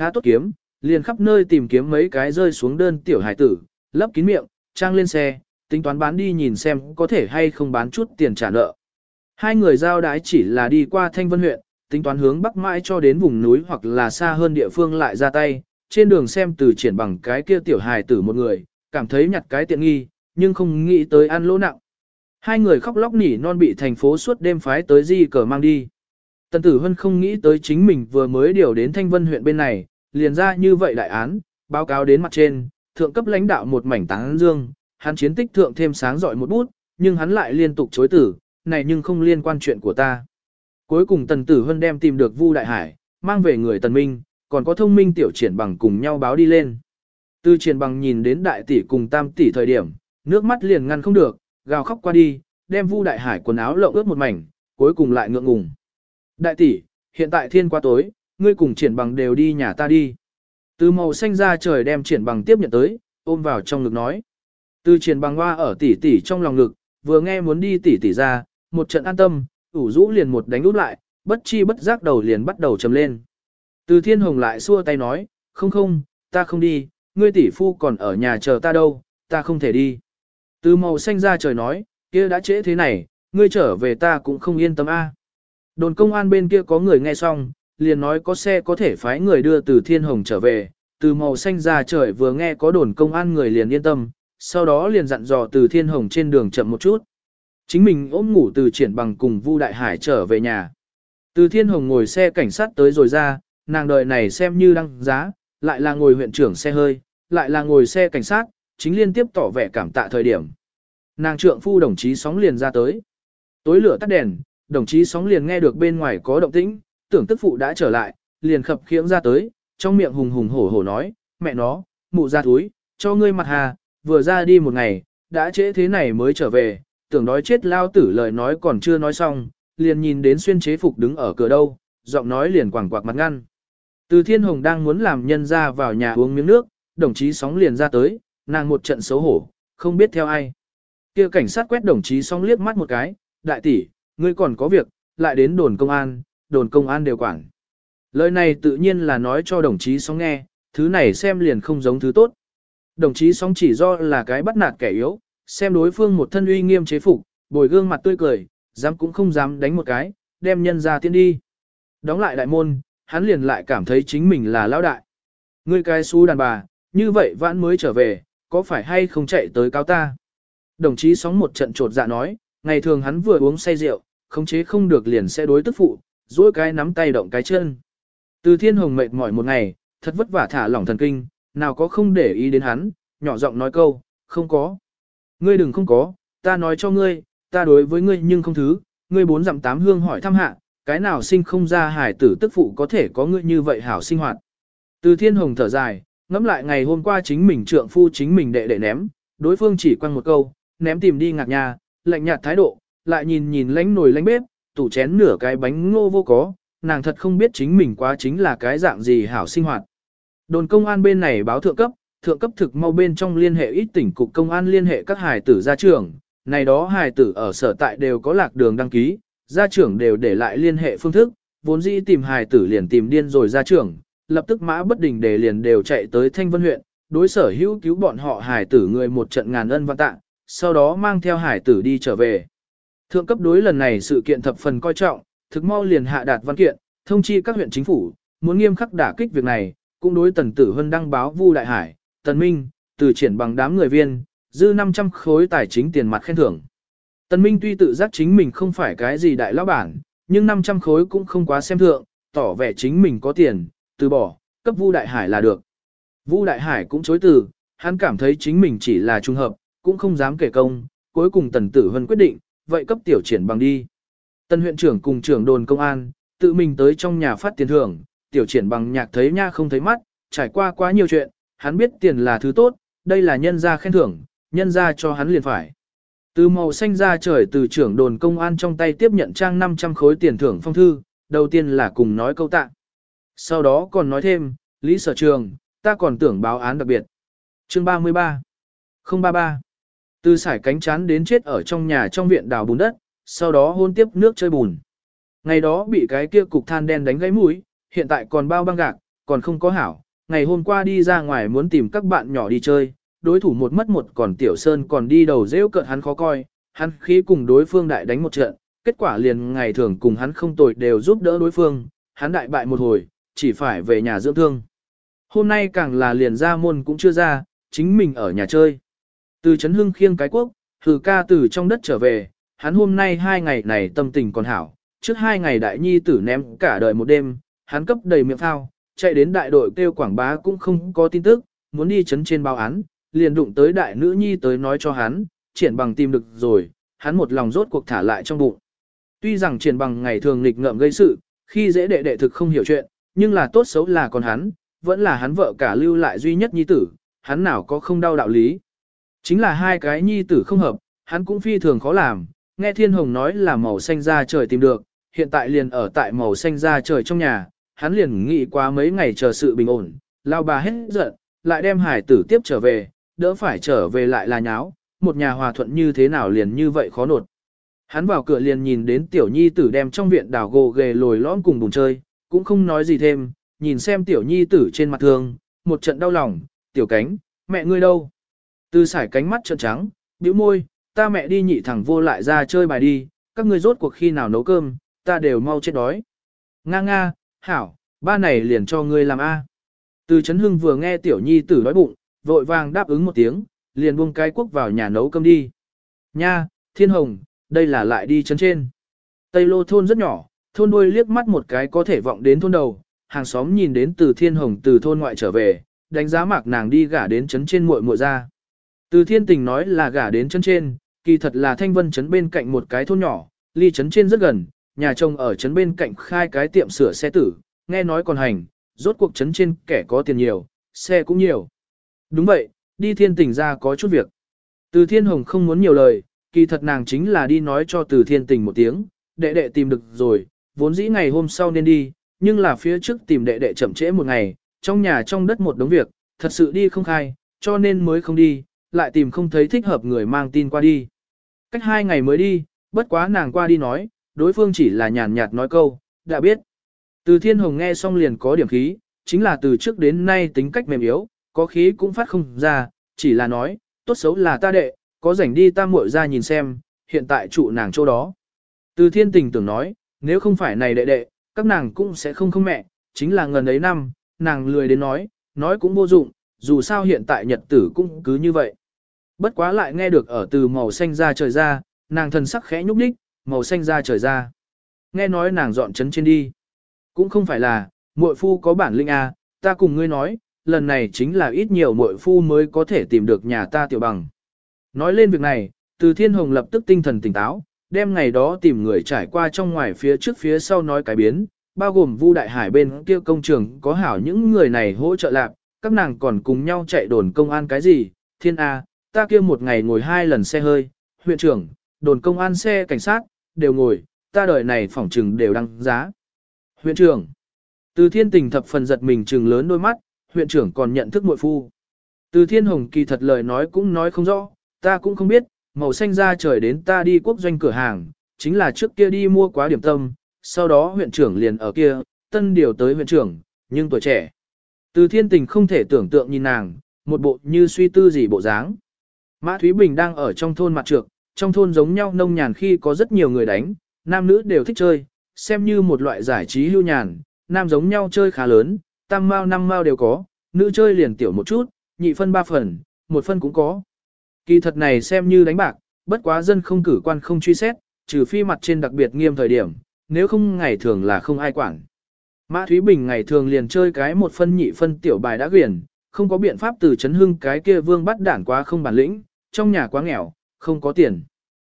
khá tốt kiếm, liền khắp nơi tìm kiếm mấy cái rơi xuống đơn tiểu hải tử, lấp kín miệng, trang lên xe, tính toán bán đi nhìn xem có thể hay không bán chút tiền trả nợ. Hai người giao đái chỉ là đi qua Thanh Vân huyện, tính toán hướng bắc mãi cho đến vùng núi hoặc là xa hơn địa phương lại ra tay, trên đường xem từ triển bằng cái kia tiểu hài tử một người, cảm thấy nhặt cái tiện nghi, nhưng không nghĩ tới ăn lỗ nặng. Hai người khóc lóc nỉ non bị thành phố suốt đêm phái tới di cờ mang đi. Tần tử Hân không nghĩ tới chính mình vừa mới điều đến Thanh Vân huyện bên này, liền ra như vậy đại án, báo cáo đến mặt trên, thượng cấp lãnh đạo một mảnh táng dương, hắn chiến tích thượng thêm sáng giỏi một bút, nhưng hắn lại liên tục chối tử, này nhưng không liên quan chuyện của ta. Cuối cùng Tần Tử Hân đem tìm được Vu Đại Hải, mang về người Tần Minh, còn có thông minh tiểu triển bằng cùng nhau báo đi lên. Từ triển bằng nhìn đến đại tỷ cùng tam tỷ thời điểm, nước mắt liền ngăn không được, gào khóc qua đi, đem Vu Đại Hải quần áo lộng ướt một mảnh, cuối cùng lại ngượng ngùng. Đại tỷ, hiện tại thiên qua tối, ngươi cùng triển bằng đều đi nhà ta đi. Từ màu xanh ra trời đem triển bằng tiếp nhận tới, ôm vào trong ngực nói. Từ triển bằng hoa ở tỷ tỷ trong lòng ngực, vừa nghe muốn đi tỷ tỷ ra, một trận an tâm, ủ rũ liền một đánh út lại, bất chi bất giác đầu liền bắt đầu trầm lên. Từ thiên hồng lại xua tay nói, không không, ta không đi, ngươi tỷ phu còn ở nhà chờ ta đâu, ta không thể đi. Từ màu xanh ra trời nói, kia đã trễ thế này, ngươi trở về ta cũng không yên tâm a. Đồn công an bên kia có người nghe xong, liền nói có xe có thể phái người đưa từ thiên hồng trở về, từ màu xanh ra trời vừa nghe có đồn công an người liền yên tâm, sau đó liền dặn dò từ thiên hồng trên đường chậm một chút. Chính mình ôm ngủ từ triển bằng cùng Vu Đại Hải trở về nhà. Từ thiên hồng ngồi xe cảnh sát tới rồi ra, nàng đợi này xem như đăng giá, lại là ngồi huyện trưởng xe hơi, lại là ngồi xe cảnh sát, chính liên tiếp tỏ vẻ cảm tạ thời điểm. Nàng trượng phu đồng chí sóng liền ra tới. Tối lửa tắt đèn, đồng chí sóng liền nghe được bên ngoài có động tĩnh, tưởng tức phụ đã trở lại, liền khập khiễng ra tới, trong miệng hùng hùng hổ hổ nói, mẹ nó, mụ ra túi, cho ngươi mặt hà, vừa ra đi một ngày, đã trễ thế này mới trở về, tưởng đói chết lao tử lời nói còn chưa nói xong, liền nhìn đến xuyên chế phục đứng ở cửa đâu, giọng nói liền quảng quạc mặt ngăn. Từ thiên hồng đang muốn làm nhân ra vào nhà uống miếng nước, đồng chí sóng liền ra tới, nàng một trận xấu hổ, không biết theo ai. kia cảnh sát quét đồng chí sóng liếc mắt một cái, đại tỷ, ngươi còn có việc, lại đến đồn công an, đồn công an đều quản. Lời này tự nhiên là nói cho đồng chí sóng nghe, thứ này xem liền không giống thứ tốt. Đồng chí sóng chỉ do là cái bắt nạt kẻ yếu, xem đối phương một thân uy nghiêm chế phục, bồi gương mặt tươi cười, dám cũng không dám đánh một cái, đem nhân ra tiên đi. Đóng lại đại môn, hắn liền lại cảm thấy chính mình là lão đại. Ngươi cái xú đàn bà, như vậy vãn mới trở về, có phải hay không chạy tới cao ta? Đồng chí sóng một trận trột dạ nói, ngày thường hắn vừa uống say rượu, khống chế không được liền sẽ đối tức phụ, duỗi cái nắm tay động cái chân. Từ thiên hồng mệt mỏi một ngày, thật vất vả thả lỏng thần kinh, nào có không để ý đến hắn, nhỏ giọng nói câu, không có. Ngươi đừng không có, ta nói cho ngươi, ta đối với ngươi nhưng không thứ, ngươi bốn dặm tám hương hỏi thăm hạ, cái nào sinh không ra hải tử tức phụ có thể có ngươi như vậy hảo sinh hoạt. Từ thiên hồng thở dài, ngẫm lại ngày hôm qua chính mình trượng phu chính mình đệ đệ ném, đối phương chỉ quăng một câu, ném tìm đi ngạc nhà, lạnh nhạt thái độ, lại nhìn nhìn lánh nồi lánh bếp, tủ chén nửa cái bánh ngô vô có, nàng thật không biết chính mình quá chính là cái dạng gì hảo sinh hoạt. Đồn công an bên này báo thượng cấp, thượng cấp thực mau bên trong liên hệ ít tỉnh cục công an liên hệ các hài tử gia trưởng, này đó hài tử ở sở tại đều có lạc đường đăng ký, gia trưởng đều để lại liên hệ phương thức, vốn dĩ tìm hài tử liền tìm điên rồi gia trưởng, lập tức mã bất đình để liền đều chạy tới Thanh Vân huyện, đối sở hữu cứu bọn họ hài tử người một trận ngàn ân văn tạ, sau đó mang theo hài tử đi trở về. Thượng cấp đối lần này sự kiện thập phần coi trọng, thực mau liền hạ đạt văn kiện, thông chi các huyện chính phủ, muốn nghiêm khắc đả kích việc này, cũng đối tần tử hân đăng báo Vu Đại Hải, Tần Minh, từ triển bằng đám người viên, dư 500 khối tài chính tiền mặt khen thưởng. Tần Minh tuy tự giác chính mình không phải cái gì đại lão bản, nhưng 500 khối cũng không quá xem thượng, tỏ vẻ chính mình có tiền, từ bỏ, cấp Vu Đại Hải là được. Vu Đại Hải cũng chối từ, hắn cảm thấy chính mình chỉ là trung hợp, cũng không dám kể công, cuối cùng Tần Tử Hân quyết định, vậy cấp tiểu triển bằng đi. tân huyện trưởng cùng trưởng đồn công an, tự mình tới trong nhà phát tiền thưởng, tiểu triển bằng nhạc thấy nha không thấy mắt, trải qua quá nhiều chuyện, hắn biết tiền là thứ tốt, đây là nhân gia khen thưởng, nhân gia cho hắn liền phải. Từ màu xanh ra trời từ trưởng đồn công an trong tay tiếp nhận trang 500 khối tiền thưởng phong thư, đầu tiên là cùng nói câu tạ. Sau đó còn nói thêm, Lý Sở Trường, ta còn tưởng báo án đặc biệt. Chương 33 033 từ sải cánh chán đến chết ở trong nhà trong viện đào bùn đất, sau đó hôn tiếp nước chơi bùn. Ngày đó bị cái kia cục than đen đánh gãy mũi, hiện tại còn bao băng gạc, còn không có hảo, ngày hôm qua đi ra ngoài muốn tìm các bạn nhỏ đi chơi, đối thủ một mất một còn Tiểu Sơn còn đi đầu rêu cợt hắn khó coi, hắn khí cùng đối phương đại đánh một trận, kết quả liền ngày thường cùng hắn không tồi đều giúp đỡ đối phương, hắn đại bại một hồi, chỉ phải về nhà dưỡng thương. Hôm nay càng là liền ra môn cũng chưa ra, chính mình ở nhà chơi. Từ Trấn Hưng khiêng cái quốc, thử ca từ trong đất trở về, hắn hôm nay hai ngày này tâm tình còn hảo, trước hai ngày đại nhi tử ném cả đời một đêm, hắn cấp đầy miệng phao, chạy đến đại đội kêu quảng bá cũng không có tin tức, muốn đi chấn trên báo án, liền đụng tới đại nữ nhi tới nói cho hắn, triển bằng tìm được rồi, hắn một lòng rốt cuộc thả lại trong bụng. Tuy rằng triển bằng ngày thường nghịch ngợm gây sự, khi dễ đệ đệ thực không hiểu chuyện, nhưng là tốt xấu là còn hắn, vẫn là hắn vợ cả lưu lại duy nhất nhi tử, hắn nào có không đau đạo lý. Chính là hai cái nhi tử không hợp, hắn cũng phi thường khó làm, nghe thiên hồng nói là màu xanh da trời tìm được, hiện tại liền ở tại màu xanh da trời trong nhà, hắn liền nghĩ qua mấy ngày chờ sự bình ổn, lao bà hết giận, lại đem hải tử tiếp trở về, đỡ phải trở về lại là nháo, một nhà hòa thuận như thế nào liền như vậy khó nột. Hắn vào cửa liền nhìn đến tiểu nhi tử đem trong viện đảo gồ ghề lồi lõm cùng bùng chơi, cũng không nói gì thêm, nhìn xem tiểu nhi tử trên mặt thương, một trận đau lòng, tiểu cánh, mẹ ngươi đâu? Từ sải cánh mắt trợn trắng, bĩu môi, ta mẹ đi nhị thẳng vô lại ra chơi bài đi, các ngươi rốt cuộc khi nào nấu cơm, ta đều mau chết đói. Nga nga, hảo, ba này liền cho ngươi làm A. Từ Trấn Hưng vừa nghe tiểu nhi tử đói bụng, vội vàng đáp ứng một tiếng, liền buông cái quốc vào nhà nấu cơm đi. Nha, thiên hồng, đây là lại đi chấn trên. Tây lô thôn rất nhỏ, thôn đuôi liếc mắt một cái có thể vọng đến thôn đầu, hàng xóm nhìn đến từ thiên hồng từ thôn ngoại trở về, đánh giá mạc nàng đi gả đến chấn trên muội muội ra. Từ thiên tình nói là gả đến chân trên, kỳ thật là thanh vân chấn bên cạnh một cái thôn nhỏ, ly chấn trên rất gần, nhà chồng ở chấn bên cạnh khai cái tiệm sửa xe tử, nghe nói còn hành, rốt cuộc chấn trên kẻ có tiền nhiều, xe cũng nhiều. Đúng vậy, đi thiên tình ra có chút việc. Từ thiên hồng không muốn nhiều lời, kỳ thật nàng chính là đi nói cho từ thiên tình một tiếng, đệ đệ tìm được rồi, vốn dĩ ngày hôm sau nên đi, nhưng là phía trước tìm đệ đệ chậm trễ một ngày, trong nhà trong đất một đống việc, thật sự đi không khai, cho nên mới không đi, lại tìm không thấy thích hợp người mang tin qua đi. Cách hai ngày mới đi, bất quá nàng qua đi nói, đối phương chỉ là nhàn nhạt nói câu, đã biết. Từ thiên hồng nghe xong liền có điểm khí, chính là từ trước đến nay tính cách mềm yếu, có khí cũng phát không ra, chỉ là nói, tốt xấu là ta đệ, có rảnh đi ta muội ra nhìn xem, hiện tại trụ nàng chỗ đó. Từ thiên tình tưởng nói, nếu không phải này đệ đệ, các nàng cũng sẽ không không mẹ, chính là ngần ấy năm, nàng lười đến nói, nói cũng vô dụng, dù sao hiện tại nhật tử cũng cứ như vậy. Bất quá lại nghe được ở từ màu xanh ra trời ra, nàng thần sắc khẽ nhúc đích, màu xanh ra trời ra. Nghe nói nàng dọn chấn trên đi. Cũng không phải là, muội phu có bản linh A, à, ta cùng ngươi nói, lần này chính là ít nhiều muội phu mới có thể tìm được nhà ta tiểu bằng. Nói lên việc này, từ thiên hồng lập tức tinh thần tỉnh táo, đem ngày đó tìm người trải qua trong ngoài phía trước phía sau nói cái biến, bao gồm Vu Đại Hải bên kia công trường có hảo những người này hỗ trợ lạc, các nàng còn cùng nhau chạy đồn công an cái gì, thiên A, ta kia một ngày ngồi hai lần xe hơi, huyện trưởng, đồn công an xe cảnh sát, đều ngồi, ta đợi này phỏng trừng đều đăng giá. Huyện trưởng, từ thiên tình thập phần giật mình trừng lớn đôi mắt, huyện trưởng còn nhận thức muội phu. Từ thiên hồng kỳ thật lời nói cũng nói không rõ, ta cũng không biết, màu xanh ra trời đến ta đi quốc doanh cửa hàng, chính là trước kia đi mua quá điểm tâm, sau đó huyện trưởng liền ở kia, tân điều tới huyện trưởng, nhưng tuổi trẻ. Từ thiên tình không thể tưởng tượng nhìn nàng, một bộ như suy tư gì bộ dáng. Mã Thúy Bình đang ở trong thôn mặt trược, trong thôn giống nhau nông nhàn khi có rất nhiều người đánh, nam nữ đều thích chơi, xem như một loại giải trí hưu nhàn, nam giống nhau chơi khá lớn, tam mao năm mao đều có, nữ chơi liền tiểu một chút, nhị phân ba phần, một phân cũng có. Kỳ thật này xem như đánh bạc, bất quá dân không cử quan không truy xét, trừ phi mặt trên đặc biệt nghiêm thời điểm, nếu không ngày thường là không ai quản. Mã Thúy Bình ngày thường liền chơi cái một phân nhị phân tiểu bài đã quyển, không có biện pháp từ chấn hưng cái kia vương bắt đản quá không bản lĩnh, trong nhà quá nghèo, không có tiền.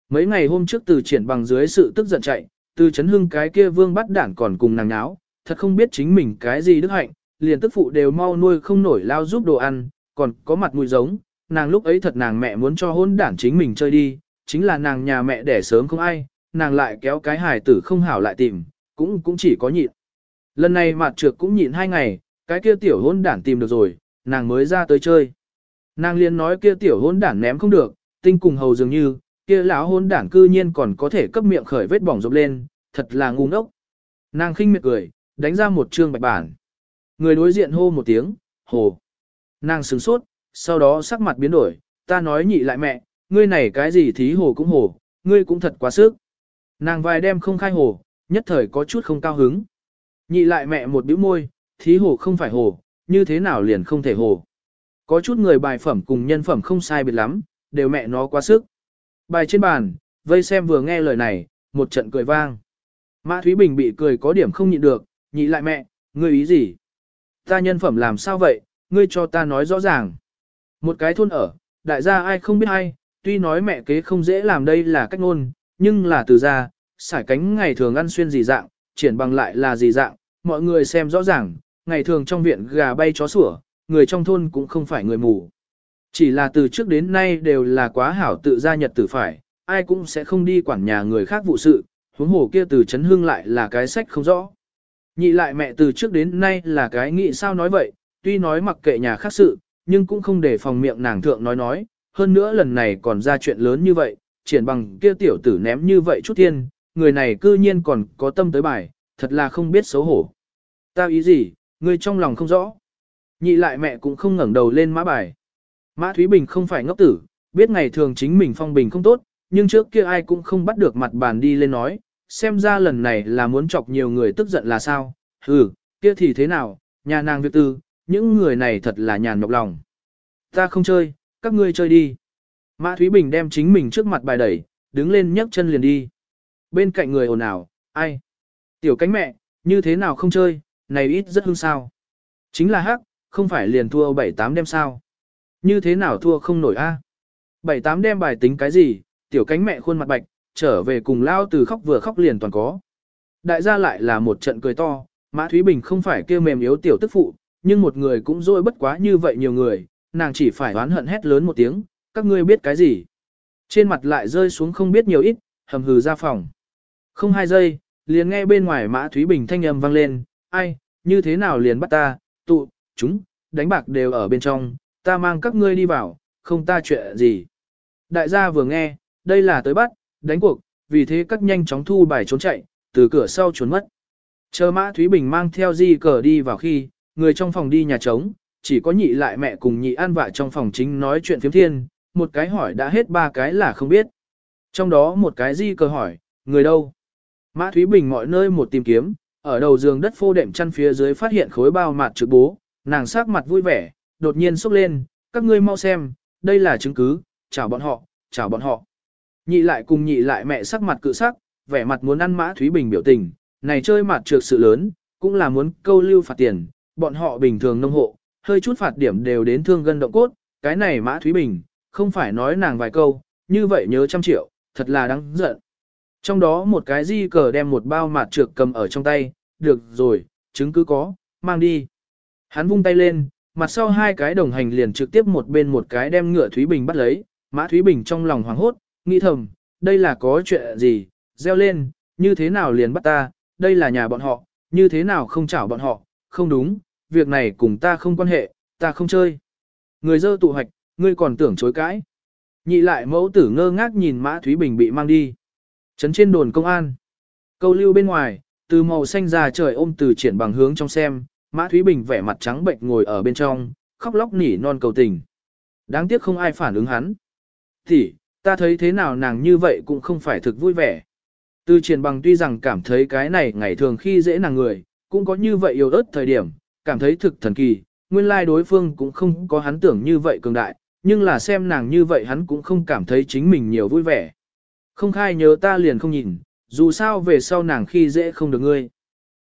Mấy ngày hôm trước từ triển bằng dưới sự tức giận chạy, từ chấn hưng cái kia vương bắt đản còn cùng nàng náo, thật không biết chính mình cái gì đức hạnh, liền tức phụ đều mau nuôi không nổi lao giúp đồ ăn, còn có mặt mùi giống, nàng lúc ấy thật nàng mẹ muốn cho hôn đản chính mình chơi đi, chính là nàng nhà mẹ đẻ sớm không ai, nàng lại kéo cái hài tử không hảo lại tìm, cũng cũng chỉ có nhịn. Lần này mặt trược cũng nhịn hai ngày, cái kia tiểu hôn đản tìm được rồi, nàng mới ra tới chơi. Nàng liền nói kia tiểu hôn đản ném không được, tinh cùng hầu dường như, kia lão hôn đản cư nhiên còn có thể cấp miệng khởi vết bỏng rộp lên, thật là ngu ngốc. Nàng khinh miệt cười, đánh ra một trương bạch bản. Người đối diện hô một tiếng, hồ. Nàng sửng sốt, sau đó sắc mặt biến đổi, ta nói nhị lại mẹ, ngươi này cái gì thí hồ cũng hồ, ngươi cũng thật quá sức. Nàng vài đêm không khai hồ, nhất thời có chút không cao hứng. Nhị lại mẹ một bĩu môi, thí hồ không phải hồ, như thế nào liền không thể hồ. Có chút người bài phẩm cùng nhân phẩm không sai biệt lắm, đều mẹ nó quá sức. Bài trên bàn, vây xem vừa nghe lời này, một trận cười vang. Mã Thúy Bình bị cười có điểm không nhịn được, nhị lại mẹ, ngươi ý gì? Ta nhân phẩm làm sao vậy, ngươi cho ta nói rõ ràng. Một cái thôn ở, đại gia ai không biết ai, tuy nói mẹ kế không dễ làm đây là cách ngôn, nhưng là từ ra, sải cánh ngày thường ăn xuyên gì dạng, triển bằng lại là gì dạng, mọi người xem rõ ràng, ngày thường trong viện gà bay chó sủa, người trong thôn cũng không phải người mù. Chỉ là từ trước đến nay đều là quá hảo tự gia nhật tử phải, ai cũng sẽ không đi quản nhà người khác vụ sự, huống hồ kia từ chấn hương lại là cái sách không rõ. Nhị lại mẹ từ trước đến nay là cái nghĩ sao nói vậy, tuy nói mặc kệ nhà khác sự, nhưng cũng không để phòng miệng nàng thượng nói nói, hơn nữa lần này còn ra chuyện lớn như vậy, triển bằng kia tiểu tử ném như vậy chút thiên, người này cư nhiên còn có tâm tới bài, thật là không biết xấu hổ. Tao ý gì, ngươi trong lòng không rõ. Nhị lại mẹ cũng không ngẩng đầu lên mã bài. Mã Thúy Bình không phải ngốc tử, biết ngày thường chính mình phong bình không tốt, nhưng trước kia ai cũng không bắt được mặt bàn đi lên nói, xem ra lần này là muốn chọc nhiều người tức giận là sao, ừ, kia thì thế nào, nhà nàng việc tư, những người này thật là nhàn nhọc lòng. Ta không chơi, các ngươi chơi đi. Mã Thúy Bình đem chính mình trước mặt bài đẩy, đứng lên nhấc chân liền đi. Bên cạnh người ồn ào, ai? Tiểu cánh mẹ, như thế nào không chơi, này ít rất hưng sao. Chính là hắc, không phải liền thua 7-8 đêm sao. Như thế nào thua không nổi a? Bảy tám đêm bài tính cái gì, tiểu cánh mẹ khuôn mặt bạch, trở về cùng lao từ khóc vừa khóc liền toàn có. Đại gia lại là một trận cười to, Mã Thúy Bình không phải kêu mềm yếu tiểu tức phụ, nhưng một người cũng dôi bất quá như vậy nhiều người, nàng chỉ phải oán hận hét lớn một tiếng, các ngươi biết cái gì. Trên mặt lại rơi xuống không biết nhiều ít, hầm hừ ra phòng. Không hai giây, liền nghe bên ngoài Mã Thúy Bình thanh âm vang lên, ai, như thế nào liền bắt ta, chúng, đánh bạc đều ở bên trong, ta mang các ngươi đi vào, không ta chuyện gì. Đại gia vừa nghe, đây là tới bắt, đánh cuộc, vì thế các nhanh chóng thu bài trốn chạy, từ cửa sau trốn mất. Chờ Mã Thúy Bình mang theo di cờ đi vào khi, người trong phòng đi nhà trống, chỉ có nhị lại mẹ cùng nhị an vạ trong phòng chính nói chuyện phiếm thiên, một cái hỏi đã hết ba cái là không biết. Trong đó một cái di cờ hỏi, người đâu? Mã Thúy Bình mọi nơi một tìm kiếm, ở đầu giường đất phô đệm chăn phía dưới phát hiện khối bao mạt trực bố, nàng sắc mặt vui vẻ, đột nhiên sốc lên, các ngươi mau xem, đây là chứng cứ, chào bọn họ, chào bọn họ. Nhị lại cùng nhị lại mẹ sắc mặt cự sắc, vẻ mặt muốn ăn mã Thúy Bình biểu tình, này chơi mặt trược sự lớn, cũng là muốn câu lưu phạt tiền, bọn họ bình thường nông hộ, hơi chút phạt điểm đều đến thương gân động cốt, cái này mã Thúy Bình, không phải nói nàng vài câu, như vậy nhớ trăm triệu, thật là đáng giận. Trong đó một cái di cờ đem một bao mạt trược cầm ở trong tay, được rồi, chứng cứ có, mang đi. Hắn vung tay lên, mặt sau hai cái đồng hành liền trực tiếp một bên một cái đem ngựa Thúy Bình bắt lấy, Mã Thúy Bình trong lòng hoảng hốt, nghĩ thầm, đây là có chuyện gì, reo lên, như thế nào liền bắt ta, đây là nhà bọn họ, như thế nào không chảo bọn họ, không đúng, việc này cùng ta không quan hệ, ta không chơi. Người dơ tụ hoạch, ngươi còn tưởng chối cãi. Nhị lại mẫu tử ngơ ngác nhìn Mã Thúy Bình bị mang đi. Trấn trên đồn công an. Câu lưu bên ngoài, từ màu xanh già trời ôm từ triển bằng hướng trong xem, Mã Thúy Bình vẻ mặt trắng bệnh ngồi ở bên trong, khóc lóc nỉ non cầu tình. Đáng tiếc không ai phản ứng hắn. Thì, ta thấy thế nào nàng như vậy cũng không phải thực vui vẻ. Từ triển bằng tuy rằng cảm thấy cái này ngày thường khi dễ nàng người, cũng có như vậy yêu ớt thời điểm, cảm thấy thực thần kỳ, nguyên lai đối phương cũng không có hắn tưởng như vậy cường đại, nhưng là xem nàng như vậy hắn cũng không cảm thấy chính mình nhiều vui vẻ. Không khai nhớ ta liền không nhìn, dù sao về sau nàng khi dễ không được ngươi.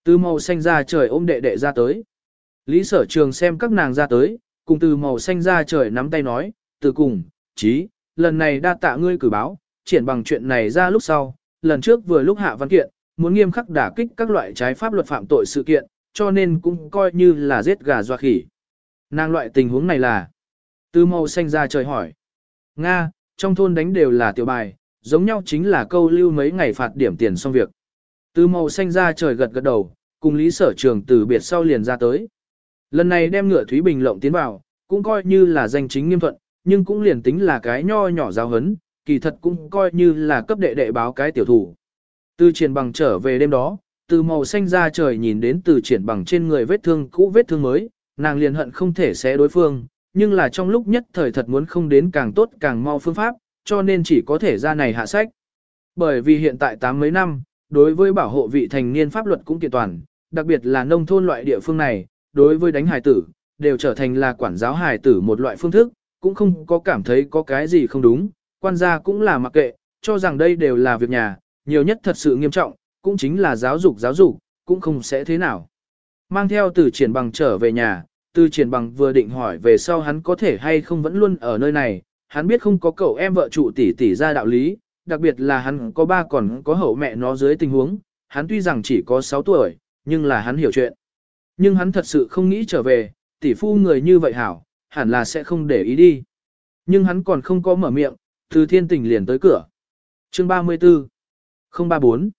Từ màu xanh ra trời ôm đệ đệ ra tới. Lý sở trường xem các nàng ra tới, cùng từ màu xanh ra trời nắm tay nói, từ cùng, chí, lần này đa tạ ngươi cử báo, triển bằng chuyện này ra lúc sau, lần trước vừa lúc hạ văn kiện, muốn nghiêm khắc đả kích các loại trái pháp luật phạm tội sự kiện, cho nên cũng coi như là giết gà doa khỉ. Nàng loại tình huống này là, từ màu xanh ra trời hỏi, Nga, trong thôn đánh đều là tiểu bài, giống nhau chính là câu lưu mấy ngày phạt điểm tiền xong việc. Từ màu xanh ra trời gật gật đầu, cùng lý sở trường từ biệt sau liền ra tới. Lần này đem ngựa Thúy Bình lộng tiến vào, cũng coi như là danh chính nghiêm thuận, nhưng cũng liền tính là cái nho nhỏ giáo hấn, kỳ thật cũng coi như là cấp đệ đệ báo cái tiểu thủ. Từ triển bằng trở về đêm đó, từ màu xanh ra trời nhìn đến từ triển bằng trên người vết thương cũ vết thương mới, nàng liền hận không thể xé đối phương, nhưng là trong lúc nhất thời thật muốn không đến càng tốt càng mau phương pháp, cho nên chỉ có thể ra này hạ sách. Bởi vì hiện tại tám mấy năm, đối với bảo hộ vị thành niên pháp luật cũng kiện toàn, đặc biệt là nông thôn loại địa phương này, đối với đánh hài tử, đều trở thành là quản giáo hài tử một loại phương thức, cũng không có cảm thấy có cái gì không đúng, quan gia cũng là mặc kệ, cho rằng đây đều là việc nhà, nhiều nhất thật sự nghiêm trọng, cũng chính là giáo dục giáo dục, cũng không sẽ thế nào. Mang theo từ triển bằng trở về nhà, từ triển bằng vừa định hỏi về sau hắn có thể hay không vẫn luôn ở nơi này, hắn biết không có cậu em vợ trụ tỷ tỷ ra đạo lý, đặc biệt là hắn có ba còn có hậu mẹ nó dưới tình huống, hắn tuy rằng chỉ có 6 tuổi, nhưng là hắn hiểu chuyện. Nhưng hắn thật sự không nghĩ trở về, tỷ phu người như vậy hảo, hẳn là sẽ không để ý đi. Nhưng hắn còn không có mở miệng, từ thiên tình liền tới cửa. Chương 34 034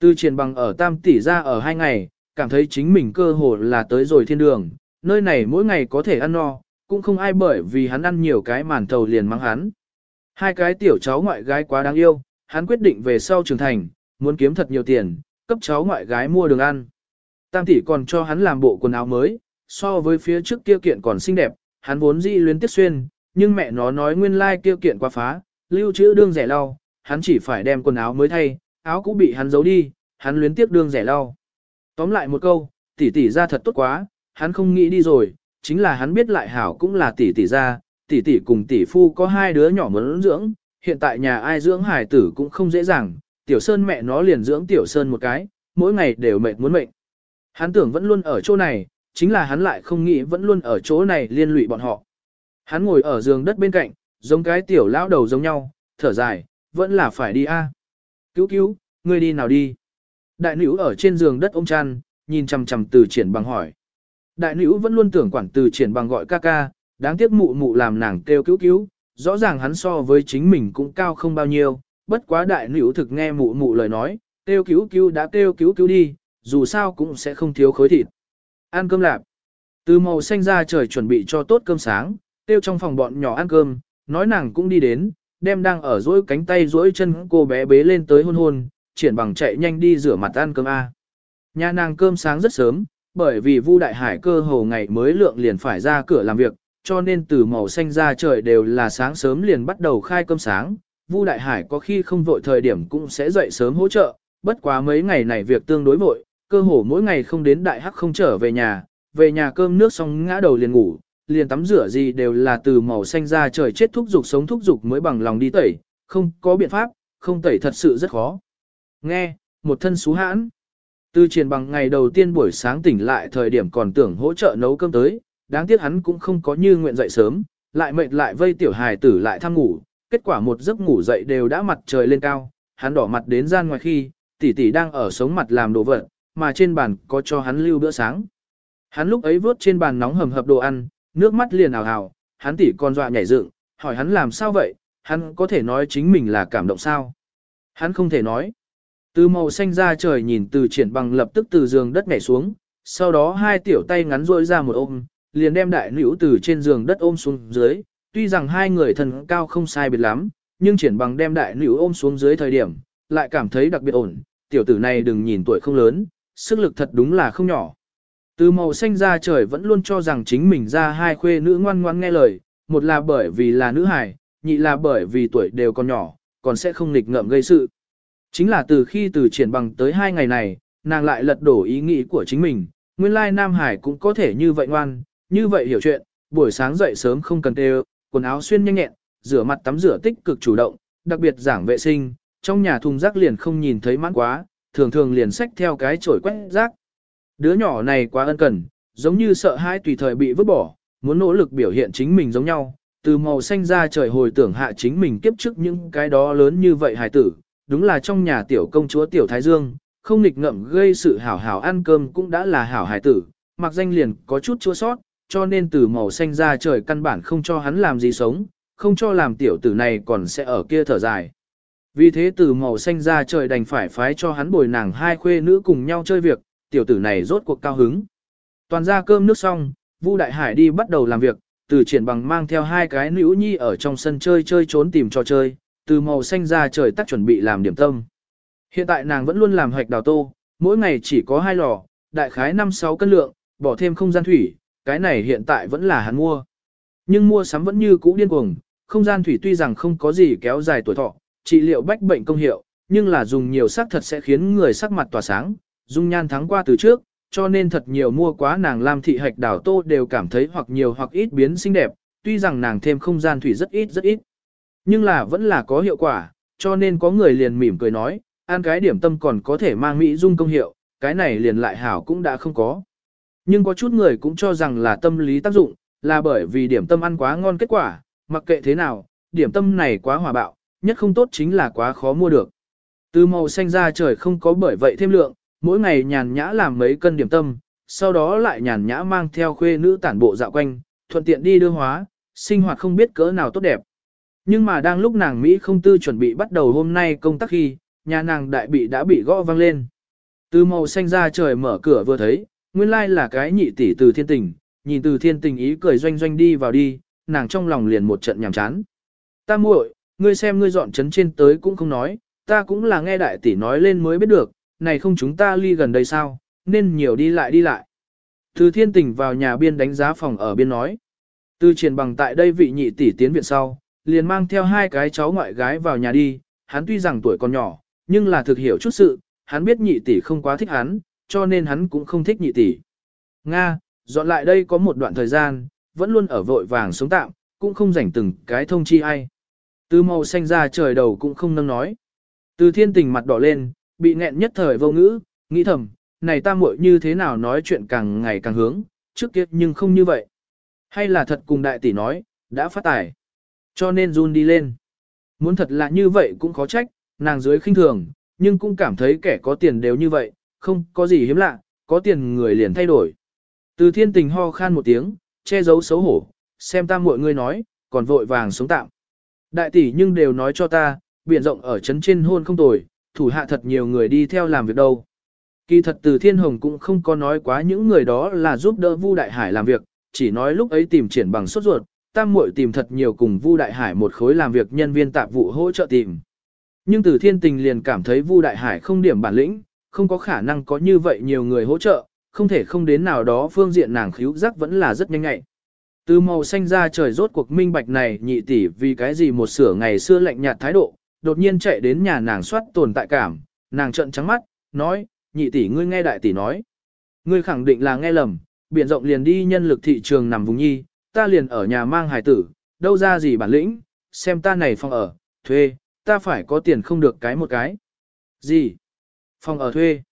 Tư triển bằng ở tam tỷ ra ở hai ngày, cảm thấy chính mình cơ hồ là tới rồi thiên đường, nơi này mỗi ngày có thể ăn no, cũng không ai bởi vì hắn ăn nhiều cái màn thầu liền mắng hắn. Hai cái tiểu cháu ngoại gái quá đáng yêu, hắn quyết định về sau trưởng thành, muốn kiếm thật nhiều tiền, cấp cháu ngoại gái mua đường ăn. Tam tỷ còn cho hắn làm bộ quần áo mới, so với phía trước kia kiện còn xinh đẹp, hắn vốn dĩ luyến tiếc xuyên, nhưng mẹ nó nói nguyên lai like kia kiện quá phá, lưu trữ đương rẻ lau, hắn chỉ phải đem quần áo mới thay, áo cũng bị hắn giấu đi, hắn luyến tiếc đương rẻ lau. Tóm lại một câu, tỷ tỷ ra thật tốt quá, hắn không nghĩ đi rồi, chính là hắn biết lại hảo cũng là tỷ tỷ ra, tỷ tỷ cùng tỷ phu có hai đứa nhỏ muốn dưỡng, hiện tại nhà ai dưỡng hải tử cũng không dễ dàng, tiểu sơn mẹ nó liền dưỡng tiểu sơn một cái, mỗi ngày đều mệt muốn mệnh. Hắn tưởng vẫn luôn ở chỗ này, chính là hắn lại không nghĩ vẫn luôn ở chỗ này liên lụy bọn họ. Hắn ngồi ở giường đất bên cạnh, giống cái tiểu lão đầu giống nhau, thở dài, vẫn là phải đi a. Cứu cứu, ngươi đi nào đi? Đại nữ ở trên giường đất ôm chăn, nhìn chằm chằm từ triển bằng hỏi. Đại nữ vẫn luôn tưởng quản từ triển bằng gọi ca ca, đáng tiếc mụ mụ làm nàng kêu cứu cứu, rõ ràng hắn so với chính mình cũng cao không bao nhiêu, bất quá đại nữ thực nghe mụ mụ lời nói, kêu cứu cứu đã kêu cứu cứu đi, dù sao cũng sẽ không thiếu khối thịt. Ăn cơm lạp. Từ màu xanh ra trời chuẩn bị cho tốt cơm sáng, tiêu trong phòng bọn nhỏ ăn cơm, nói nàng cũng đi đến, đem đang ở dỗi cánh tay dỗi chân cô bé bế lên tới hôn hôn, triển bằng chạy nhanh đi rửa mặt ăn cơm A. Nhà nàng cơm sáng rất sớm, bởi vì Vu Đại Hải cơ hồ ngày mới lượng liền phải ra cửa làm việc, cho nên từ màu xanh ra trời đều là sáng sớm liền bắt đầu khai cơm sáng. Vu Đại Hải có khi không vội thời điểm cũng sẽ dậy sớm hỗ trợ, bất quá mấy ngày này việc tương đối vội, cơ hồ mỗi ngày không đến đại hắc không trở về nhà, về nhà cơm nước xong ngã đầu liền ngủ, liền tắm rửa gì đều là từ màu xanh ra trời chết thúc dục sống thúc dục mới bằng lòng đi tẩy, không có biện pháp, không tẩy thật sự rất khó. Nghe, một thân xú hãn. Tư triển bằng ngày đầu tiên buổi sáng tỉnh lại thời điểm còn tưởng hỗ trợ nấu cơm tới, đáng tiếc hắn cũng không có như nguyện dậy sớm, lại mệt lại vây tiểu hài tử lại thăm ngủ, kết quả một giấc ngủ dậy đều đã mặt trời lên cao, hắn đỏ mặt đến gian ngoài khi, tỷ tỷ đang ở sống mặt làm đồ vật, mà trên bàn có cho hắn lưu bữa sáng. Hắn lúc ấy vớt trên bàn nóng hầm hập đồ ăn, nước mắt liền ảo ảo, hắn tỷ con dọa nhảy dựng, hỏi hắn làm sao vậy, hắn có thể nói chính mình là cảm động sao. Hắn không thể nói. Từ màu xanh ra trời nhìn từ triển bằng lập tức từ giường đất nhảy xuống, sau đó hai tiểu tay ngắn rôi ra một ôm, liền đem đại nữ từ trên giường đất ôm xuống dưới, tuy rằng hai người thần cao không sai biệt lắm, nhưng triển bằng đem đại nữ ôm xuống dưới thời điểm, lại cảm thấy đặc biệt ổn, tiểu tử này đừng nhìn tuổi không lớn, sức lực thật đúng là không nhỏ. Từ màu xanh ra trời vẫn luôn cho rằng chính mình ra hai khuê nữ ngoan ngoan nghe lời, một là bởi vì là nữ hài, nhị là bởi vì tuổi đều còn nhỏ, còn sẽ không nghịch ngợm gây sự. Chính là từ khi từ triển bằng tới hai ngày này, nàng lại lật đổ ý nghĩ của chính mình, nguyên lai Nam Hải cũng có thể như vậy ngoan, như vậy hiểu chuyện, buổi sáng dậy sớm không cần tê quần áo xuyên nhanh nhẹn, rửa mặt tắm rửa tích cực chủ động, đặc biệt giảng vệ sinh, trong nhà thùng rác liền không nhìn thấy mãn quá, thường thường liền xách theo cái chổi quét rác. Đứa nhỏ này quá ân cần, giống như sợ hai tùy thời bị vứt bỏ, muốn nỗ lực biểu hiện chính mình giống nhau, từ màu xanh ra trời hồi tưởng hạ chính mình kiếp trước những cái đó lớn như vậy hài tử, đúng là trong nhà tiểu công chúa tiểu thái dương, không nghịch ngậm gây sự hảo hảo ăn cơm cũng đã là hảo hài tử, mặc danh liền có chút chua sót, cho nên từ màu xanh ra trời căn bản không cho hắn làm gì sống, không cho làm tiểu tử này còn sẽ ở kia thở dài. Vì thế từ màu xanh ra trời đành phải phái cho hắn bồi nàng hai khuê nữ cùng nhau chơi việc, tiểu tử này rốt cuộc cao hứng. Toàn ra cơm nước xong, Vu Đại Hải đi bắt đầu làm việc, từ triển bằng mang theo hai cái nữ nhi ở trong sân chơi chơi trốn tìm trò chơi, từ màu xanh ra trời tắt chuẩn bị làm điểm tâm. Hiện tại nàng vẫn luôn làm hoạch đào tô, mỗi ngày chỉ có hai lò, đại khái 5-6 cân lượng, bỏ thêm không gian thủy, cái này hiện tại vẫn là hắn mua. Nhưng mua sắm vẫn như cũ điên cuồng, không gian thủy tuy rằng không có gì kéo dài tuổi thọ, trị liệu bách bệnh công hiệu, nhưng là dùng nhiều sắc thật sẽ khiến người sắc mặt tỏa sáng, dung nhan thắng qua từ trước, cho nên thật nhiều mua quá nàng Lam thị hạch đảo tô đều cảm thấy hoặc nhiều hoặc ít biến xinh đẹp, tuy rằng nàng thêm không gian thủy rất ít rất ít. Nhưng là vẫn là có hiệu quả, cho nên có người liền mỉm cười nói, ăn cái điểm tâm còn có thể mang mỹ dung công hiệu, cái này liền lại hảo cũng đã không có. Nhưng có chút người cũng cho rằng là tâm lý tác dụng, là bởi vì điểm tâm ăn quá ngon kết quả, mặc kệ thế nào, điểm tâm này quá hòa bạo, nhất không tốt chính là quá khó mua được. Từ màu xanh ra trời không có bởi vậy thêm lượng, mỗi ngày nhàn nhã làm mấy cân điểm tâm, sau đó lại nhàn nhã mang theo khuê nữ tản bộ dạo quanh, thuận tiện đi đưa hóa, sinh hoạt không biết cỡ nào tốt đẹp. Nhưng mà đang lúc nàng Mỹ không tư chuẩn bị bắt đầu hôm nay công tác khi, nhà nàng đại bị đã bị gõ vang lên. Từ màu xanh ra trời mở cửa vừa thấy, nguyên lai là cái nhị tỷ từ thiên tình, nhìn từ thiên tình ý cười doanh doanh đi vào đi, nàng trong lòng liền một trận nhàm chán. Ta muội, ngươi xem ngươi dọn chấn trên tới cũng không nói, ta cũng là nghe đại tỷ nói lên mới biết được, này không chúng ta ly gần đây sao, nên nhiều đi lại đi lại. Từ thiên tình vào nhà biên đánh giá phòng ở biên nói. Từ triển bằng tại đây vị nhị tỷ tiến viện sau, liền mang theo hai cái cháu ngoại gái vào nhà đi, hắn tuy rằng tuổi còn nhỏ, nhưng là thực hiểu chút sự, hắn biết nhị tỷ không quá thích hắn, cho nên hắn cũng không thích nhị tỷ. Nga, dọn lại đây có một đoạn thời gian, vẫn luôn ở vội vàng sống tạm, cũng không rảnh từng cái thông chi ai. Từ màu xanh ra trời đầu cũng không nâng nói. Từ thiên tình mặt đỏ lên, bị nghẹn nhất thời vô ngữ, nghĩ thầm, này ta muội như thế nào nói chuyện càng ngày càng hướng, trước kia nhưng không như vậy. Hay là thật cùng đại tỷ nói, đã phát tài. Cho nên run đi lên. Muốn thật là như vậy cũng khó trách, nàng dưới khinh thường, nhưng cũng cảm thấy kẻ có tiền đều như vậy, không có gì hiếm lạ, có tiền người liền thay đổi. Từ thiên tình ho khan một tiếng, che giấu xấu hổ, xem ta mọi người nói, còn vội vàng sống tạm. Đại tỷ nhưng đều nói cho ta, biển rộng ở trấn trên hôn không tồi, thủ hạ thật nhiều người đi theo làm việc đâu. Kỳ thật từ thiên hồng cũng không có nói quá những người đó là giúp đỡ Vu Đại Hải làm việc, chỉ nói lúc ấy tìm triển bằng sốt ruột, tam muội tìm thật nhiều cùng Vu Đại Hải một khối làm việc nhân viên tạp vụ hỗ trợ tìm. Nhưng từ thiên tình liền cảm thấy Vu Đại Hải không điểm bản lĩnh, không có khả năng có như vậy nhiều người hỗ trợ, không thể không đến nào đó phương diện nàng khíu giác vẫn là rất nhanh ngại. Từ màu xanh ra trời rốt cuộc minh bạch này nhị tỷ vì cái gì một sửa ngày xưa lạnh nhạt thái độ, đột nhiên chạy đến nhà nàng soát tồn tại cảm, nàng trợn trắng mắt, nói, nhị tỷ ngươi nghe đại tỷ nói. Ngươi khẳng định là nghe lầm, biển rộng liền đi nhân lực thị trường nằm vùng nhi, ta liền ở nhà mang hài tử, đâu ra gì bản lĩnh, xem ta này phòng ở, thuê, ta phải có tiền không được cái một cái. Gì? Phòng ở thuê.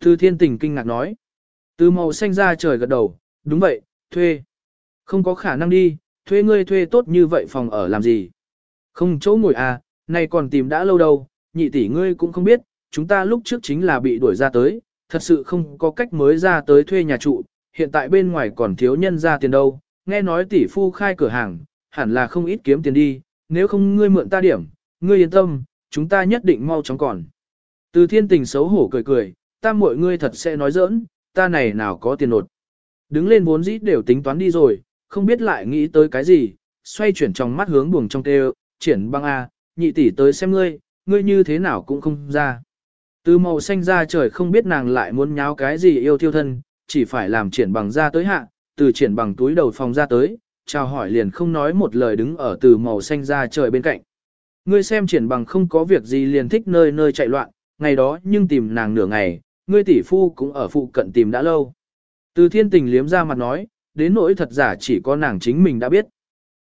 Từ thiên tình kinh ngạc nói. Từ màu xanh ra trời gật đầu, đúng vậy, thuê. Không có khả năng đi, thuê ngươi thuê tốt như vậy phòng ở làm gì? Không chỗ ngồi à, này còn tìm đã lâu đâu, nhị tỷ ngươi cũng không biết, chúng ta lúc trước chính là bị đuổi ra tới, thật sự không có cách mới ra tới thuê nhà trụ, hiện tại bên ngoài còn thiếu nhân ra tiền đâu, nghe nói tỷ phu khai cửa hàng, hẳn là không ít kiếm tiền đi, nếu không ngươi mượn ta điểm, ngươi yên tâm, chúng ta nhất định mau chóng còn. Từ thiên tình xấu hổ cười cười, ta muội ngươi thật sẽ nói giỡn, ta này nào có tiền nột. Đứng lên vốn dĩ đều tính toán đi rồi, không biết lại nghĩ tới cái gì, xoay chuyển trong mắt hướng buồng trong tê triển băng A, nhị tỷ tới xem ngươi, ngươi như thế nào cũng không ra. Từ màu xanh ra trời không biết nàng lại muốn nháo cái gì yêu thiêu thân, chỉ phải làm triển bằng ra tới hạ, từ triển bằng túi đầu phòng ra tới, chào hỏi liền không nói một lời đứng ở từ màu xanh ra trời bên cạnh. Ngươi xem triển bằng không có việc gì liền thích nơi nơi chạy loạn, ngày đó nhưng tìm nàng nửa ngày, ngươi tỷ phu cũng ở phụ cận tìm đã lâu. Từ thiên tình liếm ra mặt nói, đến nỗi thật giả chỉ có nàng chính mình đã biết.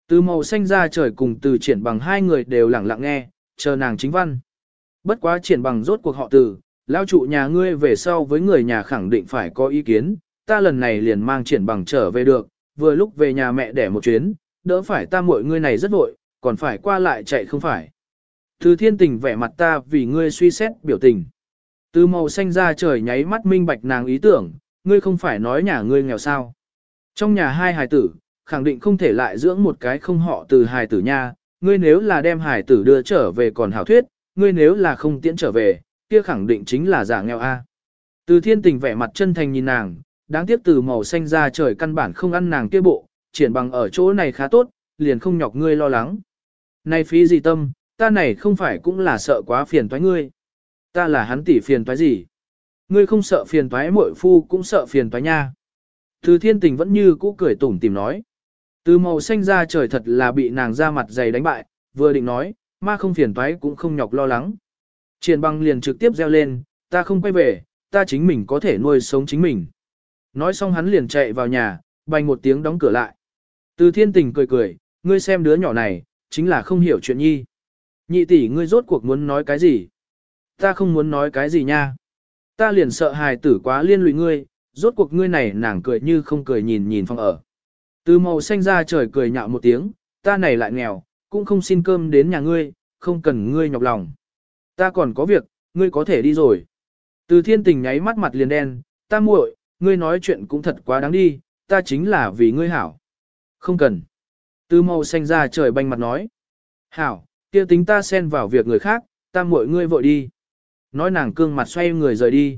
Từ màu xanh ra trời cùng từ triển bằng hai người đều lặng lặng nghe, chờ nàng chính văn. Bất quá triển bằng rốt cuộc họ từ, lao trụ nhà ngươi về sau với người nhà khẳng định phải có ý kiến, ta lần này liền mang triển bằng trở về được, vừa lúc về nhà mẹ đẻ một chuyến, đỡ phải ta muội ngươi này rất vội, còn phải qua lại chạy không phải. Từ thiên tình vẻ mặt ta vì ngươi suy xét biểu tình. Từ màu xanh ra trời nháy mắt minh bạch nàng ý tưởng, ngươi không phải nói nhà ngươi nghèo sao. Trong nhà hai hài tử, khẳng định không thể lại dưỡng một cái không họ từ hài tử nha, ngươi nếu là đem hài tử đưa trở về còn hảo thuyết, ngươi nếu là không tiễn trở về, kia khẳng định chính là giả nghèo a. Từ thiên tình vẻ mặt chân thành nhìn nàng, đáng tiếc từ màu xanh ra trời căn bản không ăn nàng kia bộ, triển bằng ở chỗ này khá tốt, liền không nhọc ngươi lo lắng. Này phí gì tâm, ta này không phải cũng là sợ quá phiền toái ngươi. Ta là hắn tỷ phiền toái gì. Ngươi không sợ phiền toái muội phu cũng sợ phiền toái nha. Từ thiên tình vẫn như cũ cười tủm tìm nói. Từ màu xanh ra trời thật là bị nàng ra mặt dày đánh bại, vừa định nói, ma không phiền toái cũng không nhọc lo lắng. Triển băng liền trực tiếp reo lên, ta không quay về, ta chính mình có thể nuôi sống chính mình. Nói xong hắn liền chạy vào nhà, bành một tiếng đóng cửa lại. Từ thiên tình cười cười, ngươi xem đứa nhỏ này, chính là không hiểu chuyện nhi. Nhị tỷ ngươi rốt cuộc muốn nói cái gì? Ta không muốn nói cái gì nha. Ta liền sợ hài tử quá liên lụy ngươi, rốt cuộc ngươi này nàng cười như không cười nhìn nhìn phòng ở. Từ màu xanh ra trời cười nhạo một tiếng, ta này lại nghèo, cũng không xin cơm đến nhà ngươi, không cần ngươi nhọc lòng. Ta còn có việc, ngươi có thể đi rồi. Từ thiên tình nháy mắt mặt liền đen, ta muội, ngươi nói chuyện cũng thật quá đáng đi, ta chính là vì ngươi hảo. Không cần. Từ màu xanh ra trời banh mặt nói. Hảo, kia tính ta xen vào việc người khác, ta muội ngươi vội đi. Nói nàng cương mặt xoay người rời đi.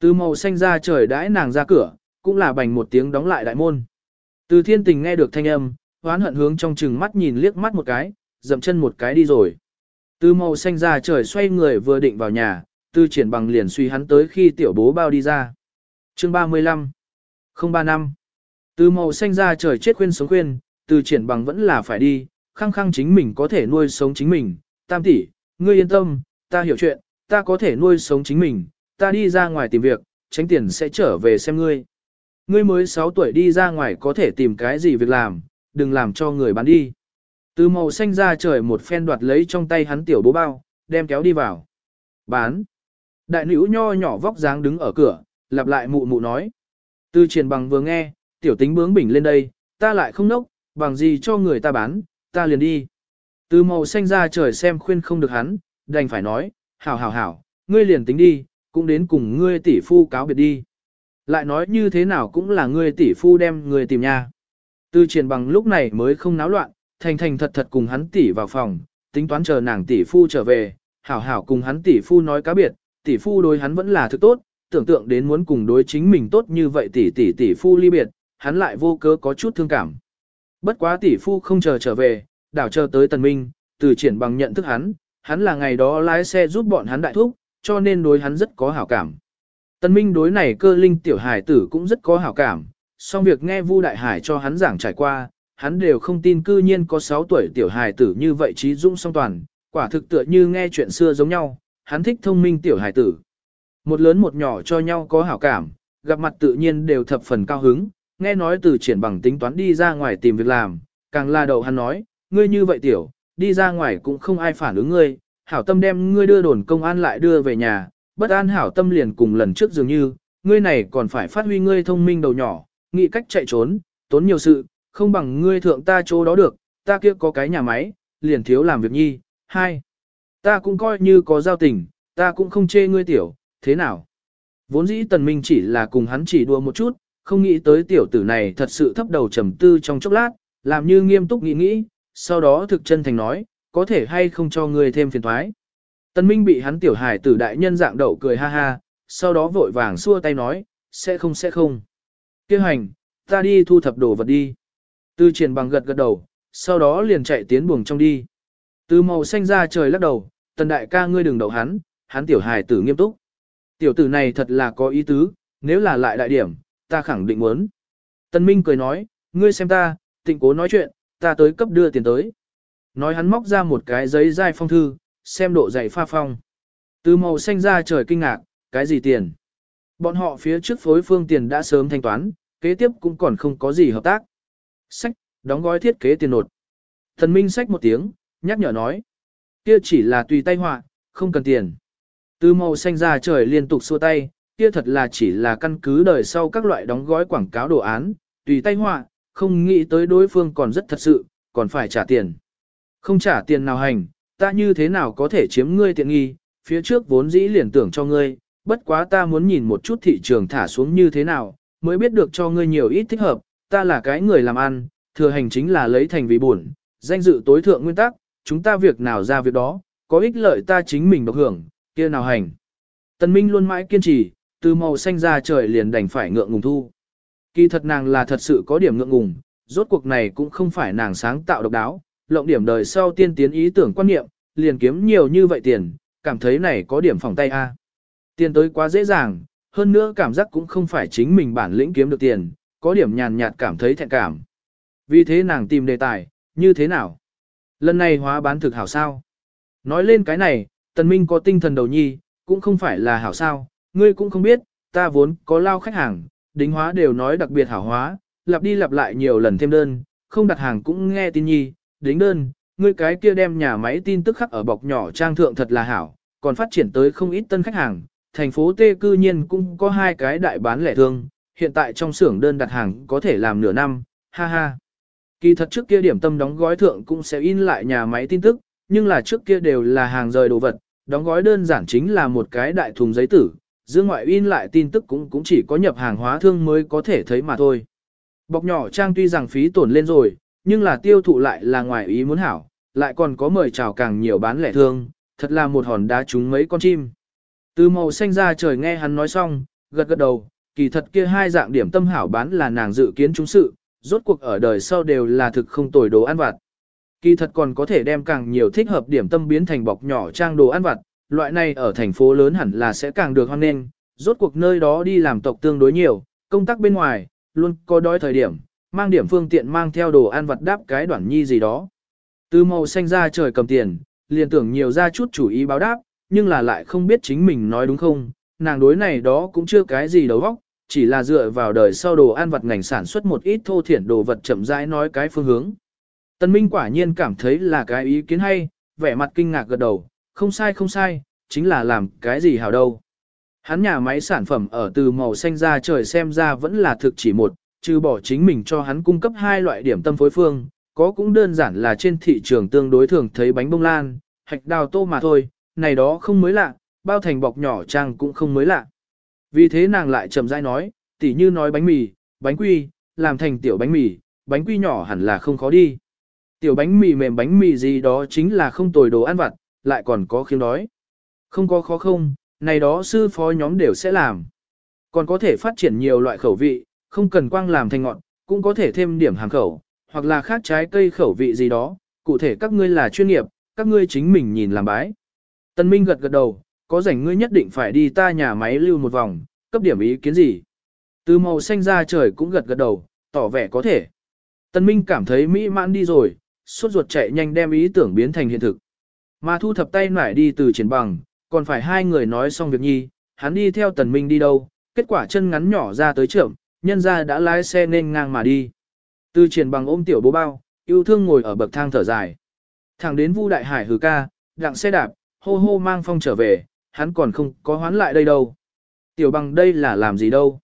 Từ màu xanh ra trời đãi nàng ra cửa, cũng là bành một tiếng đóng lại đại môn. Từ thiên tình nghe được thanh âm, hoán hận hướng trong chừng mắt nhìn liếc mắt một cái, dậm chân một cái đi rồi. Từ màu xanh ra trời xoay người vừa định vào nhà, từ triển bằng liền suy hắn tới khi tiểu bố bao đi ra. Chương 35 035 Từ màu xanh ra trời chết khuyên sống khuyên, từ triển bằng vẫn là phải đi, khăng khăng chính mình có thể nuôi sống chính mình. Tam tỷ, ngươi yên tâm, ta hiểu chuyện, ta có thể nuôi sống chính mình, ta đi ra ngoài tìm việc, tránh tiền sẽ trở về xem ngươi. Ngươi mới 6 tuổi đi ra ngoài có thể tìm cái gì việc làm, đừng làm cho người bán đi. Từ màu xanh ra trời một phen đoạt lấy trong tay hắn tiểu bố bao, đem kéo đi vào. Bán. Đại nữ nho nhỏ vóc dáng đứng ở cửa, lặp lại mụ mụ nói. Từ triển bằng vừa nghe, tiểu tính bướng bỉnh lên đây, ta lại không nốc, bằng gì cho người ta bán, ta liền đi. Từ màu xanh ra trời xem khuyên không được hắn, đành phải nói, hảo hảo hảo, ngươi liền tính đi, cũng đến cùng ngươi tỷ phu cáo biệt đi. Lại nói như thế nào cũng là ngươi tỷ phu đem ngươi tìm nha. Từ triển bằng lúc này mới không náo loạn, thành thành thật thật cùng hắn tỷ vào phòng, tính toán chờ nàng tỷ phu trở về, hảo hảo cùng hắn tỷ phu nói cá biệt, tỷ phu đối hắn vẫn là thứ tốt, tưởng tượng đến muốn cùng đối chính mình tốt như vậy tỷ tỷ tỷ phu ly biệt, hắn lại vô cớ có chút thương cảm. Bất quá tỷ phu không chờ trở về, đảo chờ tới tần minh, từ triển bằng nhận thức hắn, hắn là ngày đó lái xe giúp bọn hắn đại thúc, cho nên đối hắn rất có hảo cảm. Tần minh đối này cơ linh tiểu hải tử cũng rất có hảo cảm, song việc nghe Vu Đại Hải cho hắn giảng trải qua, hắn đều không tin cư nhiên có 6 tuổi tiểu hải tử như vậy trí dũng song toàn, quả thực tựa như nghe chuyện xưa giống nhau, hắn thích thông minh tiểu hải tử. Một lớn một nhỏ cho nhau có hảo cảm, gặp mặt tự nhiên đều thập phần cao hứng, nghe nói từ triển bằng tính toán đi ra ngoài tìm việc làm, càng là đầu hắn nói, ngươi như vậy tiểu, đi ra ngoài cũng không ai phản ứng ngươi, hảo tâm đem ngươi đưa đồn công an lại đưa về nhà, bất an hảo tâm liền cùng lần trước dường như, ngươi này còn phải phát huy ngươi thông minh đầu nhỏ, nghĩ cách chạy trốn, tốn nhiều sự, không bằng ngươi thượng ta chỗ đó được, ta kia có cái nhà máy, liền thiếu làm việc nhi. Hai, ta cũng coi như có giao tình, ta cũng không chê ngươi tiểu, thế nào? Vốn dĩ tần minh chỉ là cùng hắn chỉ đùa một chút, không nghĩ tới tiểu tử này thật sự thấp đầu trầm tư trong chốc lát, làm như nghiêm túc nghĩ nghĩ, sau đó thực chân thành nói, có thể hay không cho ngươi thêm phiền thoái. Tân minh bị hắn tiểu hài tử đại nhân dạng đậu cười ha ha, sau đó vội vàng xua tay nói, sẽ không sẽ không. Kêu hành, ta đi thu thập đồ vật đi. Tư triển bằng gật gật đầu, sau đó liền chạy tiến buồng trong đi. Từ màu xanh ra trời lắc đầu, tần đại ca ngươi đừng đậu hắn, hắn tiểu hài tử nghiêm túc. Tiểu tử này thật là có ý tứ, nếu là lại đại điểm, ta khẳng định muốn. Tần Minh cười nói, ngươi xem ta, tịnh cố nói chuyện, ta tới cấp đưa tiền tới. Nói hắn móc ra một cái giấy dai phong thư, xem độ dày pha phong. Từ màu xanh ra trời kinh ngạc, cái gì tiền? Bọn họ phía trước phối phương tiền đã sớm thanh toán, kế tiếp cũng còn không có gì hợp tác. Sách, đóng gói thiết kế tiền nột. Thần Minh sách một tiếng, nhắc nhở nói. Kia chỉ là tùy tay họa, không cần tiền. Từ màu xanh ra trời liên tục xua tay, kia thật là chỉ là căn cứ đời sau các loại đóng gói quảng cáo đồ án, tùy tay họa, không nghĩ tới đối phương còn rất thật sự, còn phải trả tiền. Không trả tiền nào hành, ta như thế nào có thể chiếm ngươi tiện nghi, phía trước vốn dĩ liền tưởng cho ngươi, bất quá ta muốn nhìn một chút thị trường thả xuống như thế nào, mới biết được cho ngươi nhiều ít thích hợp, ta là cái người làm ăn, thừa hành chính là lấy thành vì buồn, danh dự tối thượng nguyên tắc, chúng ta việc nào ra việc đó, có ích lợi ta chính mình độc hưởng, kia nào hành. Tần Minh luôn mãi kiên trì, từ màu xanh ra trời liền đành phải ngượng ngùng thu. Kỳ thật nàng là thật sự có điểm ngượng ngùng, rốt cuộc này cũng không phải nàng sáng tạo độc đáo, lộng điểm đời sau tiên tiến ý tưởng quan niệm, liền kiếm nhiều như vậy tiền, cảm thấy này có điểm phòng tay a. Tiền tới quá dễ dàng, hơn nữa cảm giác cũng không phải chính mình bản lĩnh kiếm được tiền, có điểm nhàn nhạt cảm thấy thẹn cảm. Vì thế nàng tìm đề tài, như thế nào? Lần này hóa bán thực hảo sao? Nói lên cái này, tần minh có tinh thần đầu nhi, cũng không phải là hảo sao, ngươi cũng không biết, ta vốn có lao khách hàng, đính hóa đều nói đặc biệt hảo hóa, lặp đi lặp lại nhiều lần thêm đơn, không đặt hàng cũng nghe tin nhi, đính đơn, ngươi cái kia đem nhà máy tin tức khắc ở bọc nhỏ trang thượng thật là hảo, còn phát triển tới không ít tân khách hàng, thành phố Tê cư nhiên cũng có hai cái đại bán lẻ thương, hiện tại trong xưởng đơn đặt hàng có thể làm nửa năm, ha ha. Kỳ thật trước kia điểm tâm đóng gói thượng cũng sẽ in lại nhà máy tin tức, nhưng là trước kia đều là hàng rời đồ vật, đóng gói đơn giản chính là một cái đại thùng giấy tử, dương ngoại in lại tin tức cũng cũng chỉ có nhập hàng hóa thương mới có thể thấy mà thôi. Bọc nhỏ trang tuy rằng phí tổn lên rồi, nhưng là tiêu thụ lại là ngoài ý muốn hảo, lại còn có mời chào càng nhiều bán lẻ thương, thật là một hòn đá trúng mấy con chim. Từ màu xanh ra trời nghe hắn nói xong, gật gật đầu, kỳ thật kia hai dạng điểm tâm hảo bán là nàng dự kiến chúng sự, rốt cuộc ở đời sau đều là thực không tồi đồ ăn vặt. Kỳ thật còn có thể đem càng nhiều thích hợp điểm tâm biến thành bọc nhỏ trang đồ ăn vặt, loại này ở thành phố lớn hẳn là sẽ càng được hoan nghênh, rốt cuộc nơi đó đi làm tộc tương đối nhiều, công tác bên ngoài, luôn có đói thời điểm, mang điểm phương tiện mang theo đồ ăn vặt đáp cái đoạn nhi gì đó. Từ màu xanh ra trời cầm tiền, liền tưởng nhiều ra chút chủ ý báo đáp, nhưng là lại không biết chính mình nói đúng không, nàng đối này đó cũng chưa cái gì đầu óc, chỉ là dựa vào đời sau đồ ăn vặt ngành sản xuất một ít thô thiển đồ vật chậm rãi nói cái phương hướng. Tân Minh quả nhiên cảm thấy là cái ý kiến hay, vẻ mặt kinh ngạc gật đầu, không sai không sai, chính là làm cái gì hảo đâu. Hắn nhà máy sản phẩm ở từ màu xanh ra trời xem ra vẫn là thực chỉ một, trừ bỏ chính mình cho hắn cung cấp hai loại điểm tâm phối phương, có cũng đơn giản là trên thị trường tương đối thường thấy bánh bông lan, hạch đào tô mà thôi, này đó không mới lạ, bao thành bọc nhỏ trang cũng không mới lạ. Vì thế nàng lại chậm rãi nói, tỉ như nói bánh mì, bánh quy, làm thành tiểu bánh mì, bánh quy nhỏ hẳn là không khó đi. Tiểu bánh mì mềm bánh mì gì đó chính là không tồi đồ ăn vặt, lại còn có khiếm đói. Không có khó không, này đó sư phó nhóm đều sẽ làm. Còn có thể phát triển nhiều loại khẩu vị, không cần quang làm thành ngọn, cũng có thể thêm điểm hàng khẩu, hoặc là khác trái cây khẩu vị gì đó, cụ thể các ngươi là chuyên nghiệp, các ngươi chính mình nhìn làm bái. Tân Minh gật gật đầu, có rảnh ngươi nhất định phải đi ta nhà máy lưu một vòng, cấp điểm ý kiến gì. Từ màu xanh ra trời cũng gật gật đầu, tỏ vẻ có thể. Tân Minh cảm thấy mỹ mãn đi rồi, suốt ruột chạy nhanh đem ý tưởng biến thành hiện thực. Mà thu thập tay nải đi từ triển bằng, còn phải hai người nói xong việc nhi, hắn đi theo Tần Minh đi đâu, kết quả chân ngắn nhỏ ra tới trưởng, nhân ra đã lái xe nên ngang mà đi. Từ triển bằng ôm tiểu bố bao, yêu thương ngồi ở bậc thang thở dài. Thẳng đến Vu Đại Hải hừ ca, đặng xe đạp, hô hô mang phong trở về, hắn còn không có hoán lại đây đâu. Tiểu bằng đây là làm gì đâu.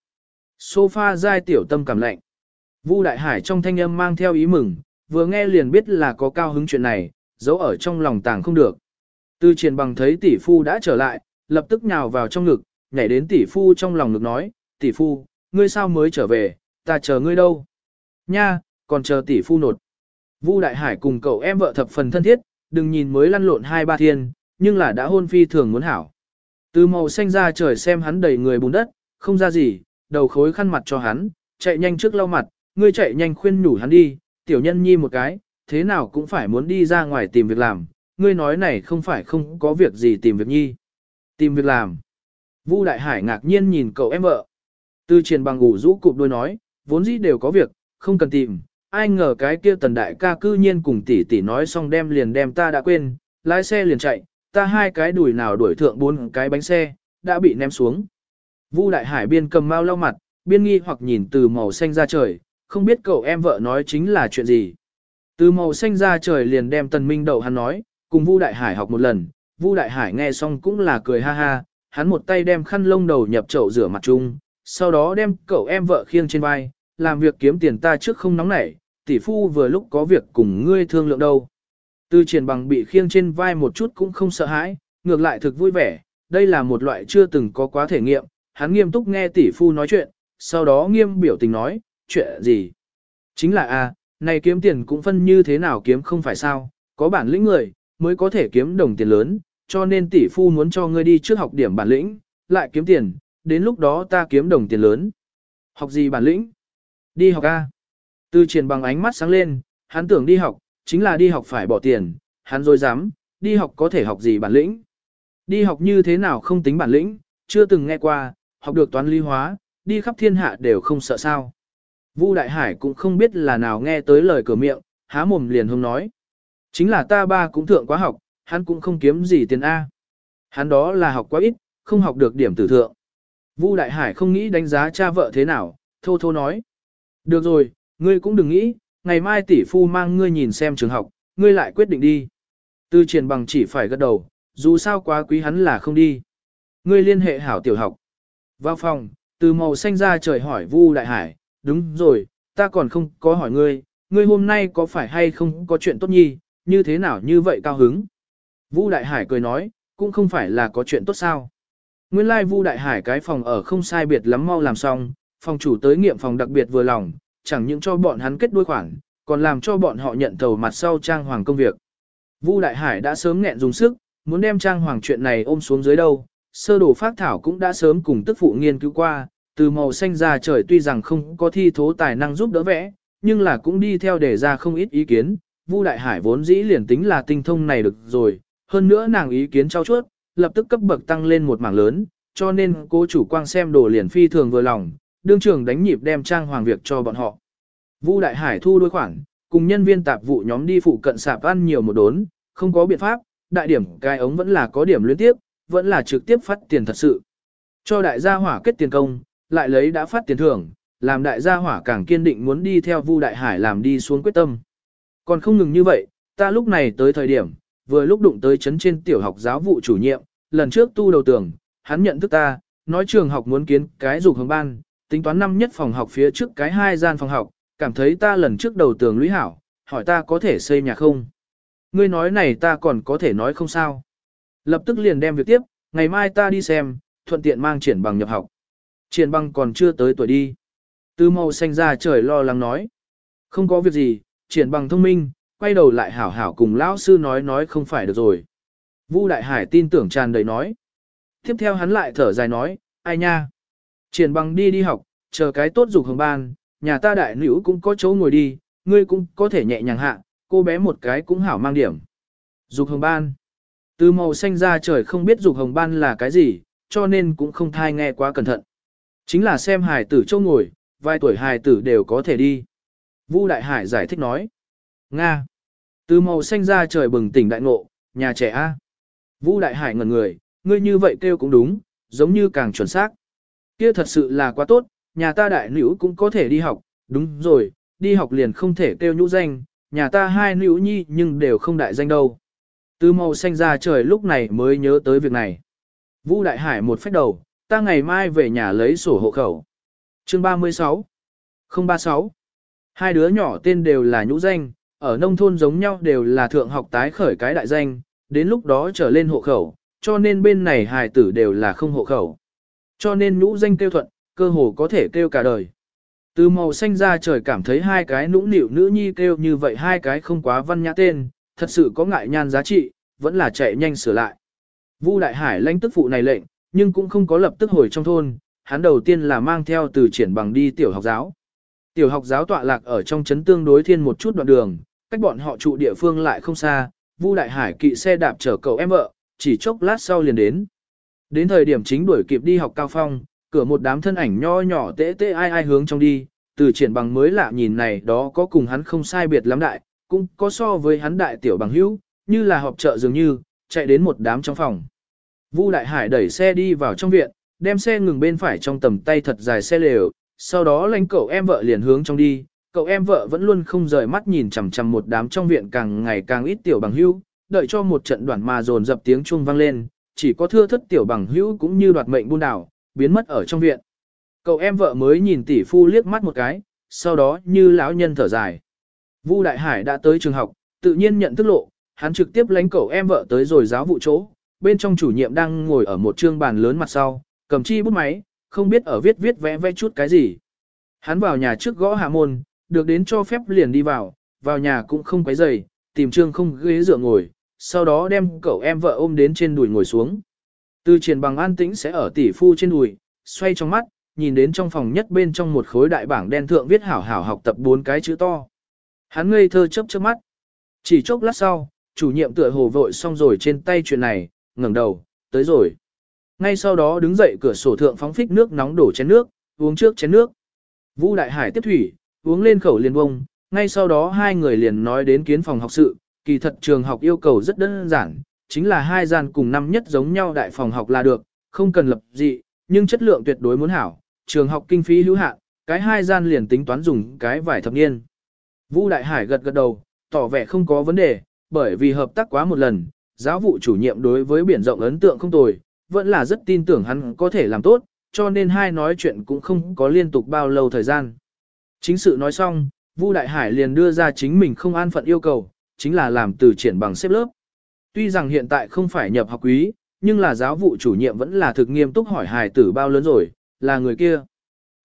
Sofa dai tiểu tâm cảm lạnh. Vu Đại Hải trong thanh âm mang theo ý mừng, vừa nghe liền biết là có cao hứng chuyện này, giấu ở trong lòng tàng không được. Tư triển bằng thấy tỷ phu đã trở lại, lập tức nhào vào trong ngực, nhảy đến tỷ phu trong lòng ngực nói, tỷ phu, ngươi sao mới trở về, ta chờ ngươi đâu. Nha, còn chờ tỷ phu nột. Vu Đại Hải cùng cậu em vợ thập phần thân thiết, đừng nhìn mới lăn lộn hai ba thiên, nhưng là đã hôn phi thường muốn hảo. Từ màu xanh ra trời xem hắn đầy người bùn đất, không ra gì, đầu khối khăn mặt cho hắn, chạy nhanh trước lau mặt, ngươi chạy nhanh khuyên nhủ hắn đi, tiểu nhân nhi một cái, thế nào cũng phải muốn đi ra ngoài tìm việc làm, ngươi nói này không phải không có việc gì tìm việc nhi. Tìm việc làm. Vu Đại Hải ngạc nhiên nhìn cậu em vợ. Từ triển bằng ngủ rũ cụp đôi nói, vốn dĩ đều có việc, không cần tìm, ai ngờ cái kia tần đại ca cư nhiên cùng tỷ tỷ nói xong đem liền đem ta đã quên, lái xe liền chạy, ta hai cái đuổi nào đuổi thượng bốn cái bánh xe, đã bị ném xuống. Vu Đại Hải biên cầm mau lau mặt, biên nghi hoặc nhìn từ màu xanh ra trời, không biết cậu em vợ nói chính là chuyện gì. Từ màu xanh ra trời liền đem tần minh đậu hắn nói, cùng Vu Đại Hải học một lần, Vu Đại Hải nghe xong cũng là cười ha ha, hắn một tay đem khăn lông đầu nhập chậu rửa mặt chung, sau đó đem cậu em vợ khiêng trên vai, làm việc kiếm tiền ta trước không nóng nảy, tỷ phu vừa lúc có việc cùng ngươi thương lượng đâu. Tư triển bằng bị khiêng trên vai một chút cũng không sợ hãi, ngược lại thực vui vẻ, đây là một loại chưa từng có quá thể nghiệm, hắn nghiêm túc nghe tỷ phu nói chuyện, sau đó nghiêm biểu tình nói, chuyện gì? Chính là a, này kiếm tiền cũng phân như thế nào kiếm không phải sao, có bản lĩnh người, mới có thể kiếm đồng tiền lớn, cho nên tỷ phu muốn cho ngươi đi trước học điểm bản lĩnh, lại kiếm tiền, đến lúc đó ta kiếm đồng tiền lớn. Học gì bản lĩnh? Đi học A. Từ triển bằng ánh mắt sáng lên, hắn tưởng đi học, chính là đi học phải bỏ tiền, hắn rồi dám, đi học có thể học gì bản lĩnh. Đi học như thế nào không tính bản lĩnh, chưa từng nghe qua, học được toán lý hóa, đi khắp thiên hạ đều không sợ sao. Vu Đại Hải cũng không biết là nào nghe tới lời cửa miệng, há mồm liền hông nói. Chính là ta ba cũng thượng quá học, hắn cũng không kiếm gì tiền A. Hắn đó là học quá ít, không học được điểm tử thượng. Vu Đại Hải không nghĩ đánh giá cha vợ thế nào, thô thô nói. Được rồi, ngươi cũng đừng nghĩ, ngày mai tỷ phu mang ngươi nhìn xem trường học, ngươi lại quyết định đi. Tư triển bằng chỉ phải gật đầu, dù sao quá quý hắn là không đi. Ngươi liên hệ hảo tiểu học. Vào phòng, từ màu xanh ra trời hỏi Vu Đại Hải, đúng rồi, ta còn không có hỏi ngươi, ngươi hôm nay có phải hay không có chuyện tốt nhi, như thế nào như vậy cao hứng. Vu Đại Hải cười nói, cũng không phải là có chuyện tốt sao. Nguyên lai like Vu Đại Hải cái phòng ở không sai biệt lắm mau làm xong, phòng chủ tới nghiệm phòng đặc biệt vừa lòng, chẳng những cho bọn hắn kết đuôi khoản, còn làm cho bọn họ nhận thầu mặt sau trang hoàng công việc. Vu Đại Hải đã sớm nghẹn dùng sức, muốn đem trang hoàng chuyện này ôm xuống dưới đâu, sơ đồ phát thảo cũng đã sớm cùng tức phụ nghiên cứu qua, từ màu xanh ra trời tuy rằng không có thi thố tài năng giúp đỡ vẽ, nhưng là cũng đi theo để ra không ít ý kiến, Vu Đại Hải vốn dĩ liền tính là tinh thông này được rồi, hơn nữa nàng ý kiến trao chuốt, lập tức cấp bậc tăng lên một mảng lớn, cho nên cô chủ quang xem đồ liền phi thường vừa lòng, đương trưởng đánh nhịp đem trang hoàng việc cho bọn họ. Vu Đại Hải thu đôi khoản, cùng nhân viên tạp vụ nhóm đi phụ cận sạp ăn nhiều một đốn, không có biện pháp, đại điểm cái ống vẫn là có điểm liên tiếp, vẫn là trực tiếp phát tiền thật sự. Cho đại gia hỏa kết tiền công, lại lấy đã phát tiền thưởng, làm đại gia hỏa càng kiên định muốn đi theo Vu Đại Hải làm đi xuống quyết tâm. Còn không ngừng như vậy, ta lúc này tới thời điểm, vừa lúc đụng tới chấn trên tiểu học giáo vụ chủ nhiệm, lần trước tu đầu tường, hắn nhận thức ta, nói trường học muốn kiến cái dục hướng ban, tính toán năm nhất phòng học phía trước cái hai gian phòng học, cảm thấy ta lần trước đầu tường lũy hảo, hỏi ta có thể xây nhà không. Ngươi nói này ta còn có thể nói không sao. Lập tức liền đem việc tiếp, ngày mai ta đi xem, thuận tiện mang triển bằng nhập học. Triển băng còn chưa tới tuổi đi. Tư màu xanh ra trời lo lắng nói. Không có việc gì, triển bằng thông minh, quay đầu lại hảo hảo cùng lão sư nói nói không phải được rồi. Vu Đại Hải tin tưởng tràn đầy nói. Tiếp theo hắn lại thở dài nói, ai nha. Triển bằng đi đi học, chờ cái tốt dục hồng ban, nhà ta đại nữ cũng có chỗ ngồi đi, ngươi cũng có thể nhẹ nhàng hạ, cô bé một cái cũng hảo mang điểm. Dục hồng ban. Từ màu xanh ra trời không biết dục hồng ban là cái gì, cho nên cũng không thai nghe quá cẩn thận. Chính là xem hài tử châu ngồi, vài tuổi hài tử đều có thể đi. Vu Đại Hải giải thích nói. Nga. Từ màu xanh ra trời bừng tỉnh đại ngộ, nhà trẻ A. Vu Đại Hải ngẩn người, ngươi như vậy kêu cũng đúng, giống như càng chuẩn xác. Kia thật sự là quá tốt, nhà ta đại nữ cũng có thể đi học, đúng rồi, đi học liền không thể kêu nhũ danh, nhà ta hai nữ nhi nhưng đều không đại danh đâu. Từ màu xanh ra trời lúc này mới nhớ tới việc này. Vu Đại Hải một phép đầu, ta ngày mai về nhà lấy sổ hộ khẩu. Chương 36 036 Hai đứa nhỏ tên đều là nhũ danh, ở nông thôn giống nhau đều là thượng học tái khởi cái đại danh, đến lúc đó trở lên hộ khẩu, cho nên bên này hài tử đều là không hộ khẩu. Cho nên nhũ danh kêu thuận, cơ hồ có thể kêu cả đời. Từ màu xanh ra trời cảm thấy hai cái nũng nịu nữ nhi kêu như vậy hai cái không quá văn nhã tên, thật sự có ngại nhan giá trị, vẫn là chạy nhanh sửa lại. Vu Đại Hải lãnh tức phụ này lệnh, nhưng cũng không có lập tức hồi trong thôn, hắn đầu tiên là mang theo từ triển bằng đi tiểu học giáo. Tiểu học giáo tọa lạc ở trong trấn tương đối thiên một chút đoạn đường, cách bọn họ trụ địa phương lại không xa, Vu Đại Hải kỵ xe đạp chở cậu em vợ, chỉ chốc lát sau liền đến. Đến thời điểm chính đuổi kịp đi học cao phong, cửa một đám thân ảnh nho nhỏ tễ tễ ai ai hướng trong đi, từ triển bằng mới lạ nhìn này đó có cùng hắn không sai biệt lắm đại, cũng có so với hắn đại tiểu bằng hữu, như là họp chợ dường như, chạy đến một đám trong phòng. Vu Đại Hải đẩy xe đi vào trong viện, đem xe ngừng bên phải trong tầm tay thật dài xe lều, sau đó lãnh cậu em vợ liền hướng trong đi, cậu em vợ vẫn luôn không rời mắt nhìn chằm chằm một đám trong viện càng ngày càng ít tiểu bằng hữu, đợi cho một trận đoạn mà dồn dập tiếng chuông vang lên, chỉ có thưa thất tiểu bằng hữu cũng như đoạt mệnh buôn đảo, biến mất ở trong viện. Cậu em vợ mới nhìn tỷ phu liếc mắt một cái, sau đó như lão nhân thở dài. Vu Đại Hải đã tới trường học, tự nhiên nhận thức lộ, hắn trực tiếp lánh cậu em vợ tới rồi giáo vụ chỗ, bên trong chủ nhiệm đang ngồi ở một trương bàn lớn mặt sau, cầm chi bút máy, không biết ở viết viết vẽ vẽ chút cái gì. Hắn vào nhà trước gõ hạ môn, được đến cho phép liền đi vào, vào nhà cũng không quấy rầy, tìm trương không ghế dựa ngồi, sau đó đem cậu em vợ ôm đến trên đùi ngồi xuống. Từ triển bằng an tĩnh sẽ ở tỷ phu trên đùi, xoay trong mắt, nhìn đến trong phòng nhất bên trong một khối đại bảng đen thượng viết hảo hảo học tập bốn cái chữ to. Hắn ngây thơ chớp chớp mắt. Chỉ chốc lát sau, chủ nhiệm tựa hồ vội xong rồi trên tay chuyện này, ngẩng đầu, tới rồi. Ngay sau đó đứng dậy cửa sổ thượng phóng phích nước nóng đổ chén nước, uống trước chén nước. Vũ Đại Hải tiếp thủy, uống lên khẩu liền bông, ngay sau đó hai người liền nói đến kiến phòng học sự, kỳ thật trường học yêu cầu rất đơn giản, chính là hai gian cùng năm nhất giống nhau đại phòng học là được, không cần lập dị, nhưng chất lượng tuyệt đối muốn hảo, trường học kinh phí hữu hạn, cái hai gian liền tính toán dùng cái vài thập niên. Vũ Đại Hải gật gật đầu, tỏ vẻ không có vấn đề, bởi vì hợp tác quá một lần, giáo vụ chủ nhiệm đối với biển rộng ấn tượng không tồi, vẫn là rất tin tưởng hắn có thể làm tốt, cho nên hai nói chuyện cũng không có liên tục bao lâu thời gian. Chính sự nói xong, Vu Đại Hải liền đưa ra chính mình không an phận yêu cầu, chính là làm từ triển bằng xếp lớp. Tuy rằng hiện tại không phải nhập học quý, nhưng là giáo vụ chủ nhiệm vẫn là thực nghiêm túc hỏi hài tử bao lớn rồi, là người kia.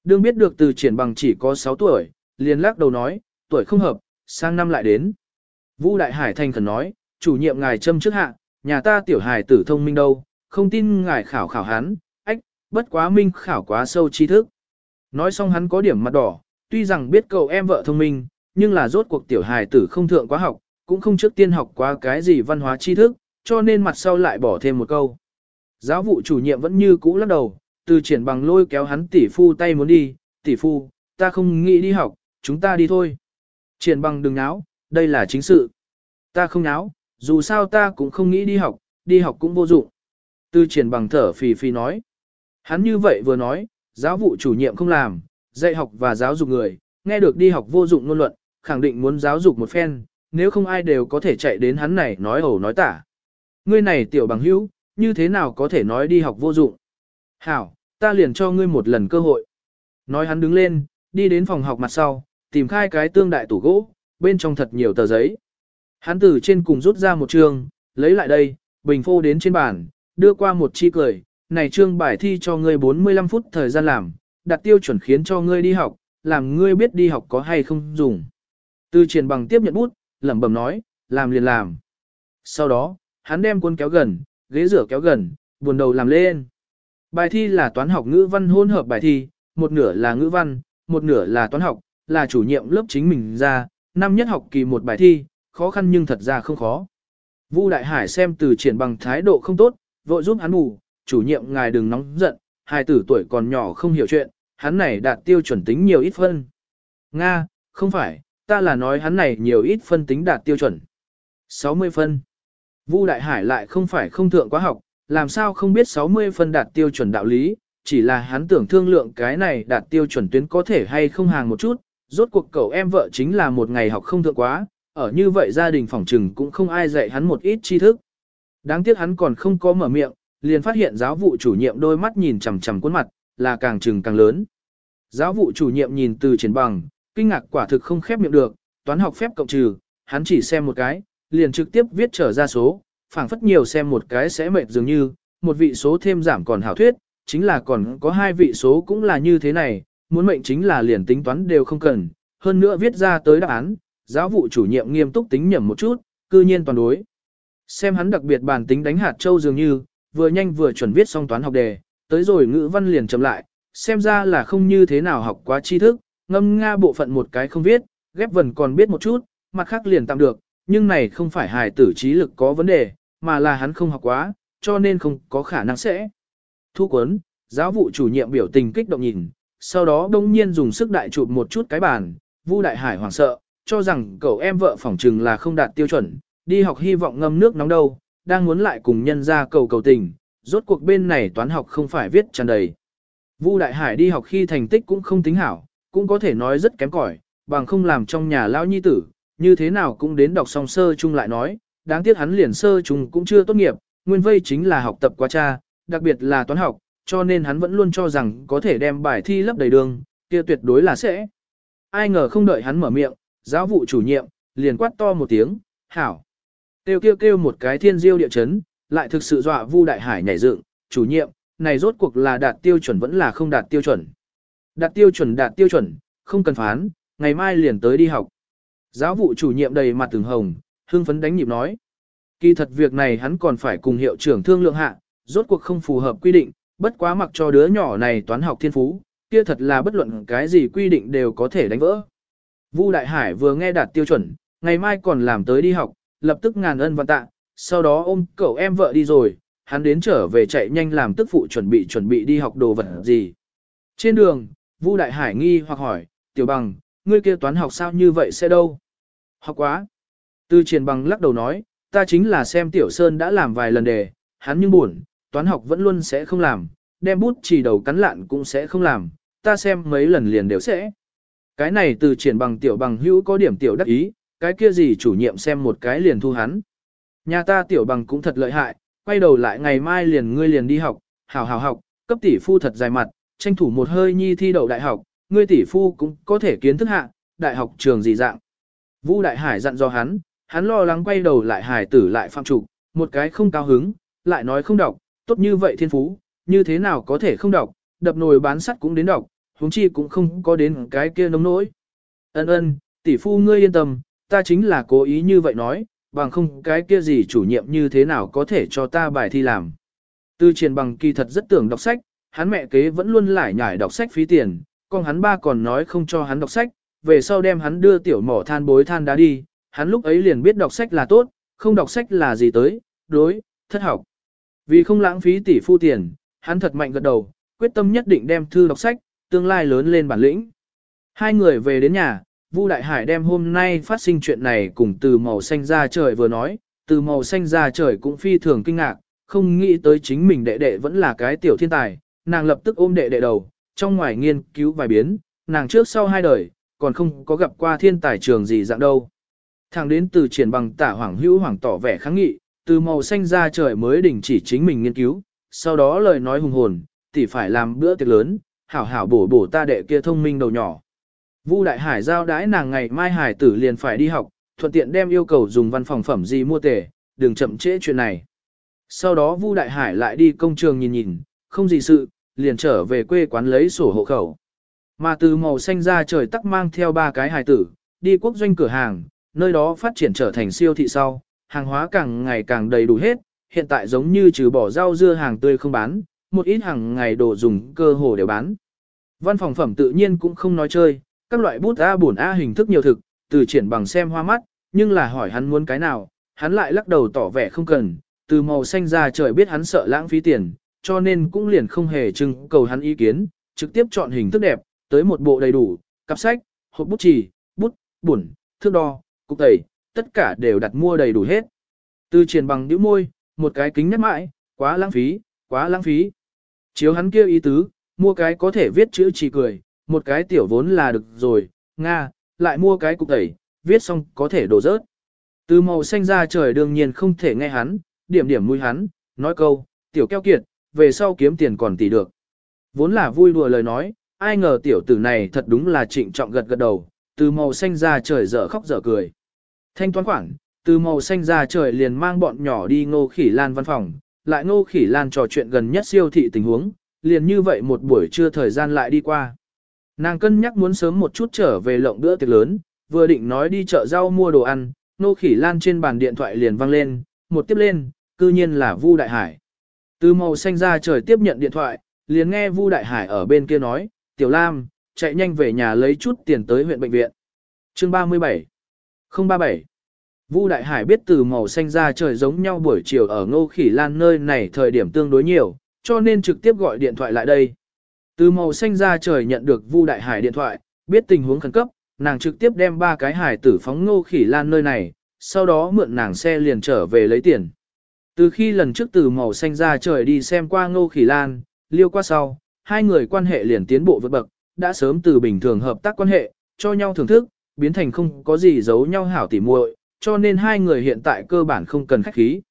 Đương biết được từ triển bằng chỉ có 6 tuổi, liền lắc đầu nói, tuổi không hợp, sang năm lại đến. Vũ Đại Hải thành khẩn nói, chủ nhiệm ngài châm trước hạ, nhà ta tiểu hài tử thông minh đâu, không tin ngài khảo khảo hắn, ách, bất quá minh khảo quá sâu tri thức. Nói xong hắn có điểm mặt đỏ, tuy rằng biết cậu em vợ thông minh, nhưng là rốt cuộc tiểu hài tử không thượng quá học, cũng không trước tiên học quá cái gì văn hóa tri thức, cho nên mặt sau lại bỏ thêm một câu. Giáo vụ chủ nhiệm vẫn như cũ lắc đầu, từ triển bằng lôi kéo hắn tỷ phu tay muốn đi, tỷ phu, ta không nghĩ đi học, chúng ta đi thôi. Triển bằng đừng náo, đây là chính sự. Ta không náo, dù sao ta cũng không nghĩ đi học, đi học cũng vô dụng. Tư triển bằng thở phì phì nói. Hắn như vậy vừa nói, giáo vụ chủ nhiệm không làm, dạy học và giáo dục người, nghe được đi học vô dụng ngôn luận, khẳng định muốn giáo dục một phen, nếu không ai đều có thể chạy đến hắn này nói ẩu nói tả. Ngươi này tiểu bằng hữu, như thế nào có thể nói đi học vô dụng? Hảo, ta liền cho ngươi một lần cơ hội. Nói hắn đứng lên, đi đến phòng học mặt sau, tìm khai cái tương đại tủ gỗ, bên trong thật nhiều tờ giấy. Hắn từ trên cùng rút ra một trường, lấy lại đây, bình phô đến trên bàn, đưa qua một chi cười, này trương bài thi cho ngươi 45 phút thời gian làm, đặt tiêu chuẩn khiến cho ngươi đi học, làm ngươi biết đi học có hay không dùng. Từ triển bằng tiếp nhận bút, lẩm bẩm nói, làm liền làm. Sau đó, hắn đem cuốn kéo gần, ghế rửa kéo gần, buồn đầu làm lên. Bài thi là toán học ngữ văn hỗn hợp bài thi, một nửa là ngữ văn, một nửa là toán học, là chủ nhiệm lớp chính mình ra, năm nhất học kỳ một bài thi, khó khăn nhưng thật ra không khó. Vu Đại Hải xem từ triển bằng thái độ không tốt, vội giúp hắn ngủ, chủ nhiệm ngài đừng nóng giận, hai tử tuổi còn nhỏ không hiểu chuyện, hắn này đạt tiêu chuẩn tính nhiều ít phân. Nga, không phải, ta là nói hắn này nhiều ít phân tính đạt tiêu chuẩn. 60 phân. Vu Đại Hải lại không phải không thượng quá học, làm sao không biết 60 phân đạt tiêu chuẩn đạo lý, chỉ là hắn tưởng thương lượng cái này đạt tiêu chuẩn tuyến có thể hay không hàng một chút, rốt cuộc cậu em vợ chính là một ngày học không thượng quá, ở như vậy gia đình phòng trừng cũng không ai dạy hắn một ít tri thức. Đáng tiếc hắn còn không có mở miệng, liền phát hiện giáo vụ chủ nhiệm đôi mắt nhìn chằm chằm khuôn mặt, là càng trừng càng lớn. Giáo vụ chủ nhiệm nhìn từ trên bằng, kinh ngạc quả thực không khép miệng được, toán học phép cộng trừ, hắn chỉ xem một cái, liền trực tiếp viết trở ra số, phảng phất nhiều xem một cái sẽ mệt dường như, một vị số thêm giảm còn hảo thuyết, chính là còn có hai vị số cũng là như thế này, muốn mệnh chính là liền tính toán đều không cần, hơn nữa viết ra tới đáp án, giáo vụ chủ nhiệm nghiêm túc tính nhẩm một chút, cư nhiên toàn đối. Xem hắn đặc biệt bản tính đánh hạt châu dường như, vừa nhanh vừa chuẩn viết xong toán học đề, tới rồi ngữ văn liền chậm lại, xem ra là không như thế nào học quá tri thức, ngâm nga bộ phận một cái không viết, ghép vần còn biết một chút, mặt khác liền tạm được, nhưng này không phải hài tử trí lực có vấn đề, mà là hắn không học quá, cho nên không có khả năng sẽ. Thu quấn, giáo vụ chủ nhiệm biểu tình kích động nhìn, sau đó đông nhiên dùng sức đại chụp một chút cái bàn, Vu Đại Hải hoảng sợ, cho rằng cậu em vợ phỏng trừng là không đạt tiêu chuẩn, đi học hy vọng ngâm nước nóng đâu, đang muốn lại cùng nhân ra cầu cầu tình, rốt cuộc bên này toán học không phải viết tràn đầy. Vu Đại Hải đi học khi thành tích cũng không tính hảo, cũng có thể nói rất kém cỏi, bằng không làm trong nhà lão nhi tử, như thế nào cũng đến đọc xong sơ chung lại nói, đáng tiếc hắn liền sơ chung cũng chưa tốt nghiệp, nguyên vây chính là học tập quá cha, đặc biệt là toán học, cho nên hắn vẫn luôn cho rằng có thể đem bài thi lấp đầy đường, kia tuyệt đối là sẽ. Ai ngờ không đợi hắn mở miệng, giáo vụ chủ nhiệm, liền quát to một tiếng, hảo. Kêu kêu kêu một cái thiên diêu địa chấn, lại thực sự dọa Vu Đại Hải nhảy dựng, chủ nhiệm, này rốt cuộc là đạt tiêu chuẩn vẫn là không đạt tiêu chuẩn. Đạt tiêu chuẩn đạt tiêu chuẩn, không cần phán, ngày mai liền tới đi học. Giáo vụ chủ nhiệm đầy mặt từng hồng, hưng phấn đánh nhịp nói. Kỳ thật việc này hắn còn phải cùng hiệu trưởng thương lượng hạ, rốt cuộc không phù hợp quy định, bất quá mặc cho đứa nhỏ này toán học thiên phú, kia thật là bất luận cái gì quy định đều có thể đánh vỡ. Vu Đại Hải vừa nghe đạt tiêu chuẩn, ngày mai còn làm tới đi học, lập tức ngàn ân vạn tạ, sau đó ôm cậu em vợ đi rồi, hắn đến trở về chạy nhanh làm tức phụ chuẩn bị chuẩn bị đi học đồ vật gì. Trên đường, Vu Đại Hải nghi hoặc hỏi, tiểu bằng, ngươi kia toán học sao như vậy sẽ đâu? Học quá. Tư triển bằng lắc đầu nói, ta chính là xem tiểu sơn đã làm vài lần đề, hắn nhưng buồn, toán học vẫn luôn sẽ không làm, đem bút chỉ đầu cắn lạn cũng sẽ không làm, ta xem mấy lần liền đều sẽ. Cái này từ triển bằng tiểu bằng hữu có điểm tiểu đắc ý, cái kia gì chủ nhiệm xem một cái liền thu hắn. Nhà ta tiểu bằng cũng thật lợi hại, quay đầu lại ngày mai liền ngươi liền đi học, hảo hảo học, cấp tỷ phu thật dài mặt, tranh thủ một hơi nhi thi đậu đại học, ngươi tỷ phu cũng có thể kiến thức hạ, đại học trường gì dạng. Vũ Đại Hải dặn do hắn, hắn lo lắng quay đầu lại hải tử lại phạm trục, một cái không cao hứng, lại nói không đọc, tốt như vậy thiên phú, như thế nào có thể không đọc, đập nồi bán sắt cũng đến đọc, huống chi cũng không có đến cái kia nông nỗi. Ân ân, tỷ phu ngươi yên tâm, ta chính là cố ý như vậy nói, bằng không cái kia gì chủ nhiệm như thế nào có thể cho ta bài thi làm. Tư triển bằng kỳ thật rất tưởng đọc sách, hắn mẹ kế vẫn luôn lải nhải đọc sách phí tiền, còn hắn ba còn nói không cho hắn đọc sách, về sau đem hắn đưa tiểu mỏ than bối than đá đi, hắn lúc ấy liền biết đọc sách là tốt, không đọc sách là gì tới, đối, thất học. Vì không lãng phí tỷ phu tiền, hắn thật mạnh gật đầu, quyết tâm nhất định đem thư đọc sách, tương lai lớn lên bản lĩnh. Hai người về đến nhà, Vu Đại Hải đem hôm nay phát sinh chuyện này cùng từ màu xanh ra trời vừa nói, từ màu xanh ra trời cũng phi thường kinh ngạc, không nghĩ tới chính mình đệ đệ vẫn là cái tiểu thiên tài, nàng lập tức ôm đệ đệ đầu, trong ngoài nghiên cứu vài biến, nàng trước sau hai đời, còn không có gặp qua thiên tài trường gì dạng đâu. Thẳng đến từ triển bằng tả hoàng hữu hoàng tỏ vẻ kháng nghị, từ màu xanh ra trời mới đình chỉ chính mình nghiên cứu, sau đó lời nói hùng hồn, tỷ phải làm bữa tiệc lớn, hảo hảo bổ bổ ta đệ kia thông minh đầu nhỏ. Vu Đại Hải giao đãi nàng ngày mai hải tử liền phải đi học, thuận tiện đem yêu cầu dùng văn phòng phẩm gì mua tề, đừng chậm trễ chuyện này. Sau đó Vu Đại Hải lại đi công trường nhìn nhìn, không gì sự, liền trở về quê quán lấy sổ hộ khẩu. Mà từ màu xanh ra trời tắc mang theo ba cái hài tử, đi quốc doanh cửa hàng, nơi đó phát triển trở thành siêu thị sau, hàng hóa càng ngày càng đầy đủ hết, hiện tại giống như trừ bỏ rau dưa hàng tươi không bán, một ít hàng ngày đồ dùng cơ hồ đều bán. Văn phòng phẩm tự nhiên cũng không nói chơi, các loại bút A bổn A hình thức nhiều thực, từ triển bằng xem hoa mắt, nhưng là hỏi hắn muốn cái nào, hắn lại lắc đầu tỏ vẻ không cần, từ màu xanh ra trời biết hắn sợ lãng phí tiền, cho nên cũng liền không hề trưng cầu hắn ý kiến, trực tiếp chọn hình thức đẹp, tới một bộ đầy đủ, cặp sách, hộp bút chì, bút, bổn, thước đo, cục tẩy, tất cả đều đặt mua đầy đủ hết. Từ triển bằng nhíu môi, một cái kính nhắc mãi, quá lãng phí, quá lãng phí. Chiếu hắn kêu ý tứ, mua cái có thể viết chữ chỉ cười, một cái tiểu vốn là được rồi, Nga, lại mua cái cục tẩy, viết xong có thể đổ rớt. Từ màu xanh ra trời đương nhiên không thể nghe hắn, điểm điểm mũi hắn, nói câu, tiểu keo kiệt, về sau kiếm tiền còn tỷ được. Vốn là vui đùa lời nói, ai ngờ tiểu tử này thật đúng là trịnh trọng gật gật đầu, từ màu xanh ra trời dở khóc dở cười. Thanh toán khoản, từ màu xanh ra trời liền mang bọn nhỏ đi ngô khỉ lan văn phòng, lại ngô khỉ lan trò chuyện gần nhất siêu thị tình huống, liền như vậy một buổi trưa thời gian lại đi qua. Nàng cân nhắc muốn sớm một chút trở về lộng bữa tiệc lớn, vừa định nói đi chợ rau mua đồ ăn, nô khỉ lan trên bàn điện thoại liền vang lên, một tiếp lên, cư nhiên là Vu Đại Hải. Từ màu xanh ra trời tiếp nhận điện thoại, liền nghe Vu Đại Hải ở bên kia nói, Tiểu Lam, chạy nhanh về nhà lấy chút tiền tới huyện bệnh viện. Chương 37 037 Vu Đại Hải biết từ màu xanh ra trời giống nhau buổi chiều ở Ngô Khỉ Lan nơi này thời điểm tương đối nhiều, cho nên trực tiếp gọi điện thoại lại đây. Từ màu xanh ra trời nhận được Vu Đại Hải điện thoại, biết tình huống khẩn cấp, nàng trực tiếp đem ba cái hải tử phóng Ngô Khỉ Lan nơi này, sau đó mượn nàng xe liền trở về lấy tiền. Từ khi lần trước từ màu xanh ra trời đi xem qua Ngô Khỉ Lan, liêu qua sau, hai người quan hệ liền tiến bộ vượt bậc, đã sớm từ bình thường hợp tác quan hệ, cho nhau thưởng thức, biến thành không có gì giấu nhau hảo tỉ muội, cho nên hai người hiện tại cơ bản không cần khách khí.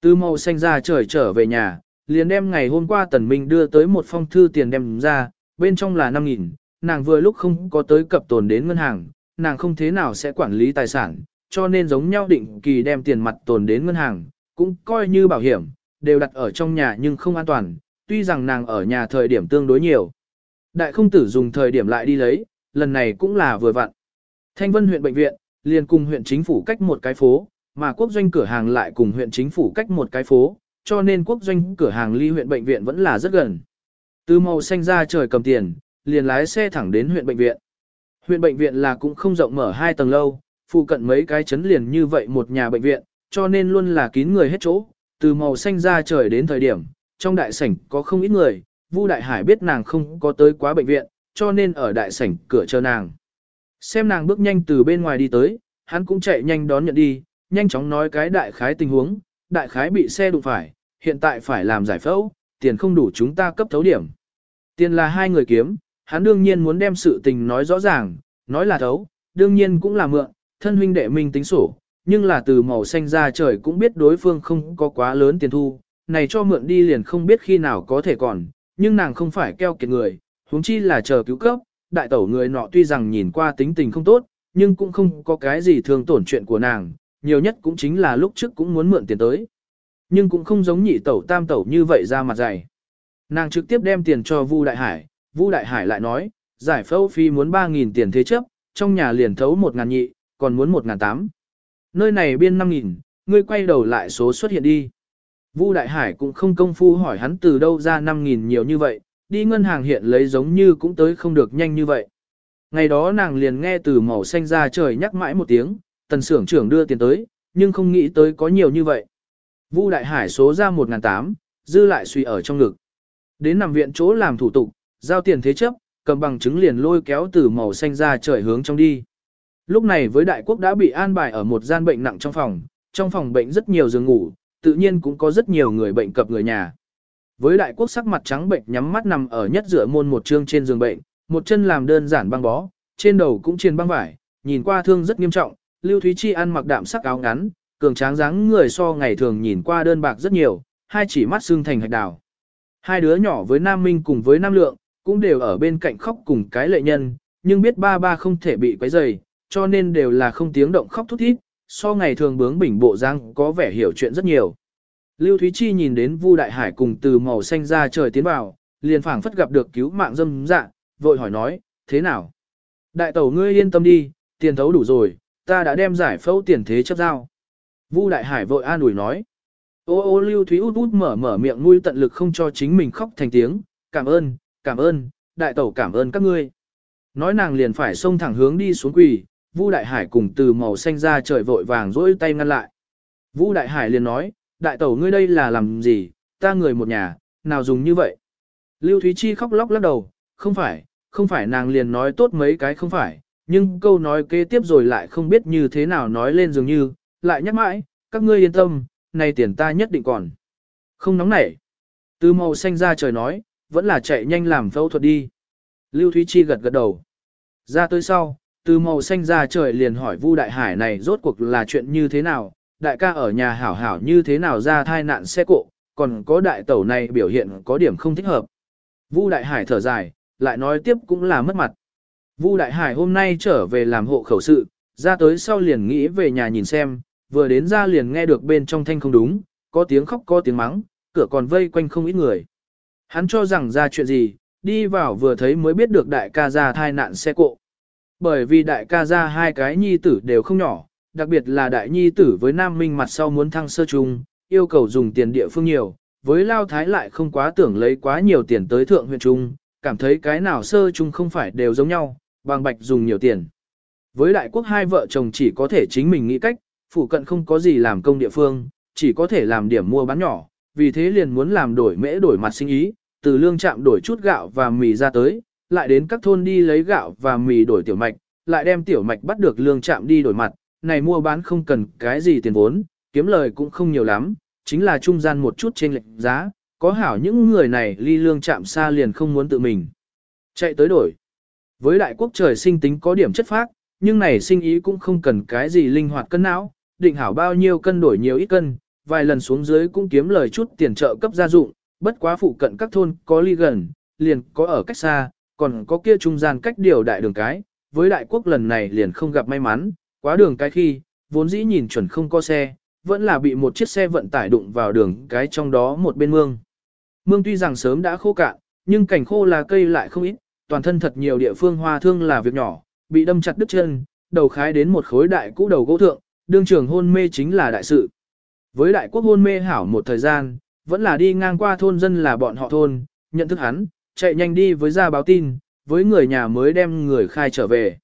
Từ màu xanh ra trời trở về nhà, liền đem ngày hôm qua Tần Minh đưa tới một phong thư tiền đem ra, bên trong là 5.000, nàng vừa lúc không có tới cập tồn đến ngân hàng, nàng không thế nào sẽ quản lý tài sản, cho nên giống nhau định kỳ đem tiền mặt tồn đến ngân hàng, cũng coi như bảo hiểm, đều đặt ở trong nhà nhưng không an toàn, tuy rằng nàng ở nhà thời điểm tương đối nhiều. Đại không tử dùng thời điểm lại đi lấy, lần này cũng là vừa vặn. Thanh Vân huyện bệnh viện, liền cùng huyện chính phủ cách một cái phố, mà quốc doanh cửa hàng lại cùng huyện chính phủ cách một cái phố, cho nên quốc doanh cửa hàng ly huyện bệnh viện vẫn là rất gần. Từ màu xanh ra trời cầm tiền, liền lái xe thẳng đến huyện bệnh viện. Huyện bệnh viện là cũng không rộng mở hai tầng lâu, phụ cận mấy cái chấn liền như vậy một nhà bệnh viện, cho nên luôn là kín người hết chỗ. từ màu xanh ra trời đến thời điểm, trong đại sảnh có không ít người, Vu Đại Hải biết nàng không có tới quá bệnh viện, cho nên ở đại sảnh cửa chờ nàng. Xem nàng bước nhanh từ bên ngoài đi tới, hắn cũng chạy nhanh đón nhận đi, nhanh chóng nói cái đại khái tình huống, đại khái bị xe đụng phải, hiện tại phải làm giải phẫu, tiền không đủ chúng ta cấp thấu điểm. Tiền là hai người kiếm, hắn đương nhiên muốn đem sự tình nói rõ ràng, nói là thấu, đương nhiên cũng là mượn, thân huynh đệ minh tính sổ, nhưng là từ màu xanh ra trời cũng biết đối phương không có quá lớn tiền thu, này cho mượn đi liền không biết khi nào có thể còn, nhưng nàng không phải keo kiệt người, huống chi là chờ cứu cấp, đại tẩu người nọ tuy rằng nhìn qua tính tình không tốt, nhưng cũng không có cái gì thương tổn chuyện của nàng, nhiều nhất cũng chính là lúc trước cũng muốn mượn tiền tới. Nhưng cũng không giống nhị tẩu tam tẩu như vậy ra mặt dày. Nàng trực tiếp đem tiền cho Vu Đại Hải, Vu Đại Hải lại nói, giải phẫu phi muốn 3.000 tiền thế chấp, trong nhà liền thấu 1.000 nhị, còn muốn 1.800. Nơi này biên 5.000, ngươi quay đầu lại số xuất hiện đi. Vu Đại Hải cũng không công phu hỏi hắn từ đâu ra 5.000 nhiều như vậy, đi ngân hàng hiện lấy giống như cũng tới không được nhanh như vậy. Ngày đó nàng liền nghe từ màu xanh ra trời nhắc mãi một tiếng, tần xưởng trưởng đưa tiền tới, nhưng không nghĩ tới có nhiều như vậy. Vu Đại Hải số ra 1.800, dư lại suy ở trong ngực. Đến nằm viện chỗ làm thủ tục, giao tiền thế chấp, cầm bằng chứng liền lôi kéo từ màu xanh ra trời hướng trong đi. Lúc này với đại quốc đã bị an bài ở một gian bệnh nặng trong phòng, trong phòng bệnh rất nhiều giường ngủ, tự nhiên cũng có rất nhiều người bệnh cập người nhà. Với đại quốc sắc mặt trắng bệnh nhắm mắt nằm ở nhất giữa môn một trương trên giường bệnh, một chân làm đơn giản băng bó, trên đầu cũng trên băng vải, nhìn qua thương rất nghiêm trọng, Lưu Thúy Chi ăn mặc đạm sắc áo ngắn, cường tráng dáng người so ngày thường nhìn qua đơn bạc rất nhiều, hai chỉ mắt xương thành hạch đào. Hai đứa nhỏ với Nam Minh cùng với Nam Lượng, cũng đều ở bên cạnh khóc cùng cái lệ nhân, nhưng biết ba ba không thể bị quấy rầy, cho nên đều là không tiếng động khóc thút thít, so ngày thường bướng bỉnh bộ giang có vẻ hiểu chuyện rất nhiều. Lưu Thúy Chi nhìn đến Vu Đại Hải cùng từ màu xanh ra trời tiến vào, liền phảng phất gặp được cứu mạng dâm dạ, vội hỏi nói, thế nào? Đại tẩu ngươi yên tâm đi, tiền thấu đủ rồi, ta đã đem giải phẫu tiền thế chấp giao. Vu Đại Hải vội an ủi nói. Ô ô Lưu Thúy út út mở mở miệng nuôi tận lực không cho chính mình khóc thành tiếng, cảm ơn, cảm ơn, đại tẩu cảm ơn các ngươi. Nói nàng liền phải xông thẳng hướng đi xuống quỳ, Vu Đại Hải cùng từ màu xanh ra trời vội vàng dỗi tay ngăn lại. Vu Đại Hải liền nói, đại tẩu ngươi đây là làm gì, ta người một nhà, nào dùng như vậy. Lưu Thúy Chi khóc lóc lắc đầu, không phải, không phải nàng liền nói tốt mấy cái không phải, nhưng câu nói kế tiếp rồi lại không biết như thế nào nói lên dường như, lại nhắc mãi, các ngươi yên tâm, này tiền ta nhất định còn. Không nóng nảy. Từ màu xanh ra trời nói, vẫn là chạy nhanh làm phẫu thuật đi. Lưu Thúy Chi gật gật đầu. Ra tới sau, từ màu xanh ra trời liền hỏi Vu Đại Hải này rốt cuộc là chuyện như thế nào, đại ca ở nhà hảo hảo như thế nào ra thai nạn xe cộ, còn có đại tẩu này biểu hiện có điểm không thích hợp. Vu Đại Hải thở dài, lại nói tiếp cũng là mất mặt. Vu Đại Hải hôm nay trở về làm hộ khẩu sự, ra tới sau liền nghĩ về nhà nhìn xem, vừa đến ra liền nghe được bên trong thanh không đúng, có tiếng khóc có tiếng mắng, cửa còn vây quanh không ít người. Hắn cho rằng ra chuyện gì, đi vào vừa thấy mới biết được đại ca ra thai nạn xe cộ. Bởi vì đại ca ra hai cái nhi tử đều không nhỏ, đặc biệt là đại nhi tử với nam minh mặt sau muốn thăng sơ trung, yêu cầu dùng tiền địa phương nhiều, với lao thái lại không quá tưởng lấy quá nhiều tiền tới thượng huyện trung, cảm thấy cái nào sơ trung không phải đều giống nhau, bằng bạch dùng nhiều tiền. Với đại quốc hai vợ chồng chỉ có thể chính mình nghĩ cách, phụ cận không có gì làm công địa phương, chỉ có thể làm điểm mua bán nhỏ, vì thế liền muốn làm đổi mễ đổi mặt sinh ý, từ lương trạm đổi chút gạo và mì ra tới, lại đến các thôn đi lấy gạo và mì đổi tiểu mạch, lại đem tiểu mạch bắt được lương trạm đi đổi mặt, này mua bán không cần cái gì tiền vốn, kiếm lời cũng không nhiều lắm, chính là trung gian một chút trên lệnh giá, có hảo những người này ly lương chạm xa liền không muốn tự mình. Chạy tới đổi. Với đại quốc trời sinh tính có điểm chất phác, nhưng này sinh ý cũng không cần cái gì linh hoạt cân não, định hảo bao nhiêu cân đổi nhiều ít cân, vài lần xuống dưới cũng kiếm lời chút tiền trợ cấp gia dụng, bất quá phụ cận các thôn có ly gần, liền có ở cách xa, còn có kia trung gian cách điều đại đường cái, với đại quốc lần này liền không gặp may mắn, quá đường cái khi, vốn dĩ nhìn chuẩn không có xe, vẫn là bị một chiếc xe vận tải đụng vào đường cái trong đó một bên mương. Mương tuy rằng sớm đã khô cạn, nhưng cảnh khô là cây lại không ít, toàn thân thật nhiều địa phương hoa thương là việc nhỏ, bị đâm chặt đứt chân, đầu khái đến một khối đại cũ đầu gỗ thượng, đương trường hôn mê chính là đại sự. Với đại quốc hôn mê hảo một thời gian, vẫn là đi ngang qua thôn dân là bọn họ thôn, nhận thức hắn, chạy nhanh đi với ra báo tin, với người nhà mới đem người khai trở về.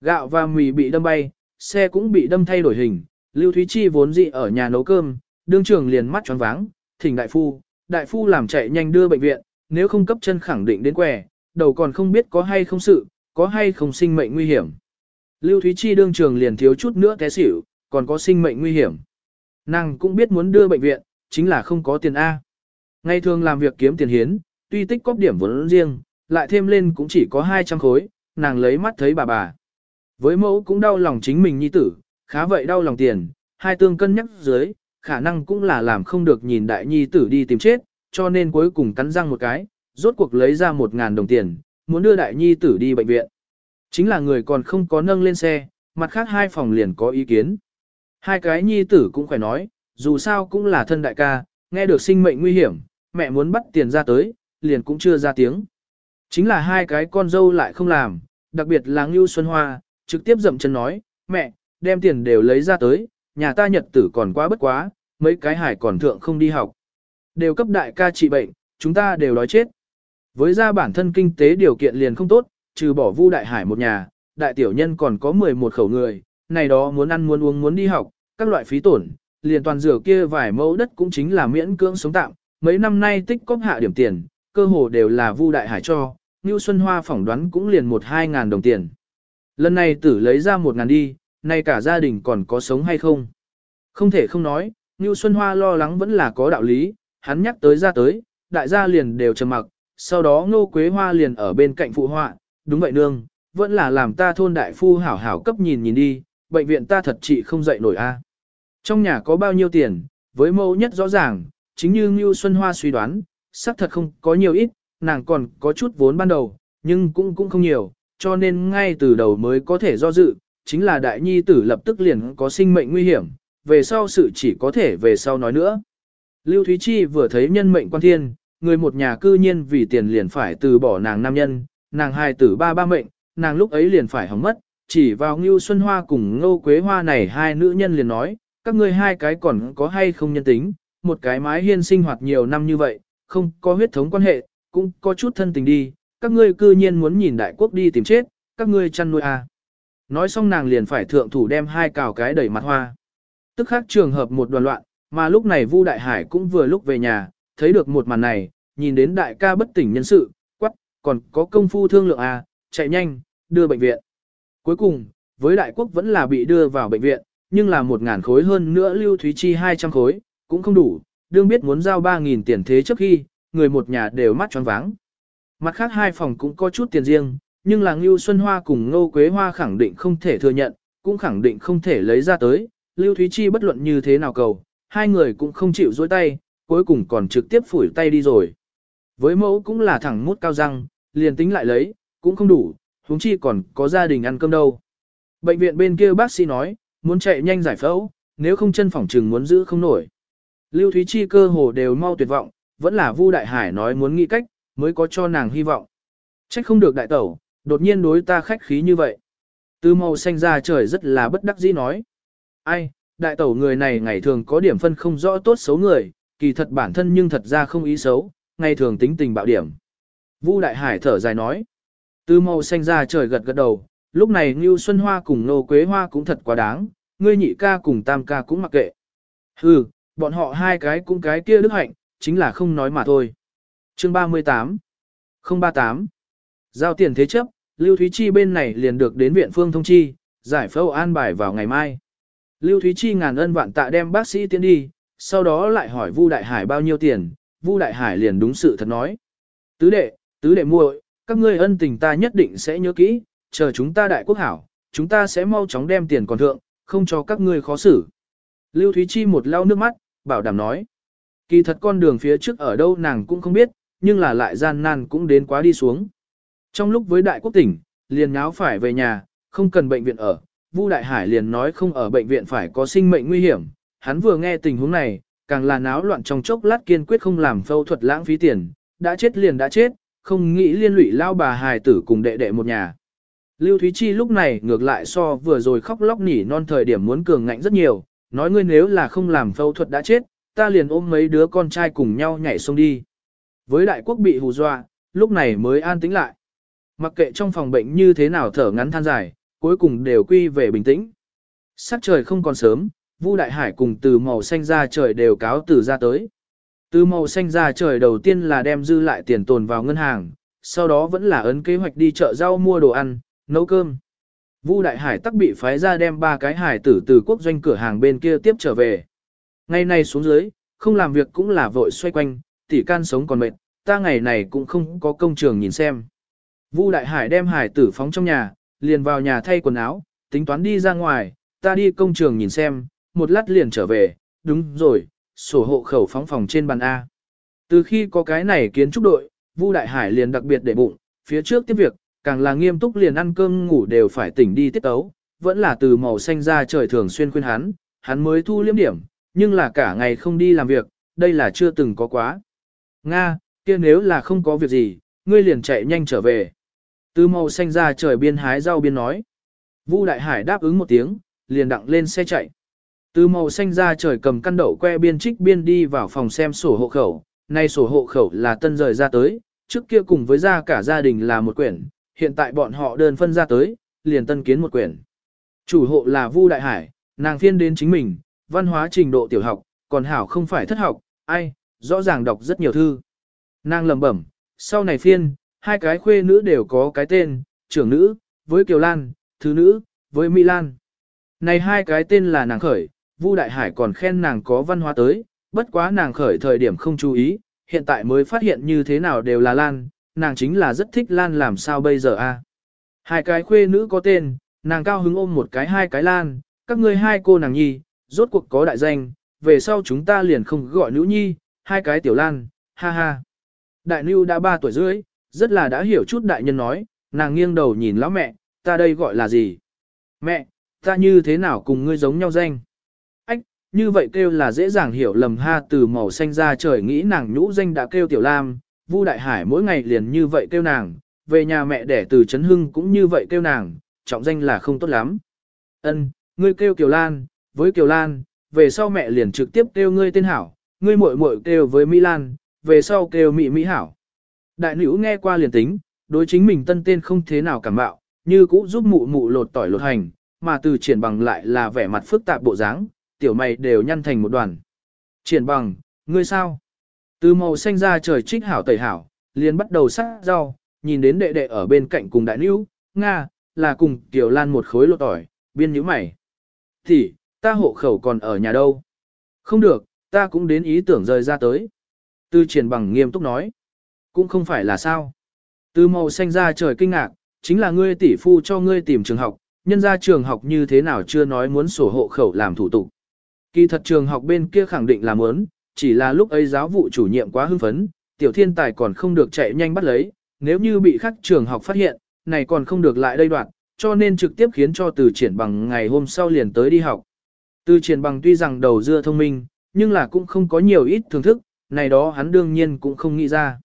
Gạo và mì bị đâm bay, xe cũng bị đâm thay đổi hình, Lưu Thúy Chi vốn dị ở nhà nấu cơm, đương trường liền mắt tròn váng, thỉnh đại phu, đại phu làm chạy nhanh đưa bệnh viện, nếu không cấp chân khẳng định đến quẻ, đầu còn không biết có hay không sự, có hay không sinh mệnh nguy hiểm. Lưu Thúy Chi đương trường liền thiếu chút nữa té xỉu, còn có sinh mệnh nguy hiểm. Nàng cũng biết muốn đưa bệnh viện, chính là không có tiền A. Ngày thường làm việc kiếm tiền hiến, tuy tích cóp điểm vốn riêng, lại thêm lên cũng chỉ có 200 khối, nàng lấy mắt thấy bà bà. Với mẫu cũng đau lòng chính mình nhi tử, khá vậy đau lòng tiền, hai tương cân nhắc dưới, khả năng cũng là làm không được nhìn đại nhi tử đi tìm chết, cho nên cuối cùng cắn răng một cái, rốt cuộc lấy ra một ngàn đồng tiền, muốn đưa đại nhi tử đi bệnh viện. Chính là người còn không có nâng lên xe, mặt khác hai phòng liền có ý kiến. Hai cái nhi tử cũng phải nói, dù sao cũng là thân đại ca, nghe được sinh mệnh nguy hiểm, mẹ muốn bắt tiền ra tới, liền cũng chưa ra tiếng. Chính là hai cái con dâu lại không làm, đặc biệt là Ngưu Xuân Hoa, trực tiếp dậm chân nói, mẹ, đem tiền đều lấy ra tới, nhà ta nhật tử còn quá bất quá, mấy cái hải còn thượng không đi học. Đều cấp đại ca trị bệnh, chúng ta đều đói chết. Với ra bản thân kinh tế điều kiện liền không tốt, trừ bỏ vu đại hải một nhà, đại tiểu nhân còn có 11 khẩu người, này đó muốn ăn muốn uống muốn đi học, các loại phí tổn, liền toàn rửa kia vài mẫu đất cũng chính là miễn cưỡng sống tạm, mấy năm nay tích cóp hạ điểm tiền, cơ hồ đều là vu đại hải cho, Ngưu Xuân Hoa phỏng đoán cũng liền một hai ngàn đồng tiền. Lần này tử lấy ra một ngàn đi, nay cả gia đình còn có sống hay không? Không thể không nói, Ngưu Xuân Hoa lo lắng vẫn là có đạo lý, hắn nhắc tới ra tới, đại gia liền đều trầm mặc, sau đó Ngô Quế Hoa liền ở bên cạnh phụ họa, đúng vậy nương, vẫn là làm ta thôn đại phu hảo hảo cấp nhìn nhìn đi, bệnh viện ta thật trị không dậy nổi a. Trong nhà có bao nhiêu tiền, với mẫu nhất rõ ràng, chính như Ngưu Xuân Hoa suy đoán, xác thật không có nhiều ít, nàng còn có chút vốn ban đầu, nhưng cũng cũng không nhiều, cho nên ngay từ đầu mới có thể do dự, chính là đại nhi tử lập tức liền có sinh mệnh nguy hiểm, về sau sự chỉ có thể về sau nói nữa. Lưu Thúy Chi vừa thấy nhân mệnh quan thiên, người một nhà cư nhiên vì tiền liền phải từ bỏ nàng nam nhân, nàng hai tử ba ba mệnh, nàng lúc ấy liền phải hỏng mất, chỉ vào Ngưu Xuân Hoa cùng Ngô Quế Hoa này hai nữ nhân liền nói, các ngươi hai cái còn có hay không nhân tính, một cái mái hiên sinh hoạt nhiều năm như vậy, không có huyết thống quan hệ, cũng có chút thân tình đi, các ngươi cư nhiên muốn nhìn đại quốc đi tìm chết, các ngươi chăn nuôi à. Nói xong nàng liền phải thượng thủ đem hai cào cái đẩy mặt hoa. Tức khác trường hợp một đoàn loạn, mà lúc này Vu Đại Hải cũng vừa lúc về nhà, thấy được một màn này, nhìn đến đại ca bất tỉnh nhân sự, quắc, còn có công phu thương lượng à, chạy nhanh, đưa bệnh viện. Cuối cùng, với đại quốc vẫn là bị đưa vào bệnh viện, nhưng là một ngàn khối hơn nữa lưu thúy chi 200 khối, cũng không đủ, đương biết muốn giao 3.000 tiền thế trước khi, người một nhà đều mắt tròn váng. Mặt khác hai phòng cũng có chút tiền riêng, nhưng là Ngưu Xuân Hoa cùng Ngô Quế Hoa khẳng định không thể thừa nhận, cũng khẳng định không thể lấy ra tới, Lưu Thúy Chi bất luận như thế nào cầu, hai người cũng không chịu dối tay, cuối cùng còn trực tiếp phủi tay đi rồi. Với mẫu cũng là thẳng mút cao răng, liền tính lại lấy, cũng không đủ, huống chi còn có gia đình ăn cơm đâu. Bệnh viện bên kia bác sĩ nói, muốn chạy nhanh giải phẫu, nếu không chân phòng trừng muốn giữ không nổi. Lưu Thúy Chi cơ hồ đều mau tuyệt vọng, vẫn là Vu Đại Hải nói muốn nghĩ cách, mới có cho nàng hy vọng. Trách không được đại tẩu, đột nhiên đối ta khách khí như vậy. Từ màu xanh ra trời rất là bất đắc dĩ nói. Ai, đại tẩu người này ngày thường có điểm phân không rõ tốt xấu người, kỳ thật bản thân nhưng thật ra không ý xấu, ngày thường tính tình bạo điểm. Vu Đại Hải thở dài nói. Từ màu xanh ra trời gật gật đầu, lúc này Ngưu Xuân Hoa cùng Nô Quế Hoa cũng thật quá đáng, ngươi nhị ca cùng tam ca cũng mặc kệ. Hừ, bọn họ hai cái cũng cái kia đức hạnh, chính là không nói mà thôi. Chương 38 038 Giao tiền thế chấp, Lưu Thúy Chi bên này liền được đến viện phương thông chi, giải phẫu an bài vào ngày mai. Lưu Thúy Chi ngàn ân vạn tạ đem bác sĩ tiến đi, sau đó lại hỏi Vu Đại Hải bao nhiêu tiền, Vu Đại Hải liền đúng sự thật nói. Tứ đệ, tứ đệ muội, các ngươi ân tình ta nhất định sẽ nhớ kỹ, chờ chúng ta đại quốc hảo, chúng ta sẽ mau chóng đem tiền còn thượng, không cho các ngươi khó xử. Lưu Thúy Chi một lau nước mắt, bảo đảm nói. Kỳ thật con đường phía trước ở đâu nàng cũng không biết, nhưng là lại gian nan cũng đến quá đi xuống. Trong lúc với đại quốc tỉnh, liền nháo phải về nhà, không cần bệnh viện ở, Vu Đại Hải liền nói không ở bệnh viện phải có sinh mệnh nguy hiểm. Hắn vừa nghe tình huống này, càng là náo loạn trong chốc lát kiên quyết không làm phẫu thuật lãng phí tiền, đã chết liền đã chết, không nghĩ liên lụy lao bà hài tử cùng đệ đệ một nhà. Lưu Thúy Chi lúc này ngược lại so vừa rồi khóc lóc nỉ non thời điểm muốn cường ngạnh rất nhiều, nói ngươi nếu là không làm phẫu thuật đã chết, ta liền ôm mấy đứa con trai cùng nhau nhảy xuống đi. Với đại quốc bị hù dọa, lúc này mới an tĩnh lại. Mặc kệ trong phòng bệnh như thế nào thở ngắn than dài, cuối cùng đều quy về bình tĩnh. Sắc trời không còn sớm, Vu Đại Hải cùng từ màu xanh ra trời đều cáo từ ra tới. Từ màu xanh ra trời đầu tiên là đem dư lại tiền tồn vào ngân hàng, sau đó vẫn là ấn kế hoạch đi chợ rau mua đồ ăn, nấu cơm. Vu Đại Hải tắc bị phái ra đem ba cái hải tử từ quốc doanh cửa hàng bên kia tiếp trở về. Ngày nay xuống dưới, không làm việc cũng là vội xoay quanh, Tỷ can sống còn mệt, ta ngày này cũng không có công trường nhìn xem. Vu Đại Hải đem hải tử phóng trong nhà, liền vào nhà thay quần áo, tính toán đi ra ngoài, ta đi công trường nhìn xem, một lát liền trở về, đúng rồi, sổ hộ khẩu phóng phòng trên bàn A. Từ khi có cái này kiến trúc đội, Vu Đại Hải liền đặc biệt để bụng, phía trước tiếp việc, càng là nghiêm túc liền ăn cơm ngủ đều phải tỉnh đi tiết tấu, vẫn là từ màu xanh ra trời thường xuyên khuyên hắn, hắn mới thu liếm điểm, nhưng là cả ngày không đi làm việc, đây là chưa từng có quá. Nga, kia nếu là không có việc gì, ngươi liền chạy nhanh trở về. Từ màu xanh ra trời biên hái rau biên nói. Vu Đại Hải đáp ứng một tiếng, liền đặng lên xe chạy. Từ màu xanh ra trời cầm căn đậu que biên trích biên đi vào phòng xem sổ hộ khẩu, nay sổ hộ khẩu là tân rời ra tới, trước kia cùng với ra cả gia đình là một quyển, hiện tại bọn họ đơn phân ra tới, liền tân kiến một quyển. Chủ hộ là Vu Đại Hải, nàng phiên đến chính mình, văn hóa trình độ tiểu học, còn Hảo không phải thất học, ai, rõ ràng đọc rất nhiều thư. Nàng lẩm bẩm, sau này phiên, hai cái khuê nữ đều có cái tên, trưởng nữ, với Kiều Lan, thứ nữ, với Mỹ Lan. Này hai cái tên là nàng khởi, Vu Đại Hải còn khen nàng có văn hóa tới, bất quá nàng khởi thời điểm không chú ý, hiện tại mới phát hiện như thế nào đều là Lan, nàng chính là rất thích Lan làm sao bây giờ a? Hai cái khuê nữ có tên, nàng cao hứng ôm một cái hai cái Lan, các ngươi hai cô nàng nhi, rốt cuộc có đại danh, về sau chúng ta liền không gọi nữ nhi, hai cái tiểu Lan, ha ha. Đại Nưu đã ba tuổi rưỡi, rất là đã hiểu chút đại nhân nói, nàng nghiêng đầu nhìn lão mẹ, ta đây gọi là gì? Mẹ, ta như thế nào cùng ngươi giống nhau danh? Ách, như vậy kêu là dễ dàng hiểu lầm ha từ màu xanh ra trời nghĩ nàng nhũ danh đã kêu tiểu lam, Vu Đại Hải mỗi ngày liền như vậy kêu nàng, về nhà mẹ đẻ từ Trấn Hưng cũng như vậy kêu nàng, trọng danh là không tốt lắm. Ân, ngươi kêu Kiều Lan, với Kiều Lan, về sau mẹ liền trực tiếp kêu ngươi tên hảo, ngươi muội muội kêu với Mỹ Lan, về sau kêu Mỹ Mỹ hảo. Đại nữ nghe qua liền tính, đối chính mình tân tên không thế nào cảm bạo, như cũ giúp mụ mụ lột tỏi lột hành, mà từ triển bằng lại là vẻ mặt phức tạp bộ dáng, tiểu mày đều nhăn thành một đoàn. Triển bằng, ngươi sao? Từ màu xanh ra trời trích hảo tẩy hảo, liền bắt đầu sắc rau, nhìn đến đệ đệ ở bên cạnh cùng đại nữ, Nga, là cùng tiểu lan một khối lột tỏi, biên nhíu mày. Thì, ta hộ khẩu còn ở nhà đâu? Không được, ta cũng đến ý tưởng rời ra tới. Từ triển bằng nghiêm túc nói. Cũng không phải là sao. Từ màu xanh ra trời kinh ngạc, chính là ngươi tỷ phu cho ngươi tìm trường học, nhân ra trường học như thế nào chưa nói muốn sổ hộ khẩu làm thủ tục. Kỳ thật trường học bên kia khẳng định là muốn, chỉ là lúc ấy giáo vụ chủ nhiệm quá hưng phấn, tiểu thiên tài còn không được chạy nhanh bắt lấy, nếu như bị khắc trường học phát hiện, này còn không được lại đây đoạn, cho nên trực tiếp khiến cho từ triển bằng ngày hôm sau liền tới đi học. Từ triển bằng tuy rằng đầu dưa thông minh, nhưng là cũng không có nhiều ít thưởng thức, này đó hắn đương nhiên cũng không nghĩ ra.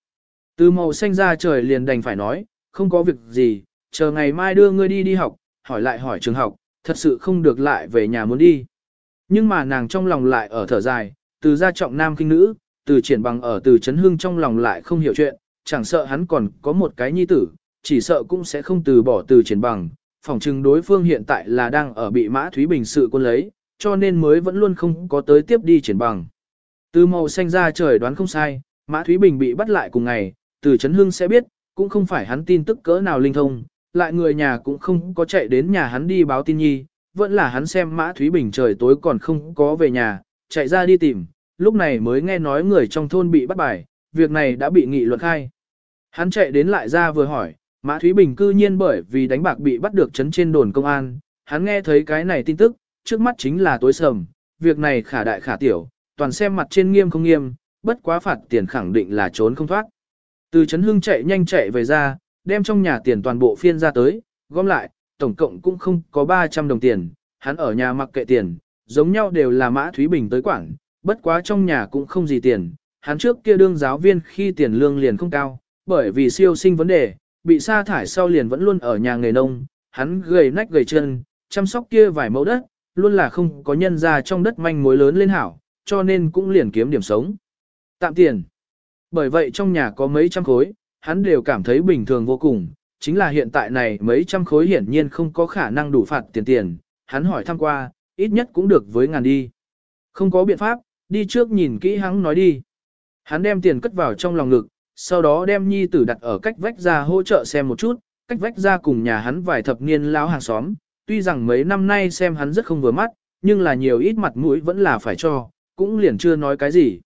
Từ màu xanh ra trời liền đành phải nói, không có việc gì, chờ ngày mai đưa ngươi đi đi học, hỏi lại hỏi trường học, thật sự không được lại về nhà muốn đi. Nhưng mà nàng trong lòng lại ở thở dài, từ gia trọng nam kinh nữ, từ triển bằng ở từ chấn hưng trong lòng lại không hiểu chuyện, chẳng sợ hắn còn có một cái nhi tử, chỉ sợ cũng sẽ không từ bỏ từ triển bằng. Phòng trừng đối phương hiện tại là đang ở bị Mã Thúy Bình sự quân lấy, cho nên mới vẫn luôn không có tới tiếp đi triển bằng. Từ màu xanh ra trời đoán không sai, Mã Thúy Bình bị bắt lại cùng ngày, từ Trấn Hưng sẽ biết, cũng không phải hắn tin tức cỡ nào linh thông, lại người nhà cũng không có chạy đến nhà hắn đi báo tin nhi, vẫn là hắn xem Mã Thúy Bình trời tối còn không có về nhà, chạy ra đi tìm, lúc này mới nghe nói người trong thôn bị bắt bài, việc này đã bị nghị luận khai. Hắn chạy đến lại ra vừa hỏi, Mã Thúy Bình cư nhiên bởi vì đánh bạc bị bắt được chấn trên đồn công an, hắn nghe thấy cái này tin tức, trước mắt chính là tối sầm, việc này khả đại khả tiểu, toàn xem mặt trên nghiêm không nghiêm, bất quá phạt tiền khẳng định là trốn không thoát. Từ Trấn Hưng chạy nhanh chạy về ra, đem trong nhà tiền toàn bộ phiên ra tới, gom lại, tổng cộng cũng không có 300 đồng tiền, hắn ở nhà mặc kệ tiền, giống nhau đều là Mã Thúy Bình tới quản, bất quá trong nhà cũng không gì tiền, hắn trước kia đương giáo viên khi tiền lương liền không cao, bởi vì siêu sinh vấn đề, bị sa thải sau liền vẫn luôn ở nhà nghề nông, hắn gầy nách gầy chân, chăm sóc kia vài mẫu đất, luôn là không có nhân ra trong đất manh mối lớn lên hảo, cho nên cũng liền kiếm điểm sống. Tạm tiền. Bởi vậy trong nhà có mấy trăm khối, hắn đều cảm thấy bình thường vô cùng, chính là hiện tại này mấy trăm khối hiển nhiên không có khả năng đủ phạt tiền tiền. Hắn hỏi thăm qua, ít nhất cũng được với ngàn đi. Không có biện pháp, đi trước nhìn kỹ hắn nói đi. Hắn đem tiền cất vào trong lòng ngực, sau đó đem nhi tử đặt ở cách vách ra hỗ trợ xem một chút, cách vách ra cùng nhà hắn vài thập niên lão hàng xóm, tuy rằng mấy năm nay xem hắn rất không vừa mắt, nhưng là nhiều ít mặt mũi vẫn là phải cho, cũng liền chưa nói cái gì.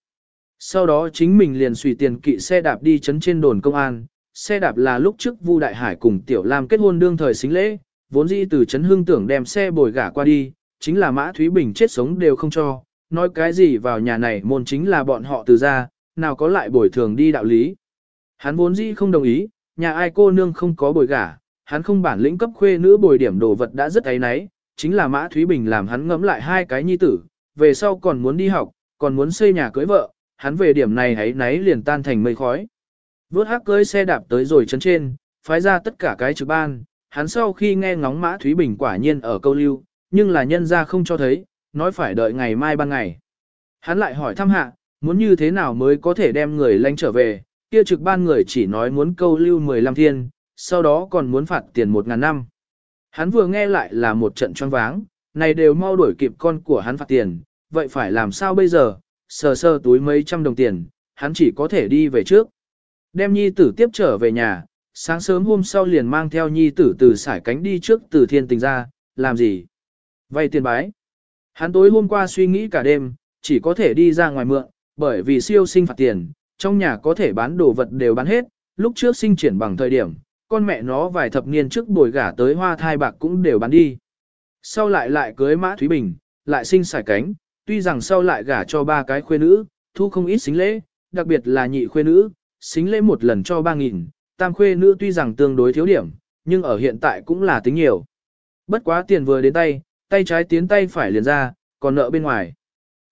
Sau đó chính mình liền xùy tiền kỵ xe đạp đi chấn trên đồn công an, xe đạp là lúc trước Vu Đại Hải cùng Tiểu Lam kết hôn đương thời xính lễ, vốn dĩ từ chấn hương tưởng đem xe bồi gả qua đi, chính là Mã Thúy Bình chết sống đều không cho, nói cái gì vào nhà này môn chính là bọn họ từ ra, nào có lại bồi thường đi đạo lý. Hắn vốn dĩ không đồng ý, nhà ai cô nương không có bồi gả, hắn không bản lĩnh cấp khuê nữ bồi điểm đồ vật đã rất ấy náy, chính là Mã Thúy Bình làm hắn ngẫm lại hai cái nhi tử, về sau còn muốn đi học, còn muốn xây nhà cưới vợ, hắn về điểm này ấy náy liền tan thành mây khói. Vớt hắc cưới xe đạp tới rồi chấn trên, phái ra tất cả cái trực ban, hắn sau khi nghe ngóng Mã Thúy Bình quả nhiên ở câu lưu, nhưng là nhân ra không cho thấy, nói phải đợi ngày mai ban ngày. Hắn lại hỏi thăm hạ, muốn như thế nào mới có thể đem người lanh trở về, kia trực ban người chỉ nói muốn câu lưu 15 thiên, sau đó còn muốn phạt tiền một ngàn năm. Hắn vừa nghe lại là một trận choáng váng, này đều mau đuổi kịp con của hắn phạt tiền, vậy phải làm sao bây giờ, sờ sờ túi mấy trăm đồng tiền, hắn chỉ có thể đi về trước. Đem nhi tử tiếp trở về nhà, sáng sớm hôm sau liền mang theo nhi tử từ sải cánh đi trước từ thiên tình ra, làm gì? Vay tiền bái. Hắn tối hôm qua suy nghĩ cả đêm, chỉ có thể đi ra ngoài mượn, bởi vì siêu sinh phạt tiền, trong nhà có thể bán đồ vật đều bán hết, lúc trước sinh triển bằng thời điểm, con mẹ nó vài thập niên trước bồi gả tới hoa thai bạc cũng đều bán đi. Sau lại lại cưới Mã Thúy Bình, lại sinh sải cánh, tuy rằng sau lại gả cho ba cái khuê nữ, thu không ít xính lễ, đặc biệt là nhị khuê nữ, xính lễ một lần cho ba nghìn, tam khuê nữ tuy rằng tương đối thiếu điểm, nhưng ở hiện tại cũng là tính nhiều. Bất quá tiền vừa đến tay, tay trái tiến tay phải liền ra, còn nợ bên ngoài.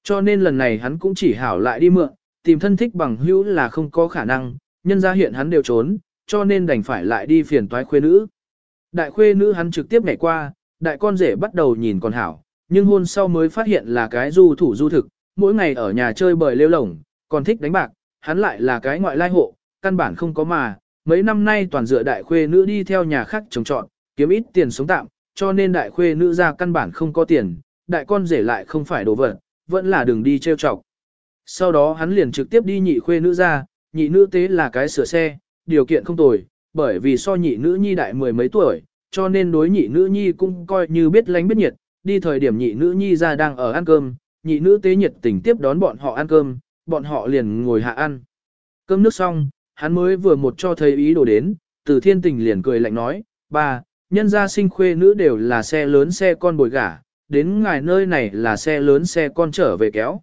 Cho nên lần này hắn cũng chỉ hảo lại đi mượn, tìm thân thích bằng hữu là không có khả năng, nhân ra hiện hắn đều trốn, cho nên đành phải lại đi phiền toái khuê nữ. Đại khuê nữ hắn trực tiếp nhảy qua, đại con rể bắt đầu nhìn còn hảo, nhưng hôn sau mới phát hiện là cái du thủ du thực, mỗi ngày ở nhà chơi bời lêu lổng, còn thích đánh bạc, hắn lại là cái ngoại lai hộ, căn bản không có mà, mấy năm nay toàn dựa đại khuê nữ đi theo nhà khác trồng trọn, kiếm ít tiền sống tạm, cho nên đại khuê nữ ra căn bản không có tiền, đại con rể lại không phải đồ vật, vẫn là đường đi trêu chọc. Sau đó hắn liền trực tiếp đi nhị khuê nữ ra, nhị nữ tế là cái sửa xe, điều kiện không tồi, bởi vì so nhị nữ nhi đại mười mấy tuổi, cho nên đối nhị nữ nhi cũng coi như biết lánh biết nhiệt, đi thời điểm nhị nữ nhi ra đang ở ăn cơm, nhị nữ tế nhiệt tình tiếp đón bọn họ ăn cơm, bọn họ liền ngồi hạ ăn. Cơm nước xong, hắn mới vừa một cho thấy ý đồ đến, từ thiên tình liền cười lạnh nói, ba, nhân gia sinh khuê nữ đều là xe lớn xe con bồi gả, đến ngài nơi này là xe lớn xe con trở về kéo.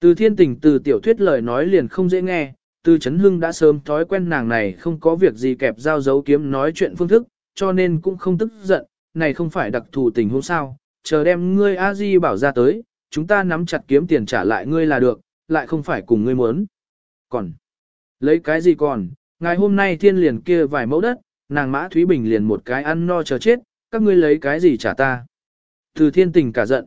Từ thiên tình từ tiểu thuyết lời nói liền không dễ nghe, từ chấn hưng đã sớm thói quen nàng này không có việc gì kẹp dao dấu kiếm nói chuyện phương thức, cho nên cũng không tức giận, này không phải đặc thù tình huống sao, chờ đem ngươi a di bảo ra tới, chúng ta nắm chặt kiếm tiền trả lại ngươi là được, lại không phải cùng ngươi muốn. Còn, lấy cái gì còn, ngày hôm nay thiên liền kia vài mẫu đất, nàng mã Thúy Bình liền một cái ăn no chờ chết, các ngươi lấy cái gì trả ta. Từ thiên tình cả giận.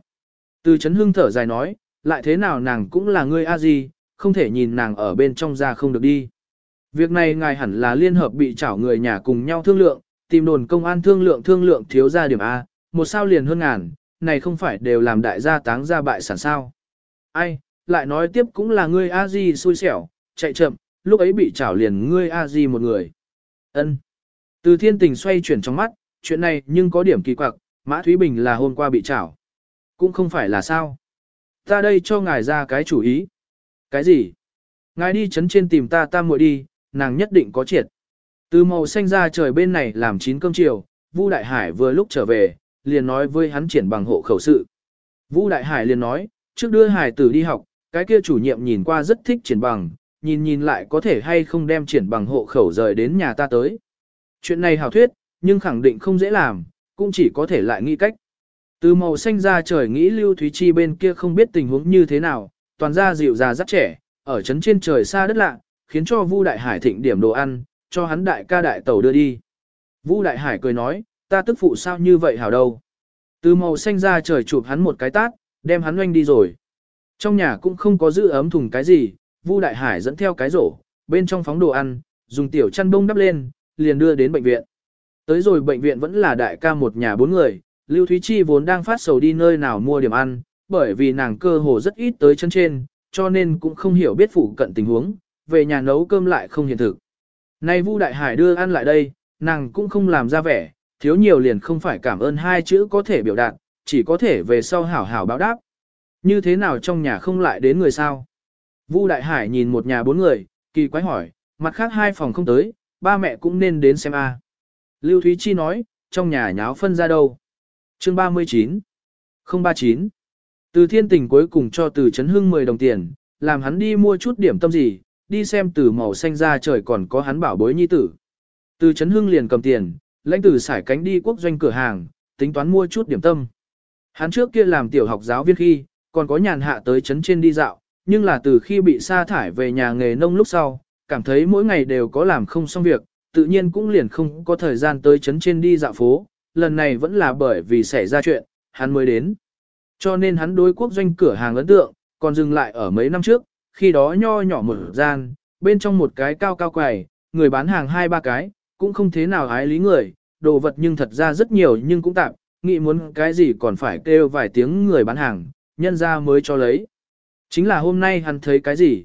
Từ chấn hưng thở dài nói, lại thế nào nàng cũng là ngươi a di, không thể nhìn nàng ở bên trong ra không được đi. Việc này ngài hẳn là liên hợp bị chảo người nhà cùng nhau thương lượng, tìm đồn công an thương lượng thương lượng thiếu ra điểm A, một sao liền hơn ngàn, này không phải đều làm đại gia táng ra bại sản sao. Ai, lại nói tiếp cũng là ngươi a di xui xẻo, chạy chậm, lúc ấy bị chảo liền ngươi a di một người. ân Từ thiên tình xoay chuyển trong mắt, chuyện này nhưng có điểm kỳ quặc, Mã Thúy Bình là hôm qua bị chảo, Cũng không phải là sao. Ta đây cho ngài ra cái chủ ý. Cái gì? Ngài đi chấn trên tìm ta tam muội đi, nàng nhất định có triệt. Từ màu xanh ra trời bên này làm chín cơm chiều, Vu Đại Hải vừa lúc trở về, liền nói với hắn triển bằng hộ khẩu sự. Vu Đại Hải liền nói, trước đưa Hải tử đi học, cái kia chủ nhiệm nhìn qua rất thích triển bằng, nhìn nhìn lại có thể hay không đem triển bằng hộ khẩu rời đến nhà ta tới. Chuyện này hảo thuyết, nhưng khẳng định không dễ làm, cũng chỉ có thể lại nghĩ cách. Từ màu xanh ra trời nghĩ Lưu Thúy Chi bên kia không biết tình huống như thế nào, toàn ra dịu già rất trẻ, ở trấn trên trời xa đất lạ, khiến cho Vu Đại Hải thịnh điểm đồ ăn, cho hắn đại ca đại tẩu đưa đi. Vu Đại Hải cười nói, ta tức phụ sao như vậy hảo đâu. Từ màu xanh ra trời chụp hắn một cái tát, đem hắn oanh đi rồi. Trong nhà cũng không có giữ ấm thùng cái gì, Vu Đại Hải dẫn theo cái rổ, bên trong phóng đồ ăn, dùng tiểu chăn bông đắp lên, liền đưa đến bệnh viện. Tới rồi bệnh viện vẫn là đại ca một nhà bốn người, Lưu Thúy Chi vốn đang phát sầu đi nơi nào mua điểm ăn, bởi vì nàng cơ hồ rất ít tới chân trên, cho nên cũng không hiểu biết phụ cận tình huống, về nhà nấu cơm lại không hiện thực. Nay Vu Đại Hải đưa ăn lại đây, nàng cũng không làm ra vẻ, thiếu nhiều liền không phải cảm ơn hai chữ có thể biểu đạt, chỉ có thể về sau hảo hảo báo đáp. Như thế nào trong nhà không lại đến người sao? Vu Đại Hải nhìn một nhà bốn người, kỳ quái hỏi, mặt khác hai phòng không tới, ba mẹ cũng nên đến xem a. Lưu Thúy Chi nói, trong nhà nháo phân ra đâu? Chương 39 039 từ thiên tình cuối cùng cho từ chấn hưng 10 đồng tiền, làm hắn đi mua chút điểm tâm gì, đi xem từ màu xanh ra trời còn có hắn bảo bối nhi tử. Từ chấn hưng liền cầm tiền, lãnh tử xải cánh đi quốc doanh cửa hàng, tính toán mua chút điểm tâm. Hắn trước kia làm tiểu học giáo viên khi, còn có nhàn hạ tới chấn trên đi dạo, nhưng là từ khi bị sa thải về nhà nghề nông lúc sau, cảm thấy mỗi ngày đều có làm không xong việc, tự nhiên cũng liền không có thời gian tới chấn trên đi dạo phố, lần này vẫn là bởi vì xảy ra chuyện, hắn mới đến. Cho nên hắn đối quốc doanh cửa hàng ấn tượng, còn dừng lại ở mấy năm trước, khi đó nho nhỏ một gian, bên trong một cái cao cao quầy, người bán hàng hai ba cái, cũng không thế nào ái lý người, đồ vật nhưng thật ra rất nhiều nhưng cũng tạm, nghĩ muốn cái gì còn phải kêu vài tiếng người bán hàng, nhân ra mới cho lấy. Chính là hôm nay hắn thấy cái gì?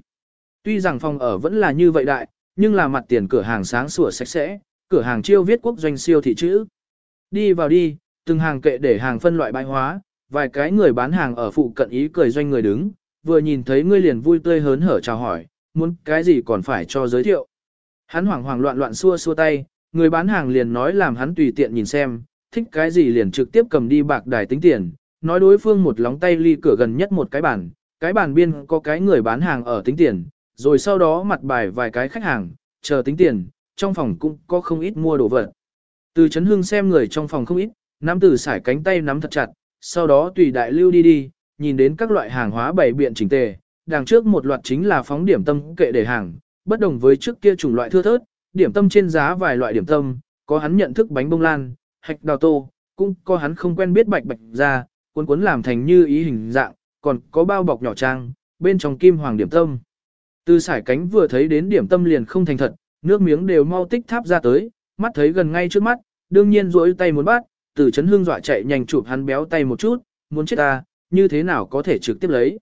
Tuy rằng phòng ở vẫn là như vậy đại, nhưng là mặt tiền cửa hàng sáng sủa sạch sẽ, cửa hàng chiêu viết quốc doanh siêu thị chữ. Đi vào đi, từng hàng kệ để hàng phân loại bãi hóa, vài cái người bán hàng ở phụ cận ý cười doanh người đứng, vừa nhìn thấy ngươi liền vui tươi hớn hở chào hỏi, muốn cái gì còn phải cho giới thiệu. Hắn hoảng hoảng loạn loạn xua xua tay, người bán hàng liền nói làm hắn tùy tiện nhìn xem, thích cái gì liền trực tiếp cầm đi bạc đài tính tiền, nói đối phương một lóng tay ly cửa gần nhất một cái bàn, cái bàn biên có cái người bán hàng ở tính tiền, rồi sau đó mặt bài vài cái khách hàng, chờ tính tiền, trong phòng cũng có không ít mua đồ vật. Từ chấn hưng xem người trong phòng không ít, nắm từ sải cánh tay nắm thật chặt, sau đó tùy đại lưu đi đi, nhìn đến các loại hàng hóa bày biện chỉnh tề, đằng trước một loạt chính là phóng điểm tâm kệ để hàng, bất đồng với trước kia chủng loại thưa thớt, điểm tâm trên giá vài loại điểm tâm, có hắn nhận thức bánh bông lan, hạch đào tô, cũng có hắn không quen biết bạch bạch ra, cuốn cuốn làm thành như ý hình dạng, còn có bao bọc nhỏ trang, bên trong kim hoàng điểm tâm. Từ sải cánh vừa thấy đến điểm tâm liền không thành thật, nước miếng đều mau tích tháp ra tới, mắt thấy gần ngay trước mắt, đương nhiên rỗi tay muốn bắt, từ chấn hương dọa chạy nhanh chụp hắn béo tay một chút, muốn chết ta, như thế nào có thể trực tiếp lấy.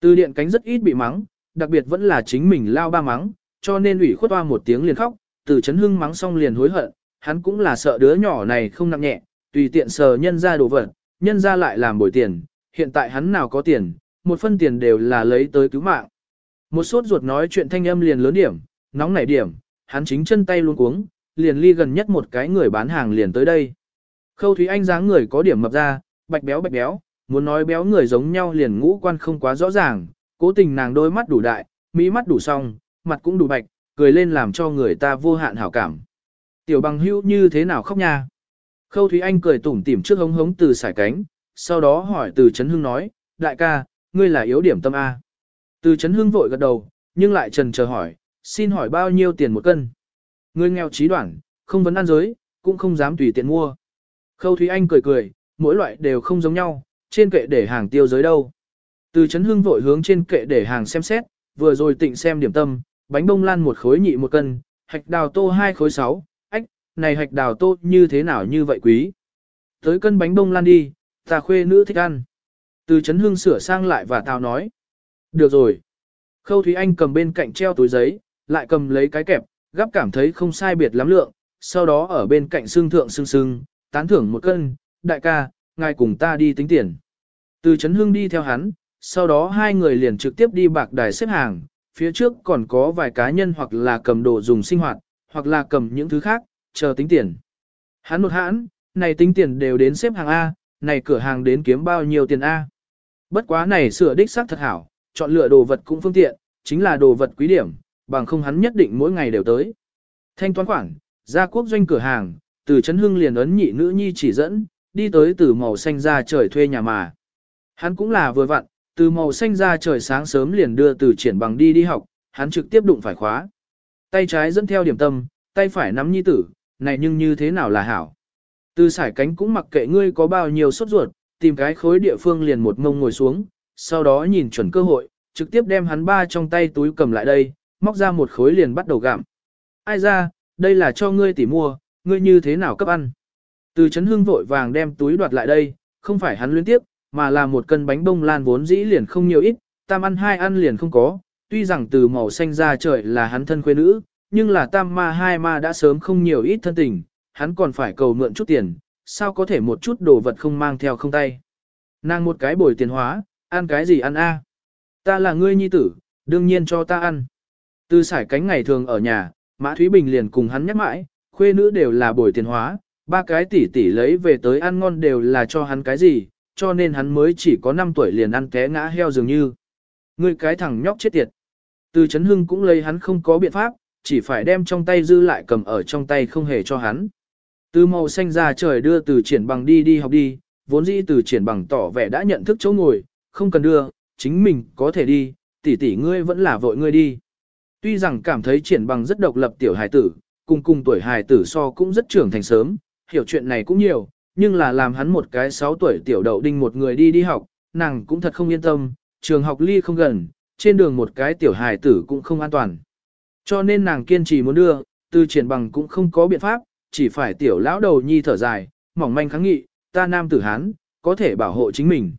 Từ điện cánh rất ít bị mắng, đặc biệt vẫn là chính mình lao ba mắng, cho nên ủy khuất toa một tiếng liền khóc, từ chấn hưng mắng xong liền hối hận, hắn cũng là sợ đứa nhỏ này không nặng nhẹ, tùy tiện sờ nhân ra đồ vật, nhân ra lại làm bồi tiền, hiện tại hắn nào có tiền, một phân tiền đều là lấy tới cứu mạng. Một sốt ruột nói chuyện thanh âm liền lớn điểm, nóng nảy điểm, hắn chính chân tay luôn cuống, liền ly gần nhất một cái người bán hàng liền tới đây. Khâu Thúy Anh dáng người có điểm mập ra, bạch béo bạch béo, muốn nói béo người giống nhau liền ngũ quan không quá rõ ràng, cố tình nàng đôi mắt đủ đại, mỹ mắt đủ song, mặt cũng đủ bạch, cười lên làm cho người ta vô hạn hảo cảm. Tiểu bằng hữu như thế nào khóc nha? Khâu Thúy Anh cười tủm tỉm trước hống hống từ sải cánh, sau đó hỏi từ Trấn Hưng nói, đại ca, ngươi là yếu điểm tâm A. Từ Trấn Hưng vội gật đầu, nhưng lại trần chờ hỏi, xin hỏi bao nhiêu tiền một cân? Ngươi nghèo trí đoạn, không vấn ăn giới, cũng không dám tùy tiện mua. Khâu Thúy Anh cười cười, mỗi loại đều không giống nhau, trên kệ để hàng tiêu giới đâu. Từ Trấn Hưng vội hướng trên kệ để hàng xem xét, vừa rồi tịnh xem điểm tâm, bánh bông lan một khối nhị một cân, hạch đào tô hai khối sáu, ách, này hạch đào tô như thế nào như vậy quý. Tới cân bánh bông lan đi, ta khuê nữ thích ăn. Từ Trấn Hưng sửa sang lại và tào nói. Được rồi. Khâu Thúy Anh cầm bên cạnh treo túi giấy, lại cầm lấy cái kẹp, gắp cảm thấy không sai biệt lắm lượng, sau đó ở bên cạnh xương thượng xương xương, tán thưởng một cân, đại ca, ngài cùng ta đi tính tiền. Từ Trấn Hưng đi theo hắn, sau đó hai người liền trực tiếp đi bạc đài xếp hàng, phía trước còn có vài cá nhân hoặc là cầm đồ dùng sinh hoạt, hoặc là cầm những thứ khác, chờ tính tiền. Hắn một hãn, này tính tiền đều đến xếp hàng A, này cửa hàng đến kiếm bao nhiêu tiền A. Bất quá này sửa đích xác thật hảo, chọn lựa đồ vật cũng phương tiện, chính là đồ vật quý điểm, bằng không hắn nhất định mỗi ngày đều tới. Thanh toán khoản, ra quốc doanh cửa hàng, từ Trấn Hưng liền ấn nhị nữ nhi chỉ dẫn, đi tới từ màu xanh ra trời thuê nhà mà. Hắn cũng là vừa vặn, từ màu xanh ra trời sáng sớm liền đưa từ triển bằng đi đi học, hắn trực tiếp đụng phải khóa. Tay trái dẫn theo điểm tâm, tay phải nắm nhi tử, này nhưng như thế nào là hảo. Từ sải cánh cũng mặc kệ ngươi có bao nhiêu sốt ruột, tìm cái khối địa phương liền một mông ngồi xuống, sau đó nhìn chuẩn cơ hội, trực tiếp đem hắn ba trong tay túi cầm lại đây, móc ra một khối liền bắt đầu gặm. Ai ra, đây là cho ngươi tỉ mua, ngươi như thế nào cấp ăn. Từ chấn hưng vội vàng đem túi đoạt lại đây, không phải hắn liên tiếp, mà là một cân bánh bông lan vốn dĩ liền không nhiều ít, tam ăn hai ăn liền không có, tuy rằng từ màu xanh ra trời là hắn thân quê nữ, nhưng là tam ma hai ma đã sớm không nhiều ít thân tình, hắn còn phải cầu mượn chút tiền, sao có thể một chút đồ vật không mang theo không tay. Nàng một cái bồi tiền hóa, ăn cái gì ăn a? Ta là ngươi nhi tử, đương nhiên cho ta ăn. Từ sải cánh ngày thường ở nhà, Mã Thúy Bình liền cùng hắn nhắc mãi, khuê nữ đều là bồi tiền hóa, ba cái tỷ tỷ lấy về tới ăn ngon đều là cho hắn cái gì, cho nên hắn mới chỉ có 5 tuổi liền ăn té ngã heo dường như. Ngươi cái thằng nhóc chết tiệt. Từ Trấn Hưng cũng lấy hắn không có biện pháp, chỉ phải đem trong tay dư lại cầm ở trong tay không hề cho hắn. Từ màu xanh ra trời đưa từ triển bằng đi đi học đi, vốn dĩ từ triển bằng tỏ vẻ đã nhận thức chỗ ngồi, không cần đưa, chính mình có thể đi, tỷ tỷ ngươi vẫn là vội ngươi đi. Tuy rằng cảm thấy triển bằng rất độc lập tiểu hài tử, cùng cùng tuổi hài tử so cũng rất trưởng thành sớm, hiểu chuyện này cũng nhiều, nhưng là làm hắn một cái 6 tuổi tiểu đậu đinh một người đi đi học, nàng cũng thật không yên tâm, trường học ly không gần, trên đường một cái tiểu hài tử cũng không an toàn. Cho nên nàng kiên trì muốn đưa, từ triển bằng cũng không có biện pháp, chỉ phải tiểu lão đầu nhi thở dài, mỏng manh kháng nghị, ta nam tử hán, có thể bảo hộ chính mình.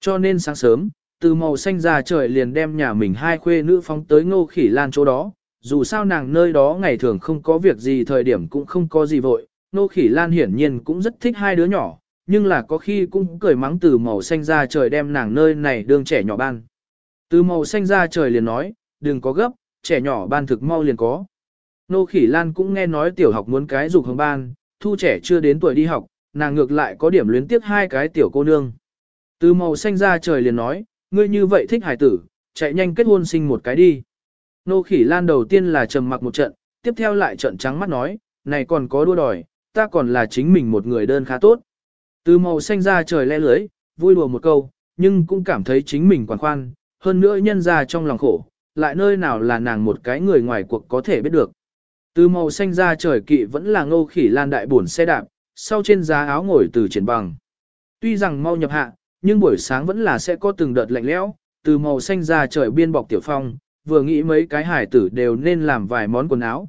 Cho nên sáng sớm, từ màu xanh ra trời liền đem nhà mình hai khuê nữ phóng tới ngô khỉ lan chỗ đó, dù sao nàng nơi đó ngày thường không có việc gì thời điểm cũng không có gì vội, Nô khỉ lan hiển nhiên cũng rất thích hai đứa nhỏ, nhưng là có khi cũng cười mắng từ màu xanh ra trời đem nàng nơi này đương trẻ nhỏ ban. Từ màu xanh ra trời liền nói, đừng có gấp, trẻ nhỏ ban thực mau liền có. Nô Khỉ Lan cũng nghe nói tiểu học muốn cái dục hồng ban, thu trẻ chưa đến tuổi đi học, nàng ngược lại có điểm luyến tiếc hai cái tiểu cô nương. Từ màu xanh ra trời liền nói, ngươi như vậy thích hải tử, chạy nhanh kết hôn sinh một cái đi. Nô Khỉ Lan đầu tiên là trầm mặc một trận, tiếp theo lại trận trắng mắt nói, này còn có đua đòi, ta còn là chính mình một người đơn khá tốt. Từ màu xanh ra trời le lưới, vui đùa một câu, nhưng cũng cảm thấy chính mình quản khoan, hơn nữa nhân ra trong lòng khổ, lại nơi nào là nàng một cái người ngoài cuộc có thể biết được. Từ màu xanh ra trời kỵ vẫn là ngô khỉ lan đại buồn xe đạp, sau trên giá áo ngồi từ triển bằng. Tuy rằng mau nhập hạ, nhưng buổi sáng vẫn là sẽ có từng đợt lạnh lẽo, từ màu xanh ra trời biên bọc tiểu phong, vừa nghĩ mấy cái hải tử đều nên làm vài món quần áo.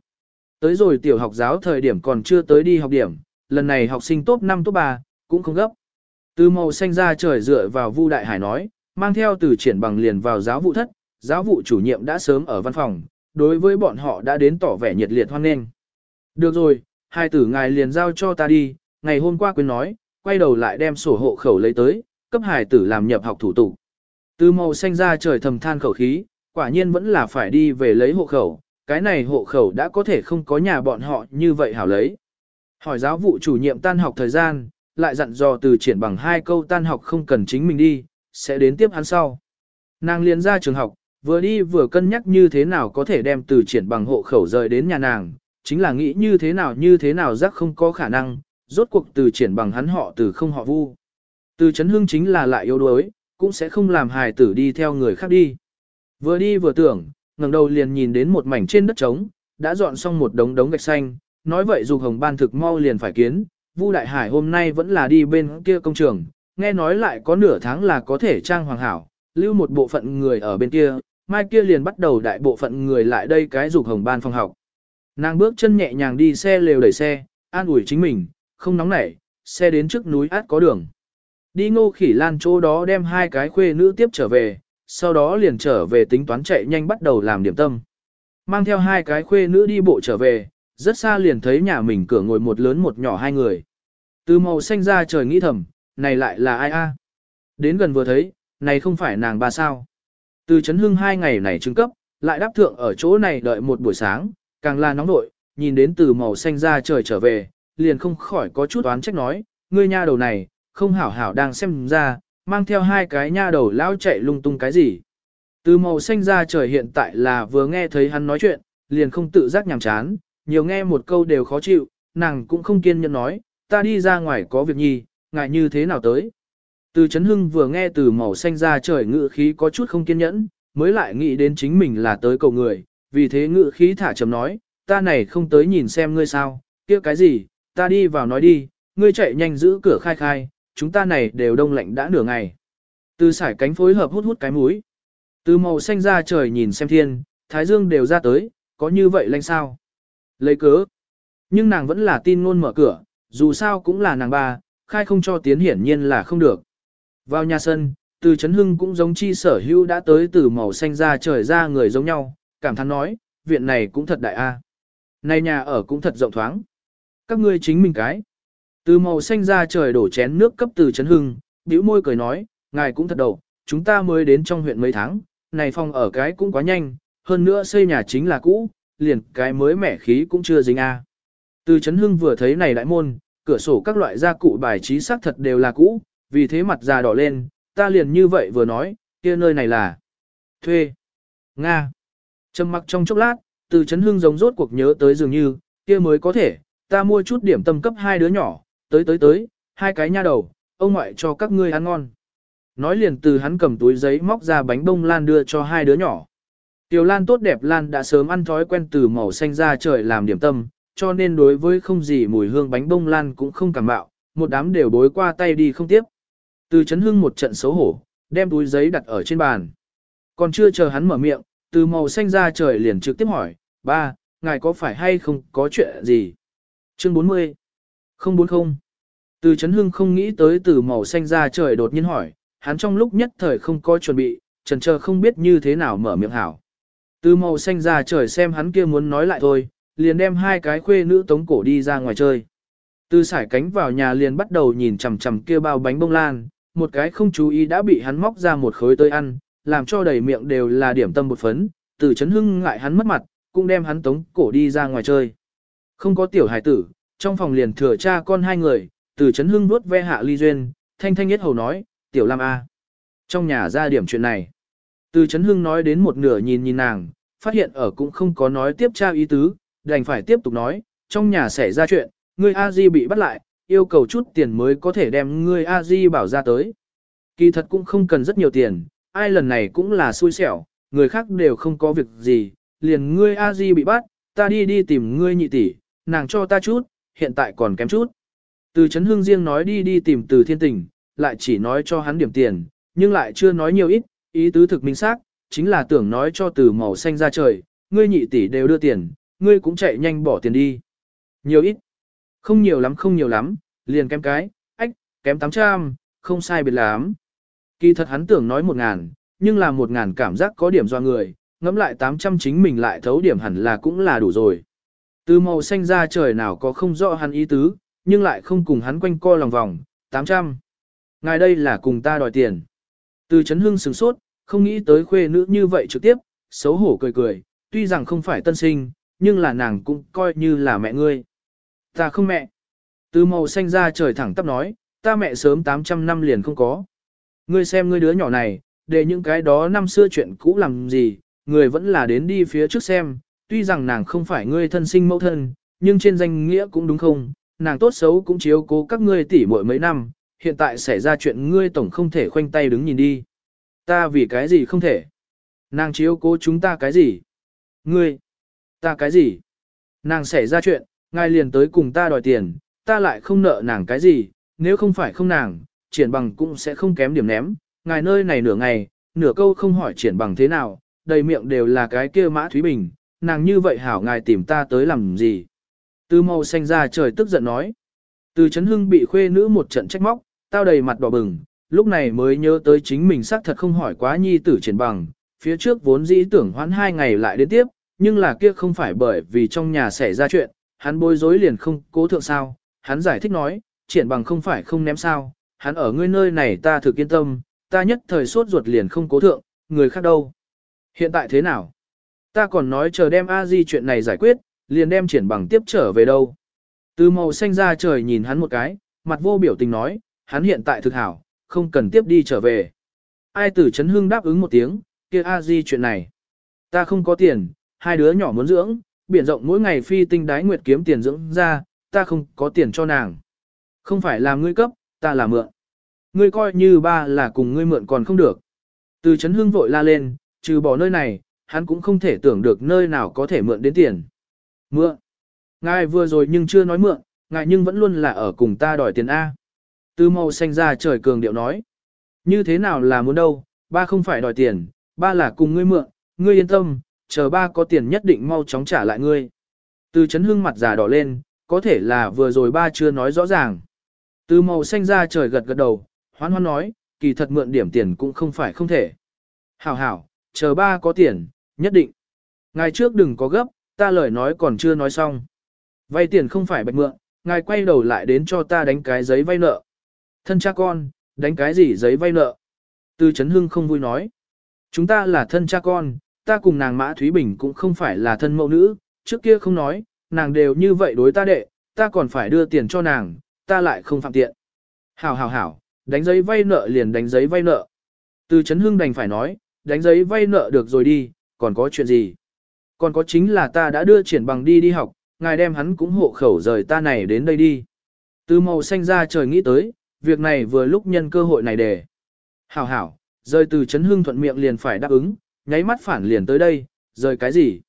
Tới rồi tiểu học giáo thời điểm còn chưa tới đi học điểm, lần này học sinh top 5 top 3, cũng không gấp. Từ màu xanh ra trời dựa vào Vu Đại Hải nói, mang theo từ triển bằng liền vào giáo vụ thất, giáo vụ chủ nhiệm đã sớm ở văn phòng, đối với bọn họ đã đến tỏ vẻ nhiệt liệt hoan nghênh. Được rồi, hai tử ngài liền giao cho ta đi, ngày hôm qua quên nói, quay đầu lại đem sổ hộ khẩu lấy tới, cấp hải tử làm nhập học thủ tục. Từ màu xanh ra trời thầm than khẩu khí, quả nhiên vẫn là phải đi về lấy hộ khẩu, cái này hộ khẩu đã có thể không có nhà bọn họ như vậy hảo lấy. Hỏi giáo vụ chủ nhiệm tan học thời gian, lại dặn dò từ triển bằng hai câu tan học không cần chính mình đi, sẽ đến tiếp hắn sau. Nàng liền ra trường học, vừa đi vừa cân nhắc như thế nào có thể đem từ triển bằng hộ khẩu rời đến nhà nàng, chính là nghĩ như thế nào như thế nào rắc không có khả năng, rốt cuộc từ triển bằng hắn họ từ không họ vu. Từ chấn hương chính là lại yếu đuối, cũng sẽ không làm hài tử đi theo người khác đi. Vừa đi vừa tưởng, ngẩng đầu liền nhìn đến một mảnh trên đất trống, đã dọn xong một đống đống gạch xanh, nói vậy dù hồng ban thực mau liền phải kiến, Vu Đại Hải hôm nay vẫn là đi bên kia công trường, nghe nói lại có nửa tháng là có thể trang hoàng hảo, lưu một bộ phận người ở bên kia, mai kia liền bắt đầu đại bộ phận người lại đây cái dục hồng ban phòng học. Nàng bước chân nhẹ nhàng đi xe lều đẩy xe, an ủi chính mình, không nóng nảy, xe đến trước núi át có đường. Đi ngô khỉ lan chỗ đó đem hai cái khuê nữ tiếp trở về, sau đó liền trở về tính toán chạy nhanh bắt đầu làm điểm tâm. Mang theo hai cái khuê nữ đi bộ trở về, rất xa liền thấy nhà mình cửa ngồi một lớn một nhỏ hai người. Từ màu xanh ra trời nghĩ thầm, này lại là ai a? Đến gần vừa thấy, này không phải nàng ba sao. Từ chấn hưng hai ngày này trứng cấp, lại đáp thượng ở chỗ này đợi một buổi sáng, càng là nóng nội, nhìn đến từ màu xanh ra trời trở về, liền không khỏi có chút oán trách nói, ngươi nha đầu này, không hảo hảo đang xem ra, mang theo hai cái nha đầu lao chạy lung tung cái gì. Từ màu xanh ra trời hiện tại là vừa nghe thấy hắn nói chuyện, liền không tự giác nhàm chán, nhiều nghe một câu đều khó chịu, nàng cũng không kiên nhẫn nói, ta đi ra ngoài có việc nhi, ngại như thế nào tới. Từ chấn Hưng vừa nghe từ màu xanh ra trời ngự khí có chút không kiên nhẫn, mới lại nghĩ đến chính mình là tới cầu người, vì thế ngự khí thả chấm nói, ta này không tới nhìn xem ngươi sao, kia cái gì, ta đi vào nói đi, ngươi chạy nhanh giữ cửa khai khai, chúng ta này đều đông lạnh đã nửa ngày. Từ sải cánh phối hợp hút hút cái mũi. Từ màu xanh ra trời nhìn xem thiên, thái dương đều ra tới, có như vậy lạnh sao? Lấy cớ. Nhưng nàng vẫn là tin ngôn mở cửa, dù sao cũng là nàng ba, khai không cho tiến hiển nhiên là không được. Vào nhà sân, từ chấn hưng cũng giống chi sở hữu đã tới từ màu xanh ra trời ra người giống nhau, cảm thán nói, viện này cũng thật đại a. Này nhà ở cũng thật rộng thoáng. Các ngươi chính mình cái. Từ màu xanh ra trời đổ chén nước cấp từ chấn hưng, bĩu môi cười nói, ngài cũng thật đầu, chúng ta mới đến trong huyện mấy tháng, này phòng ở cái cũng quá nhanh, hơn nữa xây nhà chính là cũ, liền cái mới mẻ khí cũng chưa dính a. Từ chấn hưng vừa thấy này đại môn, cửa sổ các loại gia cụ bài trí sắc thật đều là cũ, vì thế mặt già đỏ lên, ta liền như vậy vừa nói, kia nơi này là thuê. Nga. Trầm mặc trong chốc lát, từ chấn Hưng giống rốt cuộc nhớ tới dường như, kia mới có thể, ta mua chút điểm tâm cấp hai đứa nhỏ, tới tới tới, hai cái nha đầu, ông ngoại cho các ngươi ăn ngon. Nói liền từ hắn cầm túi giấy móc ra bánh bông lan đưa cho hai đứa nhỏ. Tiểu Lan tốt đẹp Lan đã sớm ăn thói quen từ màu xanh ra trời làm điểm tâm, cho nên đối với không gì mùi hương bánh bông lan cũng không cảm bạo, một đám đều đối qua tay đi không tiếp. Từ chấn hưng một trận xấu hổ, đem túi giấy đặt ở trên bàn. Còn chưa chờ hắn mở miệng, từ màu xanh ra trời liền trực tiếp hỏi, ba, ngài có phải hay không có chuyện gì? Chương 40 040 từ Trấn hưng không nghĩ tới từ màu xanh ra trời đột nhiên hỏi, hắn trong lúc nhất thời không có chuẩn bị, trần chờ không biết như thế nào mở miệng hảo. Từ màu xanh ra trời xem hắn kia muốn nói lại thôi, liền đem hai cái khuê nữ tống cổ đi ra ngoài chơi. Từ sải cánh vào nhà liền bắt đầu nhìn chằm chằm kia bao bánh bông lan, một cái không chú ý đã bị hắn móc ra một khối tới ăn, làm cho đầy miệng đều là điểm tâm một phấn, từ chấn hưng ngại hắn mất mặt, cũng đem hắn tống cổ đi ra ngoài chơi. Không có tiểu hải tử, trong phòng liền thừa cha con hai người, từ chấn hưng vuốt ve hạ ly duyên, thanh thanh nhất hầu nói, tiểu lam A. Trong nhà ra điểm chuyện này. Từ chấn hưng nói đến một nửa nhìn nhìn nàng, phát hiện ở cũng không có nói tiếp tra ý tứ, đành phải tiếp tục nói, trong nhà xảy ra chuyện, ngươi a di bị bắt lại, yêu cầu chút tiền mới có thể đem ngươi a di bảo ra tới. Kỳ thật cũng không cần rất nhiều tiền, ai lần này cũng là xui xẻo, người khác đều không có việc gì, liền ngươi a di bị bắt, ta đi đi tìm ngươi nhị tỷ, nàng cho ta chút, hiện tại còn kém chút. Từ Trấn hương riêng nói đi đi tìm từ thiên tình, lại chỉ nói cho hắn điểm tiền, nhưng lại chưa nói nhiều ít, ý tứ thực minh xác, chính là tưởng nói cho từ màu xanh ra trời, ngươi nhị tỷ đều đưa tiền, ngươi cũng chạy nhanh bỏ tiền đi. Nhiều ít. Không nhiều lắm không nhiều lắm, liền kém cái, ách, kém 800, không sai biệt lắm. Kỳ thật hắn tưởng nói một ngàn, nhưng là một ngàn cảm giác có điểm do người, ngẫm lại 800 chính mình lại thấu điểm hẳn là cũng là đủ rồi. Từ màu xanh ra trời nào có không rõ hắn ý tứ, nhưng lại không cùng hắn quanh co lòng vòng, 800. Ngài đây là cùng ta đòi tiền. Từ chấn hưng sừng sốt, không nghĩ tới khuê nữ như vậy trực tiếp, xấu hổ cười cười, tuy rằng không phải tân sinh, nhưng là nàng cũng coi như là mẹ ngươi. Ta không mẹ. Từ màu xanh ra trời thẳng tắp nói, ta mẹ sớm 800 năm liền không có. Ngươi xem ngươi đứa nhỏ này, để những cái đó năm xưa chuyện cũ làm gì, người vẫn là đến đi phía trước xem, tuy rằng nàng không phải ngươi thân sinh mẫu thân, nhưng trên danh nghĩa cũng đúng không, nàng tốt xấu cũng chiếu cố các ngươi tỉ muội mấy năm, hiện tại xảy ra chuyện ngươi tổng không thể khoanh tay đứng nhìn đi. Ta vì cái gì không thể? Nàng chiếu cố chúng ta cái gì? Ngươi? Ta cái gì? Nàng xảy ra chuyện, ngài liền tới cùng ta đòi tiền, ta lại không nợ nàng cái gì, nếu không phải không nàng, triển bằng cũng sẽ không kém điểm ném, ngài nơi này nửa ngày, nửa câu không hỏi triển bằng thế nào, đầy miệng đều là cái kia mã Thúy Bình, nàng như vậy hảo ngài tìm ta tới làm gì. Từ màu xanh ra trời tức giận nói. Từ chấn hưng bị khuê nữ một trận trách móc, tao đầy mặt đỏ bừng, lúc này mới nhớ tới chính mình xác thật không hỏi quá nhi tử triển bằng, phía trước vốn dĩ tưởng hoãn hai ngày lại đến tiếp, nhưng là kia không phải bởi vì trong nhà xảy ra chuyện, hắn bối rối liền không cố thượng sao, hắn giải thích nói, triển bằng không phải không ném sao, hắn ở ngươi nơi này ta thực yên tâm, ta nhất thời sốt ruột liền không cố thượng, người khác đâu. Hiện tại thế nào? Ta còn nói chờ đem a di chuyện này giải quyết, liền đem triển bằng tiếp trở về đâu. Từ màu xanh ra trời nhìn hắn một cái, mặt vô biểu tình nói, hắn hiện tại thực hảo, không cần tiếp đi trở về. Ai tử chấn hưng đáp ứng một tiếng, kia a di chuyện này. Ta không có tiền, hai đứa nhỏ muốn dưỡng, biển rộng mỗi ngày phi tinh đái nguyệt kiếm tiền dưỡng ra, ta không có tiền cho nàng. Không phải là ngươi cấp, ta là mượn. Ngươi coi như ba là cùng ngươi mượn còn không được. Từ chấn hưng vội la lên, trừ bỏ nơi này, hắn cũng không thể tưởng được nơi nào có thể mượn đến tiền. Mượn. Ngài vừa rồi nhưng chưa nói mượn, ngài nhưng vẫn luôn là ở cùng ta đòi tiền A. Từ màu xanh ra trời cường điệu nói. Như thế nào là muốn đâu, ba không phải đòi tiền, ba là cùng ngươi mượn, ngươi yên tâm, chờ ba có tiền nhất định mau chóng trả lại ngươi. Từ chấn hương mặt già đỏ lên, có thể là vừa rồi ba chưa nói rõ ràng. Từ màu xanh ra trời gật gật đầu, hoan hoan nói, kỳ thật mượn điểm tiền cũng không phải không thể. Hảo hảo, chờ ba có tiền, nhất định. Ngài trước đừng có gấp, ta lời nói còn chưa nói xong. Vay tiền không phải bạch mượn, ngài quay đầu lại đến cho ta đánh cái giấy vay nợ. Thân cha con, đánh cái gì giấy vay nợ? Từ Trấn Hưng không vui nói. Chúng ta là thân cha con, ta cùng nàng Mã Thúy Bình cũng không phải là thân mẫu nữ, trước kia không nói, nàng đều như vậy đối ta đệ, ta còn phải đưa tiền cho nàng, ta lại không phạm tiện. Hảo hảo hảo, đánh giấy vay nợ liền đánh giấy vay nợ. Từ Trấn Hưng đành phải nói, đánh giấy vay nợ được rồi đi, còn có chuyện gì? Còn có chính là ta đã đưa triển bằng đi đi học, ngài đem hắn cũng hộ khẩu rời ta này đến đây đi. Từ màu xanh ra trời nghĩ tới, việc này vừa lúc nhân cơ hội này để. Hảo hảo, rời từ Trấn hương thuận miệng liền phải đáp ứng, nháy mắt phản liền tới đây, rời cái gì?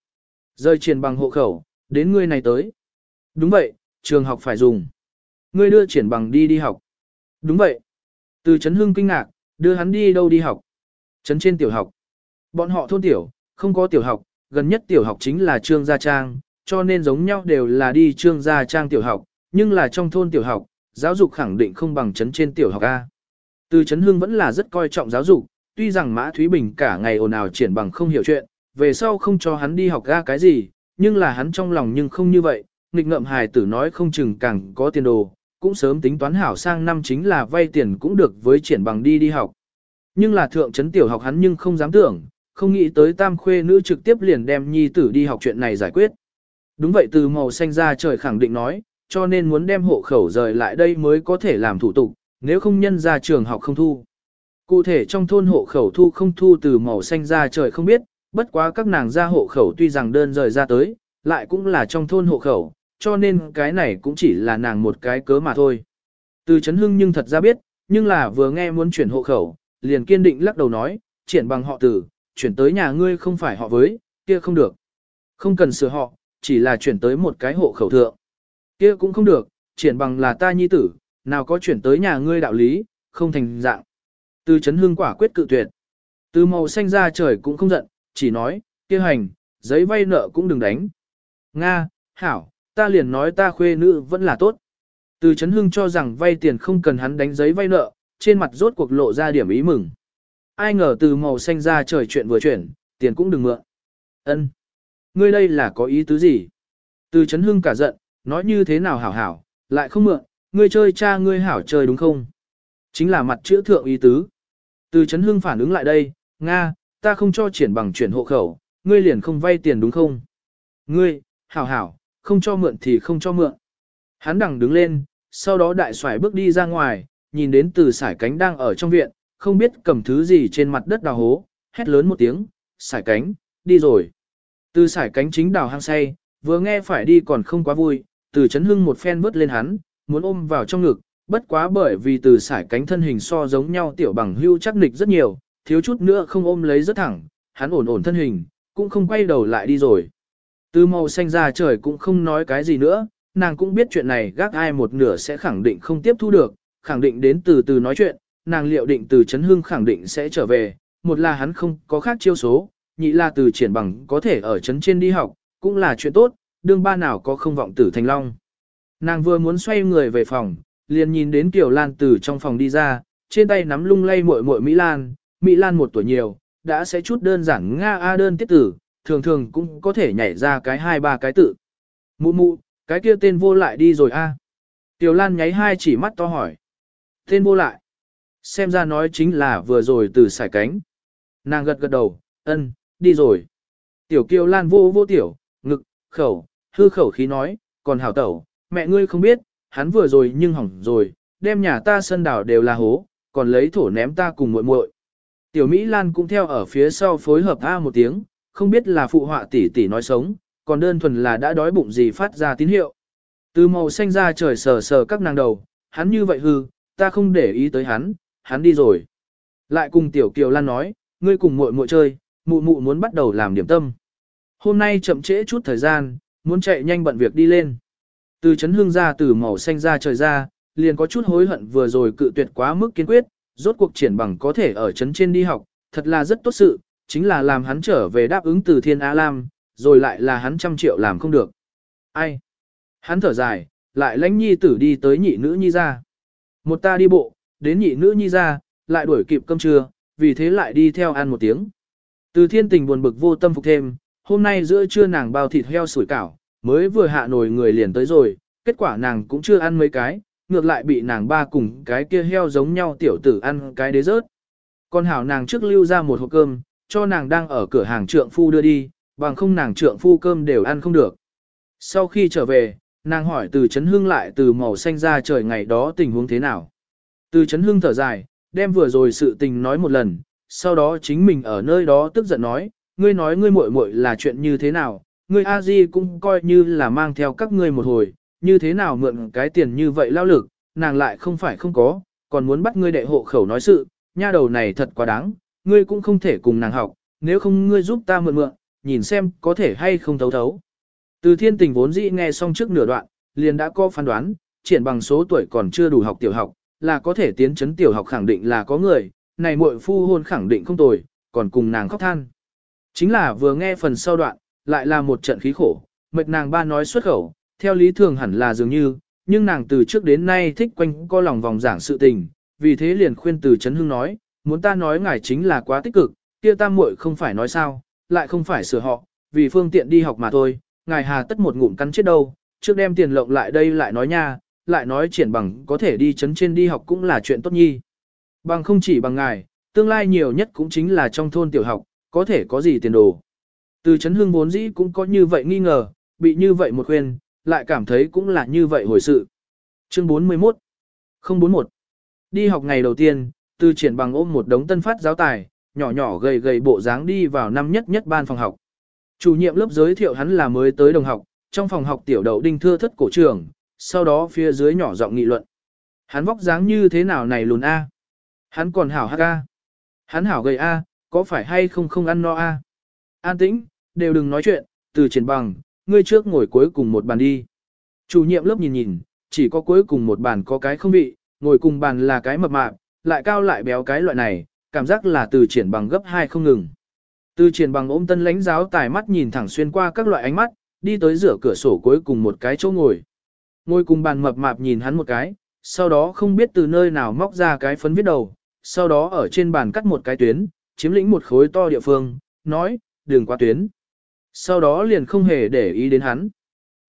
Rời triển bằng hộ khẩu, đến ngươi này tới. Đúng vậy, trường học phải dùng. Ngươi đưa triển bằng đi đi học. Đúng vậy. Từ Trấn hương kinh ngạc, đưa hắn đi đâu đi học. Trấn trên tiểu học. Bọn họ thôn tiểu, không có tiểu học, gần nhất tiểu học chính là Trương Gia Trang, cho nên giống nhau đều là đi Trương Gia Trang tiểu học, nhưng là trong thôn tiểu học, giáo dục khẳng định không bằng chấn trên tiểu học A. Từ chấn hương vẫn là rất coi trọng giáo dục, tuy rằng Mã Thúy Bình cả ngày ồn ào triển bằng không hiểu chuyện, về sau không cho hắn đi học ra cái gì, nhưng là hắn trong lòng nhưng không như vậy, nghịch ngợm hài tử nói không chừng càng có tiền đồ, cũng sớm tính toán hảo sang năm chính là vay tiền cũng được với triển bằng đi đi học. Nhưng là thượng trấn tiểu học hắn nhưng không dám tưởng, không nghĩ tới tam khuê nữ trực tiếp liền đem nhi tử đi học chuyện này giải quyết. Đúng vậy từ màu xanh ra trời khẳng định nói, cho nên muốn đem hộ khẩu rời lại đây mới có thể làm thủ tục, nếu không nhân ra trường học không thu. Cụ thể trong thôn hộ khẩu thu không thu từ màu xanh ra trời không biết, bất quá các nàng ra hộ khẩu tuy rằng đơn rời ra tới, lại cũng là trong thôn hộ khẩu, cho nên cái này cũng chỉ là nàng một cái cớ mà thôi. Từ chấn hưng nhưng thật ra biết, nhưng là vừa nghe muốn chuyển hộ khẩu, liền kiên định lắc đầu nói, triển bằng họ tử, chuyển tới nhà ngươi không phải họ với, kia không được. Không cần sửa họ, chỉ là chuyển tới một cái hộ khẩu thượng. Kia cũng không được, triển bằng là ta nhi tử, nào có chuyển tới nhà ngươi đạo lý, không thành dạng. Từ chấn hương quả quyết cự tuyệt. Từ màu xanh ra trời cũng không giận, chỉ nói, kia hành, giấy vay nợ cũng đừng đánh. Nga, hảo, ta liền nói ta khuê nữ vẫn là tốt. Từ chấn hương cho rằng vay tiền không cần hắn đánh giấy vay nợ, trên mặt rốt cuộc lộ ra điểm ý mừng. Ai ngờ từ màu xanh ra trời chuyện vừa chuyển, tiền cũng đừng mượn. Ân, Ngươi đây là có ý tứ gì? Từ chấn Hưng cả giận, nói như thế nào hảo hảo, lại không mượn, ngươi chơi cha ngươi hảo chơi đúng không? Chính là mặt chữa thượng ý tứ. Từ chấn Hưng phản ứng lại đây, Nga, ta không cho triển bằng chuyển hộ khẩu, ngươi liền không vay tiền đúng không? Ngươi, hảo hảo, không cho mượn thì không cho mượn. Hắn đằng đứng lên, sau đó đại xoài bước đi ra ngoài, nhìn đến từ sải cánh đang ở trong viện, không biết cầm thứ gì trên mặt đất đào hố, hét lớn một tiếng, sải cánh, đi rồi. Từ sải cánh chính đào hang say, vừa nghe phải đi còn không quá vui, từ chấn hưng một phen vớt lên hắn, muốn ôm vào trong ngực, bất quá bởi vì từ sải cánh thân hình so giống nhau tiểu bằng hưu chắc nịch rất nhiều, thiếu chút nữa không ôm lấy rất thẳng, hắn ổn ổn thân hình, cũng không quay đầu lại đi rồi. Từ màu xanh ra trời cũng không nói cái gì nữa, nàng cũng biết chuyện này gác ai một nửa sẽ khẳng định không tiếp thu được, khẳng định đến từ từ nói chuyện, nàng liệu định từ chấn hưng khẳng định sẽ trở về, một là hắn không có khác chiêu số, nhị là từ triển bằng có thể ở chấn trên đi học, cũng là chuyện tốt, đương ba nào có không vọng tử thành long. Nàng vừa muốn xoay người về phòng, liền nhìn đến Kiều Lan từ trong phòng đi ra, trên tay nắm lung lay muội muội Mỹ Lan, Mỹ Lan một tuổi nhiều, đã sẽ chút đơn giản Nga A đơn tiết tử, thường thường cũng có thể nhảy ra cái hai ba cái tự. Mụ mụ, cái kia tên vô lại đi rồi a. Tiểu Lan nháy hai chỉ mắt to hỏi. Tên vô lại. Xem ra nói chính là vừa rồi từ sải cánh. Nàng gật gật đầu, ân, đi rồi. Tiểu Kiều Lan vô vô tiểu, ngực, khẩu, hư khẩu khí nói, còn hảo tẩu, mẹ ngươi không biết, hắn vừa rồi nhưng hỏng rồi, đem nhà ta sân đảo đều là hố, còn lấy thổ ném ta cùng muội muội. Tiểu Mỹ Lan cũng theo ở phía sau phối hợp a một tiếng, không biết là phụ họa tỷ tỷ nói sống, còn đơn thuần là đã đói bụng gì phát ra tín hiệu. Từ màu xanh ra trời sờ sờ các nàng đầu, hắn như vậy hư, ta không để ý tới hắn, hắn đi rồi. Lại cùng Tiểu Kiều Lan nói, ngươi cùng muội muội chơi, mụ mụ muốn bắt đầu làm điểm tâm. Hôm nay chậm trễ chút thời gian, muốn chạy nhanh bận việc đi lên. Từ chấn hương ra từ màu xanh ra trời ra, liền có chút hối hận vừa rồi cự tuyệt quá mức kiên quyết, rốt cuộc triển bằng có thể ở chấn trên đi học, thật là rất tốt sự, chính là làm hắn trở về đáp ứng từ thiên á Lam, rồi lại là hắn trăm triệu làm không được. Ai? Hắn thở dài, lại lãnh nhi tử đi tới nhị nữ nhi ra. Một ta đi bộ, đến nhị nữ nhi ra, lại đuổi kịp cơm trưa, vì thế lại đi theo ăn một tiếng. Từ thiên tình buồn bực vô tâm phục thêm, hôm nay giữa trưa nàng bao thịt heo sủi cảo, mới vừa hạ nồi người liền tới rồi, kết quả nàng cũng chưa ăn mấy cái, ngược lại bị nàng ba cùng cái kia heo giống nhau tiểu tử ăn cái đế rớt. Con hảo nàng trước lưu ra một hộp cơm, cho nàng đang ở cửa hàng trượng phu đưa đi, bằng không nàng trượng phu cơm đều ăn không được. Sau khi trở về, nàng hỏi từ chấn hương lại từ màu xanh ra trời ngày đó tình huống thế nào. Từ chấn hương thở dài, đem vừa rồi sự tình nói một lần, sau đó chính mình ở nơi đó tức giận nói, ngươi nói ngươi muội muội là chuyện như thế nào, ngươi a di cũng coi như là mang theo các ngươi một hồi, như thế nào mượn cái tiền như vậy lao lực, nàng lại không phải không có, còn muốn bắt ngươi đệ hộ khẩu nói sự, nha đầu này thật quá đáng, ngươi cũng không thể cùng nàng học, nếu không ngươi giúp ta mượn mượn, nhìn xem có thể hay không thấu thấu. Từ thiên tình vốn dĩ nghe xong trước nửa đoạn, liền đã có phán đoán, triển bằng số tuổi còn chưa đủ học tiểu học, là có thể tiến chấn tiểu học khẳng định là có người, này muội phu hôn khẳng định không tồi, còn cùng nàng khóc than. Chính là vừa nghe phần sau đoạn, lại là một trận khí khổ, mệt nàng ba nói xuất khẩu, theo lý thường hẳn là dường như, nhưng nàng từ trước đến nay thích quanh co lòng vòng giảng sự tình, vì thế liền khuyên từ chấn hưng nói, muốn ta nói ngài chính là quá tích cực, kia tam muội không phải nói sao, lại không phải sửa họ, vì phương tiện đi học mà thôi, ngài hà tất một ngụm cắn chết đâu, trước đem tiền lộng lại đây lại nói nha, lại nói triển bằng có thể đi chấn trên đi học cũng là chuyện tốt nhi. Bằng không chỉ bằng ngài, tương lai nhiều nhất cũng chính là trong thôn tiểu học, có thể có gì tiền đồ. Từ chấn hương vốn dĩ cũng có như vậy nghi ngờ, bị như vậy một khuyên, lại cảm thấy cũng là như vậy hồi sự. Chương 41 041 Đi học ngày đầu tiên, từ triển bằng ôm một đống tân phát giáo tài, nhỏ nhỏ gầy gầy bộ dáng đi vào năm nhất nhất ban phòng học. Chủ nhiệm lớp giới thiệu hắn là mới tới đồng học, trong phòng học tiểu đậu đinh thưa thất cổ trường, sau đó phía dưới nhỏ giọng nghị luận. Hắn vóc dáng như thế nào này lùn A? Hắn còn hảo hắc A. Hắn hảo gầy A, có phải hay không không ăn no A? An tĩnh, đều đừng nói chuyện, từ triển bằng, ngươi trước ngồi cuối cùng một bàn đi. Chủ nhiệm lớp nhìn nhìn, chỉ có cuối cùng một bàn có cái không vị, ngồi cùng bàn là cái mập mạp, lại cao lại béo cái loại này, cảm giác là từ triển bằng gấp hai không ngừng. Từ triển bằng ôm tân lãnh giáo tài mắt nhìn thẳng xuyên qua các loại ánh mắt, đi tới giữa cửa sổ cuối cùng một cái chỗ ngồi. Ngồi cùng bàn mập mạp nhìn hắn một cái, sau đó không biết từ nơi nào móc ra cái phấn viết đầu, sau đó ở trên bàn cắt một cái tuyến, chiếm lĩnh một khối to địa phương, nói, đường qua tuyến. Sau đó liền không hề để ý đến hắn.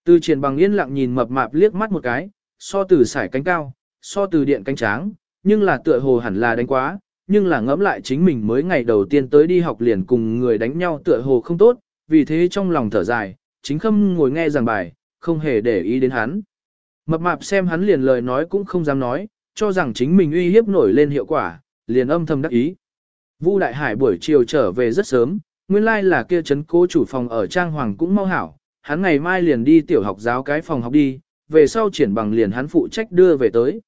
Từ triển bằng yên lặng nhìn mập mạp liếc mắt một cái, so từ sải cánh cao, so từ điện cánh tráng, nhưng là tựa hồ hẳn là đánh quá, nhưng là ngẫm lại chính mình mới ngày đầu tiên tới đi học liền cùng người đánh nhau tựa hồ không tốt, vì thế trong lòng thở dài, chính khâm ngồi nghe giảng bài, không hề để ý đến hắn. Mập mạp xem hắn liền lời nói cũng không dám nói, cho rằng chính mình uy hiếp nổi lên hiệu quả, liền âm thầm đắc ý. Vu Đại Hải buổi chiều trở về rất sớm, nguyên lai like là kia chấn cố chủ phòng ở Trang Hoàng cũng mau hảo, hắn ngày mai liền đi tiểu học giáo cái phòng học đi, về sau triển bằng liền hắn phụ trách đưa về tới.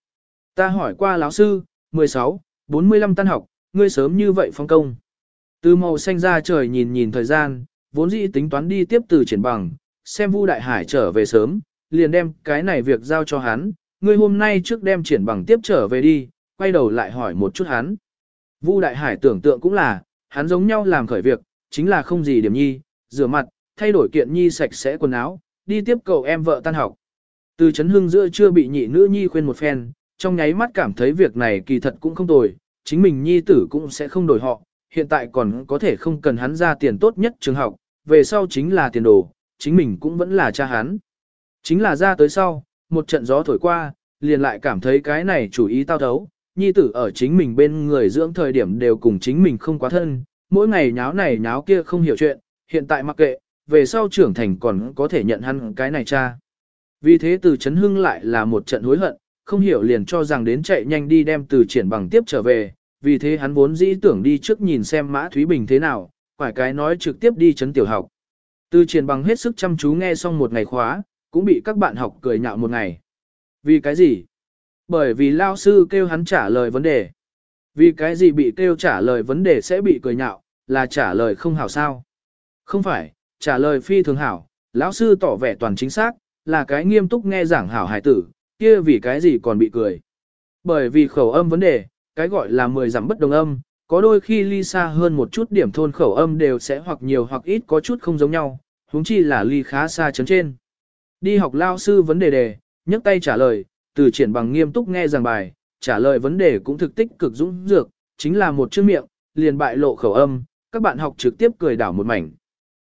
Ta hỏi qua lão sư, 16, 45 tan học, ngươi sớm như vậy phong công. Từ màu xanh ra trời nhìn nhìn thời gian, vốn dĩ tính toán đi tiếp từ triển bằng, xem Vu Đại Hải trở về sớm, liền đem cái này việc giao cho hắn, ngươi hôm nay trước đem triển bằng tiếp trở về đi, quay đầu lại hỏi một chút hắn. Vu Đại Hải tưởng tượng cũng là, hắn giống nhau làm khởi việc, chính là không gì điểm nhi, rửa mặt, thay đổi kiện nhi sạch sẽ quần áo, đi tiếp cậu em vợ tan học. Từ chấn hưng giữa chưa bị nhị nữ nhi khuyên một phen, trong nháy mắt cảm thấy việc này kỳ thật cũng không tồi, chính mình nhi tử cũng sẽ không đổi họ, hiện tại còn có thể không cần hắn ra tiền tốt nhất trường học, về sau chính là tiền đồ, chính mình cũng vẫn là cha hắn. Chính là ra tới sau, một trận gió thổi qua, liền lại cảm thấy cái này chủ ý tao thấu, nhi tử ở chính mình bên người dưỡng thời điểm đều cùng chính mình không quá thân, mỗi ngày nháo này nháo kia không hiểu chuyện, hiện tại mặc kệ, về sau trưởng thành còn có thể nhận hắn cái này cha. Vì thế từ chấn hưng lại là một trận hối hận, không hiểu liền cho rằng đến chạy nhanh đi đem từ triển bằng tiếp trở về, vì thế hắn vốn dĩ tưởng đi trước nhìn xem Mã Thúy Bình thế nào, quải cái nói trực tiếp đi chấn tiểu học. Từ triển bằng hết sức chăm chú nghe xong một ngày khóa, cũng bị các bạn học cười nhạo một ngày. Vì cái gì? Bởi vì lao sư kêu hắn trả lời vấn đề. Vì cái gì bị kêu trả lời vấn đề sẽ bị cười nhạo, là trả lời không hảo sao? Không phải, trả lời phi thường hảo, lão sư tỏ vẻ toàn chính xác, là cái nghiêm túc nghe giảng hảo hải tử, kia vì cái gì còn bị cười. Bởi vì khẩu âm vấn đề, cái gọi là 10 giảm bất đồng âm, có đôi khi ly xa hơn một chút điểm thôn khẩu âm đều sẽ hoặc nhiều hoặc ít có chút không giống nhau, huống chi là ly khá xa chấn trên. Đi học lao sư vấn đề đề, nhấc tay trả lời, từ triển bằng nghiêm túc nghe giảng bài, trả lời vấn đề cũng thực tích cực dũng dược, chính là một chữ miệng, liền bại lộ khẩu âm, các bạn học trực tiếp cười đảo một mảnh.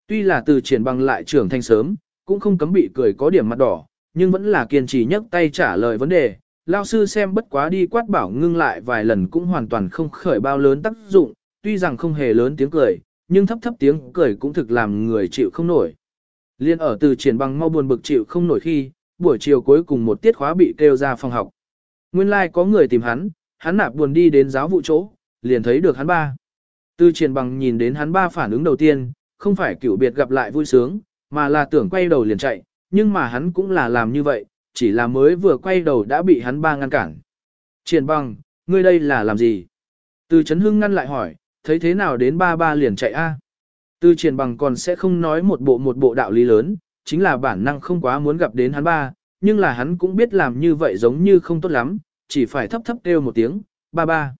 Tuy là từ triển bằng lại trưởng thành sớm, cũng không cấm bị cười có điểm mặt đỏ, nhưng vẫn là kiên trì nhấc tay trả lời vấn đề. Lao sư xem bất quá đi quát bảo ngưng lại vài lần cũng hoàn toàn không khởi bao lớn tác dụng, tuy rằng không hề lớn tiếng cười, nhưng thấp thấp tiếng cười cũng thực làm người chịu không nổi. Liên ở từ triển bằng mau buồn bực chịu không nổi khi, buổi chiều cuối cùng một tiết khóa bị kêu ra phòng học. Nguyên lai like có người tìm hắn, hắn nạp buồn đi đến giáo vụ chỗ, liền thấy được hắn ba. Từ triển bằng nhìn đến hắn ba phản ứng đầu tiên, không phải kiểu biệt gặp lại vui sướng, mà là tưởng quay đầu liền chạy, nhưng mà hắn cũng là làm như vậy, chỉ là mới vừa quay đầu đã bị hắn ba ngăn cản. Triển bằng, ngươi đây là làm gì? Từ Trấn Hưng ngăn lại hỏi, thấy thế nào đến ba ba liền chạy a? Từ triển bằng còn sẽ không nói một bộ một bộ đạo lý lớn, chính là bản năng không quá muốn gặp đến hắn ba, nhưng là hắn cũng biết làm như vậy giống như không tốt lắm, chỉ phải thấp thấp kêu một tiếng, ba ba.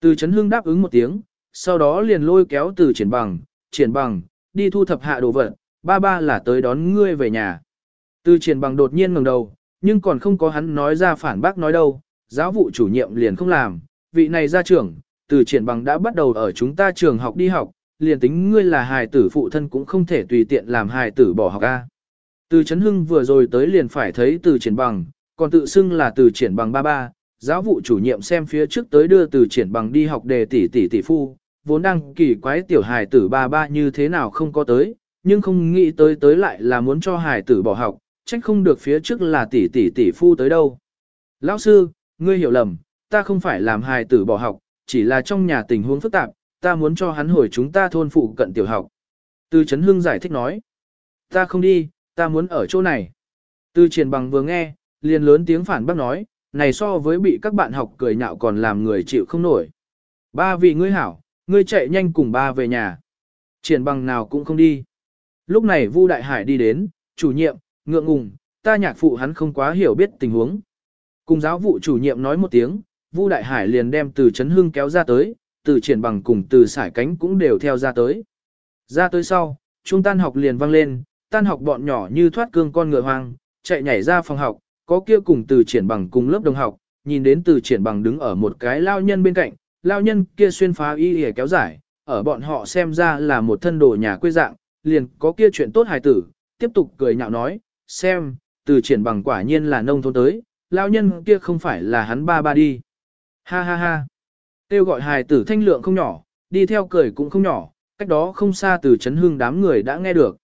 Từ Trấn Hưng đáp ứng một tiếng, sau đó liền lôi kéo từ triển bằng, triển bằng, đi thu thập hạ đồ vật, ba ba là tới đón ngươi về nhà. Từ triển bằng đột nhiên ngẩng đầu, nhưng còn không có hắn nói ra phản bác nói đâu, giáo vụ chủ nhiệm liền không làm, vị này ra trưởng, từ triển bằng đã bắt đầu ở chúng ta trường học đi học, liền tính ngươi là hài tử phụ thân cũng không thể tùy tiện làm hài tử bỏ học A. Từ Trấn Hưng vừa rồi tới liền phải thấy từ triển bằng, còn tự xưng là từ triển bằng ba ba, giáo vụ chủ nhiệm xem phía trước tới đưa từ triển bằng đi học đề tỷ tỷ tỷ phu, vốn đang kỳ quái tiểu hài tử ba ba như thế nào không có tới, nhưng không nghĩ tới tới lại là muốn cho hài tử bỏ học, trách không được phía trước là tỷ tỷ tỷ phu tới đâu. Lão sư, ngươi hiểu lầm, ta không phải làm hài tử bỏ học, chỉ là trong nhà tình huống phức tạp, ta muốn cho hắn hồi chúng ta thôn phụ cận tiểu học. Từ Trấn Hưng giải thích nói, ta không đi, ta muốn ở chỗ này. Từ triển bằng vừa nghe, liền lớn tiếng phản bác nói, này so với bị các bạn học cười nhạo còn làm người chịu không nổi. Ba vị ngươi hảo, ngươi chạy nhanh cùng ba về nhà. Triển bằng nào cũng không đi. Lúc này Vu Đại Hải đi đến, chủ nhiệm, ngượng ngùng, ta nhạc phụ hắn không quá hiểu biết tình huống. Cùng giáo vụ chủ nhiệm nói một tiếng, Vu Đại Hải liền đem từ Trấn Hưng kéo ra tới, từ triển bằng cùng từ sải cánh cũng đều theo ra tới. Ra tới sau, chúng tan học liền vang lên, tan học bọn nhỏ như thoát cương con ngựa hoang, chạy nhảy ra phòng học, có kia cùng từ triển bằng cùng lớp đồng học, nhìn đến từ triển bằng đứng ở một cái lao nhân bên cạnh, lao nhân kia xuyên phá y hề kéo dài, ở bọn họ xem ra là một thân đồ nhà quê dạng, liền có kia chuyện tốt hài tử, tiếp tục cười nhạo nói, xem, từ triển bằng quả nhiên là nông thôn tới, lao nhân kia không phải là hắn ba ba đi. Ha ha ha. Tiêu gọi hài tử thanh lượng không nhỏ, đi theo cười cũng không nhỏ, cách đó không xa từ chấn Hưng đám người đã nghe được.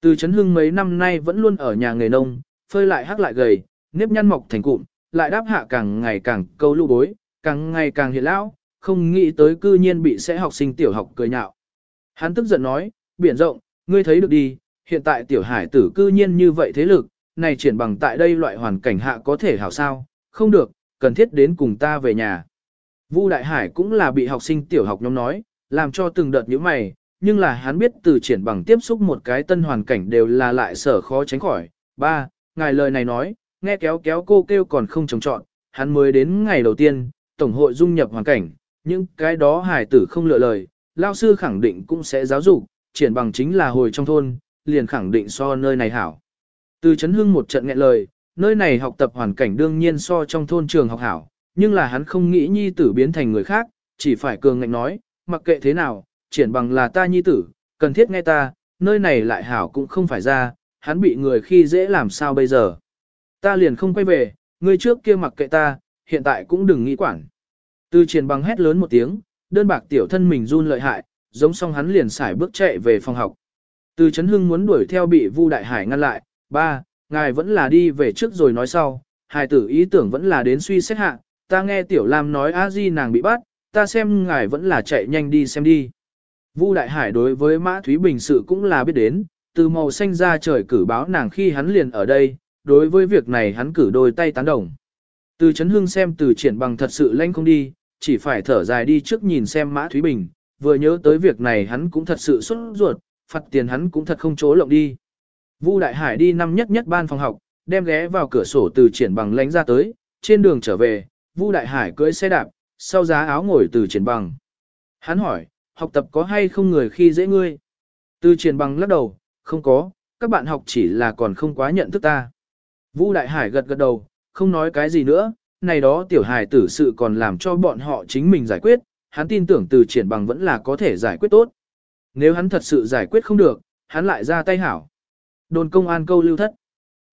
Từ chấn Hưng mấy năm nay vẫn luôn ở nhà nghề nông, phơi lại hắc lại gầy, nếp nhăn mọc thành cụm, lại đáp hạ càng ngày càng câu lưu bối, càng ngày càng hiện lão, không nghĩ tới cư nhiên bị sẽ học sinh tiểu học cười nhạo. Hắn tức giận nói, biển rộng, ngươi thấy được đi, hiện tại tiểu hải tử cư nhiên như vậy thế lực, này triển bằng tại đây loại hoàn cảnh hạ có thể hảo sao, không được, cần thiết đến cùng ta về nhà. Vu Đại Hải cũng là bị học sinh tiểu học nhóm nói, làm cho từng đợt như mày, nhưng là hắn biết từ triển bằng tiếp xúc một cái tân hoàn cảnh đều là lại sở khó tránh khỏi. Ba, ngài lời này nói, nghe kéo kéo cô kêu còn không trồng trọn, hắn mới đến ngày đầu tiên, tổng hội dung nhập hoàn cảnh, những cái đó hải tử không lựa lời, lao sư khẳng định cũng sẽ giáo dục, triển bằng chính là hồi trong thôn, liền khẳng định so nơi này hảo. Từ chấn hưng một trận nghẹn lời, nơi này học tập hoàn cảnh đương nhiên so trong thôn trường học hảo, nhưng là hắn không nghĩ nhi tử biến thành người khác, chỉ phải cường ngạnh nói, mặc kệ thế nào, triển bằng là ta nhi tử, cần thiết nghe ta, nơi này lại hảo cũng không phải ra, hắn bị người khi dễ làm sao bây giờ. Ta liền không quay về, người trước kia mặc kệ ta, hiện tại cũng đừng nghĩ quản. Từ triển bằng hét lớn một tiếng, đơn bạc tiểu thân mình run lợi hại, giống xong hắn liền xài bước chạy về phòng học. Từ Trấn Hưng muốn đuổi theo bị Vu Đại Hải ngăn lại, ba, ngài vẫn là đi về trước rồi nói sau, hài tử ý tưởng vẫn là đến suy xét hạ, ta nghe Tiểu Lam nói a di nàng bị bắt, ta xem ngài vẫn là chạy nhanh đi xem đi. Vu Đại Hải đối với Mã Thúy Bình sự cũng là biết đến, từ màu xanh ra trời cử báo nàng khi hắn liền ở đây, đối với việc này hắn cử đôi tay tán đồng. Từ Trấn Hưng xem từ triển bằng thật sự lanh không đi, chỉ phải thở dài đi trước nhìn xem Mã Thúy Bình, vừa nhớ tới việc này hắn cũng thật sự xuất ruột, phạt tiền hắn cũng thật không chỗ lộng đi. Vu Đại Hải đi năm nhất nhất ban phòng học, đem ghé vào cửa sổ từ triển bằng lánh ra tới, trên đường trở về, Vu Đại Hải cưỡi xe đạp, sau giá áo ngồi từ triển bằng. Hắn hỏi, học tập có hay không người khi dễ ngươi? Từ triển bằng lắc đầu, không có, các bạn học chỉ là còn không quá nhận thức ta. Vu Đại Hải gật gật đầu, không nói cái gì nữa, này đó tiểu hải tử sự còn làm cho bọn họ chính mình giải quyết, hắn tin tưởng từ triển bằng vẫn là có thể giải quyết tốt. Nếu hắn thật sự giải quyết không được, hắn lại ra tay hảo. Đồn công an câu lưu thất.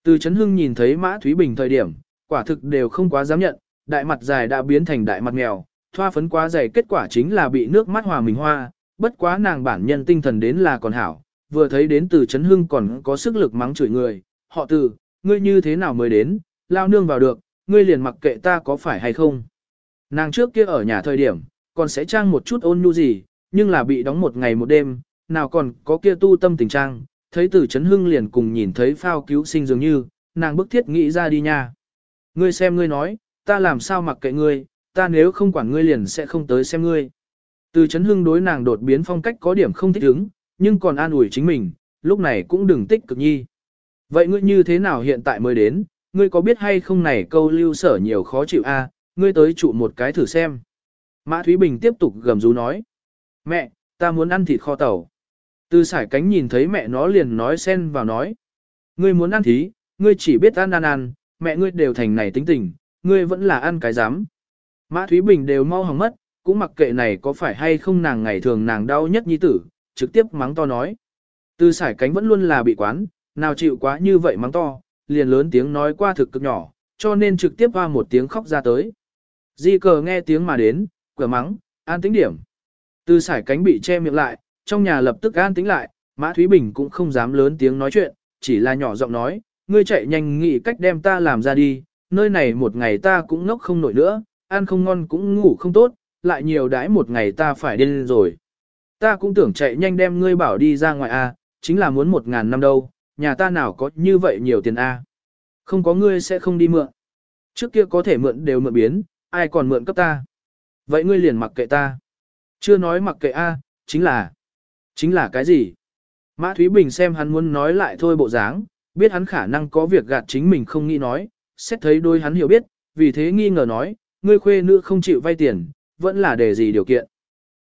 Từ Trấn Hưng nhìn thấy Mã Thúy Bình thời điểm, quả thực đều không quá dám nhận, đại mặt dài đã biến thành đại mặt mèo, thoa phấn quá dày kết quả chính là bị nước mắt hòa mình hoa, bất quá nàng bản nhân tinh thần đến là còn hảo, vừa thấy đến từ Trấn Hưng còn có sức lực mắng chửi người, họ từ, ngươi như thế nào mới đến, lao nương vào được, ngươi liền mặc kệ ta có phải hay không. Nàng trước kia ở nhà thời điểm, còn sẽ trang một chút ôn nhu gì, nhưng là bị đóng một ngày một đêm, nào còn có kia tu tâm tình trang, thấy từ chấn hưng liền cùng nhìn thấy phao cứu sinh dường như, nàng bức thiết nghĩ ra đi nha. Ngươi xem ngươi nói, ta làm sao mặc kệ ngươi, ta nếu không quản ngươi liền sẽ không tới xem ngươi. Từ chấn hưng đối nàng đột biến phong cách có điểm không thích ứng, nhưng còn an ủi chính mình, lúc này cũng đừng tích cực nhi. Vậy ngươi như thế nào hiện tại mới đến, ngươi có biết hay không này câu lưu sở nhiều khó chịu a, ngươi tới trụ một cái thử xem. Mã Thúy Bình tiếp tục gầm rú nói. Mẹ, ta muốn ăn thịt kho tàu. Từ sải cánh nhìn thấy mẹ nó liền nói xen vào nói. Ngươi muốn ăn thí, ngươi chỉ biết ăn ăn ăn, mẹ ngươi đều thành này tính tình, ngươi vẫn là ăn cái dám. Mã Thúy Bình đều mau hỏng mất, cũng mặc kệ này có phải hay không nàng ngày thường nàng đau nhất nhi tử, trực tiếp mắng to nói. Từ sải cánh vẫn luôn là bị quán, nào chịu quá như vậy mắng to, liền lớn tiếng nói qua thực cực nhỏ, cho nên trực tiếp qua một tiếng khóc ra tới. Di cờ nghe tiếng mà đến, cửa mắng, an tĩnh điểm. Từ sải cánh bị che miệng lại, trong nhà lập tức an tĩnh lại, Mã Thúy Bình cũng không dám lớn tiếng nói chuyện, chỉ là nhỏ giọng nói, ngươi chạy nhanh nghĩ cách đem ta làm ra đi, nơi này một ngày ta cũng ngốc không nổi nữa, ăn không ngon cũng ngủ không tốt, lại nhiều đãi một ngày ta phải điên rồi. Ta cũng tưởng chạy nhanh đem ngươi bảo đi ra ngoài a, chính là muốn một ngàn năm đâu, nhà ta nào có như vậy nhiều tiền A. Không có ngươi sẽ không đi mượn. Trước kia có thể mượn đều mượn biến, ai còn mượn cấp ta. Vậy ngươi liền mặc kệ ta. Chưa nói mặc kệ A, chính là... Chính là cái gì? Mã Thúy Bình xem hắn muốn nói lại thôi bộ dáng, biết hắn khả năng có việc gạt chính mình không nghĩ nói, xét thấy đôi hắn hiểu biết, vì thế nghi ngờ nói, ngươi khuê nữ không chịu vay tiền, vẫn là để gì điều kiện.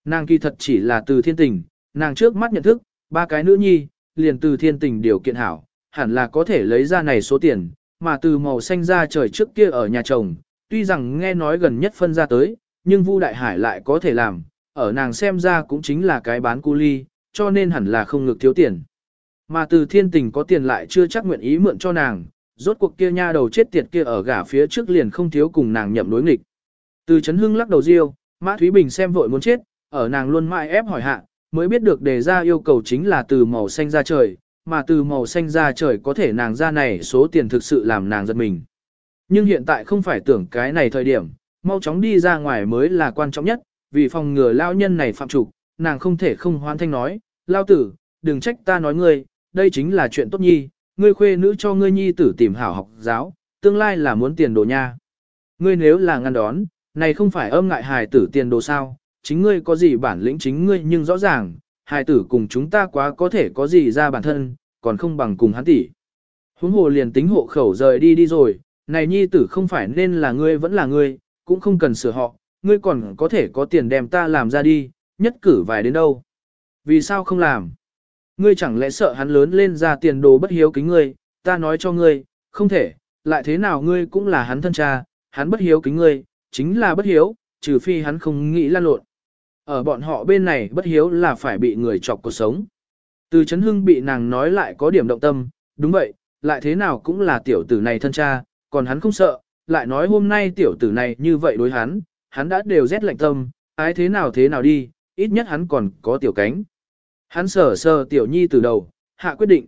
Nàng kỳ thật chỉ là từ thiên tình, nàng trước mắt nhận thức, ba cái nữ nhi, liền từ thiên tình điều kiện hảo, hẳn là có thể lấy ra này số tiền, mà từ màu xanh ra trời trước kia ở nhà chồng, tuy rằng nghe nói gần nhất phân ra tới, nhưng Vu Đại Hải lại có thể làm, ở nàng xem ra cũng chính là cái bán cu ly, cho nên hẳn là không ngược thiếu tiền. Mà từ thiên tình có tiền lại chưa chắc nguyện ý mượn cho nàng, rốt cuộc kia nha đầu chết tiệt kia ở gả phía trước liền không thiếu cùng nàng nhậm đối nghịch. Từ chấn hưng lắc đầu riêu, Mã Thúy Bình xem vội muốn chết, ở nàng luôn mãi ép hỏi hạ, mới biết được đề ra yêu cầu chính là từ màu xanh ra trời, mà từ màu xanh ra trời có thể nàng ra này số tiền thực sự làm nàng giật mình. Nhưng hiện tại không phải tưởng cái này thời điểm, mau chóng đi ra ngoài mới là quan trọng nhất, vì phòng ngừa lao nhân này phạm trục, nàng không thể không hoan thanh nói, lao tử, đừng trách ta nói ngươi, đây chính là chuyện tốt nhi, ngươi khuê nữ cho ngươi nhi tử tìm hảo học giáo, tương lai là muốn tiền đồ nha. Ngươi nếu là ngăn đón, này không phải âm ngại hài tử tiền đồ sao, chính ngươi có gì bản lĩnh chính ngươi nhưng rõ ràng, hài tử cùng chúng ta quá có thể có gì ra bản thân, còn không bằng cùng hắn tỷ. Huống hồ liền tính hộ khẩu rời đi đi rồi, này nhi tử không phải nên là ngươi vẫn là ngươi, cũng không cần sửa họ, ngươi còn có thể có tiền đem ta làm ra đi, nhất cử vài đến đâu. Vì sao không làm? Ngươi chẳng lẽ sợ hắn lớn lên ra tiền đồ bất hiếu kính ngươi, ta nói cho ngươi, không thể, lại thế nào ngươi cũng là hắn thân cha, hắn bất hiếu kính ngươi, chính là bất hiếu, trừ phi hắn không nghĩ lan lộn. Ở bọn họ bên này bất hiếu là phải bị người chọc cuộc sống. Từ Trấn Hưng bị nàng nói lại có điểm động tâm, đúng vậy, lại thế nào cũng là tiểu tử này thân cha, còn hắn không sợ, lại nói hôm nay tiểu tử này như vậy đối hắn, hắn đã đều rét lạnh tâm, ái thế nào thế nào đi, ít nhất hắn còn có tiểu cánh. Hắn sờ sờ tiểu nhi từ đầu, hạ quyết định.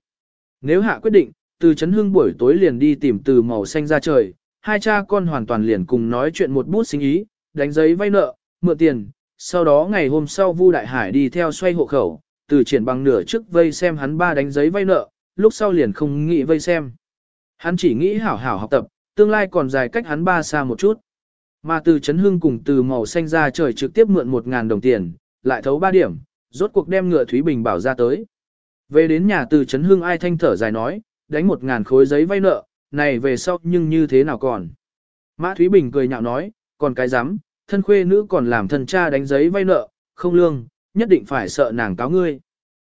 Nếu hạ quyết định, từ Trấn Hưng buổi tối liền đi tìm từ màu xanh ra trời, hai cha con hoàn toàn liền cùng nói chuyện một bút sinh ý, đánh giấy vay nợ, mượn tiền, sau đó ngày hôm sau Vu Đại Hải đi theo xoay hộ khẩu, từ triển bằng nửa trước vây xem hắn ba đánh giấy vay nợ, lúc sau liền không nghĩ vây xem. Hắn chỉ nghĩ hảo hảo học tập, tương lai còn dài cách hắn ba xa một chút. Mà từ chấn hưng cùng từ màu xanh ra trời trực tiếp mượn 1.000 đồng tiền, lại thấu 3 điểm, rốt cuộc đem ngựa Thúy Bình bảo ra tới. Về đến nhà từ chấn hưng ai thanh thở dài nói, đánh một ngàn khối giấy vay nợ, này về sau nhưng như thế nào còn. Mã Thúy Bình cười nhạo nói, còn cái dám, thân khuê nữ còn làm thân cha đánh giấy vay nợ, không lương, nhất định phải sợ nàng cáo ngươi.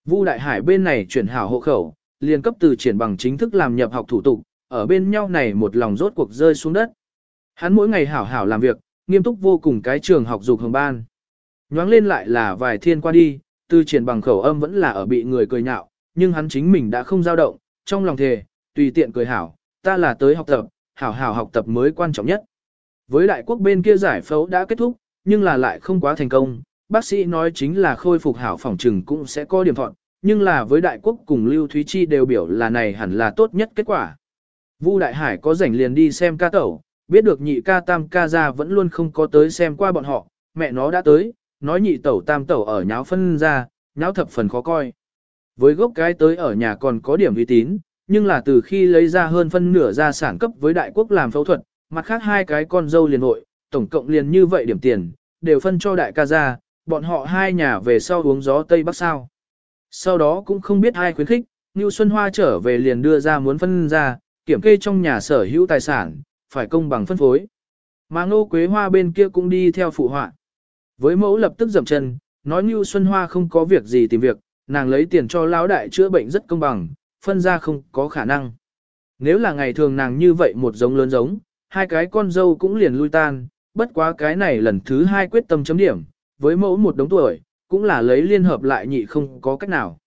Vu Đại Hải bên này chuyển hảo hộ khẩu, liền cấp từ triển bằng chính thức làm nhập học thủ tục, ở bên nhau này một lòng rốt cuộc rơi xuống đất. Hắn mỗi ngày hảo hảo làm việc, nghiêm túc vô cùng cái trường học dục hồng ban. Nhoáng lên lại là vài thiên qua đi, tư triển bằng khẩu âm vẫn là ở bị người cười nhạo, nhưng hắn chính mình đã không dao động, trong lòng thề, tùy tiện cười hảo, ta là tới học tập, hảo hảo học tập mới quan trọng nhất. Với đại quốc bên kia giải phẫu đã kết thúc, nhưng là lại không quá thành công, bác sĩ nói chính là khôi phục hảo phòng trừng cũng sẽ có điểm thuận, nhưng là với đại quốc cùng Lưu Thúy Chi đều biểu là này hẳn là tốt nhất kết quả. Vu Đại Hải có rảnh liền đi xem ca tẩu, biết được nhị ca tam ca ra vẫn luôn không có tới xem qua bọn họ, mẹ nó đã tới, nói nhị tẩu tam tẩu ở nháo phân ra, nháo thập phần khó coi. Với gốc cái tới ở nhà còn có điểm uy tín, nhưng là từ khi lấy ra hơn phân nửa gia sản cấp với đại quốc làm phẫu thuật, mặt khác hai cái con dâu liền hội, tổng cộng liền như vậy điểm tiền, đều phân cho đại ca ra, bọn họ hai nhà về sau uống gió Tây Bắc sao. Sau đó cũng không biết ai khuyến khích, Như Xuân Hoa trở về liền đưa ra muốn phân ra, kiểm kê trong nhà sở hữu tài sản, phải công bằng phân phối. Mà Ngô Quế Hoa bên kia cũng đi theo phụ họa. Với mẫu lập tức dậm chân, nói Như Xuân Hoa không có việc gì tìm việc, nàng lấy tiền cho lão đại chữa bệnh rất công bằng, phân ra không có khả năng. Nếu là ngày thường nàng như vậy một giống lớn giống, hai cái con dâu cũng liền lui tan, bất quá cái này lần thứ hai quyết tâm chấm điểm, với mẫu một đống tuổi, cũng là lấy liên hợp lại nhị không có cách nào.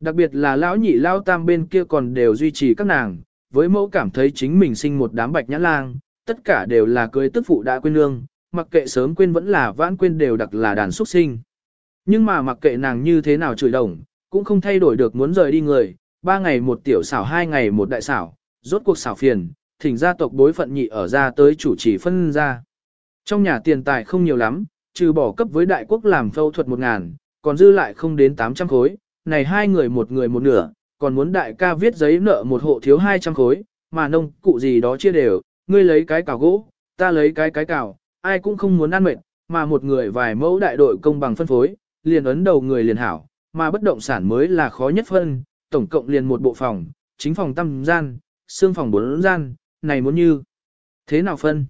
Đặc biệt là lão nhị lao tam bên kia còn đều duy trì các nàng, với mẫu cảm thấy chính mình sinh một đám bạch nhã lang, tất cả đều là cưới tức phụ đã quên lương, mặc kệ sớm quên vẫn là vãn quên đều đặc là đàn xuất sinh. Nhưng mà mặc kệ nàng như thế nào chửi đồng, cũng không thay đổi được muốn rời đi người, ba ngày một tiểu xảo hai ngày một đại xảo, rốt cuộc xảo phiền, thỉnh gia tộc bối phận nhị ở ra tới chủ trì phân ra. Trong nhà tiền tài không nhiều lắm, trừ bỏ cấp với đại quốc làm phẫu thuật một ngàn, còn dư lại không đến 800 khối, này hai người một người một nửa, còn muốn đại ca viết giấy nợ một hộ thiếu 200 khối, mà nông cụ gì đó chia đều, ngươi lấy cái cào gỗ, ta lấy cái cái cào, ai cũng không muốn ăn mệt, mà một người vài mẫu đại đội công bằng phân phối, liền ấn đầu người liền hảo, mà bất động sản mới là khó nhất phân, tổng cộng liền một bộ phòng, chính phòng tam gian, xương phòng bốn gian, này muốn như. Thế nào phân?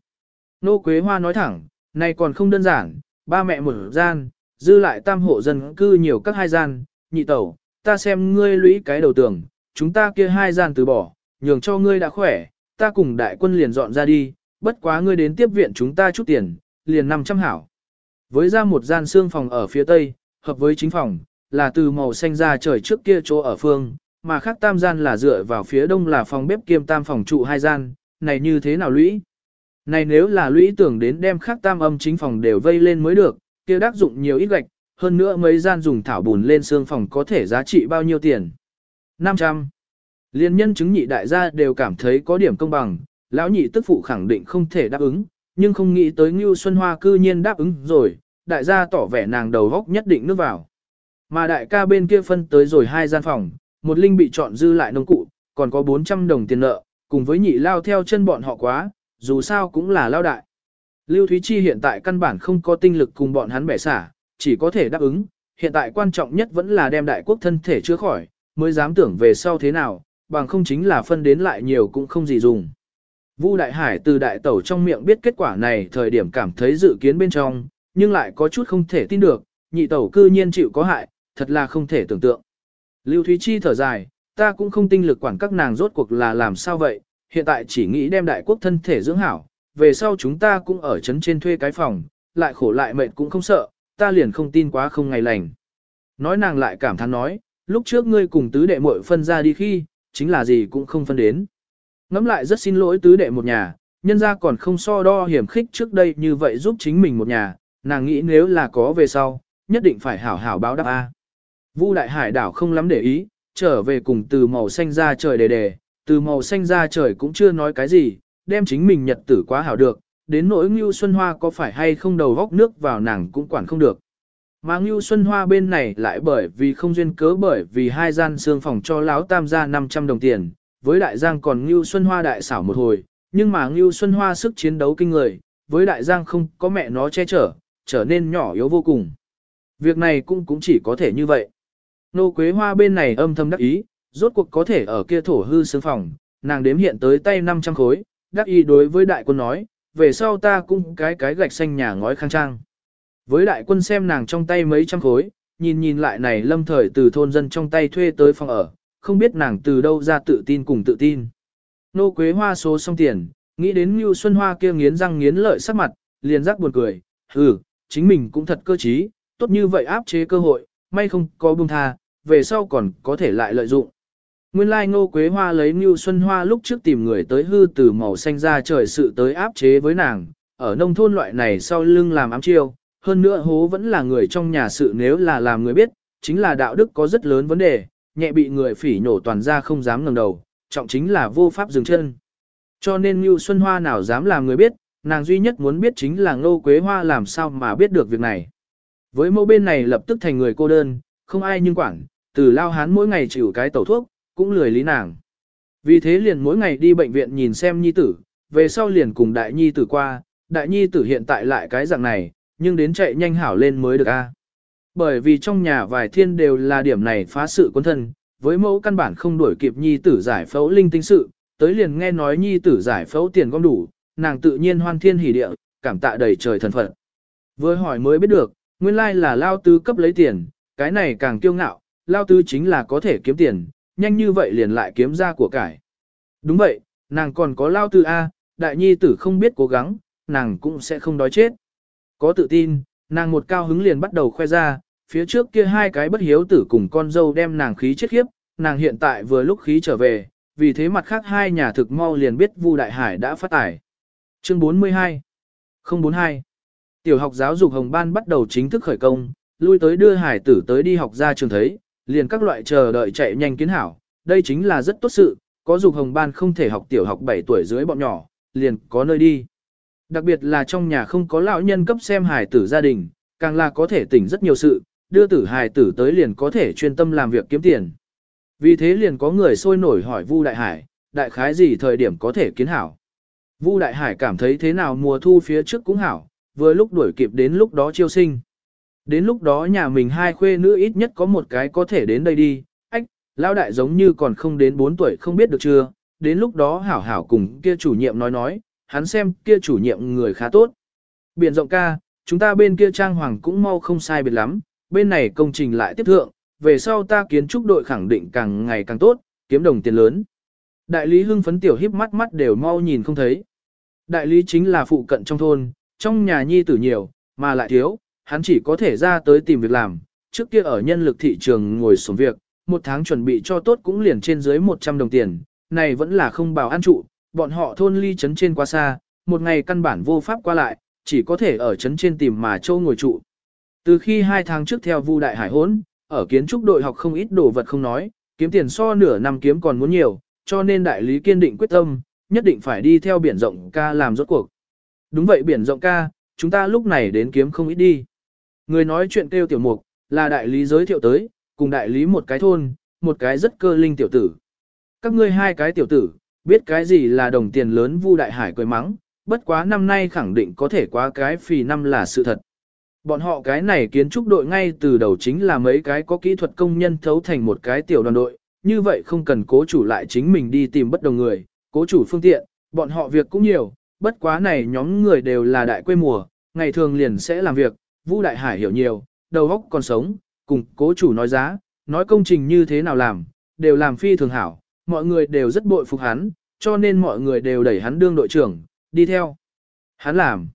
Nô Quế Hoa nói thẳng, này còn không đơn giản, ba mẹ một gian, dư lại tam hộ dân cư nhiều các hai gian, nhị tẩu, ta xem ngươi lũy cái đầu tường, chúng ta kia hai gian từ bỏ, nhường cho ngươi đã khỏe, ta cùng đại quân liền dọn ra đi, bất quá ngươi đến tiếp viện chúng ta chút tiền, liền 500 hảo. Với ra một gian xương phòng ở phía tây, hợp với chính phòng, là từ màu xanh ra trời trước kia chỗ ở phương, mà khác tam gian là dựa vào phía đông là phòng bếp kiêm tam phòng trụ hai gian, này như thế nào lũy? Này nếu là lũy tưởng đến đem khác tam âm chính phòng đều vây lên mới được, kia đắc dụng nhiều ít gạch, hơn nữa mấy gian dùng thảo bùn lên xương phòng có thể giá trị bao nhiêu tiền? 500. Liên nhân chứng nhị đại gia đều cảm thấy có điểm công bằng, lão nhị tức phụ khẳng định không thể đáp ứng, nhưng không nghĩ tới Ngưu Xuân Hoa cư nhiên đáp ứng rồi, đại gia tỏ vẻ nàng đầu góc nhất định nước vào. Mà đại ca bên kia phân tới rồi hai gian phòng, một linh bị chọn dư lại nông cụ, còn có 400 đồng tiền nợ, cùng với nhị lao theo chân bọn họ quá, dù sao cũng là lao đại. Lưu Thúy Chi hiện tại căn bản không có tinh lực cùng bọn hắn bẻ xả, chỉ có thể đáp ứng, hiện tại quan trọng nhất vẫn là đem đại quốc thân thể chữa khỏi, mới dám tưởng về sau thế nào, bằng không chính là phân đến lại nhiều cũng không gì dùng. Vu Đại Hải từ đại tẩu trong miệng biết kết quả này thời điểm cảm thấy dự kiến bên trong, nhưng lại có chút không thể tin được, nhị tẩu cư nhiên chịu có hại, thật là không thể tưởng tượng. Lưu Thúy Chi thở dài, ta cũng không tinh lực quản các nàng rốt cuộc là làm sao vậy, hiện tại chỉ nghĩ đem đại quốc thân thể dưỡng hảo, về sau chúng ta cũng ở trấn trên thuê cái phòng, lại khổ lại mệt cũng không sợ, ta liền không tin quá không ngày lành. Nói nàng lại cảm thán nói, lúc trước ngươi cùng tứ đệ muội phân ra đi khi, chính là gì cũng không phân đến. Ngắm lại rất xin lỗi tứ đệ một nhà, nhân ra còn không so đo hiểm khích trước đây như vậy giúp chính mình một nhà, nàng nghĩ nếu là có về sau, nhất định phải hảo hảo báo đáp A. Vu đại hải đảo không lắm để ý, trở về cùng từ màu xanh ra trời đề đề, từ màu xanh ra trời cũng chưa nói cái gì, đem chính mình nhật tử quá hảo được, đến nỗi Ngưu Xuân Hoa có phải hay không đầu góc nước vào nàng cũng quản không được. Mà Ngưu Xuân Hoa bên này lại bởi vì không duyên cớ bởi vì hai gian xương phòng cho lão tam gia 500 đồng tiền, với đại giang còn Ngưu Xuân Hoa đại xảo một hồi, nhưng mà Ngưu Xuân Hoa sức chiến đấu kinh người, với đại giang không có mẹ nó che chở, trở nên nhỏ yếu vô cùng. Việc này cũng cũng chỉ có thể như vậy. Nô Quế Hoa bên này âm thầm đắc ý, rốt cuộc có thể ở kia thổ hư xương phòng, nàng đếm hiện tới tay 500 khối, đắc ý đối với đại quân nói, về sau ta cũng cái cái gạch xanh nhà ngói khang trang. Với đại quân xem nàng trong tay mấy trăm khối, nhìn nhìn lại này lâm thời từ thôn dân trong tay thuê tới phòng ở, không biết nàng từ đâu ra tự tin cùng tự tin. Nô Quế Hoa số xong tiền, nghĩ đến Nưu Xuân Hoa kia nghiến răng nghiến lợi sắc mặt, liền rắc buồn cười, ừ, chính mình cũng thật cơ trí, tốt như vậy áp chế cơ hội, may không có buông tha, về sau còn có thể lại lợi dụng. Nguyên lai like Ngô Quế Hoa lấy Ngưu Xuân Hoa lúc trước tìm người tới hư từ màu xanh ra trời sự tới áp chế với nàng, ở nông thôn loại này sau lưng làm ám chiêu, hơn nữa hố vẫn là người trong nhà sự nếu là làm người biết, chính là đạo đức có rất lớn vấn đề, nhẹ bị người phỉ nhổ toàn ra không dám ngẩng đầu, trọng chính là vô pháp dừng chân. Cho nên Ngưu Xuân Hoa nào dám làm người biết, nàng duy nhất muốn biết chính là Ngô Quế Hoa làm sao mà biết được việc này. Với mẫu bên này lập tức thành người cô đơn, không ai nhưng quản, từ lao hán mỗi ngày chịu cái tẩu thuốc, cũng lười lý nàng. Vì thế liền mỗi ngày đi bệnh viện nhìn xem nhi tử, về sau liền cùng đại nhi tử qua, đại nhi tử hiện tại lại cái dạng này, nhưng đến chạy nhanh hảo lên mới được a. Bởi vì trong nhà vài thiên đều là điểm này phá sự quân thân, với mẫu căn bản không đuổi kịp nhi tử giải phẫu linh tinh sự, tới liền nghe nói nhi tử giải phẫu tiền gom đủ, nàng tự nhiên hoan thiên hỉ địa, cảm tạ đầy trời thần phận. Vừa hỏi mới biết được, nguyên lai là lao tứ cấp lấy tiền, cái này càng kiêu ngạo, lao tứ chính là có thể kiếm tiền, nhanh như vậy liền lại kiếm ra của cải. Đúng vậy, nàng còn có lao tứ A, đại nhi tử không biết cố gắng, nàng cũng sẽ không đói chết. Có tự tin, nàng một cao hứng liền bắt đầu khoe ra, phía trước kia hai cái bất hiếu tử cùng con dâu đem nàng khí chết khiếp, nàng hiện tại vừa lúc khí trở về, vì thế mặt khác hai nhà thực mau liền biết Vu Đại Hải đã phát tải. Chương 42 042 Tiểu học giáo dục Hồng Ban bắt đầu chính thức khởi công, lui tới đưa hải tử tới đi học ra trường thấy, liền các loại chờ đợi chạy nhanh kiến hảo, đây chính là rất tốt sự, có dục Hồng Ban không thể học tiểu học 7 tuổi dưới bọn nhỏ, liền có nơi đi. Đặc biệt là trong nhà không có lão nhân cấp xem hải tử gia đình, càng là có thể tỉnh rất nhiều sự, đưa tử hài tử tới liền có thể chuyên tâm làm việc kiếm tiền. Vì thế liền có người sôi nổi hỏi Vu Đại Hải, đại khái gì thời điểm có thể kiến hảo. Vu Đại Hải cảm thấy thế nào mùa thu phía trước cũng hảo, vừa lúc đuổi kịp đến lúc đó chiêu sinh. Đến lúc đó nhà mình hai khuê nữ ít nhất có một cái có thể đến đây đi, ách, lão đại giống như còn không đến 4 tuổi không biết được chưa, đến lúc đó hảo hảo cùng kia chủ nhiệm nói nói, hắn xem kia chủ nhiệm người khá tốt. Biển rộng ca, chúng ta bên kia trang hoàng cũng mau không sai biệt lắm, bên này công trình lại tiếp thượng, về sau ta kiến trúc đội khẳng định càng ngày càng tốt, kiếm đồng tiền lớn. Đại lý hưng phấn tiểu híp mắt mắt đều mau nhìn không thấy. Đại lý chính là phụ cận trong thôn, trong nhà nhi tử nhiều, mà lại thiếu, hắn chỉ có thể ra tới tìm việc làm, trước kia ở nhân lực thị trường ngồi xuống việc, một tháng chuẩn bị cho tốt cũng liền trên dưới 100 đồng tiền, này vẫn là không bảo an trụ, bọn họ thôn ly chấn trên quá xa, một ngày căn bản vô pháp qua lại, chỉ có thể ở chấn trên tìm mà châu ngồi trụ. Từ khi hai tháng trước theo Vu Đại Hải hỗn, ở kiến trúc đội học không ít đồ vật không nói, kiếm tiền so nửa năm kiếm còn muốn nhiều, cho nên đại lý kiên định quyết tâm, nhất định phải đi theo biển rộng ca làm rốt cuộc. Đúng vậy biển rộng ca, chúng ta lúc này đến kiếm không ít đi. Người nói chuyện kêu tiểu mục, là đại lý giới thiệu tới, cùng đại lý một cái thôn, một cái rất cơ linh tiểu tử. Các ngươi hai cái tiểu tử, biết cái gì là đồng tiền lớn vu đại hải cười mắng, bất quá năm nay khẳng định có thể quá cái phì năm là sự thật. Bọn họ cái này kiến trúc đội ngay từ đầu chính là mấy cái có kỹ thuật công nhân thấu thành một cái tiểu đoàn đội, như vậy không cần cố chủ lại chính mình đi tìm bất đồng người, cố chủ phương tiện, bọn họ việc cũng nhiều, bất quá này nhóm người đều là đại quê mùa, ngày thường liền sẽ làm việc, vũ Đại Hải hiểu nhiều, đầu óc còn sống, cùng cố chủ nói giá, nói công trình như thế nào làm, đều làm phi thường hảo, mọi người đều rất bội phục hắn, cho nên mọi người đều đẩy hắn đương đội trưởng, đi theo. Hắn làm.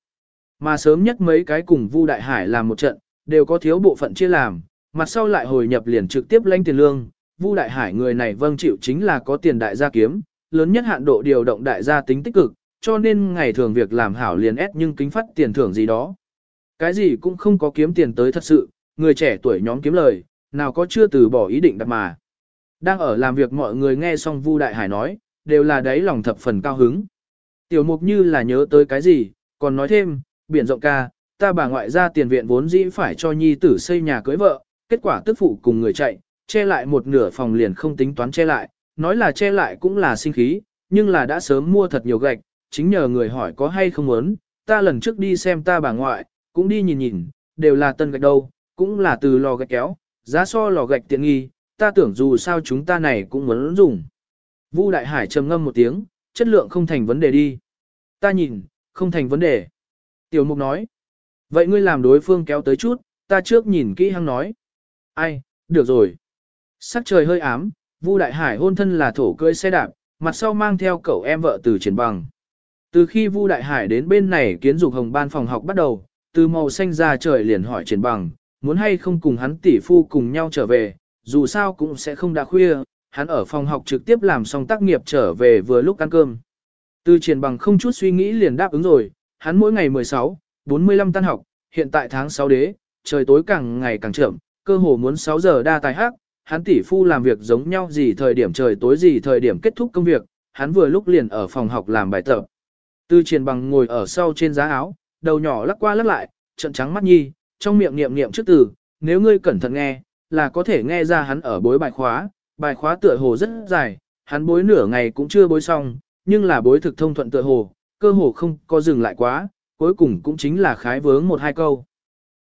Mà sớm nhất mấy cái cùng Vu Đại Hải làm một trận, đều có thiếu bộ phận chia làm, mặt sau lại hồi nhập liền trực tiếp lãnh tiền lương. Vu Đại Hải người này vâng chịu chính là có tiền đại gia kiếm, lớn nhất hạn độ điều động đại gia tính tích cực, cho nên ngày thường việc làm hảo liền ép nhưng kính phát tiền thưởng gì đó. Cái gì cũng không có kiếm tiền tới thật sự, người trẻ tuổi nhóm kiếm lời, nào có chưa từ bỏ ý định đặt mà. Đang ở làm việc mọi người nghe xong Vu Đại Hải nói, đều là đáy lòng thập phần cao hứng. Tiểu mục như là nhớ tới cái gì, còn nói thêm, biển rộng ca, ta bà ngoại ra tiền viện vốn dĩ phải cho nhi tử xây nhà cưới vợ, kết quả tức phụ cùng người chạy, che lại một nửa phòng liền không tính toán che lại, nói là che lại cũng là sinh khí, nhưng là đã sớm mua thật nhiều gạch, chính nhờ người hỏi có hay không muốn, ta lần trước đi xem ta bà ngoại, cũng đi nhìn nhìn, đều là tân gạch đâu, cũng là từ lò gạch kéo, giá so lò gạch tiện nghi, ta tưởng dù sao chúng ta này cũng muốn dùng. Vu Đại Hải trầm ngâm một tiếng, chất lượng không thành vấn đề đi. Ta nhìn, không thành vấn đề. Tiểu Mục nói. Vậy ngươi làm đối phương kéo tới chút, ta trước nhìn kỹ hăng nói. Ai, được rồi. Sắc trời hơi ám, Vu Đại Hải hôn thân là thổ cưỡi xe đạp, mặt sau mang theo cậu em vợ từ triển bằng. Từ khi Vu Đại Hải đến bên này kiến dục hồng ban phòng học bắt đầu, từ màu xanh ra trời liền hỏi triển bằng, muốn hay không cùng hắn tỷ phu cùng nhau trở về, dù sao cũng sẽ không đã khuya, hắn ở phòng học trực tiếp làm xong tác nghiệp trở về vừa lúc ăn cơm. Từ triển bằng không chút suy nghĩ liền đáp ứng rồi, hắn mỗi ngày 16, 45 tan học, hiện tại tháng 6 đế, trời tối càng ngày càng chậm, cơ hồ muốn 6 giờ đa tài hát, hắn tỷ phu làm việc giống nhau gì thời điểm trời tối gì thời điểm kết thúc công việc, hắn vừa lúc liền ở phòng học làm bài tập. Tư triển bằng ngồi ở sau trên giá áo, đầu nhỏ lắc qua lắc lại, trận trắng mắt nhi, trong miệng niệm niệm trước từ, nếu ngươi cẩn thận nghe, là có thể nghe ra hắn ở bối bài khóa, bài khóa tựa hồ rất dài, hắn bối nửa ngày cũng chưa bối xong, nhưng là bối thực thông thuận tựa hồ, cơ hồ không có dừng lại quá, cuối cùng cũng chính là khái vướng một hai câu.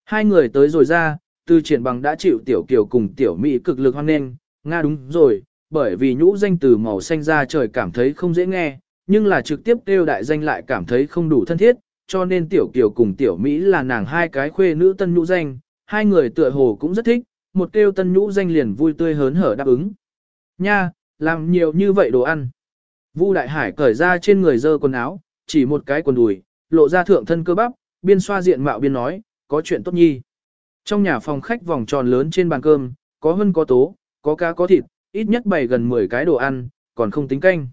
Hai người tới rồi ra, từ triển bằng đã chịu tiểu kiều cùng tiểu mỹ cực lực hoan nghênh, Nga đúng rồi, bởi vì nhũ danh từ màu xanh ra trời cảm thấy không dễ nghe, nhưng là trực tiếp kêu đại danh lại cảm thấy không đủ thân thiết, cho nên tiểu kiều cùng tiểu mỹ là nàng hai cái khuê nữ tân nhũ danh, hai người tựa hồ cũng rất thích, một kêu tân nhũ danh liền vui tươi hớn hở đáp ứng. Nha, làm nhiều như vậy đồ ăn. Vu Đại Hải cởi ra trên người dơ quần áo, chỉ một cái quần đùi, lộ ra thượng thân cơ bắp, biên xoa diện mạo biên nói, có chuyện tốt nhi. Trong nhà phòng khách vòng tròn lớn trên bàn cơm, có hơn có tố, có cá có thịt, ít nhất bày gần 10 cái đồ ăn, còn không tính canh.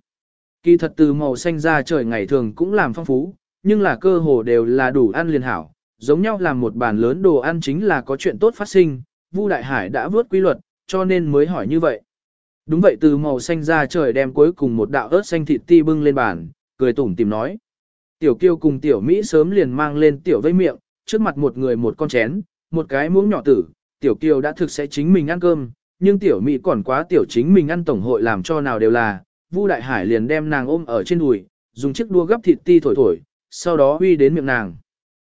Kỳ thật từ màu xanh ra trời ngày thường cũng làm phong phú, nhưng là cơ hồ đều là đủ ăn liền hảo, giống nhau làm một bàn lớn đồ ăn chính là có chuyện tốt phát sinh, Vu Đại Hải đã vớt quy luật, cho nên mới hỏi như vậy. Đúng vậy từ màu xanh ra trời đem cuối cùng một đạo ớt xanh thịt ti bưng lên bàn, cười tủm tìm nói. Tiểu kiêu cùng tiểu Mỹ sớm liền mang lên tiểu vây miệng, trước mặt một người một con chén, một cái muỗng nhỏ tử, tiểu kiều đã thực sẽ chính mình ăn cơm, nhưng tiểu Mỹ còn quá tiểu chính mình ăn tổng hội làm cho nào đều là, Vu Đại Hải liền đem nàng ôm ở trên đùi, dùng chiếc đua gấp thịt ti thổi thổi, sau đó huy đến miệng nàng.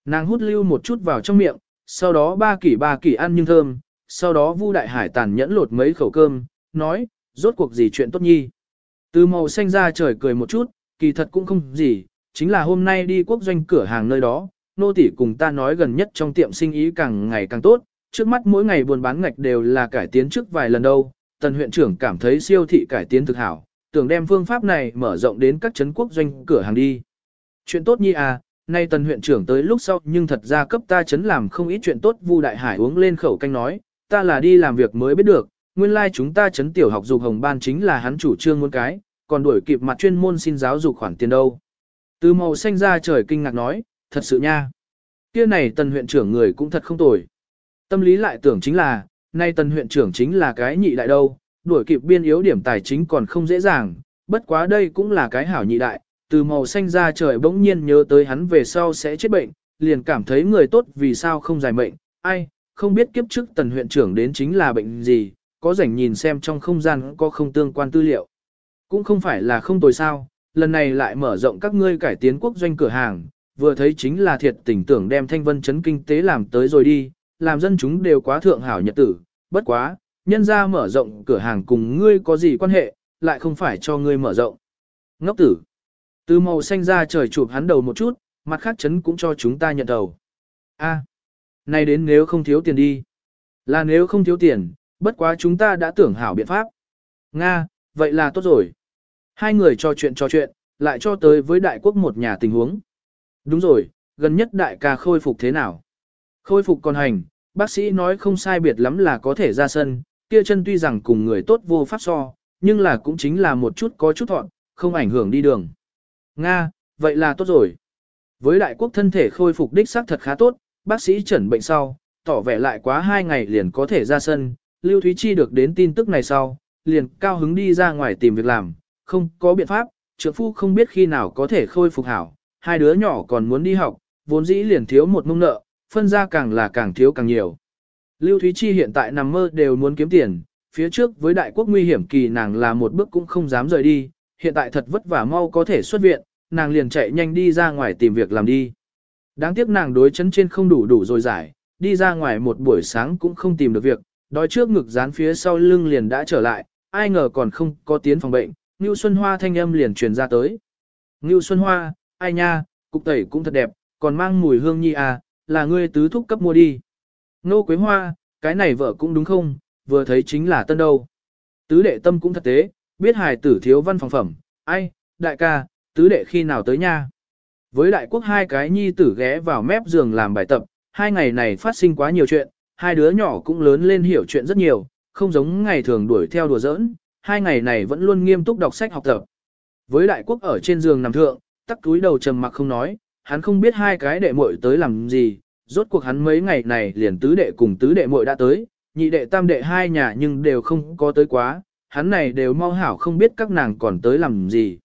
Nàng hút lưu một chút vào trong miệng, sau đó ba kỷ ba kỷ ăn nhưng thơm, sau đó Vu Đại Hải tàn nhẫn lột mấy khẩu cơm, nói, rốt cuộc gì chuyện tốt nhi. Từ màu xanh ra trời cười một chút, kỳ thật cũng không gì, chính là hôm nay đi quốc doanh cửa hàng nơi đó, nô tỷ cùng ta nói gần nhất trong tiệm sinh ý càng ngày càng tốt, trước mắt mỗi ngày buôn bán ngạch đều là cải tiến trước vài lần đâu, tần huyện trưởng cảm thấy siêu thị cải tiến thực hảo, tưởng đem phương pháp này mở rộng đến các trấn quốc doanh cửa hàng đi. Chuyện tốt nhi à, nay tần huyện trưởng tới lúc sau nhưng thật ra cấp ta chấn làm không ít chuyện tốt Vu Đại Hải uống lên khẩu canh nói, ta là đi làm việc mới biết được, nguyên lai like chúng ta chấn tiểu học dục hồng ban chính là hắn chủ trương muốn cái, còn đuổi kịp mặt chuyên môn xin giáo dục khoản tiền đâu. Từ màu xanh ra trời kinh ngạc nói, thật sự nha. Kia này tần huyện trưởng người cũng thật không tồi. Tâm lý lại tưởng chính là, nay tần huyện trưởng chính là cái nhị đại đâu, đuổi kịp biên yếu điểm tài chính còn không dễ dàng, bất quá đây cũng là cái hảo nhị đại, từ màu xanh ra trời bỗng nhiên nhớ tới hắn về sau sẽ chết bệnh, liền cảm thấy người tốt vì sao không dài mệnh, ai, không biết kiếp trước tần huyện trưởng đến chính là bệnh gì, có rảnh nhìn xem trong không gian có không tương quan tư liệu. Cũng không phải là không tồi sao, lần này lại mở rộng các ngươi cải tiến quốc doanh cửa hàng, vừa thấy chính là thiệt tình tưởng đem thanh vân chấn kinh tế làm tới rồi đi, làm dân chúng đều quá thượng hảo nhật tử, bất quá, nhân ra mở rộng cửa hàng cùng ngươi có gì quan hệ, lại không phải cho ngươi mở rộng. Ngốc tử. Từ màu xanh ra trời chụp hắn đầu một chút, mặt khác chấn cũng cho chúng ta nhận đầu. A, à, này đến nếu không thiếu tiền đi. Là nếu không thiếu tiền, bất quá chúng ta đã tưởng hảo biện pháp. Nga, vậy là tốt rồi. Hai người trò chuyện trò chuyện, lại cho tới với đại quốc một nhà tình huống. Đúng rồi, gần nhất đại ca khôi phục thế nào? Khôi phục còn hành, bác sĩ nói không sai biệt lắm là có thể ra sân, kia chân tuy rằng cùng người tốt vô pháp so, nhưng là cũng chính là một chút có chút thọn, không ảnh hưởng đi đường. Nga, vậy là tốt rồi. Với đại quốc thân thể khôi phục đích xác thật khá tốt, bác sĩ chẩn bệnh sau, tỏ vẻ lại quá hai ngày liền có thể ra sân, Lưu Thúy Chi được đến tin tức này sau, liền cao hứng đi ra ngoài tìm việc làm, không có biện pháp, trượng phu không biết khi nào có thể khôi phục hảo, hai đứa nhỏ còn muốn đi học, vốn dĩ liền thiếu một mông nợ, phân ra càng là càng thiếu càng nhiều. Lưu Thúy Chi hiện tại nằm mơ đều muốn kiếm tiền, phía trước với đại quốc nguy hiểm kỳ nàng là một bước cũng không dám rời đi, hiện tại thật vất vả mau có thể xuất viện, nàng liền chạy nhanh đi ra ngoài tìm việc làm đi. Đáng tiếc nàng đối chấn trên không đủ đủ rồi giải, đi ra ngoài một buổi sáng cũng không tìm được việc, đói trước ngực dán phía sau lưng liền đã trở lại, ai ngờ còn không có tiến phòng bệnh, Ngưu Xuân Hoa thanh âm liền truyền ra tới. Ngưu Xuân Hoa, ai nha, cục tẩy cũng thật đẹp, còn mang mùi hương nhi à, là ngươi tứ thúc cấp mua đi. Nô Quế Hoa, cái này vợ cũng đúng không, vừa thấy chính là tân đâu. Tứ đệ tâm cũng thật tế, biết hài tử thiếu văn phòng phẩm, ai, đại ca, tứ đệ khi nào tới nha. Với đại quốc hai cái nhi tử ghé vào mép giường làm bài tập, hai ngày này phát sinh quá nhiều chuyện, hai đứa nhỏ cũng lớn lên hiểu chuyện rất nhiều, không giống ngày thường đuổi theo đùa giỡn, hai ngày này vẫn luôn nghiêm túc đọc sách học tập. Với đại quốc ở trên giường nằm thượng, tắc túi đầu trầm mặc không nói, hắn không biết hai cái đệ muội tới làm gì, rốt cuộc hắn mấy ngày này liền tứ đệ cùng tứ đệ muội đã tới, nhị đệ tam đệ hai nhà nhưng đều không có tới quá, hắn này đều mau hảo không biết các nàng còn tới làm gì.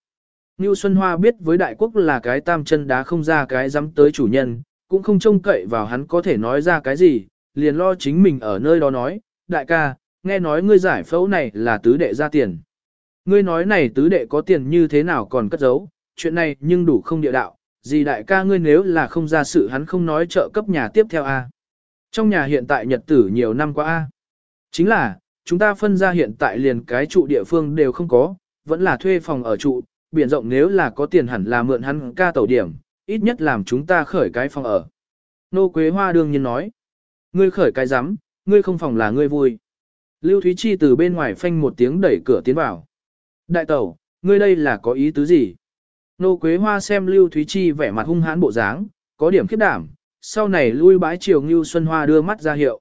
Ngưu Xuân Hoa biết với đại quốc là cái tam chân đá không ra cái dám tới chủ nhân, cũng không trông cậy vào hắn có thể nói ra cái gì, liền lo chính mình ở nơi đó nói, đại ca, nghe nói ngươi giải phẫu này là tứ đệ ra tiền. Ngươi nói này tứ đệ có tiền như thế nào còn cất giấu, chuyện này nhưng đủ không địa đạo, gì đại ca ngươi nếu là không ra sự hắn không nói trợ cấp nhà tiếp theo a. Trong nhà hiện tại nhật tử nhiều năm qua a. Chính là, chúng ta phân ra hiện tại liền cái trụ địa phương đều không có, vẫn là thuê phòng ở trụ, biển rộng nếu là có tiền hẳn là mượn hắn ca tẩu điểm, ít nhất làm chúng ta khởi cái phòng ở. Nô Quế Hoa đương nhiên nói, ngươi khởi cái rắm ngươi không phòng là ngươi vui. Lưu Thúy Chi từ bên ngoài phanh một tiếng đẩy cửa tiến vào. Đại tẩu, ngươi đây là có ý tứ gì? Nô Quế Hoa xem Lưu Thúy Chi vẻ mặt hung hãn bộ dáng, có điểm khiếp đảm, sau này lui bãi chiều Ngưu Xuân Hoa đưa mắt ra hiệu.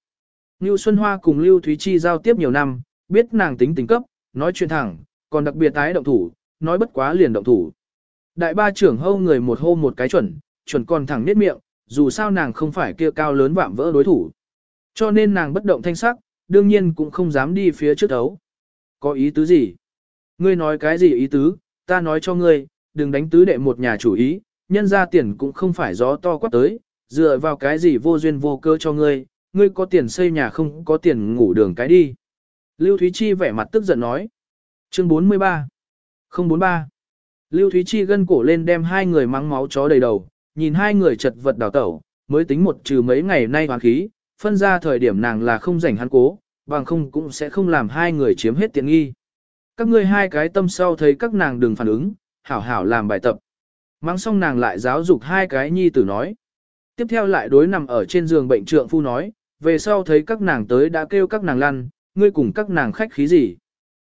Ngưu Xuân Hoa cùng Lưu Thúy Chi giao tiếp nhiều năm, biết nàng tính tình cấp, nói chuyện thẳng, còn đặc biệt tái động thủ, nói bất quá liền động thủ. Đại ba trưởng hâu người một hô một cái chuẩn, chuẩn còn thẳng nết miệng, dù sao nàng không phải kia cao lớn vạm vỡ đối thủ. Cho nên nàng bất động thanh sắc, đương nhiên cũng không dám đi phía trước ấu. Có ý tứ gì? Ngươi nói cái gì ý tứ, ta nói cho ngươi, đừng đánh tứ đệ một nhà chủ ý, nhân ra tiền cũng không phải gió to quát tới, dựa vào cái gì vô duyên vô cơ cho ngươi, ngươi có tiền xây nhà không có tiền ngủ đường cái đi. Lưu Thúy Chi vẻ mặt tức giận nói. Chương 43 043 Lưu Thúy Chi gân cổ lên đem hai người mắng máu chó đầy đầu, nhìn hai người chật vật đào tẩu, mới tính một trừ mấy ngày nay hoàn khí, phân ra thời điểm nàng là không rảnh hắn cố, bằng không cũng sẽ không làm hai người chiếm hết tiện nghi. Các ngươi hai cái tâm sau thấy các nàng đừng phản ứng, hảo hảo làm bài tập. Mang xong nàng lại giáo dục hai cái nhi tử nói. Tiếp theo lại đối nằm ở trên giường bệnh trượng phu nói, về sau thấy các nàng tới đã kêu các nàng lăn, ngươi cùng các nàng khách khí gì.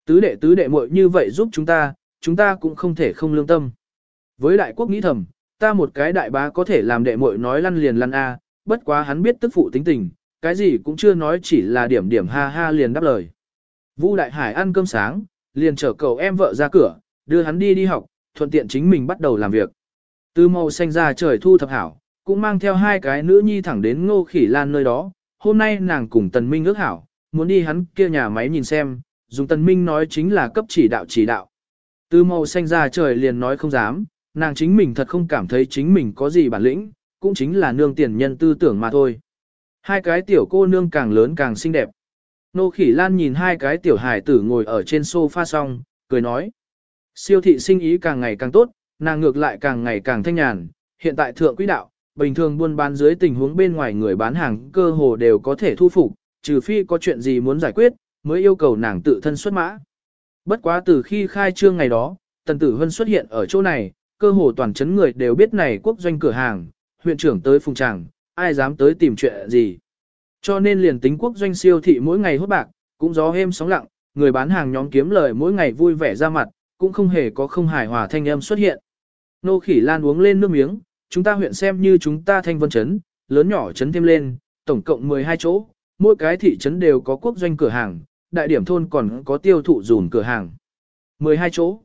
Tứ đệ tứ đệ muội như vậy giúp chúng ta, chúng ta cũng không thể không lương tâm. Với đại quốc nghĩ thầm, ta một cái đại bá có thể làm đệ muội nói lăn liền lăn a, bất quá hắn biết tức phụ tính tình, cái gì cũng chưa nói chỉ là điểm điểm ha ha liền đáp lời. Vu Đại Hải ăn cơm sáng, liền chở cậu em vợ ra cửa, đưa hắn đi đi học, thuận tiện chính mình bắt đầu làm việc. Từ màu xanh ra trời thu thập hảo, cũng mang theo hai cái nữ nhi thẳng đến ngô khỉ lan nơi đó. Hôm nay nàng cùng Tần Minh ước hảo, muốn đi hắn kia nhà máy nhìn xem, dùng Tần Minh nói chính là cấp chỉ đạo chỉ đạo. Từ màu xanh ra trời liền nói không dám, nàng chính mình thật không cảm thấy chính mình có gì bản lĩnh, cũng chính là nương tiền nhân tư tưởng mà thôi. Hai cái tiểu cô nương càng lớn càng xinh đẹp. Nô khỉ lan nhìn hai cái tiểu hài tử ngồi ở trên sofa xong, cười nói. Siêu thị sinh ý càng ngày càng tốt, nàng ngược lại càng ngày càng thanh nhàn, hiện tại thượng quỹ đạo, bình thường buôn bán dưới tình huống bên ngoài người bán hàng cơ hồ đều có thể thu phục, trừ phi có chuyện gì muốn giải quyết, mới yêu cầu nàng tự thân xuất mã. Bất quá từ khi khai trương ngày đó, Tần Tử Hân xuất hiện ở chỗ này, cơ hồ toàn chấn người đều biết này quốc doanh cửa hàng, huyện trưởng tới phùng tràng, ai dám tới tìm chuyện gì. Cho nên liền tính quốc doanh siêu thị mỗi ngày hốt bạc, cũng gió êm sóng lặng, người bán hàng nhóm kiếm lời mỗi ngày vui vẻ ra mặt, cũng không hề có không hài hòa thanh âm xuất hiện. Nô khỉ lan uống lên nước miếng, chúng ta huyện xem như chúng ta thanh vân chấn, lớn nhỏ chấn thêm lên, tổng cộng 12 chỗ, mỗi cái thị trấn đều có quốc doanh cửa hàng, đại điểm thôn còn có tiêu thụ dùn cửa hàng. 12 chỗ.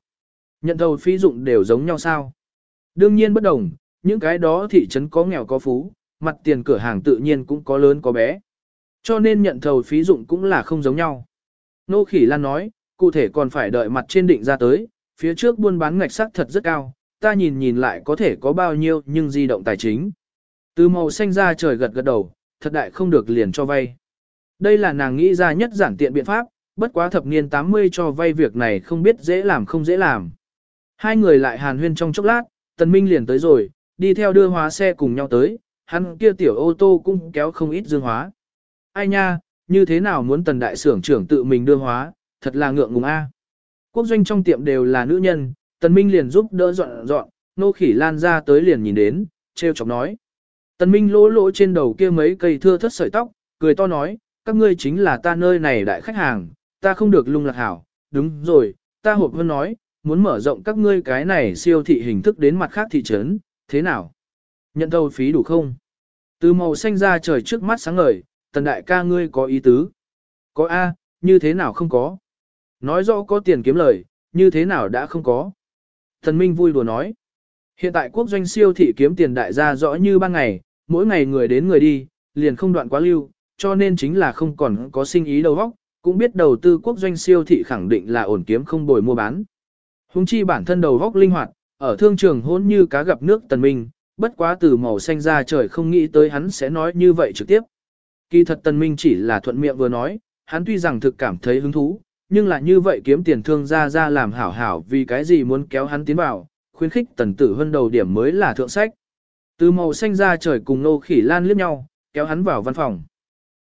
Nhận thầu phí dụng đều giống nhau sao? Đương nhiên bất đồng, những cái đó thị trấn có nghèo có phú, mặt tiền cửa hàng tự nhiên cũng có lớn có bé. Cho nên nhận thầu phí dụng cũng là không giống nhau. Nô Khỉ Lan nói, cụ thể còn phải đợi mặt trên định ra tới, phía trước buôn bán ngạch sắc thật rất cao, ta nhìn nhìn lại có thể có bao nhiêu nhưng di động tài chính. Từ màu xanh ra trời gật gật đầu, thật đại không được liền cho vay. Đây là nàng nghĩ ra nhất giản tiện biện pháp, bất quá thập niên 80 cho vay việc này không biết dễ làm không dễ làm. Hai người lại hàn huyên trong chốc lát, Tần Minh liền tới rồi, đi theo đưa hóa xe cùng nhau tới, hắn kia tiểu ô tô cũng kéo không ít dương hóa. Ai nha, như thế nào muốn tần đại xưởng trưởng tự mình đưa hóa, thật là ngượng ngùng a. Quốc doanh trong tiệm đều là nữ nhân, tần minh liền giúp đỡ dọn dọn, nô khỉ lan ra tới liền nhìn đến, treo chọc nói. Tần minh lỗ lỗ trên đầu kia mấy cây thưa thất sợi tóc, cười to nói, các ngươi chính là ta nơi này đại khách hàng, ta không được lung lạc hảo, đúng rồi, ta hộp hơn nói, muốn mở rộng các ngươi cái này siêu thị hình thức đến mặt khác thị trấn, thế nào? Nhận thầu phí đủ không? Từ màu xanh ra trời trước mắt sáng ngời, tần đại ca ngươi có ý tứ. Có A, như thế nào không có? Nói rõ có tiền kiếm lời, như thế nào đã không có? Thần Minh vui đùa nói. Hiện tại quốc doanh siêu thị kiếm tiền đại gia rõ như ban ngày, mỗi ngày người đến người đi, liền không đoạn quá lưu, cho nên chính là không còn có sinh ý đầu óc, cũng biết đầu tư quốc doanh siêu thị khẳng định là ổn kiếm không bồi mua bán. Hùng chi bản thân đầu óc linh hoạt, ở thương trường hôn như cá gặp nước tần minh, bất quá từ màu xanh ra trời không nghĩ tới hắn sẽ nói như vậy trực tiếp. Kỳ thật tần minh chỉ là thuận miệng vừa nói, hắn tuy rằng thực cảm thấy hứng thú, nhưng là như vậy kiếm tiền thương ra ra làm hảo hảo vì cái gì muốn kéo hắn tiến vào, khuyến khích tần tử hơn đầu điểm mới là thượng sách. Từ màu xanh ra trời cùng nô khỉ lan liếc nhau, kéo hắn vào văn phòng.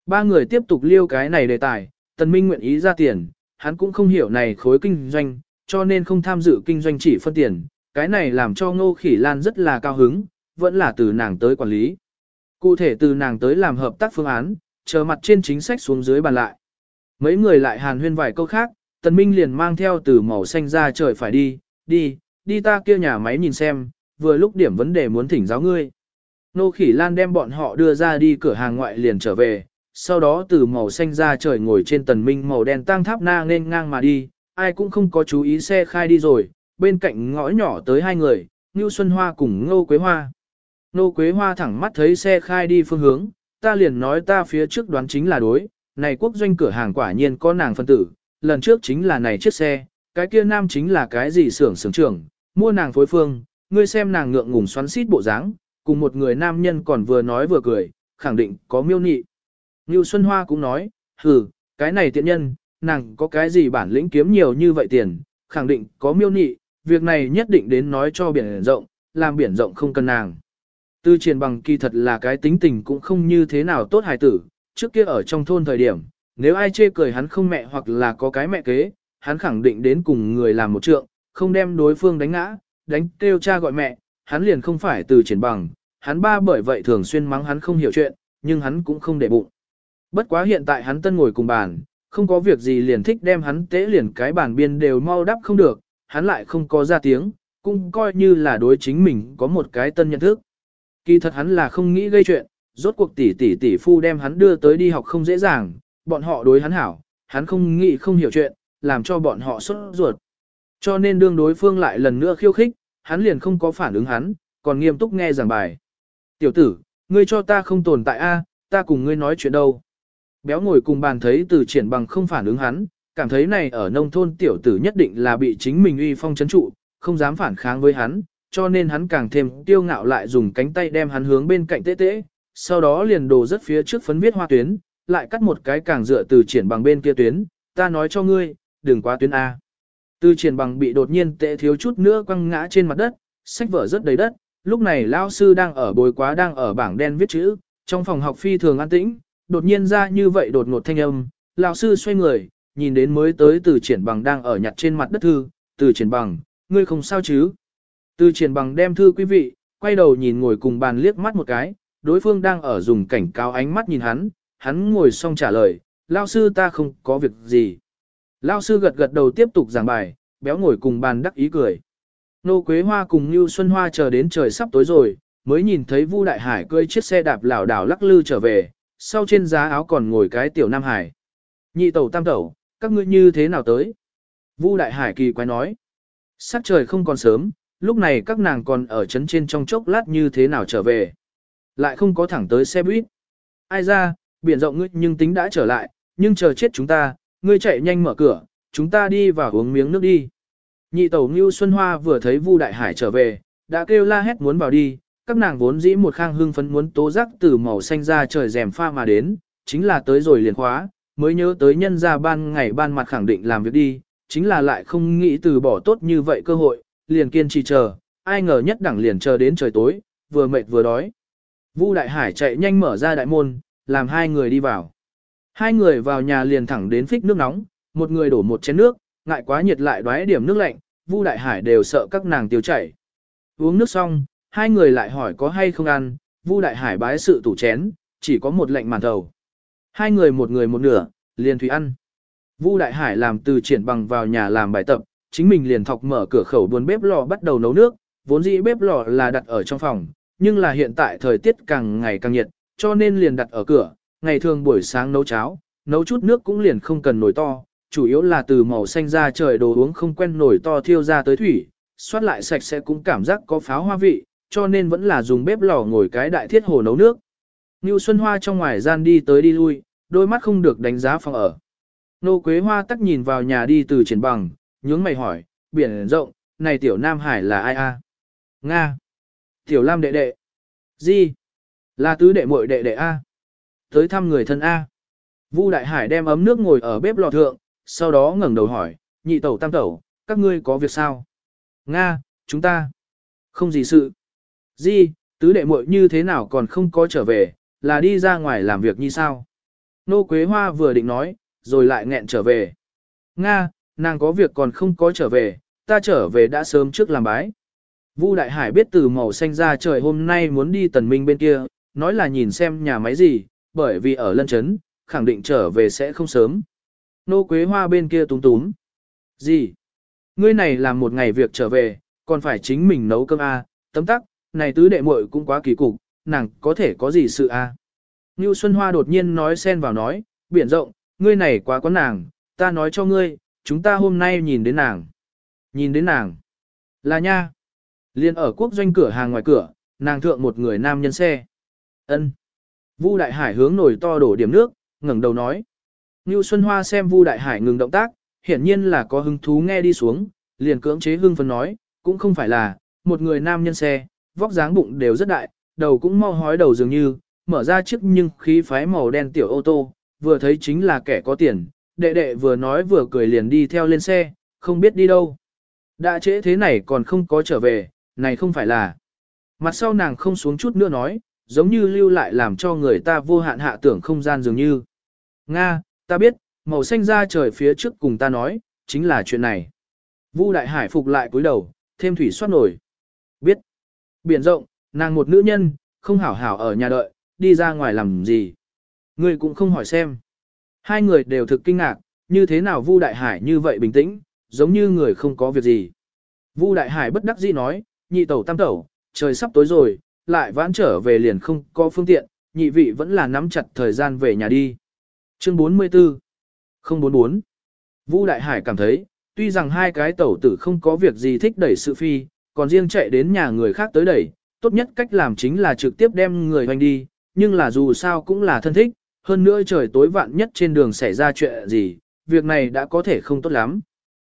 Ba người tiếp tục liêu cái này đề tài, tần minh nguyện ý ra tiền, hắn cũng không hiểu này khối kinh doanh, cho nên không tham dự kinh doanh chỉ phân tiền, cái này làm cho ngô khỉ lan rất là cao hứng, vẫn là từ nàng tới quản lý. Cụ thể từ nàng tới làm hợp tác phương án, chờ mặt trên chính sách xuống dưới bàn lại. Mấy người lại hàn huyên vài câu khác, tần minh liền mang theo từ màu xanh ra trời phải đi, đi, đi ta kia nhà máy nhìn xem, vừa lúc điểm vấn đề muốn thỉnh giáo ngươi. Nô khỉ lan đem bọn họ đưa ra đi cửa hàng ngoại liền trở về, sau đó từ màu xanh ra trời ngồi trên tần minh màu đen tăng tháp na nên ngang mà đi, ai cũng không có chú ý xe khai đi rồi, bên cạnh ngõ nhỏ tới hai người, Ngưu Xuân Hoa cùng Ngô Quế Hoa. Nô Quế Hoa thẳng mắt thấy xe khai đi phương hướng, ta liền nói ta phía trước đoán chính là đối, này quốc doanh cửa hàng quả nhiên có nàng phân tử, lần trước chính là này chiếc xe, cái kia nam chính là cái gì xưởng xưởng trưởng, mua nàng phối phương, ngươi xem nàng ngượng ngùng xoắn xít bộ dáng, cùng một người nam nhân còn vừa nói vừa cười, khẳng định có miêu nị. Ngưu Xuân Hoa cũng nói, hừ, cái này tiện nhân, nàng có cái gì bản lĩnh kiếm nhiều như vậy tiền, khẳng định có miêu nị, việc này nhất định đến nói cho biển rộng, làm biển rộng không cần nàng. Tư triển bằng kỳ thật là cái tính tình cũng không như thế nào tốt hài tử, trước kia ở trong thôn thời điểm, nếu ai chê cười hắn không mẹ hoặc là có cái mẹ kế, hắn khẳng định đến cùng người làm một trượng, không đem đối phương đánh ngã, đánh kêu cha gọi mẹ, hắn liền không phải từ triển bằng, hắn ba bởi vậy thường xuyên mắng hắn không hiểu chuyện, nhưng hắn cũng không để bụng. Bất quá hiện tại hắn tân ngồi cùng bàn, không có việc gì liền thích đem hắn tế liền cái bàn biên đều mau đắp không được, hắn lại không có ra tiếng, cũng coi như là đối chính mình có một cái tân nhận thức. Kỳ thật hắn là không nghĩ gây chuyện, rốt cuộc tỷ tỷ tỷ phu đem hắn đưa tới đi học không dễ dàng, bọn họ đối hắn hảo, hắn không nghĩ không hiểu chuyện, làm cho bọn họ sốt ruột. Cho nên đương đối phương lại lần nữa khiêu khích, hắn liền không có phản ứng hắn, còn nghiêm túc nghe giảng bài. Tiểu tử, ngươi cho ta không tồn tại a, ta cùng ngươi nói chuyện đâu. Béo ngồi cùng bàn thấy từ triển bằng không phản ứng hắn, cảm thấy này ở nông thôn tiểu tử nhất định là bị chính mình uy phong chấn trụ, không dám phản kháng với hắn, cho nên hắn càng thêm tiêu ngạo lại dùng cánh tay đem hắn hướng bên cạnh tế tế, sau đó liền đồ rất phía trước phấn viết hoa tuyến, lại cắt một cái càng dựa từ triển bằng bên kia tuyến, ta nói cho ngươi, đừng quá tuyến A. Từ triển bằng bị đột nhiên tệ thiếu chút nữa quăng ngã trên mặt đất, sách vở rất đầy đất, lúc này lao sư đang ở bồi quá đang ở bảng đen viết chữ, trong phòng học phi thường an tĩnh, đột nhiên ra như vậy đột ngột thanh âm, lão sư xoay người, nhìn đến mới tới từ triển bằng đang ở nhặt trên mặt đất thư, từ triển bằng, ngươi không sao chứ? Từ triển bằng đem thư quý vị, quay đầu nhìn ngồi cùng bàn liếc mắt một cái, đối phương đang ở dùng cảnh cáo ánh mắt nhìn hắn, hắn ngồi xong trả lời, lao sư ta không có việc gì. Lao sư gật gật đầu tiếp tục giảng bài, béo ngồi cùng bàn đắc ý cười. Nô Quế Hoa cùng Như Xuân Hoa chờ đến trời sắp tối rồi, mới nhìn thấy Vu Đại Hải cưỡi chiếc xe đạp lảo đảo lắc lư trở về, sau trên giá áo còn ngồi cái tiểu Nam Hải. Nhị tẩu tam tẩu, các ngươi như thế nào tới? Vu Đại Hải kỳ quái nói. Sắc trời không còn sớm, lúc này các nàng còn ở trấn trên trong chốc lát như thế nào trở về. Lại không có thẳng tới xe buýt. Ai ra, biển rộng ngươi nhưng tính đã trở lại, nhưng chờ chết chúng ta, ngươi chạy nhanh mở cửa, chúng ta đi vào uống miếng nước đi. Nhị tẩu Ngưu Xuân Hoa vừa thấy Vu Đại Hải trở về, đã kêu la hét muốn vào đi, các nàng vốn dĩ một khang hưng phấn muốn tố giác từ màu xanh ra trời rèm pha mà đến, chính là tới rồi liền khóa, mới nhớ tới nhân ra ban ngày ban mặt khẳng định làm việc đi, chính là lại không nghĩ từ bỏ tốt như vậy cơ hội, liền kiên trì chờ, ai ngờ nhất đẳng liền chờ đến trời tối, vừa mệt vừa đói. Vu Đại Hải chạy nhanh mở ra đại môn, làm hai người đi vào. Hai người vào nhà liền thẳng đến phích nước nóng, một người đổ một chén nước, ngại quá nhiệt lại đoái điểm nước lạnh, Vu Đại Hải đều sợ các nàng tiêu chảy. Uống nước xong, hai người lại hỏi có hay không ăn, Vu Đại Hải bái sự tủ chén, chỉ có một lệnh màn thầu. Hai người một người một nửa, liền thủy ăn. Vu Đại Hải làm từ triển bằng vào nhà làm bài tập, chính mình liền thọc mở cửa khẩu buồn bếp lò bắt đầu nấu nước, vốn dĩ bếp lò là đặt ở trong phòng, nhưng là hiện tại thời tiết càng ngày càng nhiệt, cho nên liền đặt ở cửa, ngày thường buổi sáng nấu cháo, nấu chút nước cũng liền không cần nồi to, chủ yếu là từ màu xanh ra trời đồ uống không quen nồi to thiêu ra tới thủy, xoát lại sạch sẽ cũng cảm giác có pháo hoa vị, cho nên vẫn là dùng bếp lò ngồi cái đại thiết hồ nấu nước. Ngưu Xuân Hoa trong ngoài gian đi tới đi lui, đôi mắt không được đánh giá phòng ở. Nô Quế Hoa tắc nhìn vào nhà đi từ triển bằng, nhướng mày hỏi, biển rộng, này tiểu Nam Hải là ai a? Nga. Tiểu Lam đệ đệ. di Là tứ đệ muội đệ đệ a. Tới thăm người thân a. Vu Đại Hải đem ấm nước ngồi ở bếp lò thượng, sau đó ngẩng đầu hỏi, nhị tẩu tam tẩu, các ngươi có việc sao? Nga, chúng ta. Không gì sự. Di, tứ đệ muội như thế nào còn không có trở về, là đi ra ngoài làm việc như sao? Nô Quế Hoa vừa định nói, rồi lại nghẹn trở về. Nga, nàng có việc còn không có trở về, ta trở về đã sớm trước làm bái. Vu Đại Hải biết từ màu xanh ra trời hôm nay muốn đi tần minh bên kia, nói là nhìn xem nhà máy gì, bởi vì ở lân chấn, khẳng định trở về sẽ không sớm. Nô Quế Hoa bên kia túm túm. Gì? Ngươi này làm một ngày việc trở về, còn phải chính mình nấu cơm a, à, tấm tắc, này tứ đệ muội cũng quá kỳ cục, nàng có thể có gì sự a? À? Ngưu Xuân Hoa đột nhiên nói xen vào nói, biển rộng, ngươi này quá có nàng, ta nói cho ngươi, chúng ta hôm nay nhìn đến nàng. Nhìn đến nàng. Là nha. Liên ở quốc doanh cửa hàng ngoài cửa, nàng thượng một người nam nhân xe. Ân. Vu Đại Hải hướng nổi to đổ điểm nước, ngẩng đầu nói. Ngưu Xuân Hoa xem Vu Đại Hải ngừng động tác, hiển nhiên là có hứng thú nghe đi xuống, liền cưỡng chế hưng phấn nói, cũng không phải là, một người nam nhân xe, vóc dáng bụng đều rất đại, đầu cũng mau hói đầu dường như, mở ra chiếc nhưng khí phái màu đen tiểu ô tô, vừa thấy chính là kẻ có tiền, đệ đệ vừa nói vừa cười liền đi theo lên xe, không biết đi đâu. Đã trễ thế này còn không có trở về, này không phải là. Mặt sau nàng không xuống chút nữa nói, giống như lưu lại làm cho người ta vô hạn hạ tưởng không gian dường như. Nga, ta biết, màu xanh ra trời phía trước cùng ta nói, chính là chuyện này. Vu Đại Hải phục lại cúi đầu, thêm thủy xoát nổi. Biết. Biển rộng, nàng một nữ nhân, không hảo hảo ở nhà đợi, đi ra ngoài làm gì. Ngươi cũng không hỏi xem. Hai người đều thực kinh ngạc, như thế nào Vu Đại Hải như vậy bình tĩnh, giống như người không có việc gì. Vu Đại Hải bất đắc dĩ nói, nhị tẩu tam tẩu, trời sắp tối rồi, lại vãn trở về liền không có phương tiện, nhị vị vẫn là nắm chặt thời gian về nhà đi. Chương 44 044 Vu Đại Hải cảm thấy, tuy rằng hai cái tẩu tử không có việc gì thích đẩy sự phi, còn riêng chạy đến nhà người khác tới đẩy, tốt nhất cách làm chính là trực tiếp đem người hoành đi, nhưng là dù sao cũng là thân thích, hơn nữa trời tối vạn nhất trên đường xảy ra chuyện gì, việc này đã có thể không tốt lắm.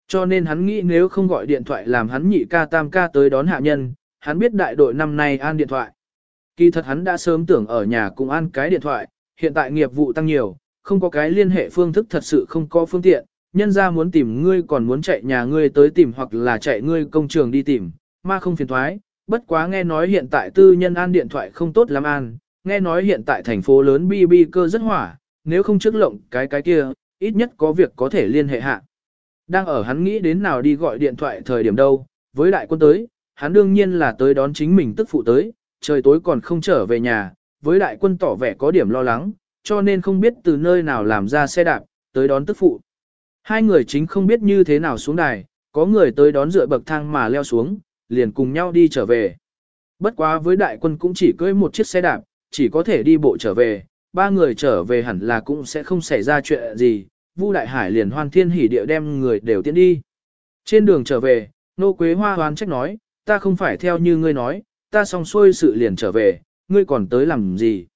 Cho nên hắn nghĩ nếu không gọi điện thoại làm hắn nhị ca tam ca tới đón hạ nhân, hắn biết đại đội năm nay an điện thoại. Kỳ thật hắn đã sớm tưởng ở nhà cùng an cái điện thoại, hiện tại nghiệp vụ tăng nhiều, không có cái liên hệ phương thức thật sự không có phương tiện, nhân ra muốn tìm ngươi còn muốn chạy nhà ngươi tới tìm hoặc là chạy ngươi công trường đi tìm, mà không phiền thoái, bất quá nghe nói hiện tại tư nhân an điện thoại không tốt lắm an, nghe nói hiện tại thành phố lớn BB cơ rất hỏa, nếu không trước lộng cái cái kia, ít nhất có việc có thể liên hệ hạ. Đang ở hắn nghĩ đến nào đi gọi điện thoại thời điểm đâu, với đại quân tới, hắn đương nhiên là tới đón chính mình tức phụ tới, trời tối còn không trở về nhà, với đại quân tỏ vẻ có điểm lo lắng, cho nên không biết từ nơi nào làm ra xe đạp, tới đón tức phụ. Hai người chính không biết như thế nào xuống đài, có người tới đón dựa bậc thang mà leo xuống, liền cùng nhau đi trở về. Bất quá với đại quân cũng chỉ cưỡi một chiếc xe đạp, chỉ có thể đi bộ trở về, ba người trở về hẳn là cũng sẽ không xảy ra chuyện gì, Vu Đại Hải liền hoan thiên hỉ địa đem người đều tiến đi. Trên đường trở về, Nô Quế Hoa hoán trách nói, ta không phải theo như ngươi nói, ta xong xuôi sự liền trở về, ngươi còn tới làm gì?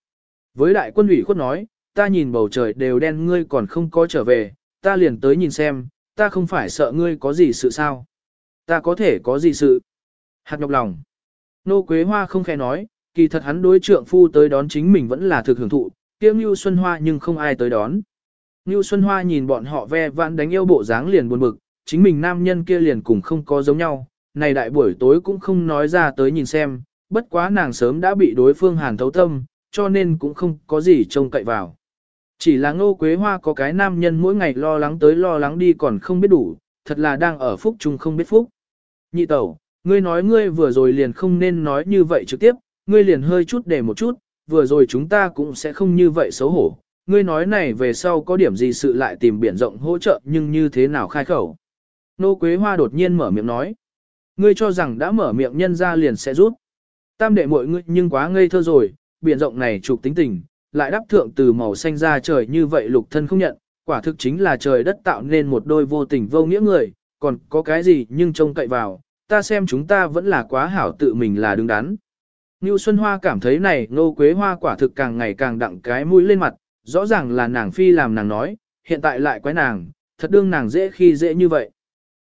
Với đại quân ủy khuất nói, ta nhìn bầu trời đều đen ngươi còn không có trở về, ta liền tới nhìn xem, ta không phải sợ ngươi có gì sự sao? Ta có thể có gì sự? Hạt nhọc lòng. Nô Quế Hoa không khẽ nói, kỳ thật hắn đối trượng phu tới đón chính mình vẫn là thực hưởng thụ, Tiêu Ngưu Xuân Hoa nhưng không ai tới đón. Ngưu Xuân Hoa nhìn bọn họ ve vãn đánh yêu bộ dáng liền buồn bực, chính mình nam nhân kia liền cùng không có giống nhau, này đại buổi tối cũng không nói ra tới nhìn xem, bất quá nàng sớm đã bị đối phương hàn thấu tâm, cho nên cũng không có gì trông cậy vào. Chỉ là ngô quế hoa có cái nam nhân mỗi ngày lo lắng tới lo lắng đi còn không biết đủ, thật là đang ở phúc chung không biết phúc. Nhị tẩu, ngươi nói ngươi vừa rồi liền không nên nói như vậy trực tiếp, ngươi liền hơi chút để một chút, vừa rồi chúng ta cũng sẽ không như vậy xấu hổ, ngươi nói này về sau có điểm gì sự lại tìm biển rộng hỗ trợ nhưng như thế nào khai khẩu. Nô Quế Hoa đột nhiên mở miệng nói. Ngươi cho rằng đã mở miệng nhân ra liền sẽ rút. Tam đệ mọi ngươi nhưng quá ngây thơ rồi, biển rộng này trục tính tình, lại đắp thượng từ màu xanh ra trời như vậy lục thân không nhận, quả thực chính là trời đất tạo nên một đôi vô tình vô nghĩa người, còn có cái gì nhưng trông cậy vào, ta xem chúng ta vẫn là quá hảo tự mình là đứng đắn. Ngưu Xuân Hoa cảm thấy này Ngô quế hoa quả thực càng ngày càng đặng cái mũi lên mặt, rõ ràng là nàng phi làm nàng nói, hiện tại lại quái nàng, thật đương nàng dễ khi dễ như vậy.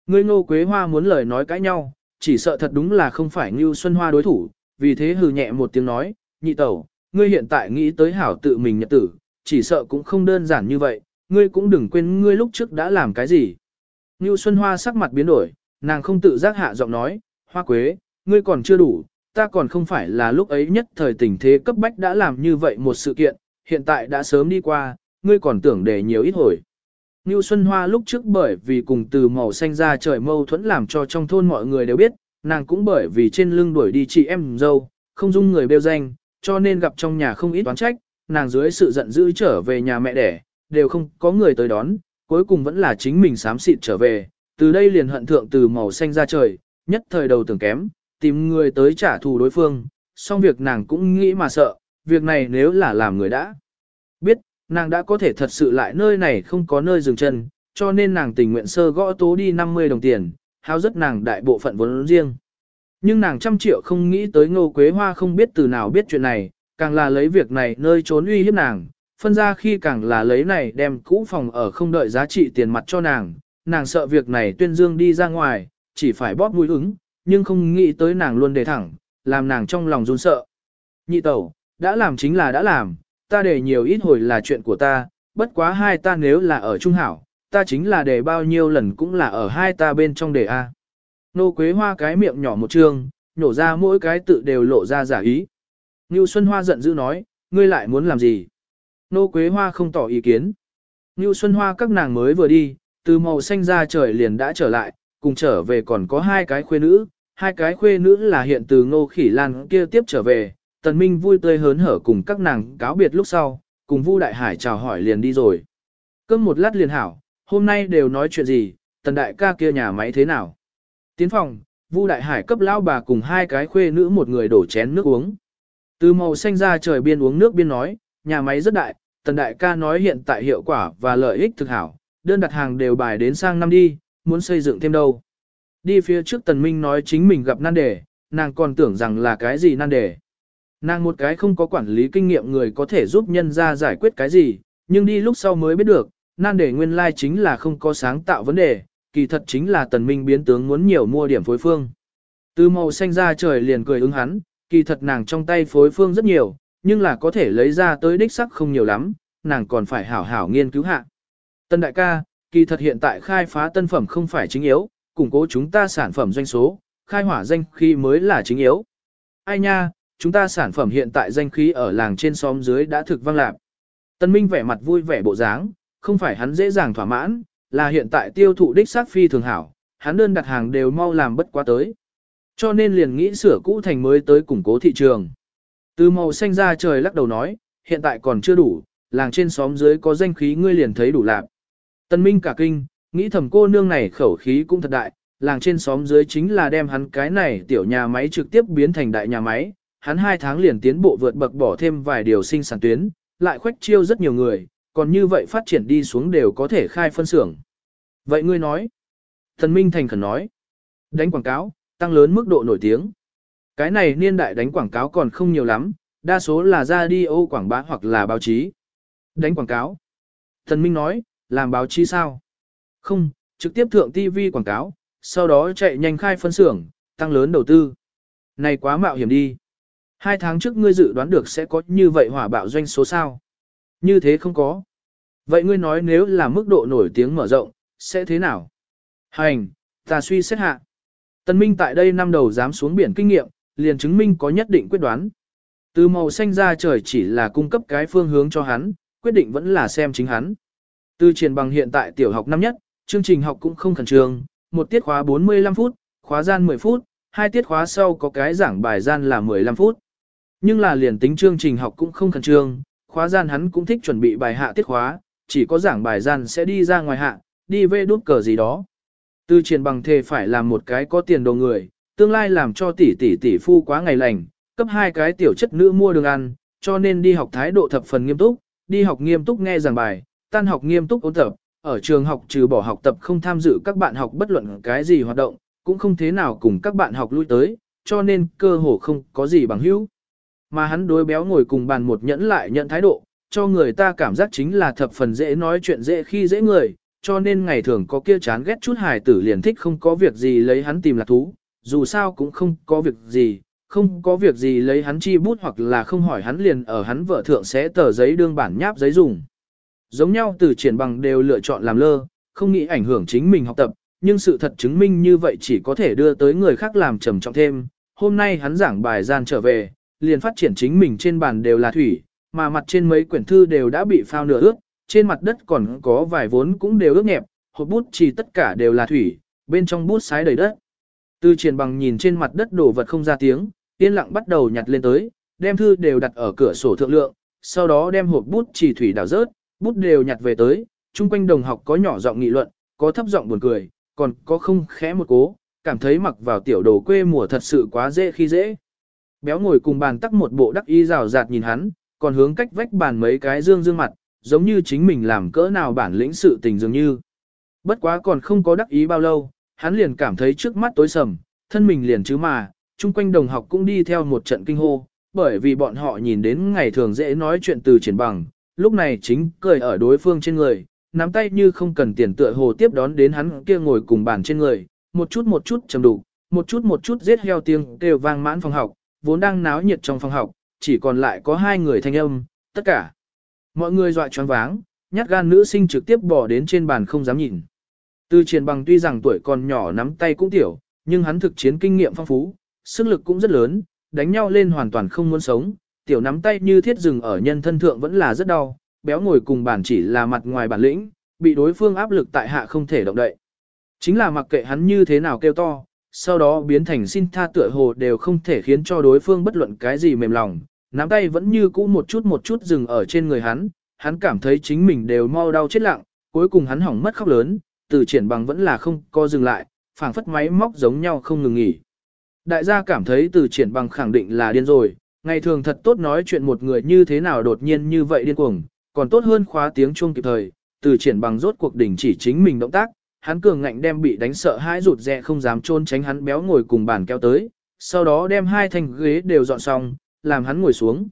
Ngươi ngô quế hoa muốn lời nói cãi nhau, chỉ sợ thật đúng là không phải Ngưu Xuân Hoa đối thủ, vì thế hừ nhẹ một tiếng nói, nhị tẩu, ngươi hiện tại nghĩ tới hảo tự mình nhật tử, chỉ sợ cũng không đơn giản như vậy, ngươi cũng đừng quên ngươi lúc trước đã làm cái gì. Ngưu Xuân Hoa sắc mặt biến đổi, nàng không tự giác hạ giọng nói, Hoa Quế, ngươi còn chưa đủ, ta còn không phải là lúc ấy nhất thời tình thế cấp bách đã làm như vậy một sự kiện, hiện tại đã sớm đi qua, ngươi còn tưởng để nhiều ít hồi. Ngưu Xuân Hoa lúc trước bởi vì cùng từ màu xanh ra trời mâu thuẫn làm cho trong thôn mọi người đều biết, nàng cũng bởi vì trên lưng đuổi đi chị em dâu, không dung người bêu danh, cho nên gặp trong nhà không ít toán trách, nàng dưới sự giận dữ trở về nhà mẹ đẻ, đều không có người tới đón, cuối cùng vẫn là chính mình xám xịt trở về, từ đây liền hận thượng từ màu xanh ra trời, nhất thời đầu tưởng kém, tìm người tới trả thù đối phương, xong việc nàng cũng nghĩ mà sợ, việc này nếu là làm người đã biết, nàng đã có thể thật sự lại nơi này không có nơi dừng chân, cho nên nàng tình nguyện sơ gõ tố đi 50 đồng tiền, hao rất nàng đại bộ phận vốn riêng. Nhưng nàng trăm triệu không nghĩ tới ngô quế hoa không biết từ nào biết chuyện này, càng là lấy việc này nơi trốn uy hiếp nàng, phân ra khi càng là lấy này đem cũ phòng ở không đợi giá trị tiền mặt cho nàng, nàng sợ việc này tuyên dương đi ra ngoài, chỉ phải bóp mũi ứng, nhưng không nghĩ tới nàng luôn đề thẳng, làm nàng trong lòng run sợ. Nhị tẩu, đã làm chính là đã làm, ta để nhiều ít hồi là chuyện của ta, bất quá hai ta nếu là ở trung hảo, ta chính là để bao nhiêu lần cũng là ở hai ta bên trong đề A. Nô Quế Hoa cái miệng nhỏ một trương, nhổ ra mỗi cái tự đều lộ ra giả ý. Ngưu Xuân Hoa giận dữ nói, ngươi lại muốn làm gì? Nô Quế Hoa không tỏ ý kiến. Ngưu Xuân Hoa các nàng mới vừa đi, từ màu xanh ra trời liền đã trở lại, cùng trở về còn có hai cái khuê nữ, hai cái khuê nữ là hiện từ ngô khỉ lan kia tiếp trở về, tần minh vui tươi hớn hở cùng các nàng cáo biệt lúc sau, cùng Vu Đại Hải chào hỏi liền đi rồi. Cơm một lát liền hảo, hôm nay đều nói chuyện gì, tần đại ca kia nhà máy thế nào. Tiến phòng, Vu Đại Hải cấp lão bà cùng hai cái khuê nữ một người đổ chén nước uống. Từ màu xanh ra trời biên uống nước biên nói, nhà máy rất đại, tần đại ca nói hiện tại hiệu quả và lợi ích thực hảo, đơn đặt hàng đều bài đến sang năm đi, muốn xây dựng thêm đâu. Đi phía trước tần minh nói chính mình gặp nan đề, nàng còn tưởng rằng là cái gì nan đề. Nàng một cái không có quản lý kinh nghiệm người có thể giúp nhân ra giải quyết cái gì, nhưng đi lúc sau mới biết được, nan đề nguyên lai chính là không có sáng tạo vấn đề, kỳ thật chính là tần minh biến tướng muốn nhiều mua điểm phối phương. Từ màu xanh ra trời liền cười ứng hắn, kỳ thật nàng trong tay phối phương rất nhiều, nhưng là có thể lấy ra tới đích sắc không nhiều lắm, nàng còn phải hảo hảo nghiên cứu hạ. Tân đại ca, kỳ thật hiện tại khai phá tân phẩm không phải chính yếu, củng cố chúng ta sản phẩm doanh số, khai hỏa danh khí mới là chính yếu. Ai nha, chúng ta sản phẩm hiện tại danh khí ở làng trên xóm dưới đã thực vang lạc. Tân Minh vẻ mặt vui vẻ bộ dáng, không phải hắn dễ dàng thỏa mãn, là hiện tại tiêu thụ đích xác phi thường hảo, hắn đơn đặt hàng đều mau làm bất quá tới. Cho nên liền nghĩ sửa cũ thành mới tới củng cố thị trường. Từ màu xanh ra trời lắc đầu nói, hiện tại còn chưa đủ, làng trên xóm dưới có danh khí ngươi liền thấy đủ lạc. Tân Minh cả kinh, nghĩ thầm cô nương này khẩu khí cũng thật đại, làng trên xóm dưới chính là đem hắn cái này tiểu nhà máy trực tiếp biến thành đại nhà máy, hắn hai tháng liền tiến bộ vượt bậc bỏ thêm vài điều sinh sản tuyến, lại khoách chiêu rất nhiều người, còn như vậy phát triển đi xuống đều có thể khai phân xưởng. Vậy ngươi nói, thần minh thành khẩn nói, đánh quảng cáo, tăng lớn mức độ nổi tiếng. Cái này niên đại đánh quảng cáo còn không nhiều lắm, đa số là radio quảng bá hoặc là báo chí. Đánh quảng cáo. Thần minh nói, làm báo chí sao? Không, trực tiếp thượng TV quảng cáo, sau đó chạy nhanh khai phân xưởng, tăng lớn đầu tư. Này quá mạo hiểm đi. Hai tháng trước ngươi dự đoán được sẽ có như vậy hỏa bạo doanh số sao? Như thế không có. Vậy ngươi nói nếu là mức độ nổi tiếng mở rộng, sẽ thế nào? Hành, ta suy xét hạ. Tân Minh tại đây năm đầu dám xuống biển kinh nghiệm, liền chứng minh có nhất định quyết đoán. Từ màu xanh ra trời chỉ là cung cấp cái phương hướng cho hắn, quyết định vẫn là xem chính hắn. Từ triển bằng hiện tại tiểu học năm nhất, chương trình học cũng không khẩn trương, một tiết khóa 45 phút, khóa gian 10 phút, hai tiết khóa sau có cái giảng bài gian là 15 phút. Nhưng là liền tính chương trình học cũng không khẩn trương, khóa gian hắn cũng thích chuẩn bị bài hạ tiết khóa, chỉ có giảng bài gian sẽ đi ra ngoài hạ, đi về đốt cờ gì đó. Từ triển bằng thề phải làm một cái có tiền đồ người, tương lai làm cho tỷ tỷ tỷ phu quá ngày lành, cấp hai cái tiểu chất nữ mua đường ăn, cho nên đi học thái độ thập phần nghiêm túc, đi học nghiêm túc nghe giảng bài, tan học nghiêm túc ôn tập, ở trường học trừ bỏ học tập không tham dự các bạn học bất luận cái gì hoạt động, cũng không thế nào cùng các bạn học lui tới, cho nên cơ hồ không có gì bằng hữu. Mà hắn đối béo ngồi cùng bàn một nhẫn lại nhận thái độ, cho người ta cảm giác chính là thập phần dễ nói chuyện dễ khi dễ người, cho nên ngày thường có kia chán ghét chút hài tử liền thích không có việc gì lấy hắn tìm lạc thú, dù sao cũng không có việc gì, không có việc gì lấy hắn chi bút hoặc là không hỏi hắn liền ở hắn vợ thượng sẽ tờ giấy đương bản nháp giấy dùng. Giống nhau từ triển bằng đều lựa chọn làm lơ, không nghĩ ảnh hưởng chính mình học tập, nhưng sự thật chứng minh như vậy chỉ có thể đưa tới người khác làm trầm trọng thêm. Hôm nay hắn giảng bài gian trở về, liền phát triển chính mình trên bàn đều là thủy, mà mặt trên mấy quyển thư đều đã bị phao nửa ướt, trên mặt đất còn có vài vốn cũng đều ướt nhẹp, hộp bút chỉ tất cả đều là thủy, bên trong bút sái đầy đất. Từ triển bằng nhìn trên mặt đất đổ vật không ra tiếng, yên lặng bắt đầu nhặt lên tới, đem thư đều đặt ở cửa sổ thượng lượng, sau đó đem hộp bút chỉ thủy đảo rớt, bút đều nhặt về tới, chung quanh đồng học có nhỏ giọng nghị luận, có thấp giọng buồn cười, còn có không khẽ một cố, cảm thấy mặc vào tiểu đồ quê mùa thật sự quá dễ khi dễ. Béo ngồi cùng bàn tắc một bộ đắc y rào rạt nhìn hắn, còn hướng cách vách bàn mấy cái dương dương mặt, giống như chính mình làm cỡ nào bản lĩnh sự tình dường như. Bất quá còn không có đắc ý bao lâu, hắn liền cảm thấy trước mắt tối sầm, thân mình liền chứ mà, chung quanh đồng học cũng đi theo một trận kinh hô, bởi vì bọn họ nhìn đến ngày thường dễ nói chuyện từ triển bằng, lúc này chính cười ở đối phương trên người, nắm tay như không cần tiền tựa hồ tiếp đón đến hắn kia ngồi cùng bàn trên người, một chút một chút chầm đủ, một chút một chút giết heo tiếng kêu vang mãn phòng học, vốn đang náo nhiệt trong phòng học, chỉ còn lại có hai người thanh âm, tất cả. Mọi người dọa choáng váng, nhát gan nữ sinh trực tiếp bỏ đến trên bàn không dám nhìn. Từ triển bằng tuy rằng tuổi còn nhỏ nắm tay cũng tiểu, nhưng hắn thực chiến kinh nghiệm phong phú, sức lực cũng rất lớn, đánh nhau lên hoàn toàn không muốn sống, tiểu nắm tay như thiết rừng ở nhân thân thượng vẫn là rất đau, béo ngồi cùng bàn chỉ là mặt ngoài bản lĩnh, bị đối phương áp lực tại hạ không thể động đậy. Chính là mặc kệ hắn như thế nào kêu to, sau đó biến thành xin tha tựa hồ đều không thể khiến cho đối phương bất luận cái gì mềm lòng, nắm tay vẫn như cũ một chút một chút dừng ở trên người hắn, hắn cảm thấy chính mình đều mau đau chết lặng, cuối cùng hắn hỏng mất khóc lớn, từ triển bằng vẫn là không co dừng lại, phảng phất máy móc giống nhau không ngừng nghỉ. Đại gia cảm thấy từ triển bằng khẳng định là điên rồi, ngày thường thật tốt nói chuyện một người như thế nào đột nhiên như vậy điên cuồng, còn tốt hơn khóa tiếng chuông kịp thời, từ triển bằng rốt cuộc đỉnh chỉ chính mình động tác, hắn cường ngạnh đem bị đánh sợ hãi rụt rè không dám trôn tránh hắn béo ngồi cùng bàn kéo tới, sau đó đem hai thành ghế đều dọn xong, làm hắn ngồi xuống.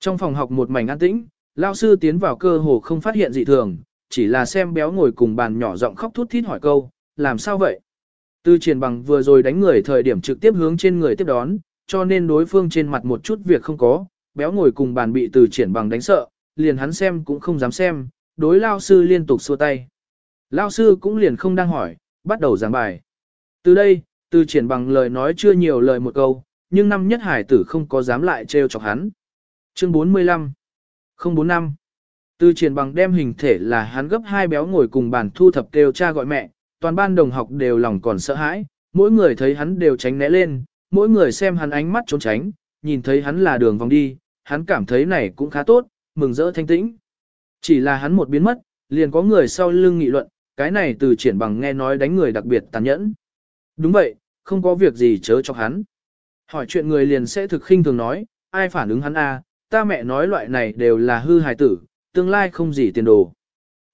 Trong phòng học một mảnh an tĩnh, lao sư tiến vào cơ hồ không phát hiện gì thường, chỉ là xem béo ngồi cùng bàn nhỏ giọng khóc thút thít hỏi câu, làm sao vậy? Từ triển bằng vừa rồi đánh người thời điểm trực tiếp hướng trên người tiếp đón, cho nên đối phương trên mặt một chút việc không có, béo ngồi cùng bàn bị từ triển bằng đánh sợ, liền hắn xem cũng không dám xem, đối lao sư liên tục xua tay. Lao sư cũng liền không đang hỏi, bắt đầu giảng bài. Từ đây, từ triển bằng lời nói chưa nhiều lời một câu, nhưng năm nhất hải tử không có dám lại trêu chọc hắn. Chương 45 045 Từ triển bằng đem hình thể là hắn gấp hai béo ngồi cùng bàn thu thập kêu cha gọi mẹ, toàn ban đồng học đều lòng còn sợ hãi, mỗi người thấy hắn đều tránh né lên, mỗi người xem hắn ánh mắt trốn tránh, nhìn thấy hắn là đường vòng đi, hắn cảm thấy này cũng khá tốt, mừng rỡ thanh tĩnh. Chỉ là hắn một biến mất, liền có người sau lưng nghị luận, cái này từ triển bằng nghe nói đánh người đặc biệt tàn nhẫn. Đúng vậy, không có việc gì chớ cho hắn. Hỏi chuyện người liền sẽ thực khinh thường nói, ai phản ứng hắn a? ta mẹ nói loại này đều là hư hài tử, tương lai không gì tiền đồ.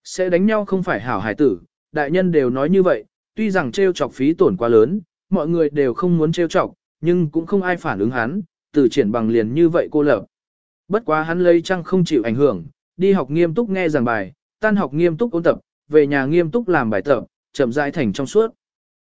Sẽ đánh nhau không phải hảo hài tử, đại nhân đều nói như vậy, tuy rằng trêu chọc phí tổn quá lớn, mọi người đều không muốn trêu chọc, nhưng cũng không ai phản ứng hắn, từ triển bằng liền như vậy cô lập. Bất quá hắn lấy chăng không chịu ảnh hưởng, đi học nghiêm túc nghe giảng bài, tan học nghiêm túc ôn tập, về nhà nghiêm túc làm bài tập, chậm rãi thành trong suốt.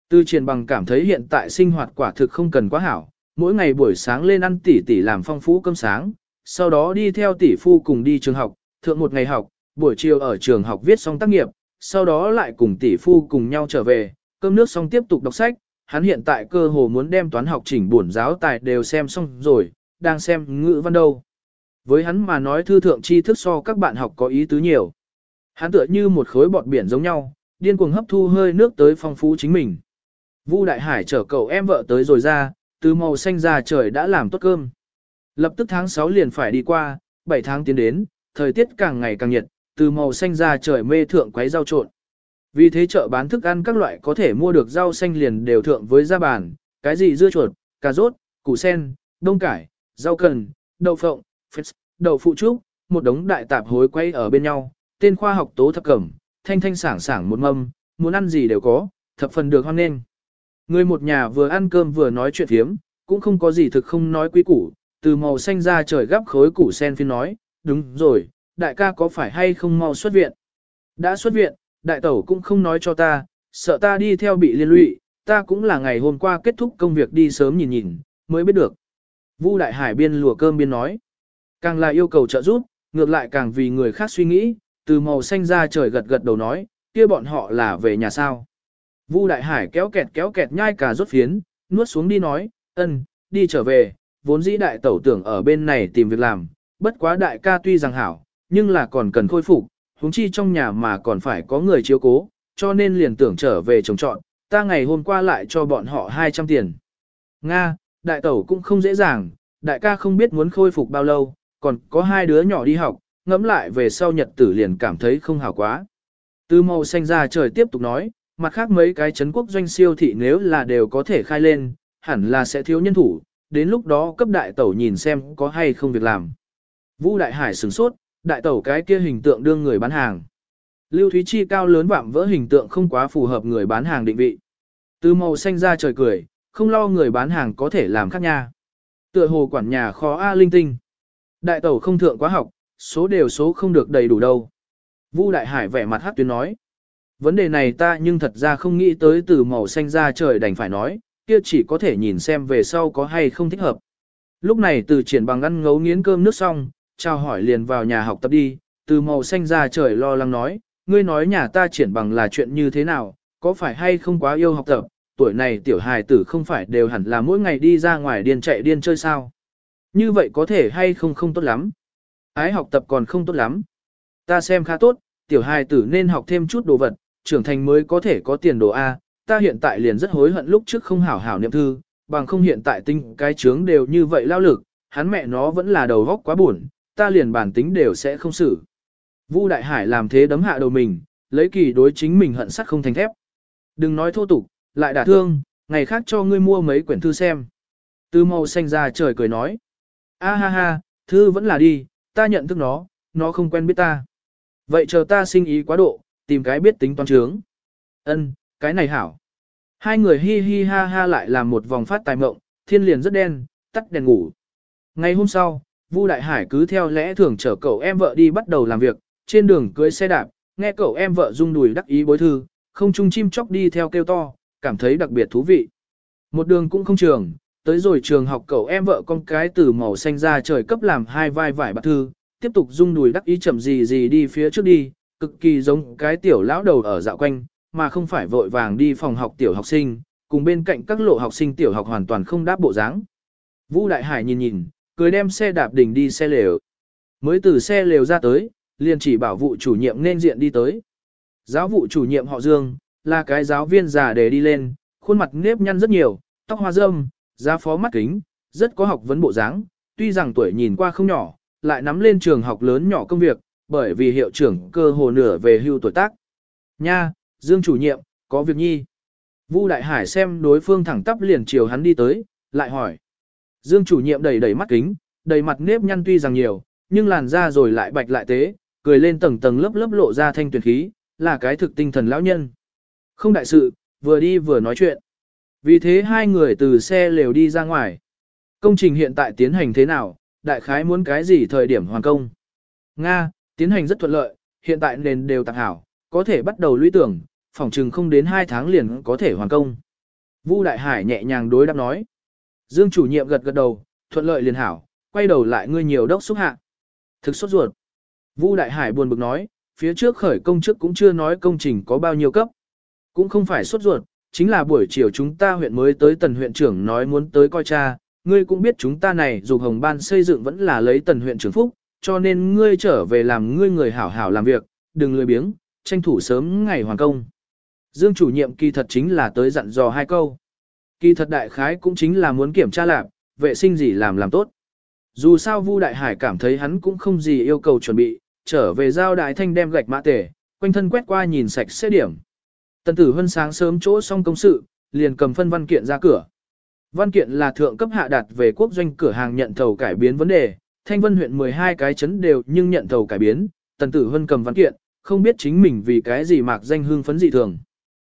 Từ triển bằng cảm thấy hiện tại sinh hoạt quả thực không cần quá hảo, mỗi ngày buổi sáng lên ăn tỉ tỉ làm phong phú cơm sáng, sau đó đi theo tỷ phu cùng đi trường học, thượng một ngày học, buổi chiều ở trường học viết xong tác nghiệp, sau đó lại cùng tỷ phu cùng nhau trở về, cơm nước xong tiếp tục đọc sách, hắn hiện tại cơ hồ muốn đem toán học chỉnh bổn giáo tài đều xem xong rồi, đang xem ngữ văn đâu. Với hắn mà nói thư thượng tri thức so các bạn học có ý tứ nhiều. Hắn tựa như một khối bọt biển giống nhau, điên cuồng hấp thu hơi nước tới phong phú chính mình. Vu Đại Hải chở cậu em vợ tới rồi ra, từ màu xanh ra trời đã làm tốt cơm. Lập tức tháng 6 liền phải đi qua, 7 tháng tiến đến, thời tiết càng ngày càng nhiệt, từ màu xanh ra trời mê thượng quấy rau trộn. Vì thế chợ bán thức ăn các loại có thể mua được rau xanh liền đều thượng với gia bàn, cái gì dưa chuột, cà rốt, củ sen, đông cải, rau cần, đậu phộng, phết, đậu phụ trúc, một đống đại tạp hối quay ở bên nhau, tên khoa học tố thập cẩm, thanh thanh sảng sảng một mâm, muốn ăn gì đều có, thập phần được hoan nghênh. Người một nhà vừa ăn cơm vừa nói chuyện thiếm, cũng không có gì thực không nói quý củ, từ màu xanh ra trời gấp khối củ sen phiên nói, đúng rồi, đại ca có phải hay không mau xuất viện? Đã xuất viện, đại tẩu cũng không nói cho ta, sợ ta đi theo bị liên lụy, ta cũng là ngày hôm qua kết thúc công việc đi sớm nhìn nhìn, mới biết được. Vu đại hải biên lùa cơm biên nói, càng là yêu cầu trợ giúp, ngược lại càng vì người khác suy nghĩ, từ màu xanh ra trời gật gật đầu nói, kia bọn họ là về nhà sao. Vu đại hải kéo kẹt kéo kẹt nhai cả rốt phiến, nuốt xuống đi nói, ân, đi trở về, vốn dĩ đại tẩu tưởng ở bên này tìm việc làm, bất quá đại ca tuy rằng hảo, nhưng là còn cần khôi phục, huống chi trong nhà mà còn phải có người chiếu cố, cho nên liền tưởng trở về trồng trọn, ta ngày hôm qua lại cho bọn họ 200 tiền. Nga, đại tẩu cũng không dễ dàng, đại ca không biết muốn khôi phục bao lâu, còn có hai đứa nhỏ đi học, ngẫm lại về sau nhật tử liền cảm thấy không hảo quá. Từ màu xanh ra trời tiếp tục nói, mặt khác mấy cái chấn quốc doanh siêu thị nếu là đều có thể khai lên, hẳn là sẽ thiếu nhân thủ, đến lúc đó cấp đại tẩu nhìn xem có hay không việc làm. Vũ Đại Hải sửng sốt, đại tẩu cái kia hình tượng đương người bán hàng. Lưu Thúy Chi cao lớn vạm vỡ hình tượng không quá phù hợp người bán hàng định vị. Từ màu xanh ra trời cười, không lo người bán hàng có thể làm khác nha. Tựa hồ quản nhà khó A linh tinh. Đại tẩu không thượng quá học, số đều số không được đầy đủ đâu. Vu Đại Hải vẻ mặt hát tuyến nói. Vấn đề này ta nhưng thật ra không nghĩ tới từ màu xanh ra trời đành phải nói, kia chỉ có thể nhìn xem về sau có hay không thích hợp. Lúc này từ triển bằng ăn ngấu nghiến cơm nước xong, chào hỏi liền vào nhà học tập đi, từ màu xanh ra trời lo lắng nói, ngươi nói nhà ta triển bằng là chuyện như thế nào, có phải hay không quá yêu học tập, tuổi này tiểu hài tử không phải đều hẳn là mỗi ngày đi ra ngoài điên chạy điên chơi sao. Như vậy có thể hay không không tốt lắm. Ái học tập còn không tốt lắm. Ta xem khá tốt, tiểu hài tử nên học thêm chút đồ vật, trưởng thành mới có thể có tiền đồ A, ta hiện tại liền rất hối hận lúc trước không hảo hảo niệm thư, bằng không hiện tại tinh cái chướng đều như vậy lao lực, hắn mẹ nó vẫn là đầu góc quá buồn, ta liền bản tính đều sẽ không xử. Vu Đại Hải làm thế đấm hạ đầu mình, lấy kỳ đối chính mình hận sắt không thành thép. Đừng nói thô tục, lại đả thương, ngày khác cho ngươi mua mấy quyển thư xem. Tư màu xanh ra trời cười nói. A ha ha, thư vẫn là đi, ta nhận thức nó, nó không quen biết ta. Vậy chờ ta sinh ý quá độ, tìm cái biết tính toán trướng. Ân, cái này hảo. Hai người hi hi ha ha lại làm một vòng phát tài mộng, thiên liền rất đen, tắt đèn ngủ. Ngày hôm sau, Vu Đại Hải cứ theo lẽ thường chở cậu em vợ đi bắt đầu làm việc, trên đường cưới xe đạp, nghe cậu em vợ rung đùi đắc ý bối thư, không trung chim chóc đi theo kêu to, cảm thấy đặc biệt thú vị. Một đường cũng không trường, tới rồi trường học cậu em vợ con cái từ màu xanh ra trời cấp làm hai vai vải bạc thư, tiếp tục rung đùi đắc ý chậm gì gì đi phía trước đi, cực kỳ giống cái tiểu lão đầu ở dạo quanh, mà không phải vội vàng đi phòng học tiểu học sinh, cùng bên cạnh các lộ học sinh tiểu học hoàn toàn không đáp bộ dáng. Vũ Đại Hải nhìn nhìn, cười đem xe đạp đỉnh đi xe lều. Mới từ xe lều ra tới, liền chỉ bảo vụ chủ nhiệm nên diện đi tới. Giáo vụ chủ nhiệm họ Dương, là cái giáo viên già để đi lên, khuôn mặt nếp nhăn rất nhiều, tóc hoa râm, da phó mắt kính, rất có học vấn bộ dáng, tuy rằng tuổi nhìn qua không nhỏ, lại nắm lên trường học lớn nhỏ công việc, bởi vì hiệu trưởng cơ hồ nửa về hưu tuổi tác. Nha, Dương chủ nhiệm, có việc nhi. Vu Đại Hải xem đối phương thẳng tắp liền chiều hắn đi tới, lại hỏi. Dương chủ nhiệm đầy đầy mắt kính, đầy mặt nếp nhăn tuy rằng nhiều, nhưng làn da rồi lại bạch lại tế, cười lên tầng tầng lớp lớp lộ ra thanh tuyển khí, là cái thực tinh thần lão nhân. Không đại sự, vừa đi vừa nói chuyện. Vì thế hai người từ xe lều đi ra ngoài. Công trình hiện tại tiến hành thế nào, đại khái muốn cái gì thời điểm hoàn công. Nga, tiến hành rất thuận lợi, hiện tại nền đều tạc hảo, có thể bắt đầu lũy tưởng, phòng trừng không đến 2 tháng liền có thể hoàn công. Vu Đại Hải nhẹ nhàng đối đáp nói. Dương chủ nhiệm gật gật đầu, thuận lợi liền hảo, quay đầu lại ngươi nhiều đốc xúc hạ. Thực sốt ruột. Vu Đại Hải buồn bực nói, phía trước khởi công trước cũng chưa nói công trình có bao nhiêu cấp. Cũng không phải sốt ruột, chính là buổi chiều chúng ta huyện mới tới tần huyện trưởng nói muốn tới coi cha, ngươi cũng biết chúng ta này dù hồng ban xây dựng vẫn là lấy tần huyện trưởng phúc, cho nên ngươi trở về làm ngươi người hảo hảo làm việc, đừng lười biếng, tranh thủ sớm ngày hoàn công. Dương chủ nhiệm kỳ thật chính là tới dặn dò hai câu. Kỳ thật đại khái cũng chính là muốn kiểm tra lạc, vệ sinh gì làm làm tốt. Dù sao Vu Đại Hải cảm thấy hắn cũng không gì yêu cầu chuẩn bị, trở về giao đại thanh đem gạch mã tể, quanh thân quét qua nhìn sạch sẽ điểm. Tần tử hân sáng sớm chỗ xong công sự, liền cầm phân văn kiện ra cửa. Văn kiện là thượng cấp hạ đạt về quốc doanh cửa hàng nhận thầu cải biến vấn đề, Thanh Vân huyện 12 cái chấn đều nhưng nhận thầu cải biến, Tần Tử Hân cầm văn kiện, không biết chính mình vì cái gì mạc danh hương phấn dị thường.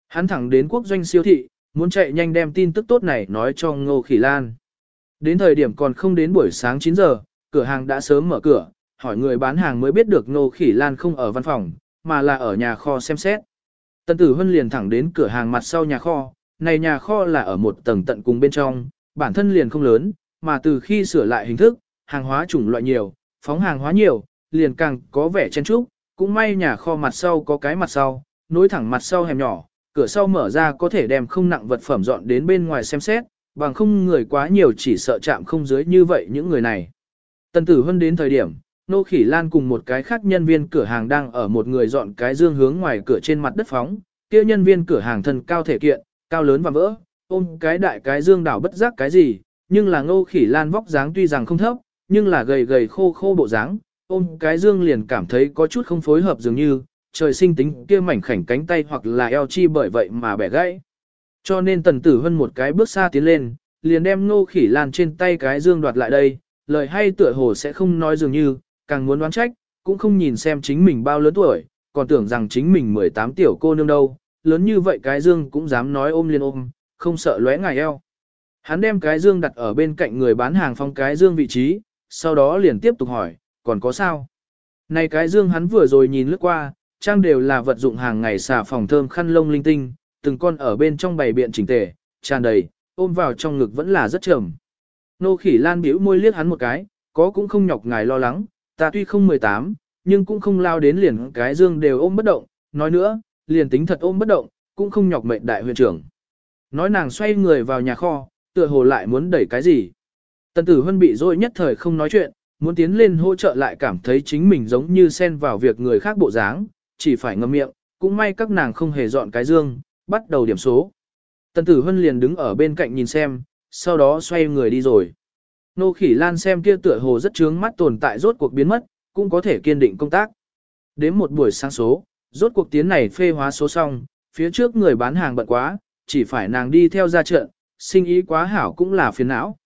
Hắn thẳng đến quốc doanh siêu thị, muốn chạy nhanh đem tin tức tốt này nói cho Ngô Khỉ Lan. Đến thời điểm còn không đến buổi sáng 9 giờ, cửa hàng đã sớm mở cửa, hỏi người bán hàng mới biết được Ngô Khỉ Lan không ở văn phòng, mà là ở nhà kho xem xét. Tần Tử Hân liền thẳng đến cửa hàng mặt sau nhà kho, này nhà kho là ở một tầng tận cùng bên trong, bản thân liền không lớn, mà từ khi sửa lại hình thức, hàng hóa chủng loại nhiều, phóng hàng hóa nhiều, liền càng có vẻ chen trúc, cũng may nhà kho mặt sau có cái mặt sau, nối thẳng mặt sau hẻm nhỏ, cửa sau mở ra có thể đem không nặng vật phẩm dọn đến bên ngoài xem xét, bằng không người quá nhiều chỉ sợ chạm không dưới như vậy những người này. Tần tử hân đến thời điểm, Nô Khỉ Lan cùng một cái khác nhân viên cửa hàng đang ở một người dọn cái dương hướng ngoài cửa trên mặt đất phóng, kia nhân viên cửa hàng thân cao thể kiện, cao lớn và vỡ, ôm cái đại cái dương đảo bất giác cái gì, nhưng là Ngô Khỉ Lan vóc dáng tuy rằng không thấp, nhưng là gầy gầy khô khô bộ dáng, ôm cái dương liền cảm thấy có chút không phối hợp dường như, trời sinh tính kia mảnh khảnh cánh tay hoặc là eo chi bởi vậy mà bẻ gãy. Cho nên tần tử hơn một cái bước xa tiến lên, liền đem Ngô Khỉ Lan trên tay cái dương đoạt lại đây, lời hay tựa hồ sẽ không nói dường như, càng muốn đoán trách, cũng không nhìn xem chính mình bao lớn tuổi, còn tưởng rằng chính mình 18 tiểu cô nương đâu, lớn như vậy cái dương cũng dám nói ôm liền ôm, không sợ lóe ngài eo. Hắn đem cái dương đặt ở bên cạnh người bán hàng phong cái dương vị trí, sau đó liền tiếp tục hỏi, còn có sao? Này cái dương hắn vừa rồi nhìn lướt qua, trang đều là vật dụng hàng ngày xà phòng thơm khăn lông linh tinh, từng con ở bên trong bày biện chỉnh tề, tràn đầy, ôm vào trong ngực vẫn là rất trầm. Nô khỉ lan bĩu môi liếc hắn một cái, có cũng không nhọc ngài lo lắng, ta tuy không 18, nhưng cũng không lao đến liền cái dương đều ôm bất động, nói nữa, liền tính thật ôm bất động, cũng không nhọc mệnh đại huyện trưởng. Nói nàng xoay người vào nhà kho, tựa hồ lại muốn đẩy cái gì. Tần tử hân bị dối nhất thời không nói chuyện, muốn tiến lên hỗ trợ lại cảm thấy chính mình giống như xen vào việc người khác bộ dáng, chỉ phải ngậm miệng, cũng may các nàng không hề dọn cái dương, bắt đầu điểm số. Tần tử hân liền đứng ở bên cạnh nhìn xem, sau đó xoay người đi rồi. Nô khỉ lan xem kia tựa hồ rất trướng mắt tồn tại rốt cuộc biến mất, cũng có thể kiên định công tác. Đến một buổi sáng số, rốt cuộc tiến này phê hóa số xong, phía trước người bán hàng bận quá, chỉ phải nàng đi theo ra trận, sinh ý quá hảo cũng là phiền não.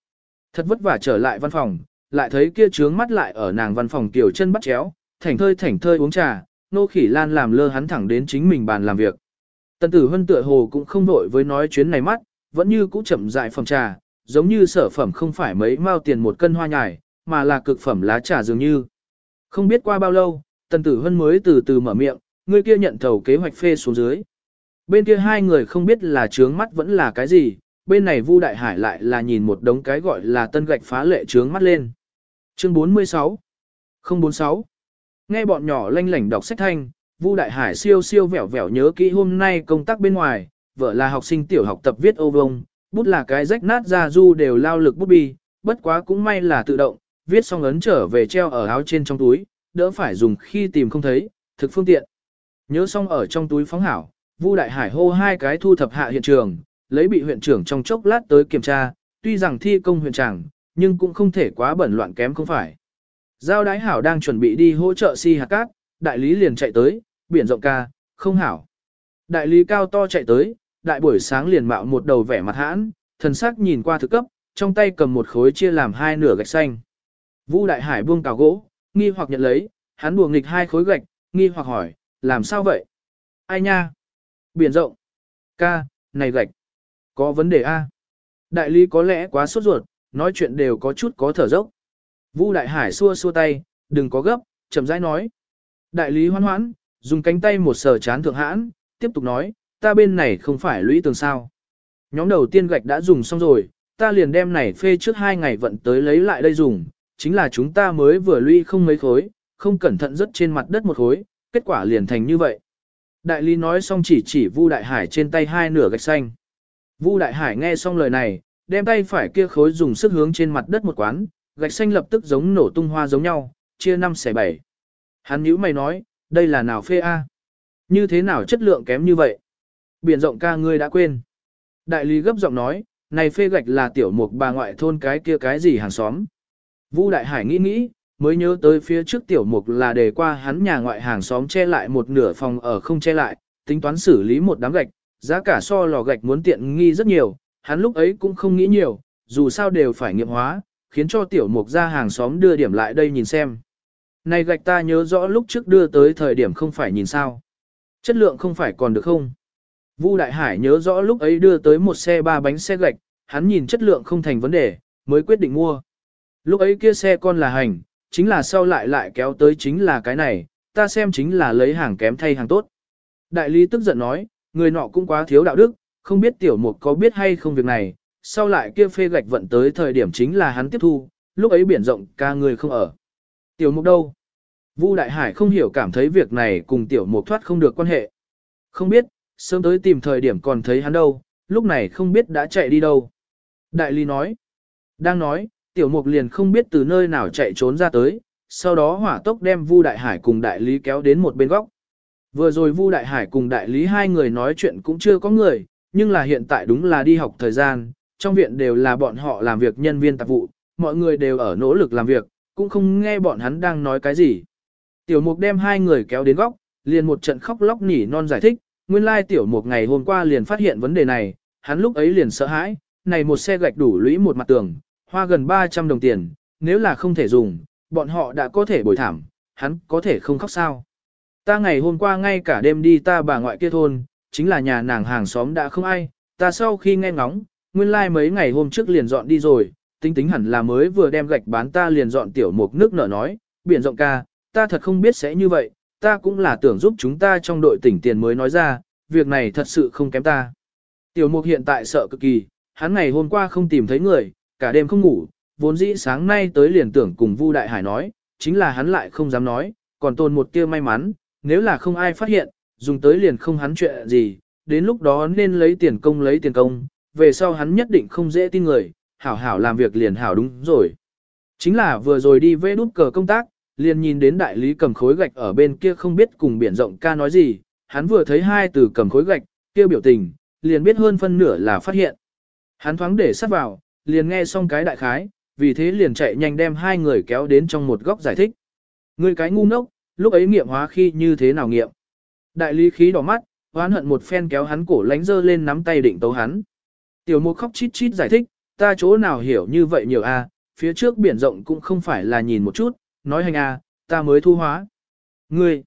Thật vất vả trở lại văn phòng, lại thấy kia trướng mắt lại ở nàng văn phòng tiểu chân bắt chéo, thảnh thơi thảnh thơi uống trà, nô khỉ lan làm lơ hắn thẳng đến chính mình bàn làm việc. Tần tử hân tựa hồ cũng không vội với nói chuyến này mắt, vẫn như cũ chậm dại phòng trà, giống như sở phẩm không phải mấy mao tiền một cân hoa nhài, mà là cực phẩm lá trà dường như. Không biết qua bao lâu, tần tử hân mới từ từ mở miệng, người kia nhận thầu kế hoạch phê xuống dưới. Bên kia hai người không biết là trướng mắt vẫn là cái gì, bên này Vu Đại Hải lại là nhìn một đống cái gọi là tân gạch phá lệ trướng mắt lên. Chương 46 046 Nghe bọn nhỏ lanh lảnh đọc sách thanh, Vu Đại Hải siêu siêu vẻo vẻo nhớ kỹ hôm nay công tác bên ngoài, vợ là học sinh tiểu học tập viết ô vông, bút là cái rách nát ra du đều lao lực bút bi, bất quá cũng may là tự động, viết xong ấn trở về treo ở áo trên trong túi, đỡ phải dùng khi tìm không thấy, thực phương tiện. Nhớ xong ở trong túi phóng hảo, Vu Đại Hải hô hai cái thu thập hạ hiện trường, lấy bị huyện trưởng trong chốc lát tới kiểm tra, tuy rằng thi công huyện tràng, nhưng cũng không thể quá bẩn loạn kém không phải. Giao đái hảo đang chuẩn bị đi hỗ trợ si hạt cát, đại lý liền chạy tới, biển rộng ca, không hảo. Đại lý cao to chạy tới, đại buổi sáng liền mạo một đầu vẻ mặt hãn, thần sắc nhìn qua thực cấp, trong tay cầm một khối chia làm hai nửa gạch xanh. Vũ đại hải buông cào gỗ, nghi hoặc nhận lấy, hắn buồng nghịch hai khối gạch, nghi hoặc hỏi, làm sao vậy? Ai nha? Biển rộng. Ca, này gạch. Có vấn đề A. Đại lý có lẽ quá sốt ruột, nói chuyện đều có chút có thở dốc. Vu đại hải xua xua tay, đừng có gấp, chậm rãi nói. Đại lý hoan hoãn, dùng cánh tay một sờ chán thượng hãn, tiếp tục nói, ta bên này không phải lũy tường sao. Nhóm đầu tiên gạch đã dùng xong rồi, ta liền đem này phê trước hai ngày vận tới lấy lại đây dùng, chính là chúng ta mới vừa lũy không mấy khối, không cẩn thận rớt trên mặt đất một khối, kết quả liền thành như vậy. Đại lý nói xong chỉ chỉ Vu Đại Hải trên tay hai nửa gạch xanh. Vu Đại Hải nghe xong lời này, đem tay phải kia khối dùng sức hướng trên mặt đất một quán, gạch xanh lập tức giống nổ tung hoa giống nhau, chia năm xẻ bảy. Hắn nhíu mày nói, đây là nào phê A? Như thế nào chất lượng kém như vậy? Biển rộng ca ngươi đã quên. Đại lý gấp giọng nói, này phê gạch là tiểu mục bà ngoại thôn cái kia cái gì hàng xóm. Vu Đại Hải nghĩ nghĩ, mới nhớ tới phía trước tiểu mục là để qua hắn nhà ngoại hàng xóm che lại một nửa phòng ở không che lại, tính toán xử lý một đám gạch, giá cả so lò gạch muốn tiện nghi rất nhiều, hắn lúc ấy cũng không nghĩ nhiều, dù sao đều phải nghiệm hóa, khiến cho tiểu mục ra hàng xóm đưa điểm lại đây nhìn xem. Này gạch ta nhớ rõ lúc trước đưa tới thời điểm không phải nhìn sao. Chất lượng không phải còn được không? Vu Đại Hải nhớ rõ lúc ấy đưa tới một xe ba bánh xe gạch, hắn nhìn chất lượng không thành vấn đề, mới quyết định mua. Lúc ấy kia xe con là hành, chính là sau lại lại kéo tới chính là cái này, ta xem chính là lấy hàng kém thay hàng tốt. Đại lý tức giận nói, người nọ cũng quá thiếu đạo đức, không biết tiểu mục có biết hay không việc này, sau lại kia phê gạch vận tới thời điểm chính là hắn tiếp thu, lúc ấy biển rộng ca người không ở. Tiểu mục đâu? Vu Đại Hải không hiểu cảm thấy việc này cùng tiểu mục thoát không được quan hệ. Không biết, sớm tới tìm thời điểm còn thấy hắn đâu, lúc này không biết đã chạy đi đâu. Đại lý nói, đang nói, tiểu mục liền không biết từ nơi nào chạy trốn ra tới, sau đó hỏa tốc đem Vu Đại Hải cùng đại lý kéo đến một bên góc. Vừa rồi Vu Đại Hải cùng đại lý hai người nói chuyện cũng chưa có người, nhưng là hiện tại đúng là đi học thời gian, trong viện đều là bọn họ làm việc nhân viên tạp vụ, mọi người đều ở nỗ lực làm việc, cũng không nghe bọn hắn đang nói cái gì. Tiểu mục đem hai người kéo đến góc, liền một trận khóc lóc nỉ non giải thích, nguyên lai tiểu mục ngày hôm qua liền phát hiện vấn đề này, hắn lúc ấy liền sợ hãi, này một xe gạch đủ lũy một mặt tường, hoa gần 300 đồng tiền, nếu là không thể dùng, bọn họ đã có thể bồi thảm, hắn có thể không khóc sao. Ta ngày hôm qua ngay cả đêm đi ta bà ngoại kia thôn, chính là nhà nàng hàng xóm đã không ai, ta sau khi nghe ngóng, nguyên lai like mấy ngày hôm trước liền dọn đi rồi, tính tính hẳn là mới vừa đem gạch bán ta liền dọn tiểu mục nước nở nói, biển rộng ca, ta thật không biết sẽ như vậy, ta cũng là tưởng giúp chúng ta trong đội tỉnh tiền mới nói ra, việc này thật sự không kém ta. Tiểu mục hiện tại sợ cực kỳ, hắn ngày hôm qua không tìm thấy người, cả đêm không ngủ, vốn dĩ sáng nay tới liền tưởng cùng Vu Đại Hải nói, chính là hắn lại không dám nói, còn tồn một tia may mắn, nếu là không ai phát hiện, dùng tới liền không hắn chuyện gì, đến lúc đó nên lấy tiền công lấy tiền công, về sau hắn nhất định không dễ tin người, hảo hảo làm việc liền hảo đúng rồi. Chính là vừa rồi đi vê đút cờ công tác, liền nhìn đến đại lý cầm khối gạch ở bên kia không biết cùng biển rộng ca nói gì, hắn vừa thấy hai từ cầm khối gạch, kia biểu tình, liền biết hơn phân nửa là phát hiện. Hắn thoáng để sát vào, liền nghe xong cái đại khái, vì thế liền chạy nhanh đem hai người kéo đến trong một góc giải thích. Người cái ngu ngốc, lúc ấy nghiệm hóa khi như thế nào nghiệm. Đại lý khí đỏ mắt, hoán hận một phen kéo hắn cổ lánh dơ lên nắm tay định tấu hắn. Tiểu mục khóc chít chít giải thích, ta chỗ nào hiểu như vậy nhiều a, phía trước biển rộng cũng không phải là nhìn một chút, nói hành a, ta mới thu hóa. Ngươi,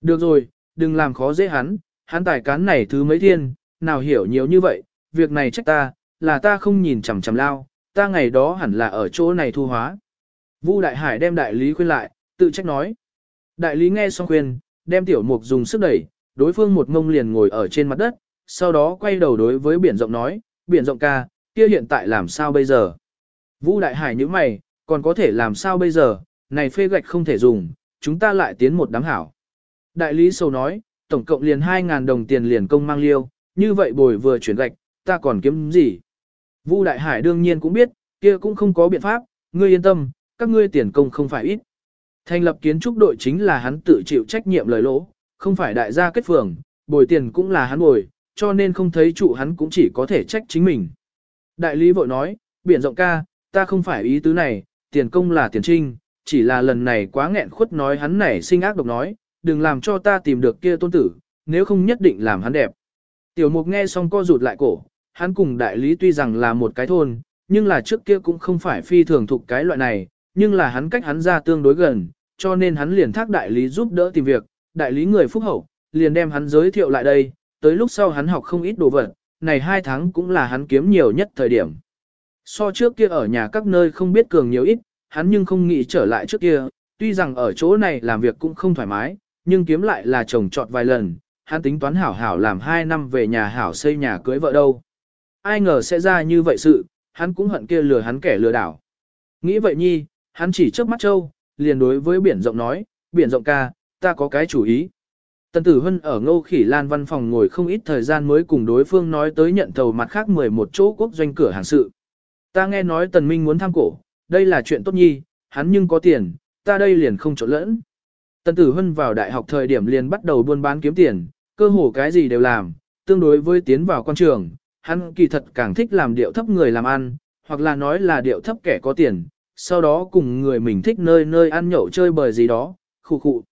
được rồi, đừng làm khó dễ hắn, hắn tài cán này thứ mấy thiên, nào hiểu nhiều như vậy, việc này trách ta, là ta không nhìn chằm chằm lao, ta ngày đó hẳn là ở chỗ này thu hóa. Vu Đại Hải đem đại lý khuyên lại, tự trách nói. Đại lý nghe xong khuyên, đem tiểu mục dùng sức đẩy, đối phương một ngông liền ngồi ở trên mặt đất, sau đó quay đầu đối với biển rộng nói, biển rộng ca, kia hiện tại làm sao bây giờ? Vũ Đại Hải như mày, còn có thể làm sao bây giờ, này phê gạch không thể dùng, chúng ta lại tiến một đám hảo. Đại lý sầu nói, tổng cộng liền 2.000 đồng tiền liền công mang liêu, như vậy bồi vừa chuyển gạch, ta còn kiếm gì? Vu Đại Hải đương nhiên cũng biết, kia cũng không có biện pháp, ngươi yên tâm, các ngươi tiền công không phải ít. Thành lập kiến trúc đội chính là hắn tự chịu trách nhiệm lời lỗ, không phải đại gia kết phường, bồi tiền cũng là hắn bồi, cho nên không thấy trụ hắn cũng chỉ có thể trách chính mình. Đại lý vội nói, biển rộng ca, ta không phải ý tứ này, tiền công là tiền trinh, chỉ là lần này quá nghẹn khuất nói hắn này sinh ác độc nói, đừng làm cho ta tìm được kia tôn tử, nếu không nhất định làm hắn đẹp. Tiểu mục nghe xong co rụt lại cổ, hắn cùng đại lý tuy rằng là một cái thôn, nhưng là trước kia cũng không phải phi thường thuộc cái loại này, nhưng là hắn cách hắn ra tương đối gần, cho nên hắn liền thác đại lý giúp đỡ tìm việc, đại lý người phúc hậu, liền đem hắn giới thiệu lại đây, tới lúc sau hắn học không ít đồ vật, này hai tháng cũng là hắn kiếm nhiều nhất thời điểm. So trước kia ở nhà các nơi không biết cường nhiều ít, hắn nhưng không nghĩ trở lại trước kia, tuy rằng ở chỗ này làm việc cũng không thoải mái, nhưng kiếm lại là chồng trọt vài lần, hắn tính toán hảo hảo làm hai năm về nhà hảo xây nhà cưới vợ đâu. Ai ngờ sẽ ra như vậy sự, hắn cũng hận kia lừa hắn kẻ lừa đảo. Nghĩ vậy nhi, hắn chỉ trước mắt châu, liền đối với biển rộng nói, biển rộng ca, ta có cái chủ ý. Tần Tử Hân ở Ngô Khỉ Lan văn phòng ngồi không ít thời gian mới cùng đối phương nói tới nhận thầu mặt khác 11 chỗ quốc doanh cửa hàng sự. Ta nghe nói Tần Minh muốn tham cổ, đây là chuyện tốt nhi, hắn nhưng có tiền, ta đây liền không trộn lẫn. Tần Tử Hân vào đại học thời điểm liền bắt đầu buôn bán kiếm tiền, cơ hồ cái gì đều làm, tương đối với tiến vào quan trường, hắn kỳ thật càng thích làm điệu thấp người làm ăn, hoặc là nói là điệu thấp kẻ có tiền, sau đó cùng người mình thích nơi nơi ăn nhậu chơi bời gì đó, khu khụ.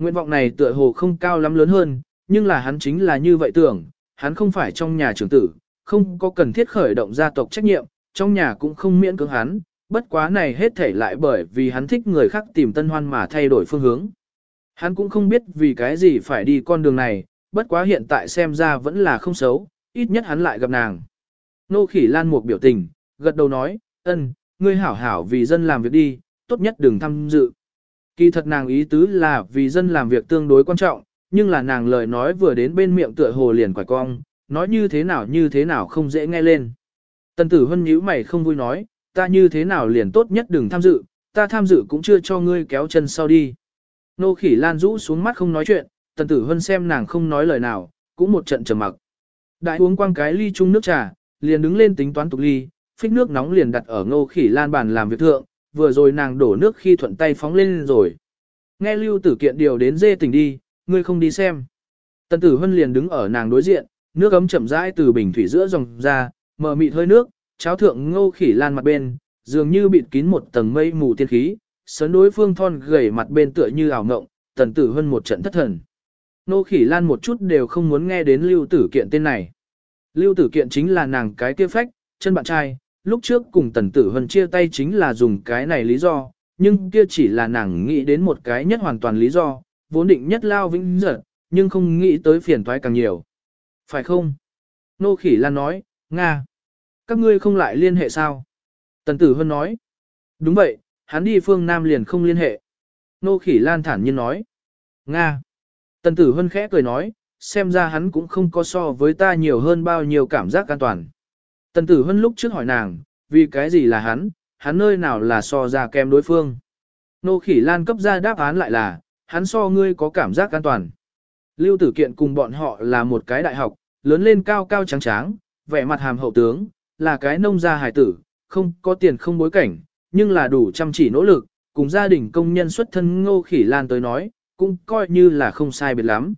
Nguyện vọng này tựa hồ không cao lắm lớn hơn, nhưng là hắn chính là như vậy tưởng, hắn không phải trong nhà trưởng tử, không có cần thiết khởi động gia tộc trách nhiệm, trong nhà cũng không miễn cưỡng hắn, bất quá này hết thể lại bởi vì hắn thích người khác tìm tân hoan mà thay đổi phương hướng. Hắn cũng không biết vì cái gì phải đi con đường này, bất quá hiện tại xem ra vẫn là không xấu, ít nhất hắn lại gặp nàng. Nô khỉ lan một biểu tình, gật đầu nói, ân, ngươi hảo hảo vì dân làm việc đi, tốt nhất đừng tham dự. Kỳ thật nàng ý tứ là vì dân làm việc tương đối quan trọng, nhưng là nàng lời nói vừa đến bên miệng tựa hồ liền quải cong, nói như thế nào như thế nào không dễ nghe lên. Tần tử hân nhíu mày không vui nói, ta như thế nào liền tốt nhất đừng tham dự, ta tham dự cũng chưa cho ngươi kéo chân sau đi. Nô khỉ lan rũ xuống mắt không nói chuyện, tần tử hân xem nàng không nói lời nào, cũng một trận trầm mặc. Đại uống quang cái ly chung nước trà, liền đứng lên tính toán tục ly, phích nước nóng liền đặt ở ngô khỉ lan bàn làm việc thượng, vừa rồi nàng đổ nước khi thuận tay phóng lên rồi. Nghe lưu tử kiện điều đến dê tỉnh đi, ngươi không đi xem. Tần tử hân liền đứng ở nàng đối diện, nước ấm chậm rãi từ bình thủy giữa dòng ra, mở mịt hơi nước, cháo thượng ngô khỉ lan mặt bên, dường như bịt kín một tầng mây mù tiên khí, sớn đối phương thon gầy mặt bên tựa như ảo ngộng, tần tử hân một trận thất thần. Ngô khỉ lan một chút đều không muốn nghe đến lưu tử kiện tên này. Lưu tử kiện chính là nàng cái kia phách, chân bạn trai, lúc trước cùng tần tử hân chia tay chính là dùng cái này lý do, nhưng kia chỉ là nàng nghĩ đến một cái nhất hoàn toàn lý do, vốn định nhất lao vĩnh giật, nhưng không nghĩ tới phiền toái càng nhiều. Phải không? Nô khỉ lan nói, Nga. Các ngươi không lại liên hệ sao? Tần tử hân nói. Đúng vậy, hắn đi phương Nam liền không liên hệ. Nô khỉ lan thản nhiên nói. Nga. Tần tử hân khẽ cười nói, xem ra hắn cũng không có so với ta nhiều hơn bao nhiêu cảm giác an toàn. Tần tử hân lúc trước hỏi nàng, vì cái gì là hắn, hắn nơi nào là so ra kém đối phương. Nô khỉ lan cấp ra đáp án lại là, hắn so ngươi có cảm giác an toàn. Lưu tử kiện cùng bọn họ là một cái đại học, lớn lên cao cao trắng tráng, vẻ mặt hàm hậu tướng, là cái nông gia hài tử, không có tiền không bối cảnh, nhưng là đủ chăm chỉ nỗ lực, cùng gia đình công nhân xuất thân ngô khỉ lan tới nói, cũng coi như là không sai biệt lắm.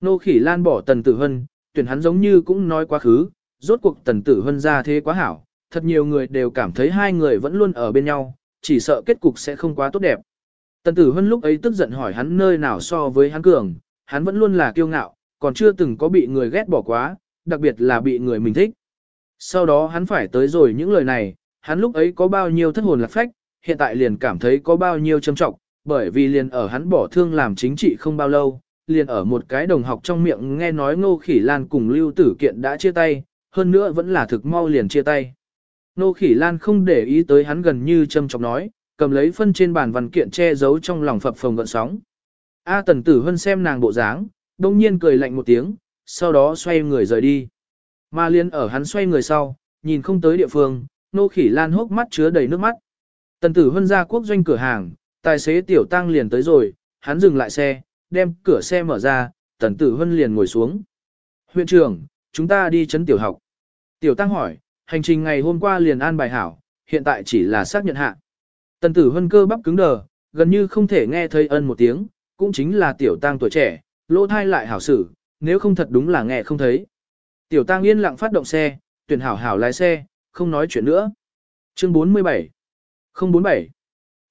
Ngô khỉ lan bỏ tần tử hân, tuyển hắn giống như cũng nói quá khứ, rốt cuộc tần tử hân ra thế quá hảo, thật nhiều người đều cảm thấy hai người vẫn luôn ở bên nhau, chỉ sợ kết cục sẽ không quá tốt đẹp. Tần tử hân lúc ấy tức giận hỏi hắn nơi nào so với hắn cường, hắn vẫn luôn là kiêu ngạo, còn chưa từng có bị người ghét bỏ quá, đặc biệt là bị người mình thích. Sau đó hắn phải tới rồi những lời này, hắn lúc ấy có bao nhiêu thất hồn lạc phách, hiện tại liền cảm thấy có bao nhiêu trầm trọng, bởi vì liền ở hắn bỏ thương làm chính trị không bao lâu, liền ở một cái đồng học trong miệng nghe nói Ngô Khỉ Lan cùng Lưu Tử Kiện đã chia tay, hơn nữa vẫn là thực mau liền chia tay. nô Khỉ Lan không để ý tới hắn gần như châm trọng nói, cầm lấy phân trên bàn văn kiện che giấu trong lòng phập phồng gợn sóng. A Tần Tử Hân xem nàng bộ dáng, đông nhiên cười lạnh một tiếng, sau đó xoay người rời đi. Mà liên ở hắn xoay người sau, nhìn không tới địa phương, nô khỉ lan hốc mắt chứa đầy nước mắt. Tần tử hân ra quốc doanh cửa hàng, tài xế tiểu tăng liền tới rồi, hắn dừng lại xe, đem cửa xe mở ra, tần tử hân liền ngồi xuống. Huyện trưởng, chúng ta đi chấn tiểu học. Tiểu tăng hỏi, hành trình ngày hôm qua liền an bài hảo, hiện tại chỉ là xác nhận hạ. Tần tử hân cơ bắp cứng đờ, gần như không thể nghe thấy ân một tiếng, cũng chính là tiểu tăng tuổi trẻ, lỗ thai lại hảo xử, nếu không thật đúng là nghe không thấy. Tiểu tăng yên lặng phát động xe, tuyển hảo hảo lái xe, không nói chuyện nữa. Chương 47 047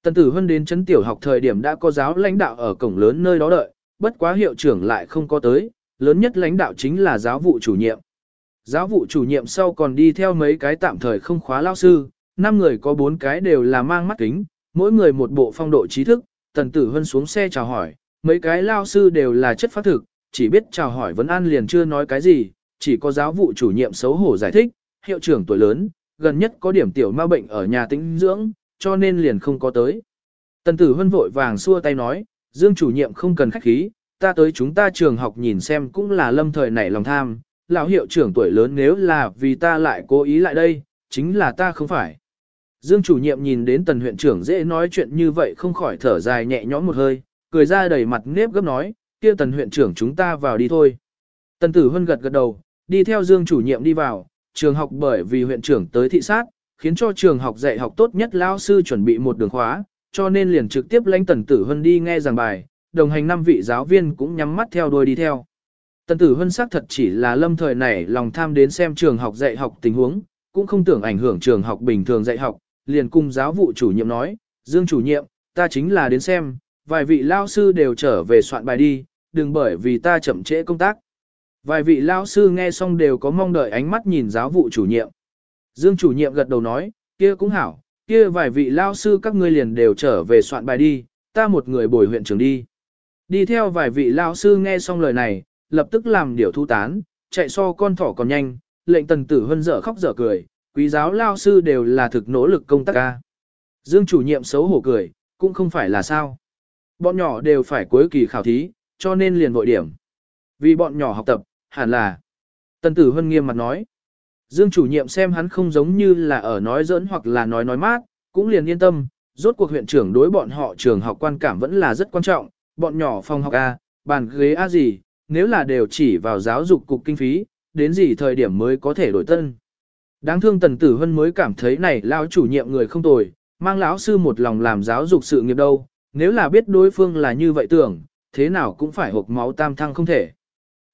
Tần tử Hân đến chấn tiểu học thời điểm đã có giáo lãnh đạo ở cổng lớn nơi đó đợi, bất quá hiệu trưởng lại không có tới, lớn nhất lãnh đạo chính là giáo vụ chủ nhiệm. Giáo vụ chủ nhiệm sau còn đi theo mấy cái tạm thời không khóa lao sư, năm người có bốn cái đều là mang mắt kính, mỗi người một bộ phong độ trí thức, tần tử Hân xuống xe chào hỏi, mấy cái lao sư đều là chất phát thực, chỉ biết chào hỏi vấn an liền chưa nói cái gì, chỉ có giáo vụ chủ nhiệm xấu hổ giải thích, hiệu trưởng tuổi lớn, gần nhất có điểm tiểu ma bệnh ở nhà tĩnh dưỡng, cho nên liền không có tới. Tần tử hân vội vàng xua tay nói, Dương chủ nhiệm không cần khách khí, ta tới chúng ta trường học nhìn xem cũng là lâm thời nảy lòng tham, lão hiệu trưởng tuổi lớn nếu là vì ta lại cố ý lại đây, chính là ta không phải. Dương chủ nhiệm nhìn đến tần huyện trưởng dễ nói chuyện như vậy không khỏi thở dài nhẹ nhõm một hơi, cười ra đầy mặt nếp gấp nói, kia tần huyện trưởng chúng ta vào đi thôi. Tần tử hân gật gật đầu, đi theo Dương chủ nhiệm đi vào, trường học bởi vì huyện trưởng tới thị sát, khiến cho trường học dạy học tốt nhất lão sư chuẩn bị một đường khóa, cho nên liền trực tiếp lãnh Tần Tử Hân đi nghe giảng bài, đồng hành năm vị giáo viên cũng nhắm mắt theo đuôi đi theo. Tần Tử Hân xác thật chỉ là lâm thời này lòng tham đến xem trường học dạy học tình huống, cũng không tưởng ảnh hưởng trường học bình thường dạy học, liền cùng giáo vụ chủ nhiệm nói, Dương chủ nhiệm, ta chính là đến xem, vài vị lao sư đều trở về soạn bài đi, đừng bởi vì ta chậm trễ công tác. Vài vị lao sư nghe xong đều có mong đợi ánh mắt nhìn giáo vụ chủ nhiệm. Dương chủ nhiệm gật đầu nói, kia cũng hảo, kia vài vị lao sư các ngươi liền đều trở về soạn bài đi, ta một người bồi huyện trưởng đi. Đi theo vài vị lao sư nghe xong lời này, lập tức làm điều thu tán, chạy so con thỏ còn nhanh, lệnh tần tử hân dở khóc dở cười, quý giáo lao sư đều là thực nỗ lực công tác ca. Dương chủ nhiệm xấu hổ cười, cũng không phải là sao. Bọn nhỏ đều phải cuối kỳ khảo thí, cho nên liền vội điểm. Vì bọn nhỏ học tập, hẳn là. Tần tử hân nghiêm mặt nói. Dương chủ nhiệm xem hắn không giống như là ở nói giỡn hoặc là nói nói mát, cũng liền yên tâm, rốt cuộc huyện trưởng đối bọn họ trường học quan cảm vẫn là rất quan trọng, bọn nhỏ phòng học A, bàn ghế A gì, nếu là đều chỉ vào giáo dục cục kinh phí, đến gì thời điểm mới có thể đổi tân. Đáng thương Tần Tử Hân mới cảm thấy này lão chủ nhiệm người không tồi, mang lão sư một lòng làm giáo dục sự nghiệp đâu, nếu là biết đối phương là như vậy tưởng, thế nào cũng phải hộp máu tam thăng không thể.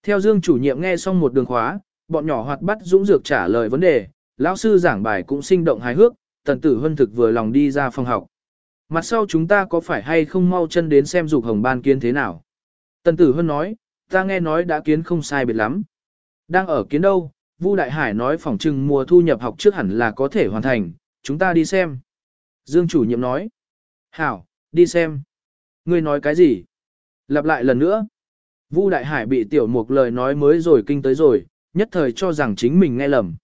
Theo Dương chủ nhiệm nghe xong một đường khóa, bọn nhỏ hoạt bắt dũng dược trả lời vấn đề, lão sư giảng bài cũng sinh động hài hước, Tần Tử Hân thực vừa lòng đi ra phòng học. Mặt sau chúng ta có phải hay không mau chân đến xem dục hồng ban kiến thế nào? Tần Tử Hân nói, ta nghe nói đã kiến không sai biệt lắm. Đang ở kiến đâu, Vu Đại Hải nói phòng trừng mùa thu nhập học trước hẳn là có thể hoàn thành, chúng ta đi xem. Dương chủ nhiệm nói, hảo, đi xem. Ngươi nói cái gì? Lặp lại lần nữa. Vu Đại Hải bị tiểu mục lời nói mới rồi kinh tới rồi, nhất thời cho rằng chính mình nghe lầm.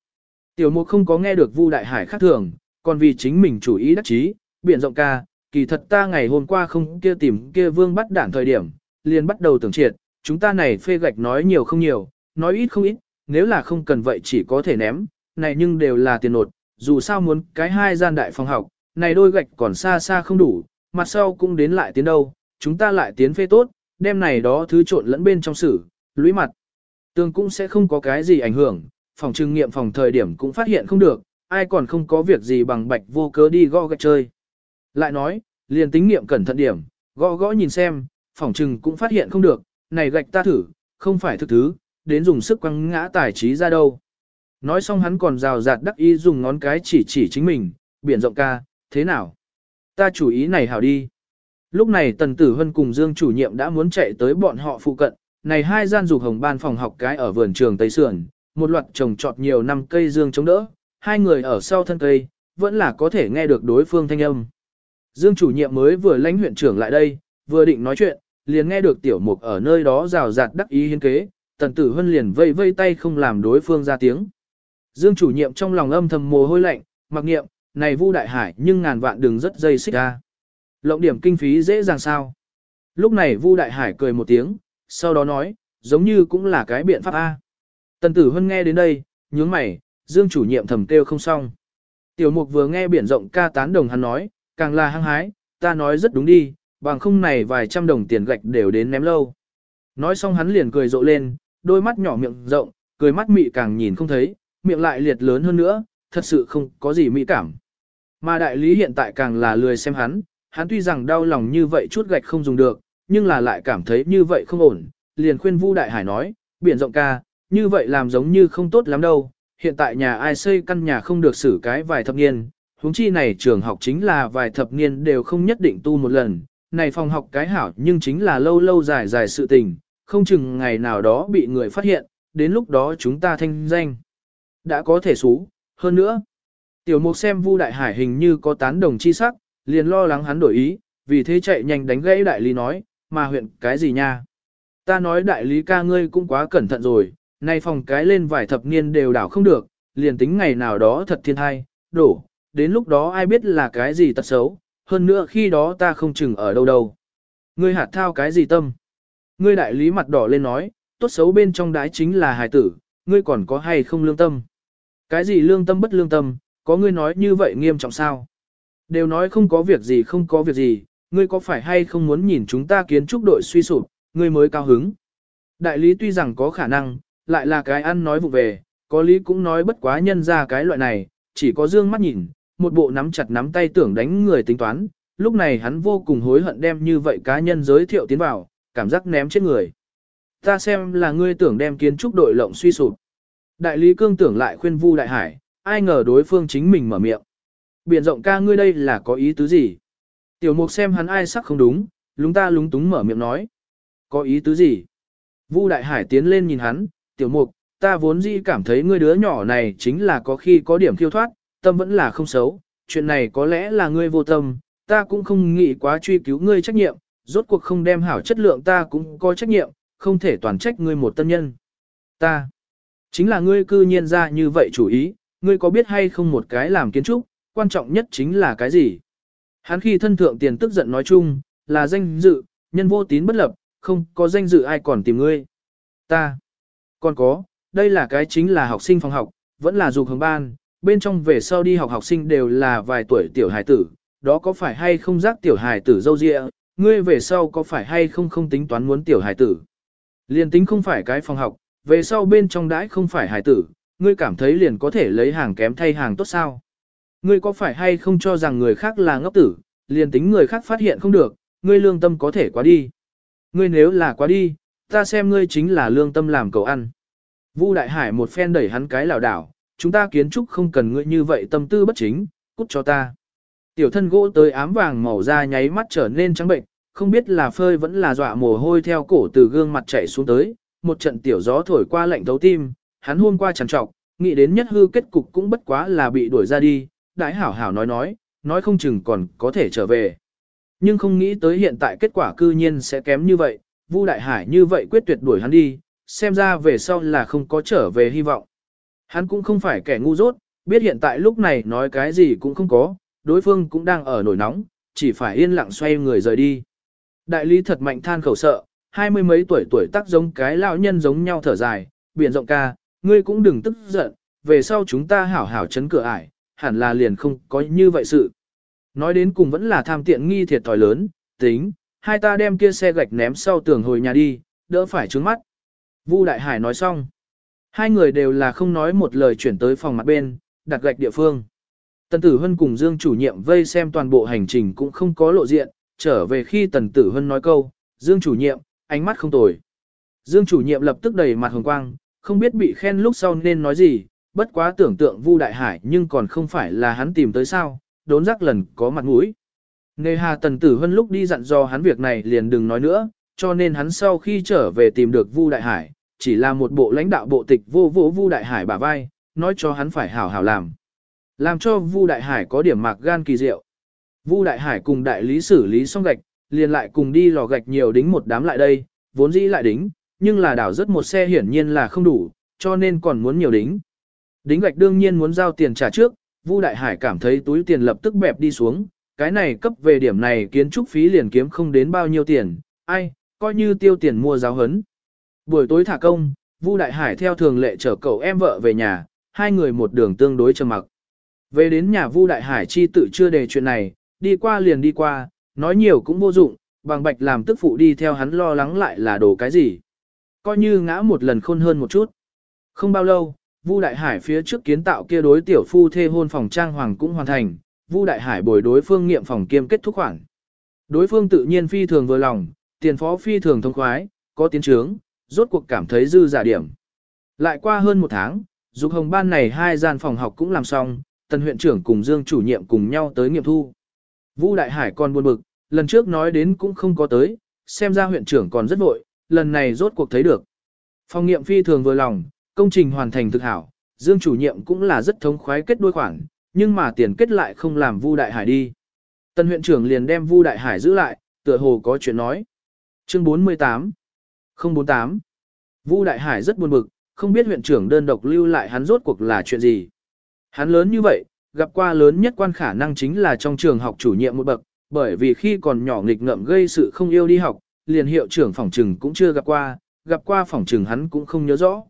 Tiểu mục không có nghe được Vu Đại Hải khác thường, còn vì chính mình chủ ý đắc chí, biển rộng ca, kỳ thật ta ngày hôm qua không kia tìm kia vương bắt đản thời điểm, liền bắt đầu tưởng triệt, chúng ta này phê gạch nói nhiều không nhiều, nói ít không ít, nếu là không cần vậy chỉ có thể ném, này nhưng đều là tiền nột, dù sao muốn cái hai gian đại phòng học, này đôi gạch còn xa xa không đủ, mặt sau cũng đến lại tiến đâu, chúng ta lại tiến phê tốt, đem này đó thứ trộn lẫn bên trong sử, lũy mặt. Tương cũng sẽ không có cái gì ảnh hưởng, phòng trưng nghiệm phòng thời điểm cũng phát hiện không được, ai còn không có việc gì bằng bạch vô cớ đi gõ gạch chơi. Lại nói, liền tính nghiệm cẩn thận điểm, gõ gõ nhìn xem, phòng trừng cũng phát hiện không được, này gạch ta thử, không phải thực thứ, đến dùng sức quăng ngã tài trí ra đâu. Nói xong hắn còn rào rạt đắc ý dùng ngón cái chỉ chỉ chính mình, biển rộng ca, thế nào? Ta chủ ý này hảo đi. Lúc này Tần Tử Hân cùng Dương chủ nhiệm đã muốn chạy tới bọn họ phụ cận, này hai gian dục hồng ban phòng học cái ở vườn trường Tây Sườn, một loạt trồng trọt nhiều năm cây dương chống đỡ, hai người ở sau thân cây, vẫn là có thể nghe được đối phương thanh âm. Dương chủ nhiệm mới vừa lãnh huyện trưởng lại đây, vừa định nói chuyện, liền nghe được tiểu mục ở nơi đó rào rạt đắc ý hiến kế, tần tử huân liền vây vây tay không làm đối phương ra tiếng. Dương chủ nhiệm trong lòng âm thầm mồ hôi lạnh, mặc nghiệm, này vu đại hải nhưng ngàn vạn đừng rất dây xích ra. Lộng điểm kinh phí dễ dàng sao. Lúc này vu đại hải cười một tiếng, sau đó nói, giống như cũng là cái biện pháp A. Tần tử huân nghe đến đây, nhướng mày, dương chủ nhiệm thầm kêu không xong. Tiểu mục vừa nghe biển rộng ca tán đồng hắn nói, càng là hăng hái, ta nói rất đúng đi, bằng không này vài trăm đồng tiền gạch đều đến ném lâu. Nói xong hắn liền cười rộ lên, đôi mắt nhỏ miệng rộng, cười mắt mị càng nhìn không thấy, miệng lại liệt lớn hơn nữa, thật sự không có gì mỹ cảm. Mà đại lý hiện tại càng là lười xem hắn, hắn tuy rằng đau lòng như vậy chút gạch không dùng được, nhưng là lại cảm thấy như vậy không ổn, liền khuyên Vu Đại Hải nói, biển rộng ca, như vậy làm giống như không tốt lắm đâu, hiện tại nhà ai xây căn nhà không được xử cái vài thập niên, huống chi này trường học chính là vài thập niên đều không nhất định tu một lần, này phòng học cái hảo nhưng chính là lâu lâu dài dài sự tình, không chừng ngày nào đó bị người phát hiện, đến lúc đó chúng ta thanh danh. Đã có thể xú, hơn nữa. Tiểu mục xem Vu Đại Hải hình như có tán đồng chi sắc, liền lo lắng hắn đổi ý, vì thế chạy nhanh đánh gãy đại lý nói, mà huyện cái gì nha. Ta nói đại lý ca ngươi cũng quá cẩn thận rồi, nay phòng cái lên vài thập niên đều đảo không được, liền tính ngày nào đó thật thiên thai, đổ, đến lúc đó ai biết là cái gì tật xấu, hơn nữa khi đó ta không chừng ở đâu đâu. Ngươi hạt thao cái gì tâm? Ngươi đại lý mặt đỏ lên nói, tốt xấu bên trong đái chính là hài tử, ngươi còn có hay không lương tâm? Cái gì lương tâm bất lương tâm, có ngươi nói như vậy nghiêm trọng sao? Đều nói không có việc gì không có việc gì, ngươi có phải hay không muốn nhìn chúng ta kiến trúc đội suy sụp, ngươi mới cao hứng. Đại lý tuy rằng có khả năng, lại là cái ăn nói vụ về, có lý cũng nói bất quá nhân ra cái loại này, chỉ có dương mắt nhìn, một bộ nắm chặt nắm tay tưởng đánh người tính toán, lúc này hắn vô cùng hối hận đem như vậy cá nhân giới thiệu tiến vào, cảm giác ném chết người. Ta xem là ngươi tưởng đem kiến trúc đội lộng suy sụp. Đại lý cương tưởng lại khuyên Vu Đại Hải, ai ngờ đối phương chính mình mở miệng. biển rộng ca ngươi đây là có ý tứ gì? Tiểu mục xem hắn ai sắc không đúng, lúng ta lúng túng mở miệng nói. Có ý tứ gì? Vu Đại Hải tiến lên nhìn hắn, tiểu mục, ta vốn dĩ cảm thấy ngươi đứa nhỏ này chính là có khi có điểm khiêu thoát, tâm vẫn là không xấu, chuyện này có lẽ là ngươi vô tâm, ta cũng không nghĩ quá truy cứu ngươi trách nhiệm, rốt cuộc không đem hảo chất lượng ta cũng có trách nhiệm, không thể toàn trách ngươi một tân nhân. Ta, chính là ngươi cư nhiên ra như vậy chủ ý, ngươi có biết hay không một cái làm kiến trúc, quan trọng nhất chính là cái gì? Hắn khi thân thượng tiền tức giận nói chung, là danh dự, nhân vô tín bất lập, không có danh dự ai còn tìm ngươi. Ta, còn có, đây là cái chính là học sinh phòng học, vẫn là dục hướng ban, bên trong về sau đi học học sinh đều là vài tuổi tiểu hài tử, đó có phải hay không giác tiểu hài tử dâu dịa, ngươi về sau có phải hay không không tính toán muốn tiểu hài tử. Liền tính không phải cái phòng học, về sau bên trong đãi không phải hài tử, ngươi cảm thấy liền có thể lấy hàng kém thay hàng tốt sao. Ngươi có phải hay không cho rằng người khác là ngốc tử, liền tính người khác phát hiện không được, ngươi lương tâm có thể quá đi. Ngươi nếu là quá đi, ta xem ngươi chính là lương tâm làm cầu ăn. Vu Đại Hải một phen đẩy hắn cái lảo đảo, chúng ta kiến trúc không cần ngươi như vậy tâm tư bất chính, cút cho ta. Tiểu thân gỗ tới ám vàng màu da nháy mắt trở nên trắng bệnh, không biết là phơi vẫn là dọa mồ hôi theo cổ từ gương mặt chảy xuống tới, một trận tiểu gió thổi qua lạnh thấu tim, hắn hôm qua trằn trọc, nghĩ đến nhất hư kết cục cũng bất quá là bị đuổi ra đi, đại hảo hảo nói nói, nói không chừng còn có thể trở về. Nhưng không nghĩ tới hiện tại kết quả cư nhiên sẽ kém như vậy, Vu Đại Hải như vậy quyết tuyệt đuổi hắn đi, xem ra về sau là không có trở về hy vọng. Hắn cũng không phải kẻ ngu dốt, biết hiện tại lúc này nói cái gì cũng không có, đối phương cũng đang ở nổi nóng, chỉ phải yên lặng xoay người rời đi. Đại lý thật mạnh than khẩu sợ, hai mươi mấy tuổi tuổi tác giống cái lão nhân giống nhau thở dài, biển rộng ca, ngươi cũng đừng tức giận, về sau chúng ta hảo hảo chấn cửa ải, hẳn là liền không có như vậy sự. Nói đến cùng vẫn là tham tiện nghi thiệt thòi lớn, tính, hai ta đem kia xe gạch ném sau tường hồi nhà đi, đỡ phải trướng mắt. Vu Đại Hải nói xong. Hai người đều là không nói một lời chuyển tới phòng mặt bên, đặt gạch địa phương. Tần Tử Hân cùng Dương chủ nhiệm vây xem toàn bộ hành trình cũng không có lộ diện, trở về khi Tần Tử Hân nói câu, Dương chủ nhiệm, ánh mắt không tồi. Dương chủ nhiệm lập tức đầy mặt hồng quang, không biết bị khen lúc sau nên nói gì, bất quá tưởng tượng Vu Đại Hải nhưng còn không phải là hắn tìm tới sao, đốn rắc lần có mặt mũi. Nề hà Tần Tử Hân lúc đi dặn dò hắn việc này liền đừng nói nữa, cho nên hắn sau khi trở về tìm được Vu Đại Hải, chỉ là một bộ lãnh đạo bộ tịch vô vô Vu Đại Hải bả vai, nói cho hắn phải hảo hảo làm. Làm cho Vu Đại Hải có điểm mạc gan kỳ diệu. Vu Đại Hải cùng đại lý xử lý xong gạch, liền lại cùng đi lò gạch nhiều đính một đám lại đây, vốn dĩ lại đính, nhưng là đảo rất một xe hiển nhiên là không đủ, cho nên còn muốn nhiều đính. Đính gạch đương nhiên muốn giao tiền trả trước, Vu Đại Hải cảm thấy túi tiền lập tức bẹp đi xuống, cái này cấp về điểm này kiến trúc phí liền kiếm không đến bao nhiêu tiền, ai, coi như tiêu tiền mua giáo hấn. Buổi tối thả công, Vu Đại Hải theo thường lệ chở cậu em vợ về nhà, hai người một đường tương đối trầm mặc. Về đến nhà Vu Đại Hải chi tự chưa đề chuyện này, đi qua liền đi qua, nói nhiều cũng vô dụng, bằng bạch làm tức phụ đi theo hắn lo lắng lại là đồ cái gì. Coi như ngã một lần khôn hơn một chút. Không bao lâu, Vu Đại Hải phía trước kiến tạo kia đối tiểu phu thê hôn phòng trang hoàng cũng hoàn thành, Vu Đại Hải bồi đối phương nghiệm phòng kiêm kết thúc khoản. Đối phương tự nhiên phi thường vừa lòng, tiền phó phi thường thông khoái, có tiến trướng, rốt cuộc cảm thấy dư giả điểm. Lại qua hơn một tháng, dục hồng ban này hai gian phòng học cũng làm xong, tần huyện trưởng cùng Dương chủ nhiệm cùng nhau tới nghiệm thu. Vũ Đại Hải còn buồn bực, lần trước nói đến cũng không có tới, xem ra huyện trưởng còn rất vội, lần này rốt cuộc thấy được. Phòng nghiệm phi thường vừa lòng, công trình hoàn thành thực hảo, Dương chủ nhiệm cũng là rất thống khoái kết đôi khoản, nhưng mà tiền kết lại không làm Vu Đại Hải đi. Tân huyện trưởng liền đem Vu Đại Hải giữ lại, tựa hồ có chuyện nói. Chương 48 048 Vu Đại Hải rất buồn bực, không biết huyện trưởng đơn độc lưu lại hắn rốt cuộc là chuyện gì. Hắn lớn như vậy, gặp qua lớn nhất quan khả năng chính là trong trường học chủ nhiệm một bậc, bởi vì khi còn nhỏ nghịch ngợm gây sự không yêu đi học, liền hiệu trưởng phòng trừng cũng chưa gặp qua, gặp qua phòng trừng hắn cũng không nhớ rõ.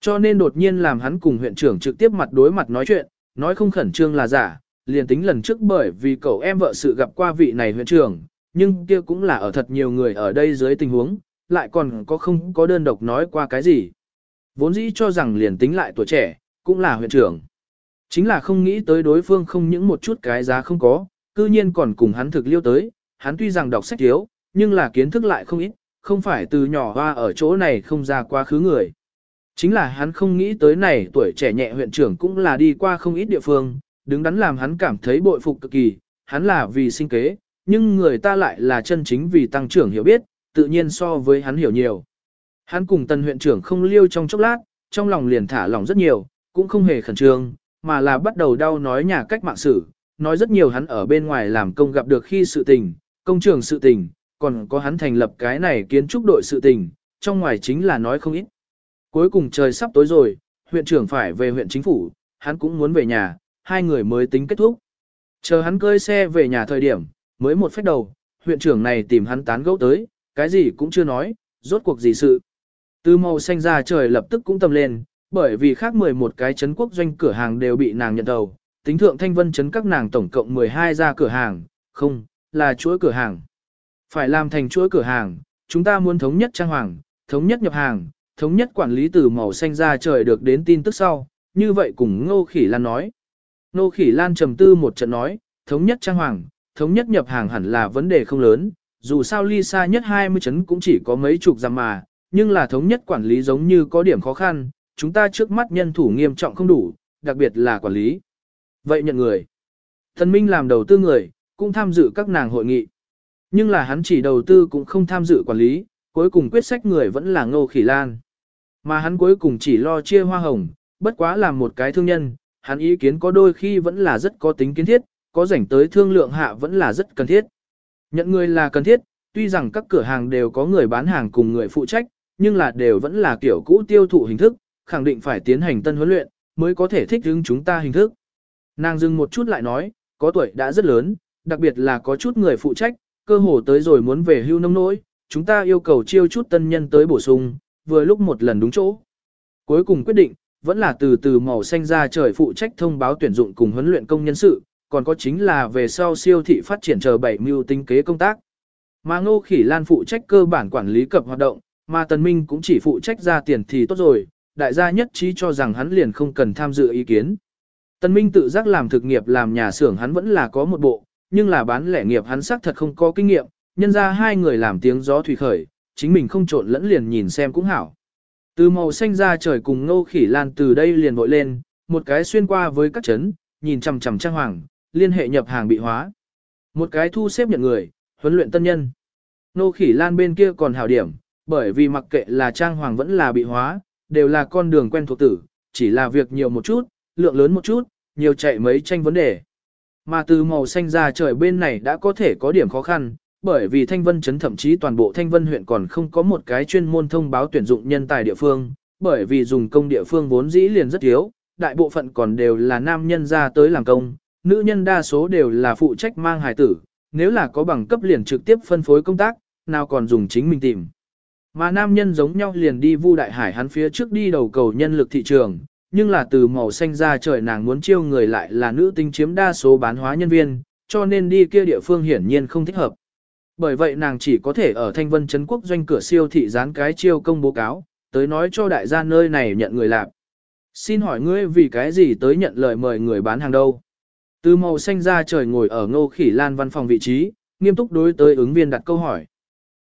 Cho nên đột nhiên làm hắn cùng huyện trưởng trực tiếp mặt đối mặt nói chuyện, nói không khẩn trương là giả, liền tính lần trước bởi vì cậu em vợ sự gặp qua vị này huyện trưởng, nhưng kia cũng là ở thật nhiều người ở đây dưới tình huống, lại còn có không có đơn độc nói qua cái gì. Vốn dĩ cho rằng liền tính lại tuổi trẻ, cũng là huyện trưởng. Chính là không nghĩ tới đối phương không những một chút cái giá không có, cư nhiên còn cùng hắn thực liêu tới, hắn tuy rằng đọc sách thiếu, nhưng là kiến thức lại không ít, không phải từ nhỏ hoa ở chỗ này không ra quá khứ người. Chính là hắn không nghĩ tới này tuổi trẻ nhẹ huyện trưởng cũng là đi qua không ít địa phương, đứng đắn làm hắn cảm thấy bội phục cực kỳ, hắn là vì sinh kế, nhưng người ta lại là chân chính vì tăng trưởng hiểu biết, tự nhiên so với hắn hiểu nhiều. Hắn cùng tần huyện trưởng không liêu trong chốc lát, trong lòng liền thả lòng rất nhiều, cũng không hề khẩn trương, mà là bắt đầu đau nói nhà cách mạng sử, nói rất nhiều hắn ở bên ngoài làm công gặp được khi sự tình, công trường sự tình, còn có hắn thành lập cái này kiến trúc đội sự tình, trong ngoài chính là nói không ít. Cuối cùng trời sắp tối rồi, huyện trưởng phải về huyện chính phủ, hắn cũng muốn về nhà, hai người mới tính kết thúc. Chờ hắn cơi xe về nhà thời điểm, mới một phép đầu, huyện trưởng này tìm hắn tán gẫu tới, cái gì cũng chưa nói, rốt cuộc gì sự. Từ màu xanh ra trời lập tức cũng tầm lên, bởi vì khác 11 cái chấn quốc doanh cửa hàng đều bị nàng nhận đầu, tính thượng thanh vân chấn các nàng tổng cộng 12 ra cửa hàng, không, là chuỗi cửa hàng. Phải làm thành chuỗi cửa hàng, chúng ta muốn thống nhất trang hoàng, thống nhất nhập hàng, thống nhất quản lý từ màu xanh ra trời được đến tin tức sau, như vậy cùng Ngô Khỉ Lan nói. Ngô Khỉ Lan trầm tư một trận nói, thống nhất trang hoàng, thống nhất nhập hàng hẳn là vấn đề không lớn, dù sao ly xa nhất 20 chấn cũng chỉ có mấy chục dặm mà, nhưng là thống nhất quản lý giống như có điểm khó khăn, chúng ta trước mắt nhân thủ nghiêm trọng không đủ, đặc biệt là quản lý. Vậy nhận người. Thần Minh làm đầu tư người, cũng tham dự các nàng hội nghị. Nhưng là hắn chỉ đầu tư cũng không tham dự quản lý, cuối cùng quyết sách người vẫn là Ngô Khỉ Lan. Mà hắn cuối cùng chỉ lo chia hoa hồng, bất quá làm một cái thương nhân, hắn ý kiến có đôi khi vẫn là rất có tính kiến thiết, có rảnh tới thương lượng hạ vẫn là rất cần thiết. Nhận người là cần thiết, tuy rằng các cửa hàng đều có người bán hàng cùng người phụ trách, nhưng là đều vẫn là kiểu cũ tiêu thụ hình thức, khẳng định phải tiến hành tân huấn luyện, mới có thể thích ứng chúng ta hình thức. Nàng dừng một chút lại nói, có tuổi đã rất lớn, đặc biệt là có chút người phụ trách, cơ hồ tới rồi muốn về hưu nông nỗi, chúng ta yêu cầu chiêu chút tân nhân tới bổ sung, vừa lúc một lần đúng chỗ. Cuối cùng quyết định, vẫn là từ từ màu xanh ra trời phụ trách thông báo tuyển dụng cùng huấn luyện công nhân sự, còn có chính là về sau siêu thị phát triển chờ bảy mưu tính kế công tác. Mà Ngô Khỉ Lan phụ trách cơ bản quản lý cập hoạt động, mà Tần Minh cũng chỉ phụ trách ra tiền thì tốt rồi, đại gia nhất trí cho rằng hắn liền không cần tham dự ý kiến. Tần Minh tự giác làm thực nghiệp làm nhà xưởng hắn vẫn là có một bộ, nhưng là bán lẻ nghiệp hắn xác thật không có kinh nghiệm, nhân ra hai người làm tiếng gió thủy khởi, chính mình không trộn lẫn liền nhìn xem cũng hảo. Từ màu xanh ra trời cùng ngô khỉ lan từ đây liền vội lên, một cái xuyên qua với các chấn, nhìn chằm chằm trang hoàng, liên hệ nhập hàng bị hóa. Một cái thu xếp nhận người, huấn luyện tân nhân. nô khỉ lan bên kia còn hảo điểm, bởi vì mặc kệ là trang hoàng vẫn là bị hóa, đều là con đường quen thuộc tử, chỉ là việc nhiều một chút, lượng lớn một chút, nhiều chạy mấy tranh vấn đề. Mà từ màu xanh ra trời bên này đã có thể có điểm khó khăn, bởi vì Thanh Vân Trấn thậm chí toàn bộ Thanh Vân huyện còn không có một cái chuyên môn thông báo tuyển dụng nhân tài địa phương, bởi vì dùng công địa phương vốn dĩ liền rất thiếu, đại bộ phận còn đều là nam nhân ra tới làm công, nữ nhân đa số đều là phụ trách mang hài tử, nếu là có bằng cấp liền trực tiếp phân phối công tác, nào còn dùng chính mình tìm. Mà nam nhân giống nhau liền đi vu đại hải hắn phía trước đi đầu cầu nhân lực thị trường, nhưng là từ màu xanh ra trời nàng muốn chiêu người lại là nữ tinh chiếm đa số bán hóa nhân viên, cho nên đi kia địa phương hiển nhiên không thích hợp. Bởi vậy nàng chỉ có thể ở Thanh Vân Trấn Quốc doanh cửa siêu thị dán cái chiêu công bố cáo, tới nói cho đại gia nơi này nhận người làm. Xin hỏi ngươi vì cái gì tới nhận lời mời người bán hàng đâu? Từ màu xanh ra trời ngồi ở ngô khỉ lan văn phòng vị trí, nghiêm túc đối tới ứng viên đặt câu hỏi.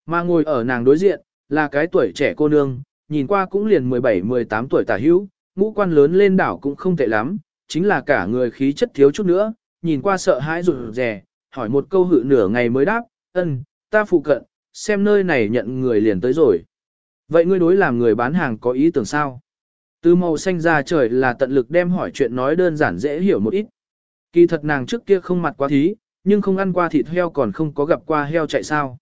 Mà ngồi ở nàng đối diện, là cái tuổi trẻ cô nương, nhìn qua cũng liền 17-18 tuổi tả hữu, ngũ quan lớn lên đảo cũng không tệ lắm, chính là cả người khí chất thiếu chút nữa, nhìn qua sợ hãi rụt rè, hỏi một câu hự nửa ngày mới đáp, ân, ta phụ cận, xem nơi này nhận người liền tới rồi. Vậy ngươi đối làm người bán hàng có ý tưởng sao? Từ màu xanh ra trời là tận lực đem hỏi chuyện nói đơn giản dễ hiểu một ít. Kỳ thật nàng trước kia không mặt quá thí, nhưng không ăn qua thịt heo còn không có gặp qua heo chạy sao.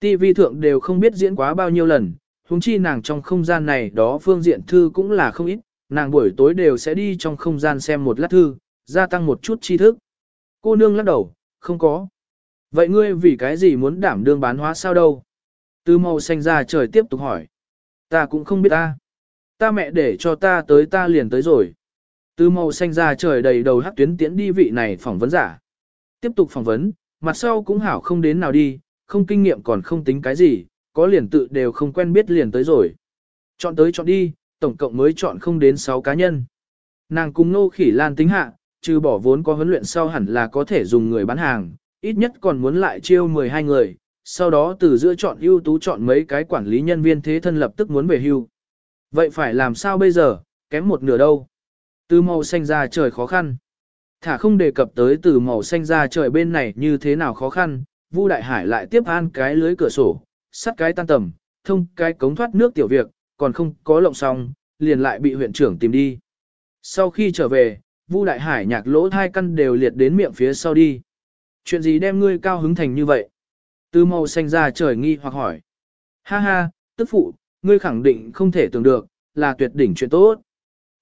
TV thượng đều không biết diễn quá bao nhiêu lần, huống chi nàng trong không gian này đó phương diện thư cũng là không ít, nàng buổi tối đều sẽ đi trong không gian xem một lát thư, gia tăng một chút tri thức. Cô nương lắc đầu, không có. Vậy ngươi vì cái gì muốn đảm đương bán hóa sao đâu? Từ màu xanh ra trời tiếp tục hỏi. Ta cũng không biết ta. Ta mẹ để cho ta tới ta liền tới rồi. Từ màu xanh ra trời đầy đầu hắc tuyến tiễn đi vị này phỏng vấn giả. Tiếp tục phỏng vấn, mặt sau cũng hảo không đến nào đi, không kinh nghiệm còn không tính cái gì, có liền tự đều không quen biết liền tới rồi. Chọn tới chọn đi, tổng cộng mới chọn không đến 6 cá nhân. Nàng cùng nô khỉ lan tính hạ, trừ bỏ vốn có huấn luyện sau hẳn là có thể dùng người bán hàng, ít nhất còn muốn lại chiêu 12 người, sau đó từ giữa chọn ưu tú chọn mấy cái quản lý nhân viên thế thân lập tức muốn về hưu. Vậy phải làm sao bây giờ, kém một nửa đâu? Từ màu xanh ra trời khó khăn. Thả không đề cập tới từ màu xanh ra trời bên này như thế nào khó khăn, Vu Đại Hải lại tiếp an cái lưới cửa sổ, sắt cái tan tầm, thông cái cống thoát nước tiểu việc, còn không có lộng xong, liền lại bị huyện trưởng tìm đi. Sau khi trở về, Vu Đại Hải nhạc lỗ hai căn đều liệt đến miệng phía sau đi. Chuyện gì đem ngươi cao hứng thành như vậy? Từ màu xanh ra trời nghi hoặc hỏi. Ha ha, tức phụ, ngươi khẳng định không thể tưởng được, là tuyệt đỉnh chuyện tốt.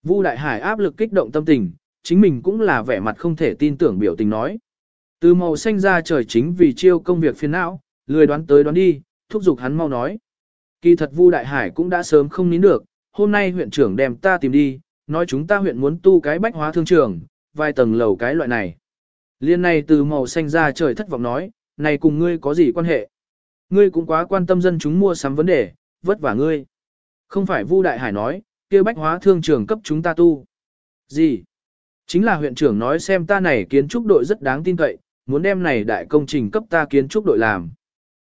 Vu Đại Hải áp lực kích động tâm tình, chính mình cũng là vẻ mặt không thể tin tưởng biểu tình nói. Từ màu xanh ra trời chính vì chiêu công việc phiền não, lười đoán tới đoán đi, thúc giục hắn mau nói. Kỳ thật Vu Đại Hải cũng đã sớm không nín được, hôm nay huyện trưởng đem ta tìm đi, nói chúng ta huyện muốn tu cái bách hóa thương trường, vài tầng lầu cái loại này. Liên này từ màu xanh ra trời thất vọng nói, này cùng ngươi có gì quan hệ? Ngươi cũng quá quan tâm dân chúng mua sắm vấn đề, vất vả ngươi. Không phải Vu Đại Hải nói, kia bách hóa thương trường cấp chúng ta tu. Gì? Chính là huyện trưởng nói xem ta này kiến trúc đội rất đáng tin cậy, muốn đem này đại công trình cấp ta kiến trúc đội làm.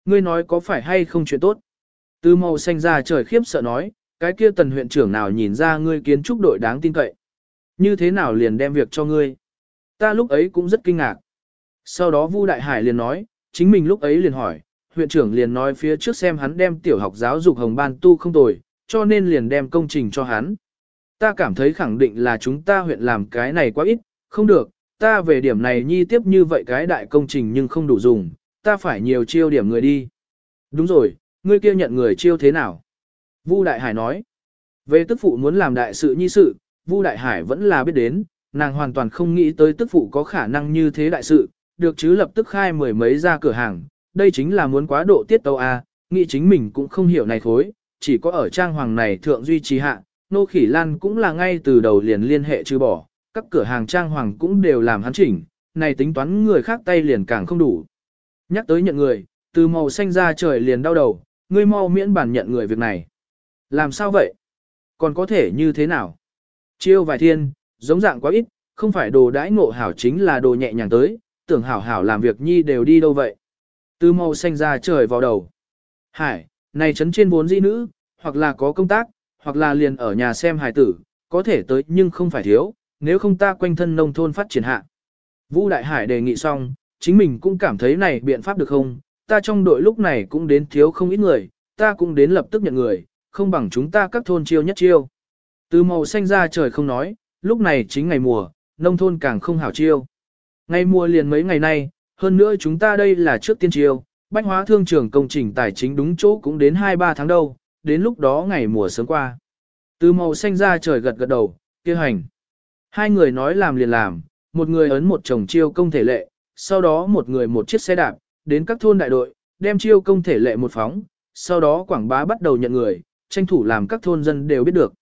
Ngươi nói có phải hay không chuyện tốt? Từ màu xanh ra trời khiếp sợ nói, cái kia tần huyện trưởng nào nhìn ra ngươi kiến trúc đội đáng tin cậy. Như thế nào liền đem việc cho ngươi? Ta lúc ấy cũng rất kinh ngạc. Sau đó Vu Đại Hải liền nói, chính mình lúc ấy liền hỏi, huyện trưởng liền nói phía trước xem hắn đem tiểu học giáo dục hồng ban tu không tồi, cho nên liền đem công trình cho hắn. Ta cảm thấy khẳng định là chúng ta huyện làm cái này quá ít, không được, ta về điểm này nhi tiếp như vậy cái đại công trình nhưng không đủ dùng, ta phải nhiều chiêu điểm người đi. Đúng rồi, ngươi kia nhận người chiêu thế nào? Vu Đại Hải nói, về tức phụ muốn làm đại sự nhi sự, Vu Đại Hải vẫn là biết đến, nàng hoàn toàn không nghĩ tới tức phụ có khả năng như thế đại sự, được chứ lập tức khai mười mấy ra cửa hàng, đây chính là muốn quá độ tiết tâu A, à, nghĩ chính mình cũng không hiểu này thối, chỉ có ở trang hoàng này thượng duy trì hạ, nô khỉ lan cũng là ngay từ đầu liền liên hệ trừ bỏ, các cửa hàng trang hoàng cũng đều làm hắn chỉnh, này tính toán người khác tay liền càng không đủ. Nhắc tới nhận người, từ màu xanh ra trời liền đau đầu, ngươi mau miễn bản nhận người việc này. Làm sao vậy? Còn có thể như thế nào? Chiêu vài thiên, giống dạng quá ít, không phải đồ đãi ngộ hảo chính là đồ nhẹ nhàng tới, tưởng hảo hảo làm việc nhi đều đi đâu vậy. Từ màu xanh ra trời vào đầu. Hải, này chấn trên vốn dĩ nữ, hoặc là có công tác, hoặc là liền ở nhà xem hài tử, có thể tới nhưng không phải thiếu, nếu không ta quanh thân nông thôn phát triển hạ. Vũ Đại Hải đề nghị xong, chính mình cũng cảm thấy này biện pháp được không, ta trong đội lúc này cũng đến thiếu không ít người, ta cũng đến lập tức nhận người, không bằng chúng ta các thôn chiêu nhất chiêu. Từ màu xanh ra trời không nói, lúc này chính ngày mùa, nông thôn càng không hảo chiêu. Ngày mùa liền mấy ngày nay, hơn nữa chúng ta đây là trước tiên chiêu, bách hóa thương trường công trình tài chính đúng chỗ cũng đến 2-3 tháng đâu, đến lúc đó ngày mùa sớm qua. Từ màu xanh ra trời gật gật đầu, kia hành. Hai người nói làm liền làm, một người ấn một chồng chiêu công thể lệ, sau đó một người một chiếc xe đạp, đến các thôn đại đội, đem chiêu công thể lệ một phóng, sau đó quảng bá bắt đầu nhận người, tranh thủ làm các thôn dân đều biết được.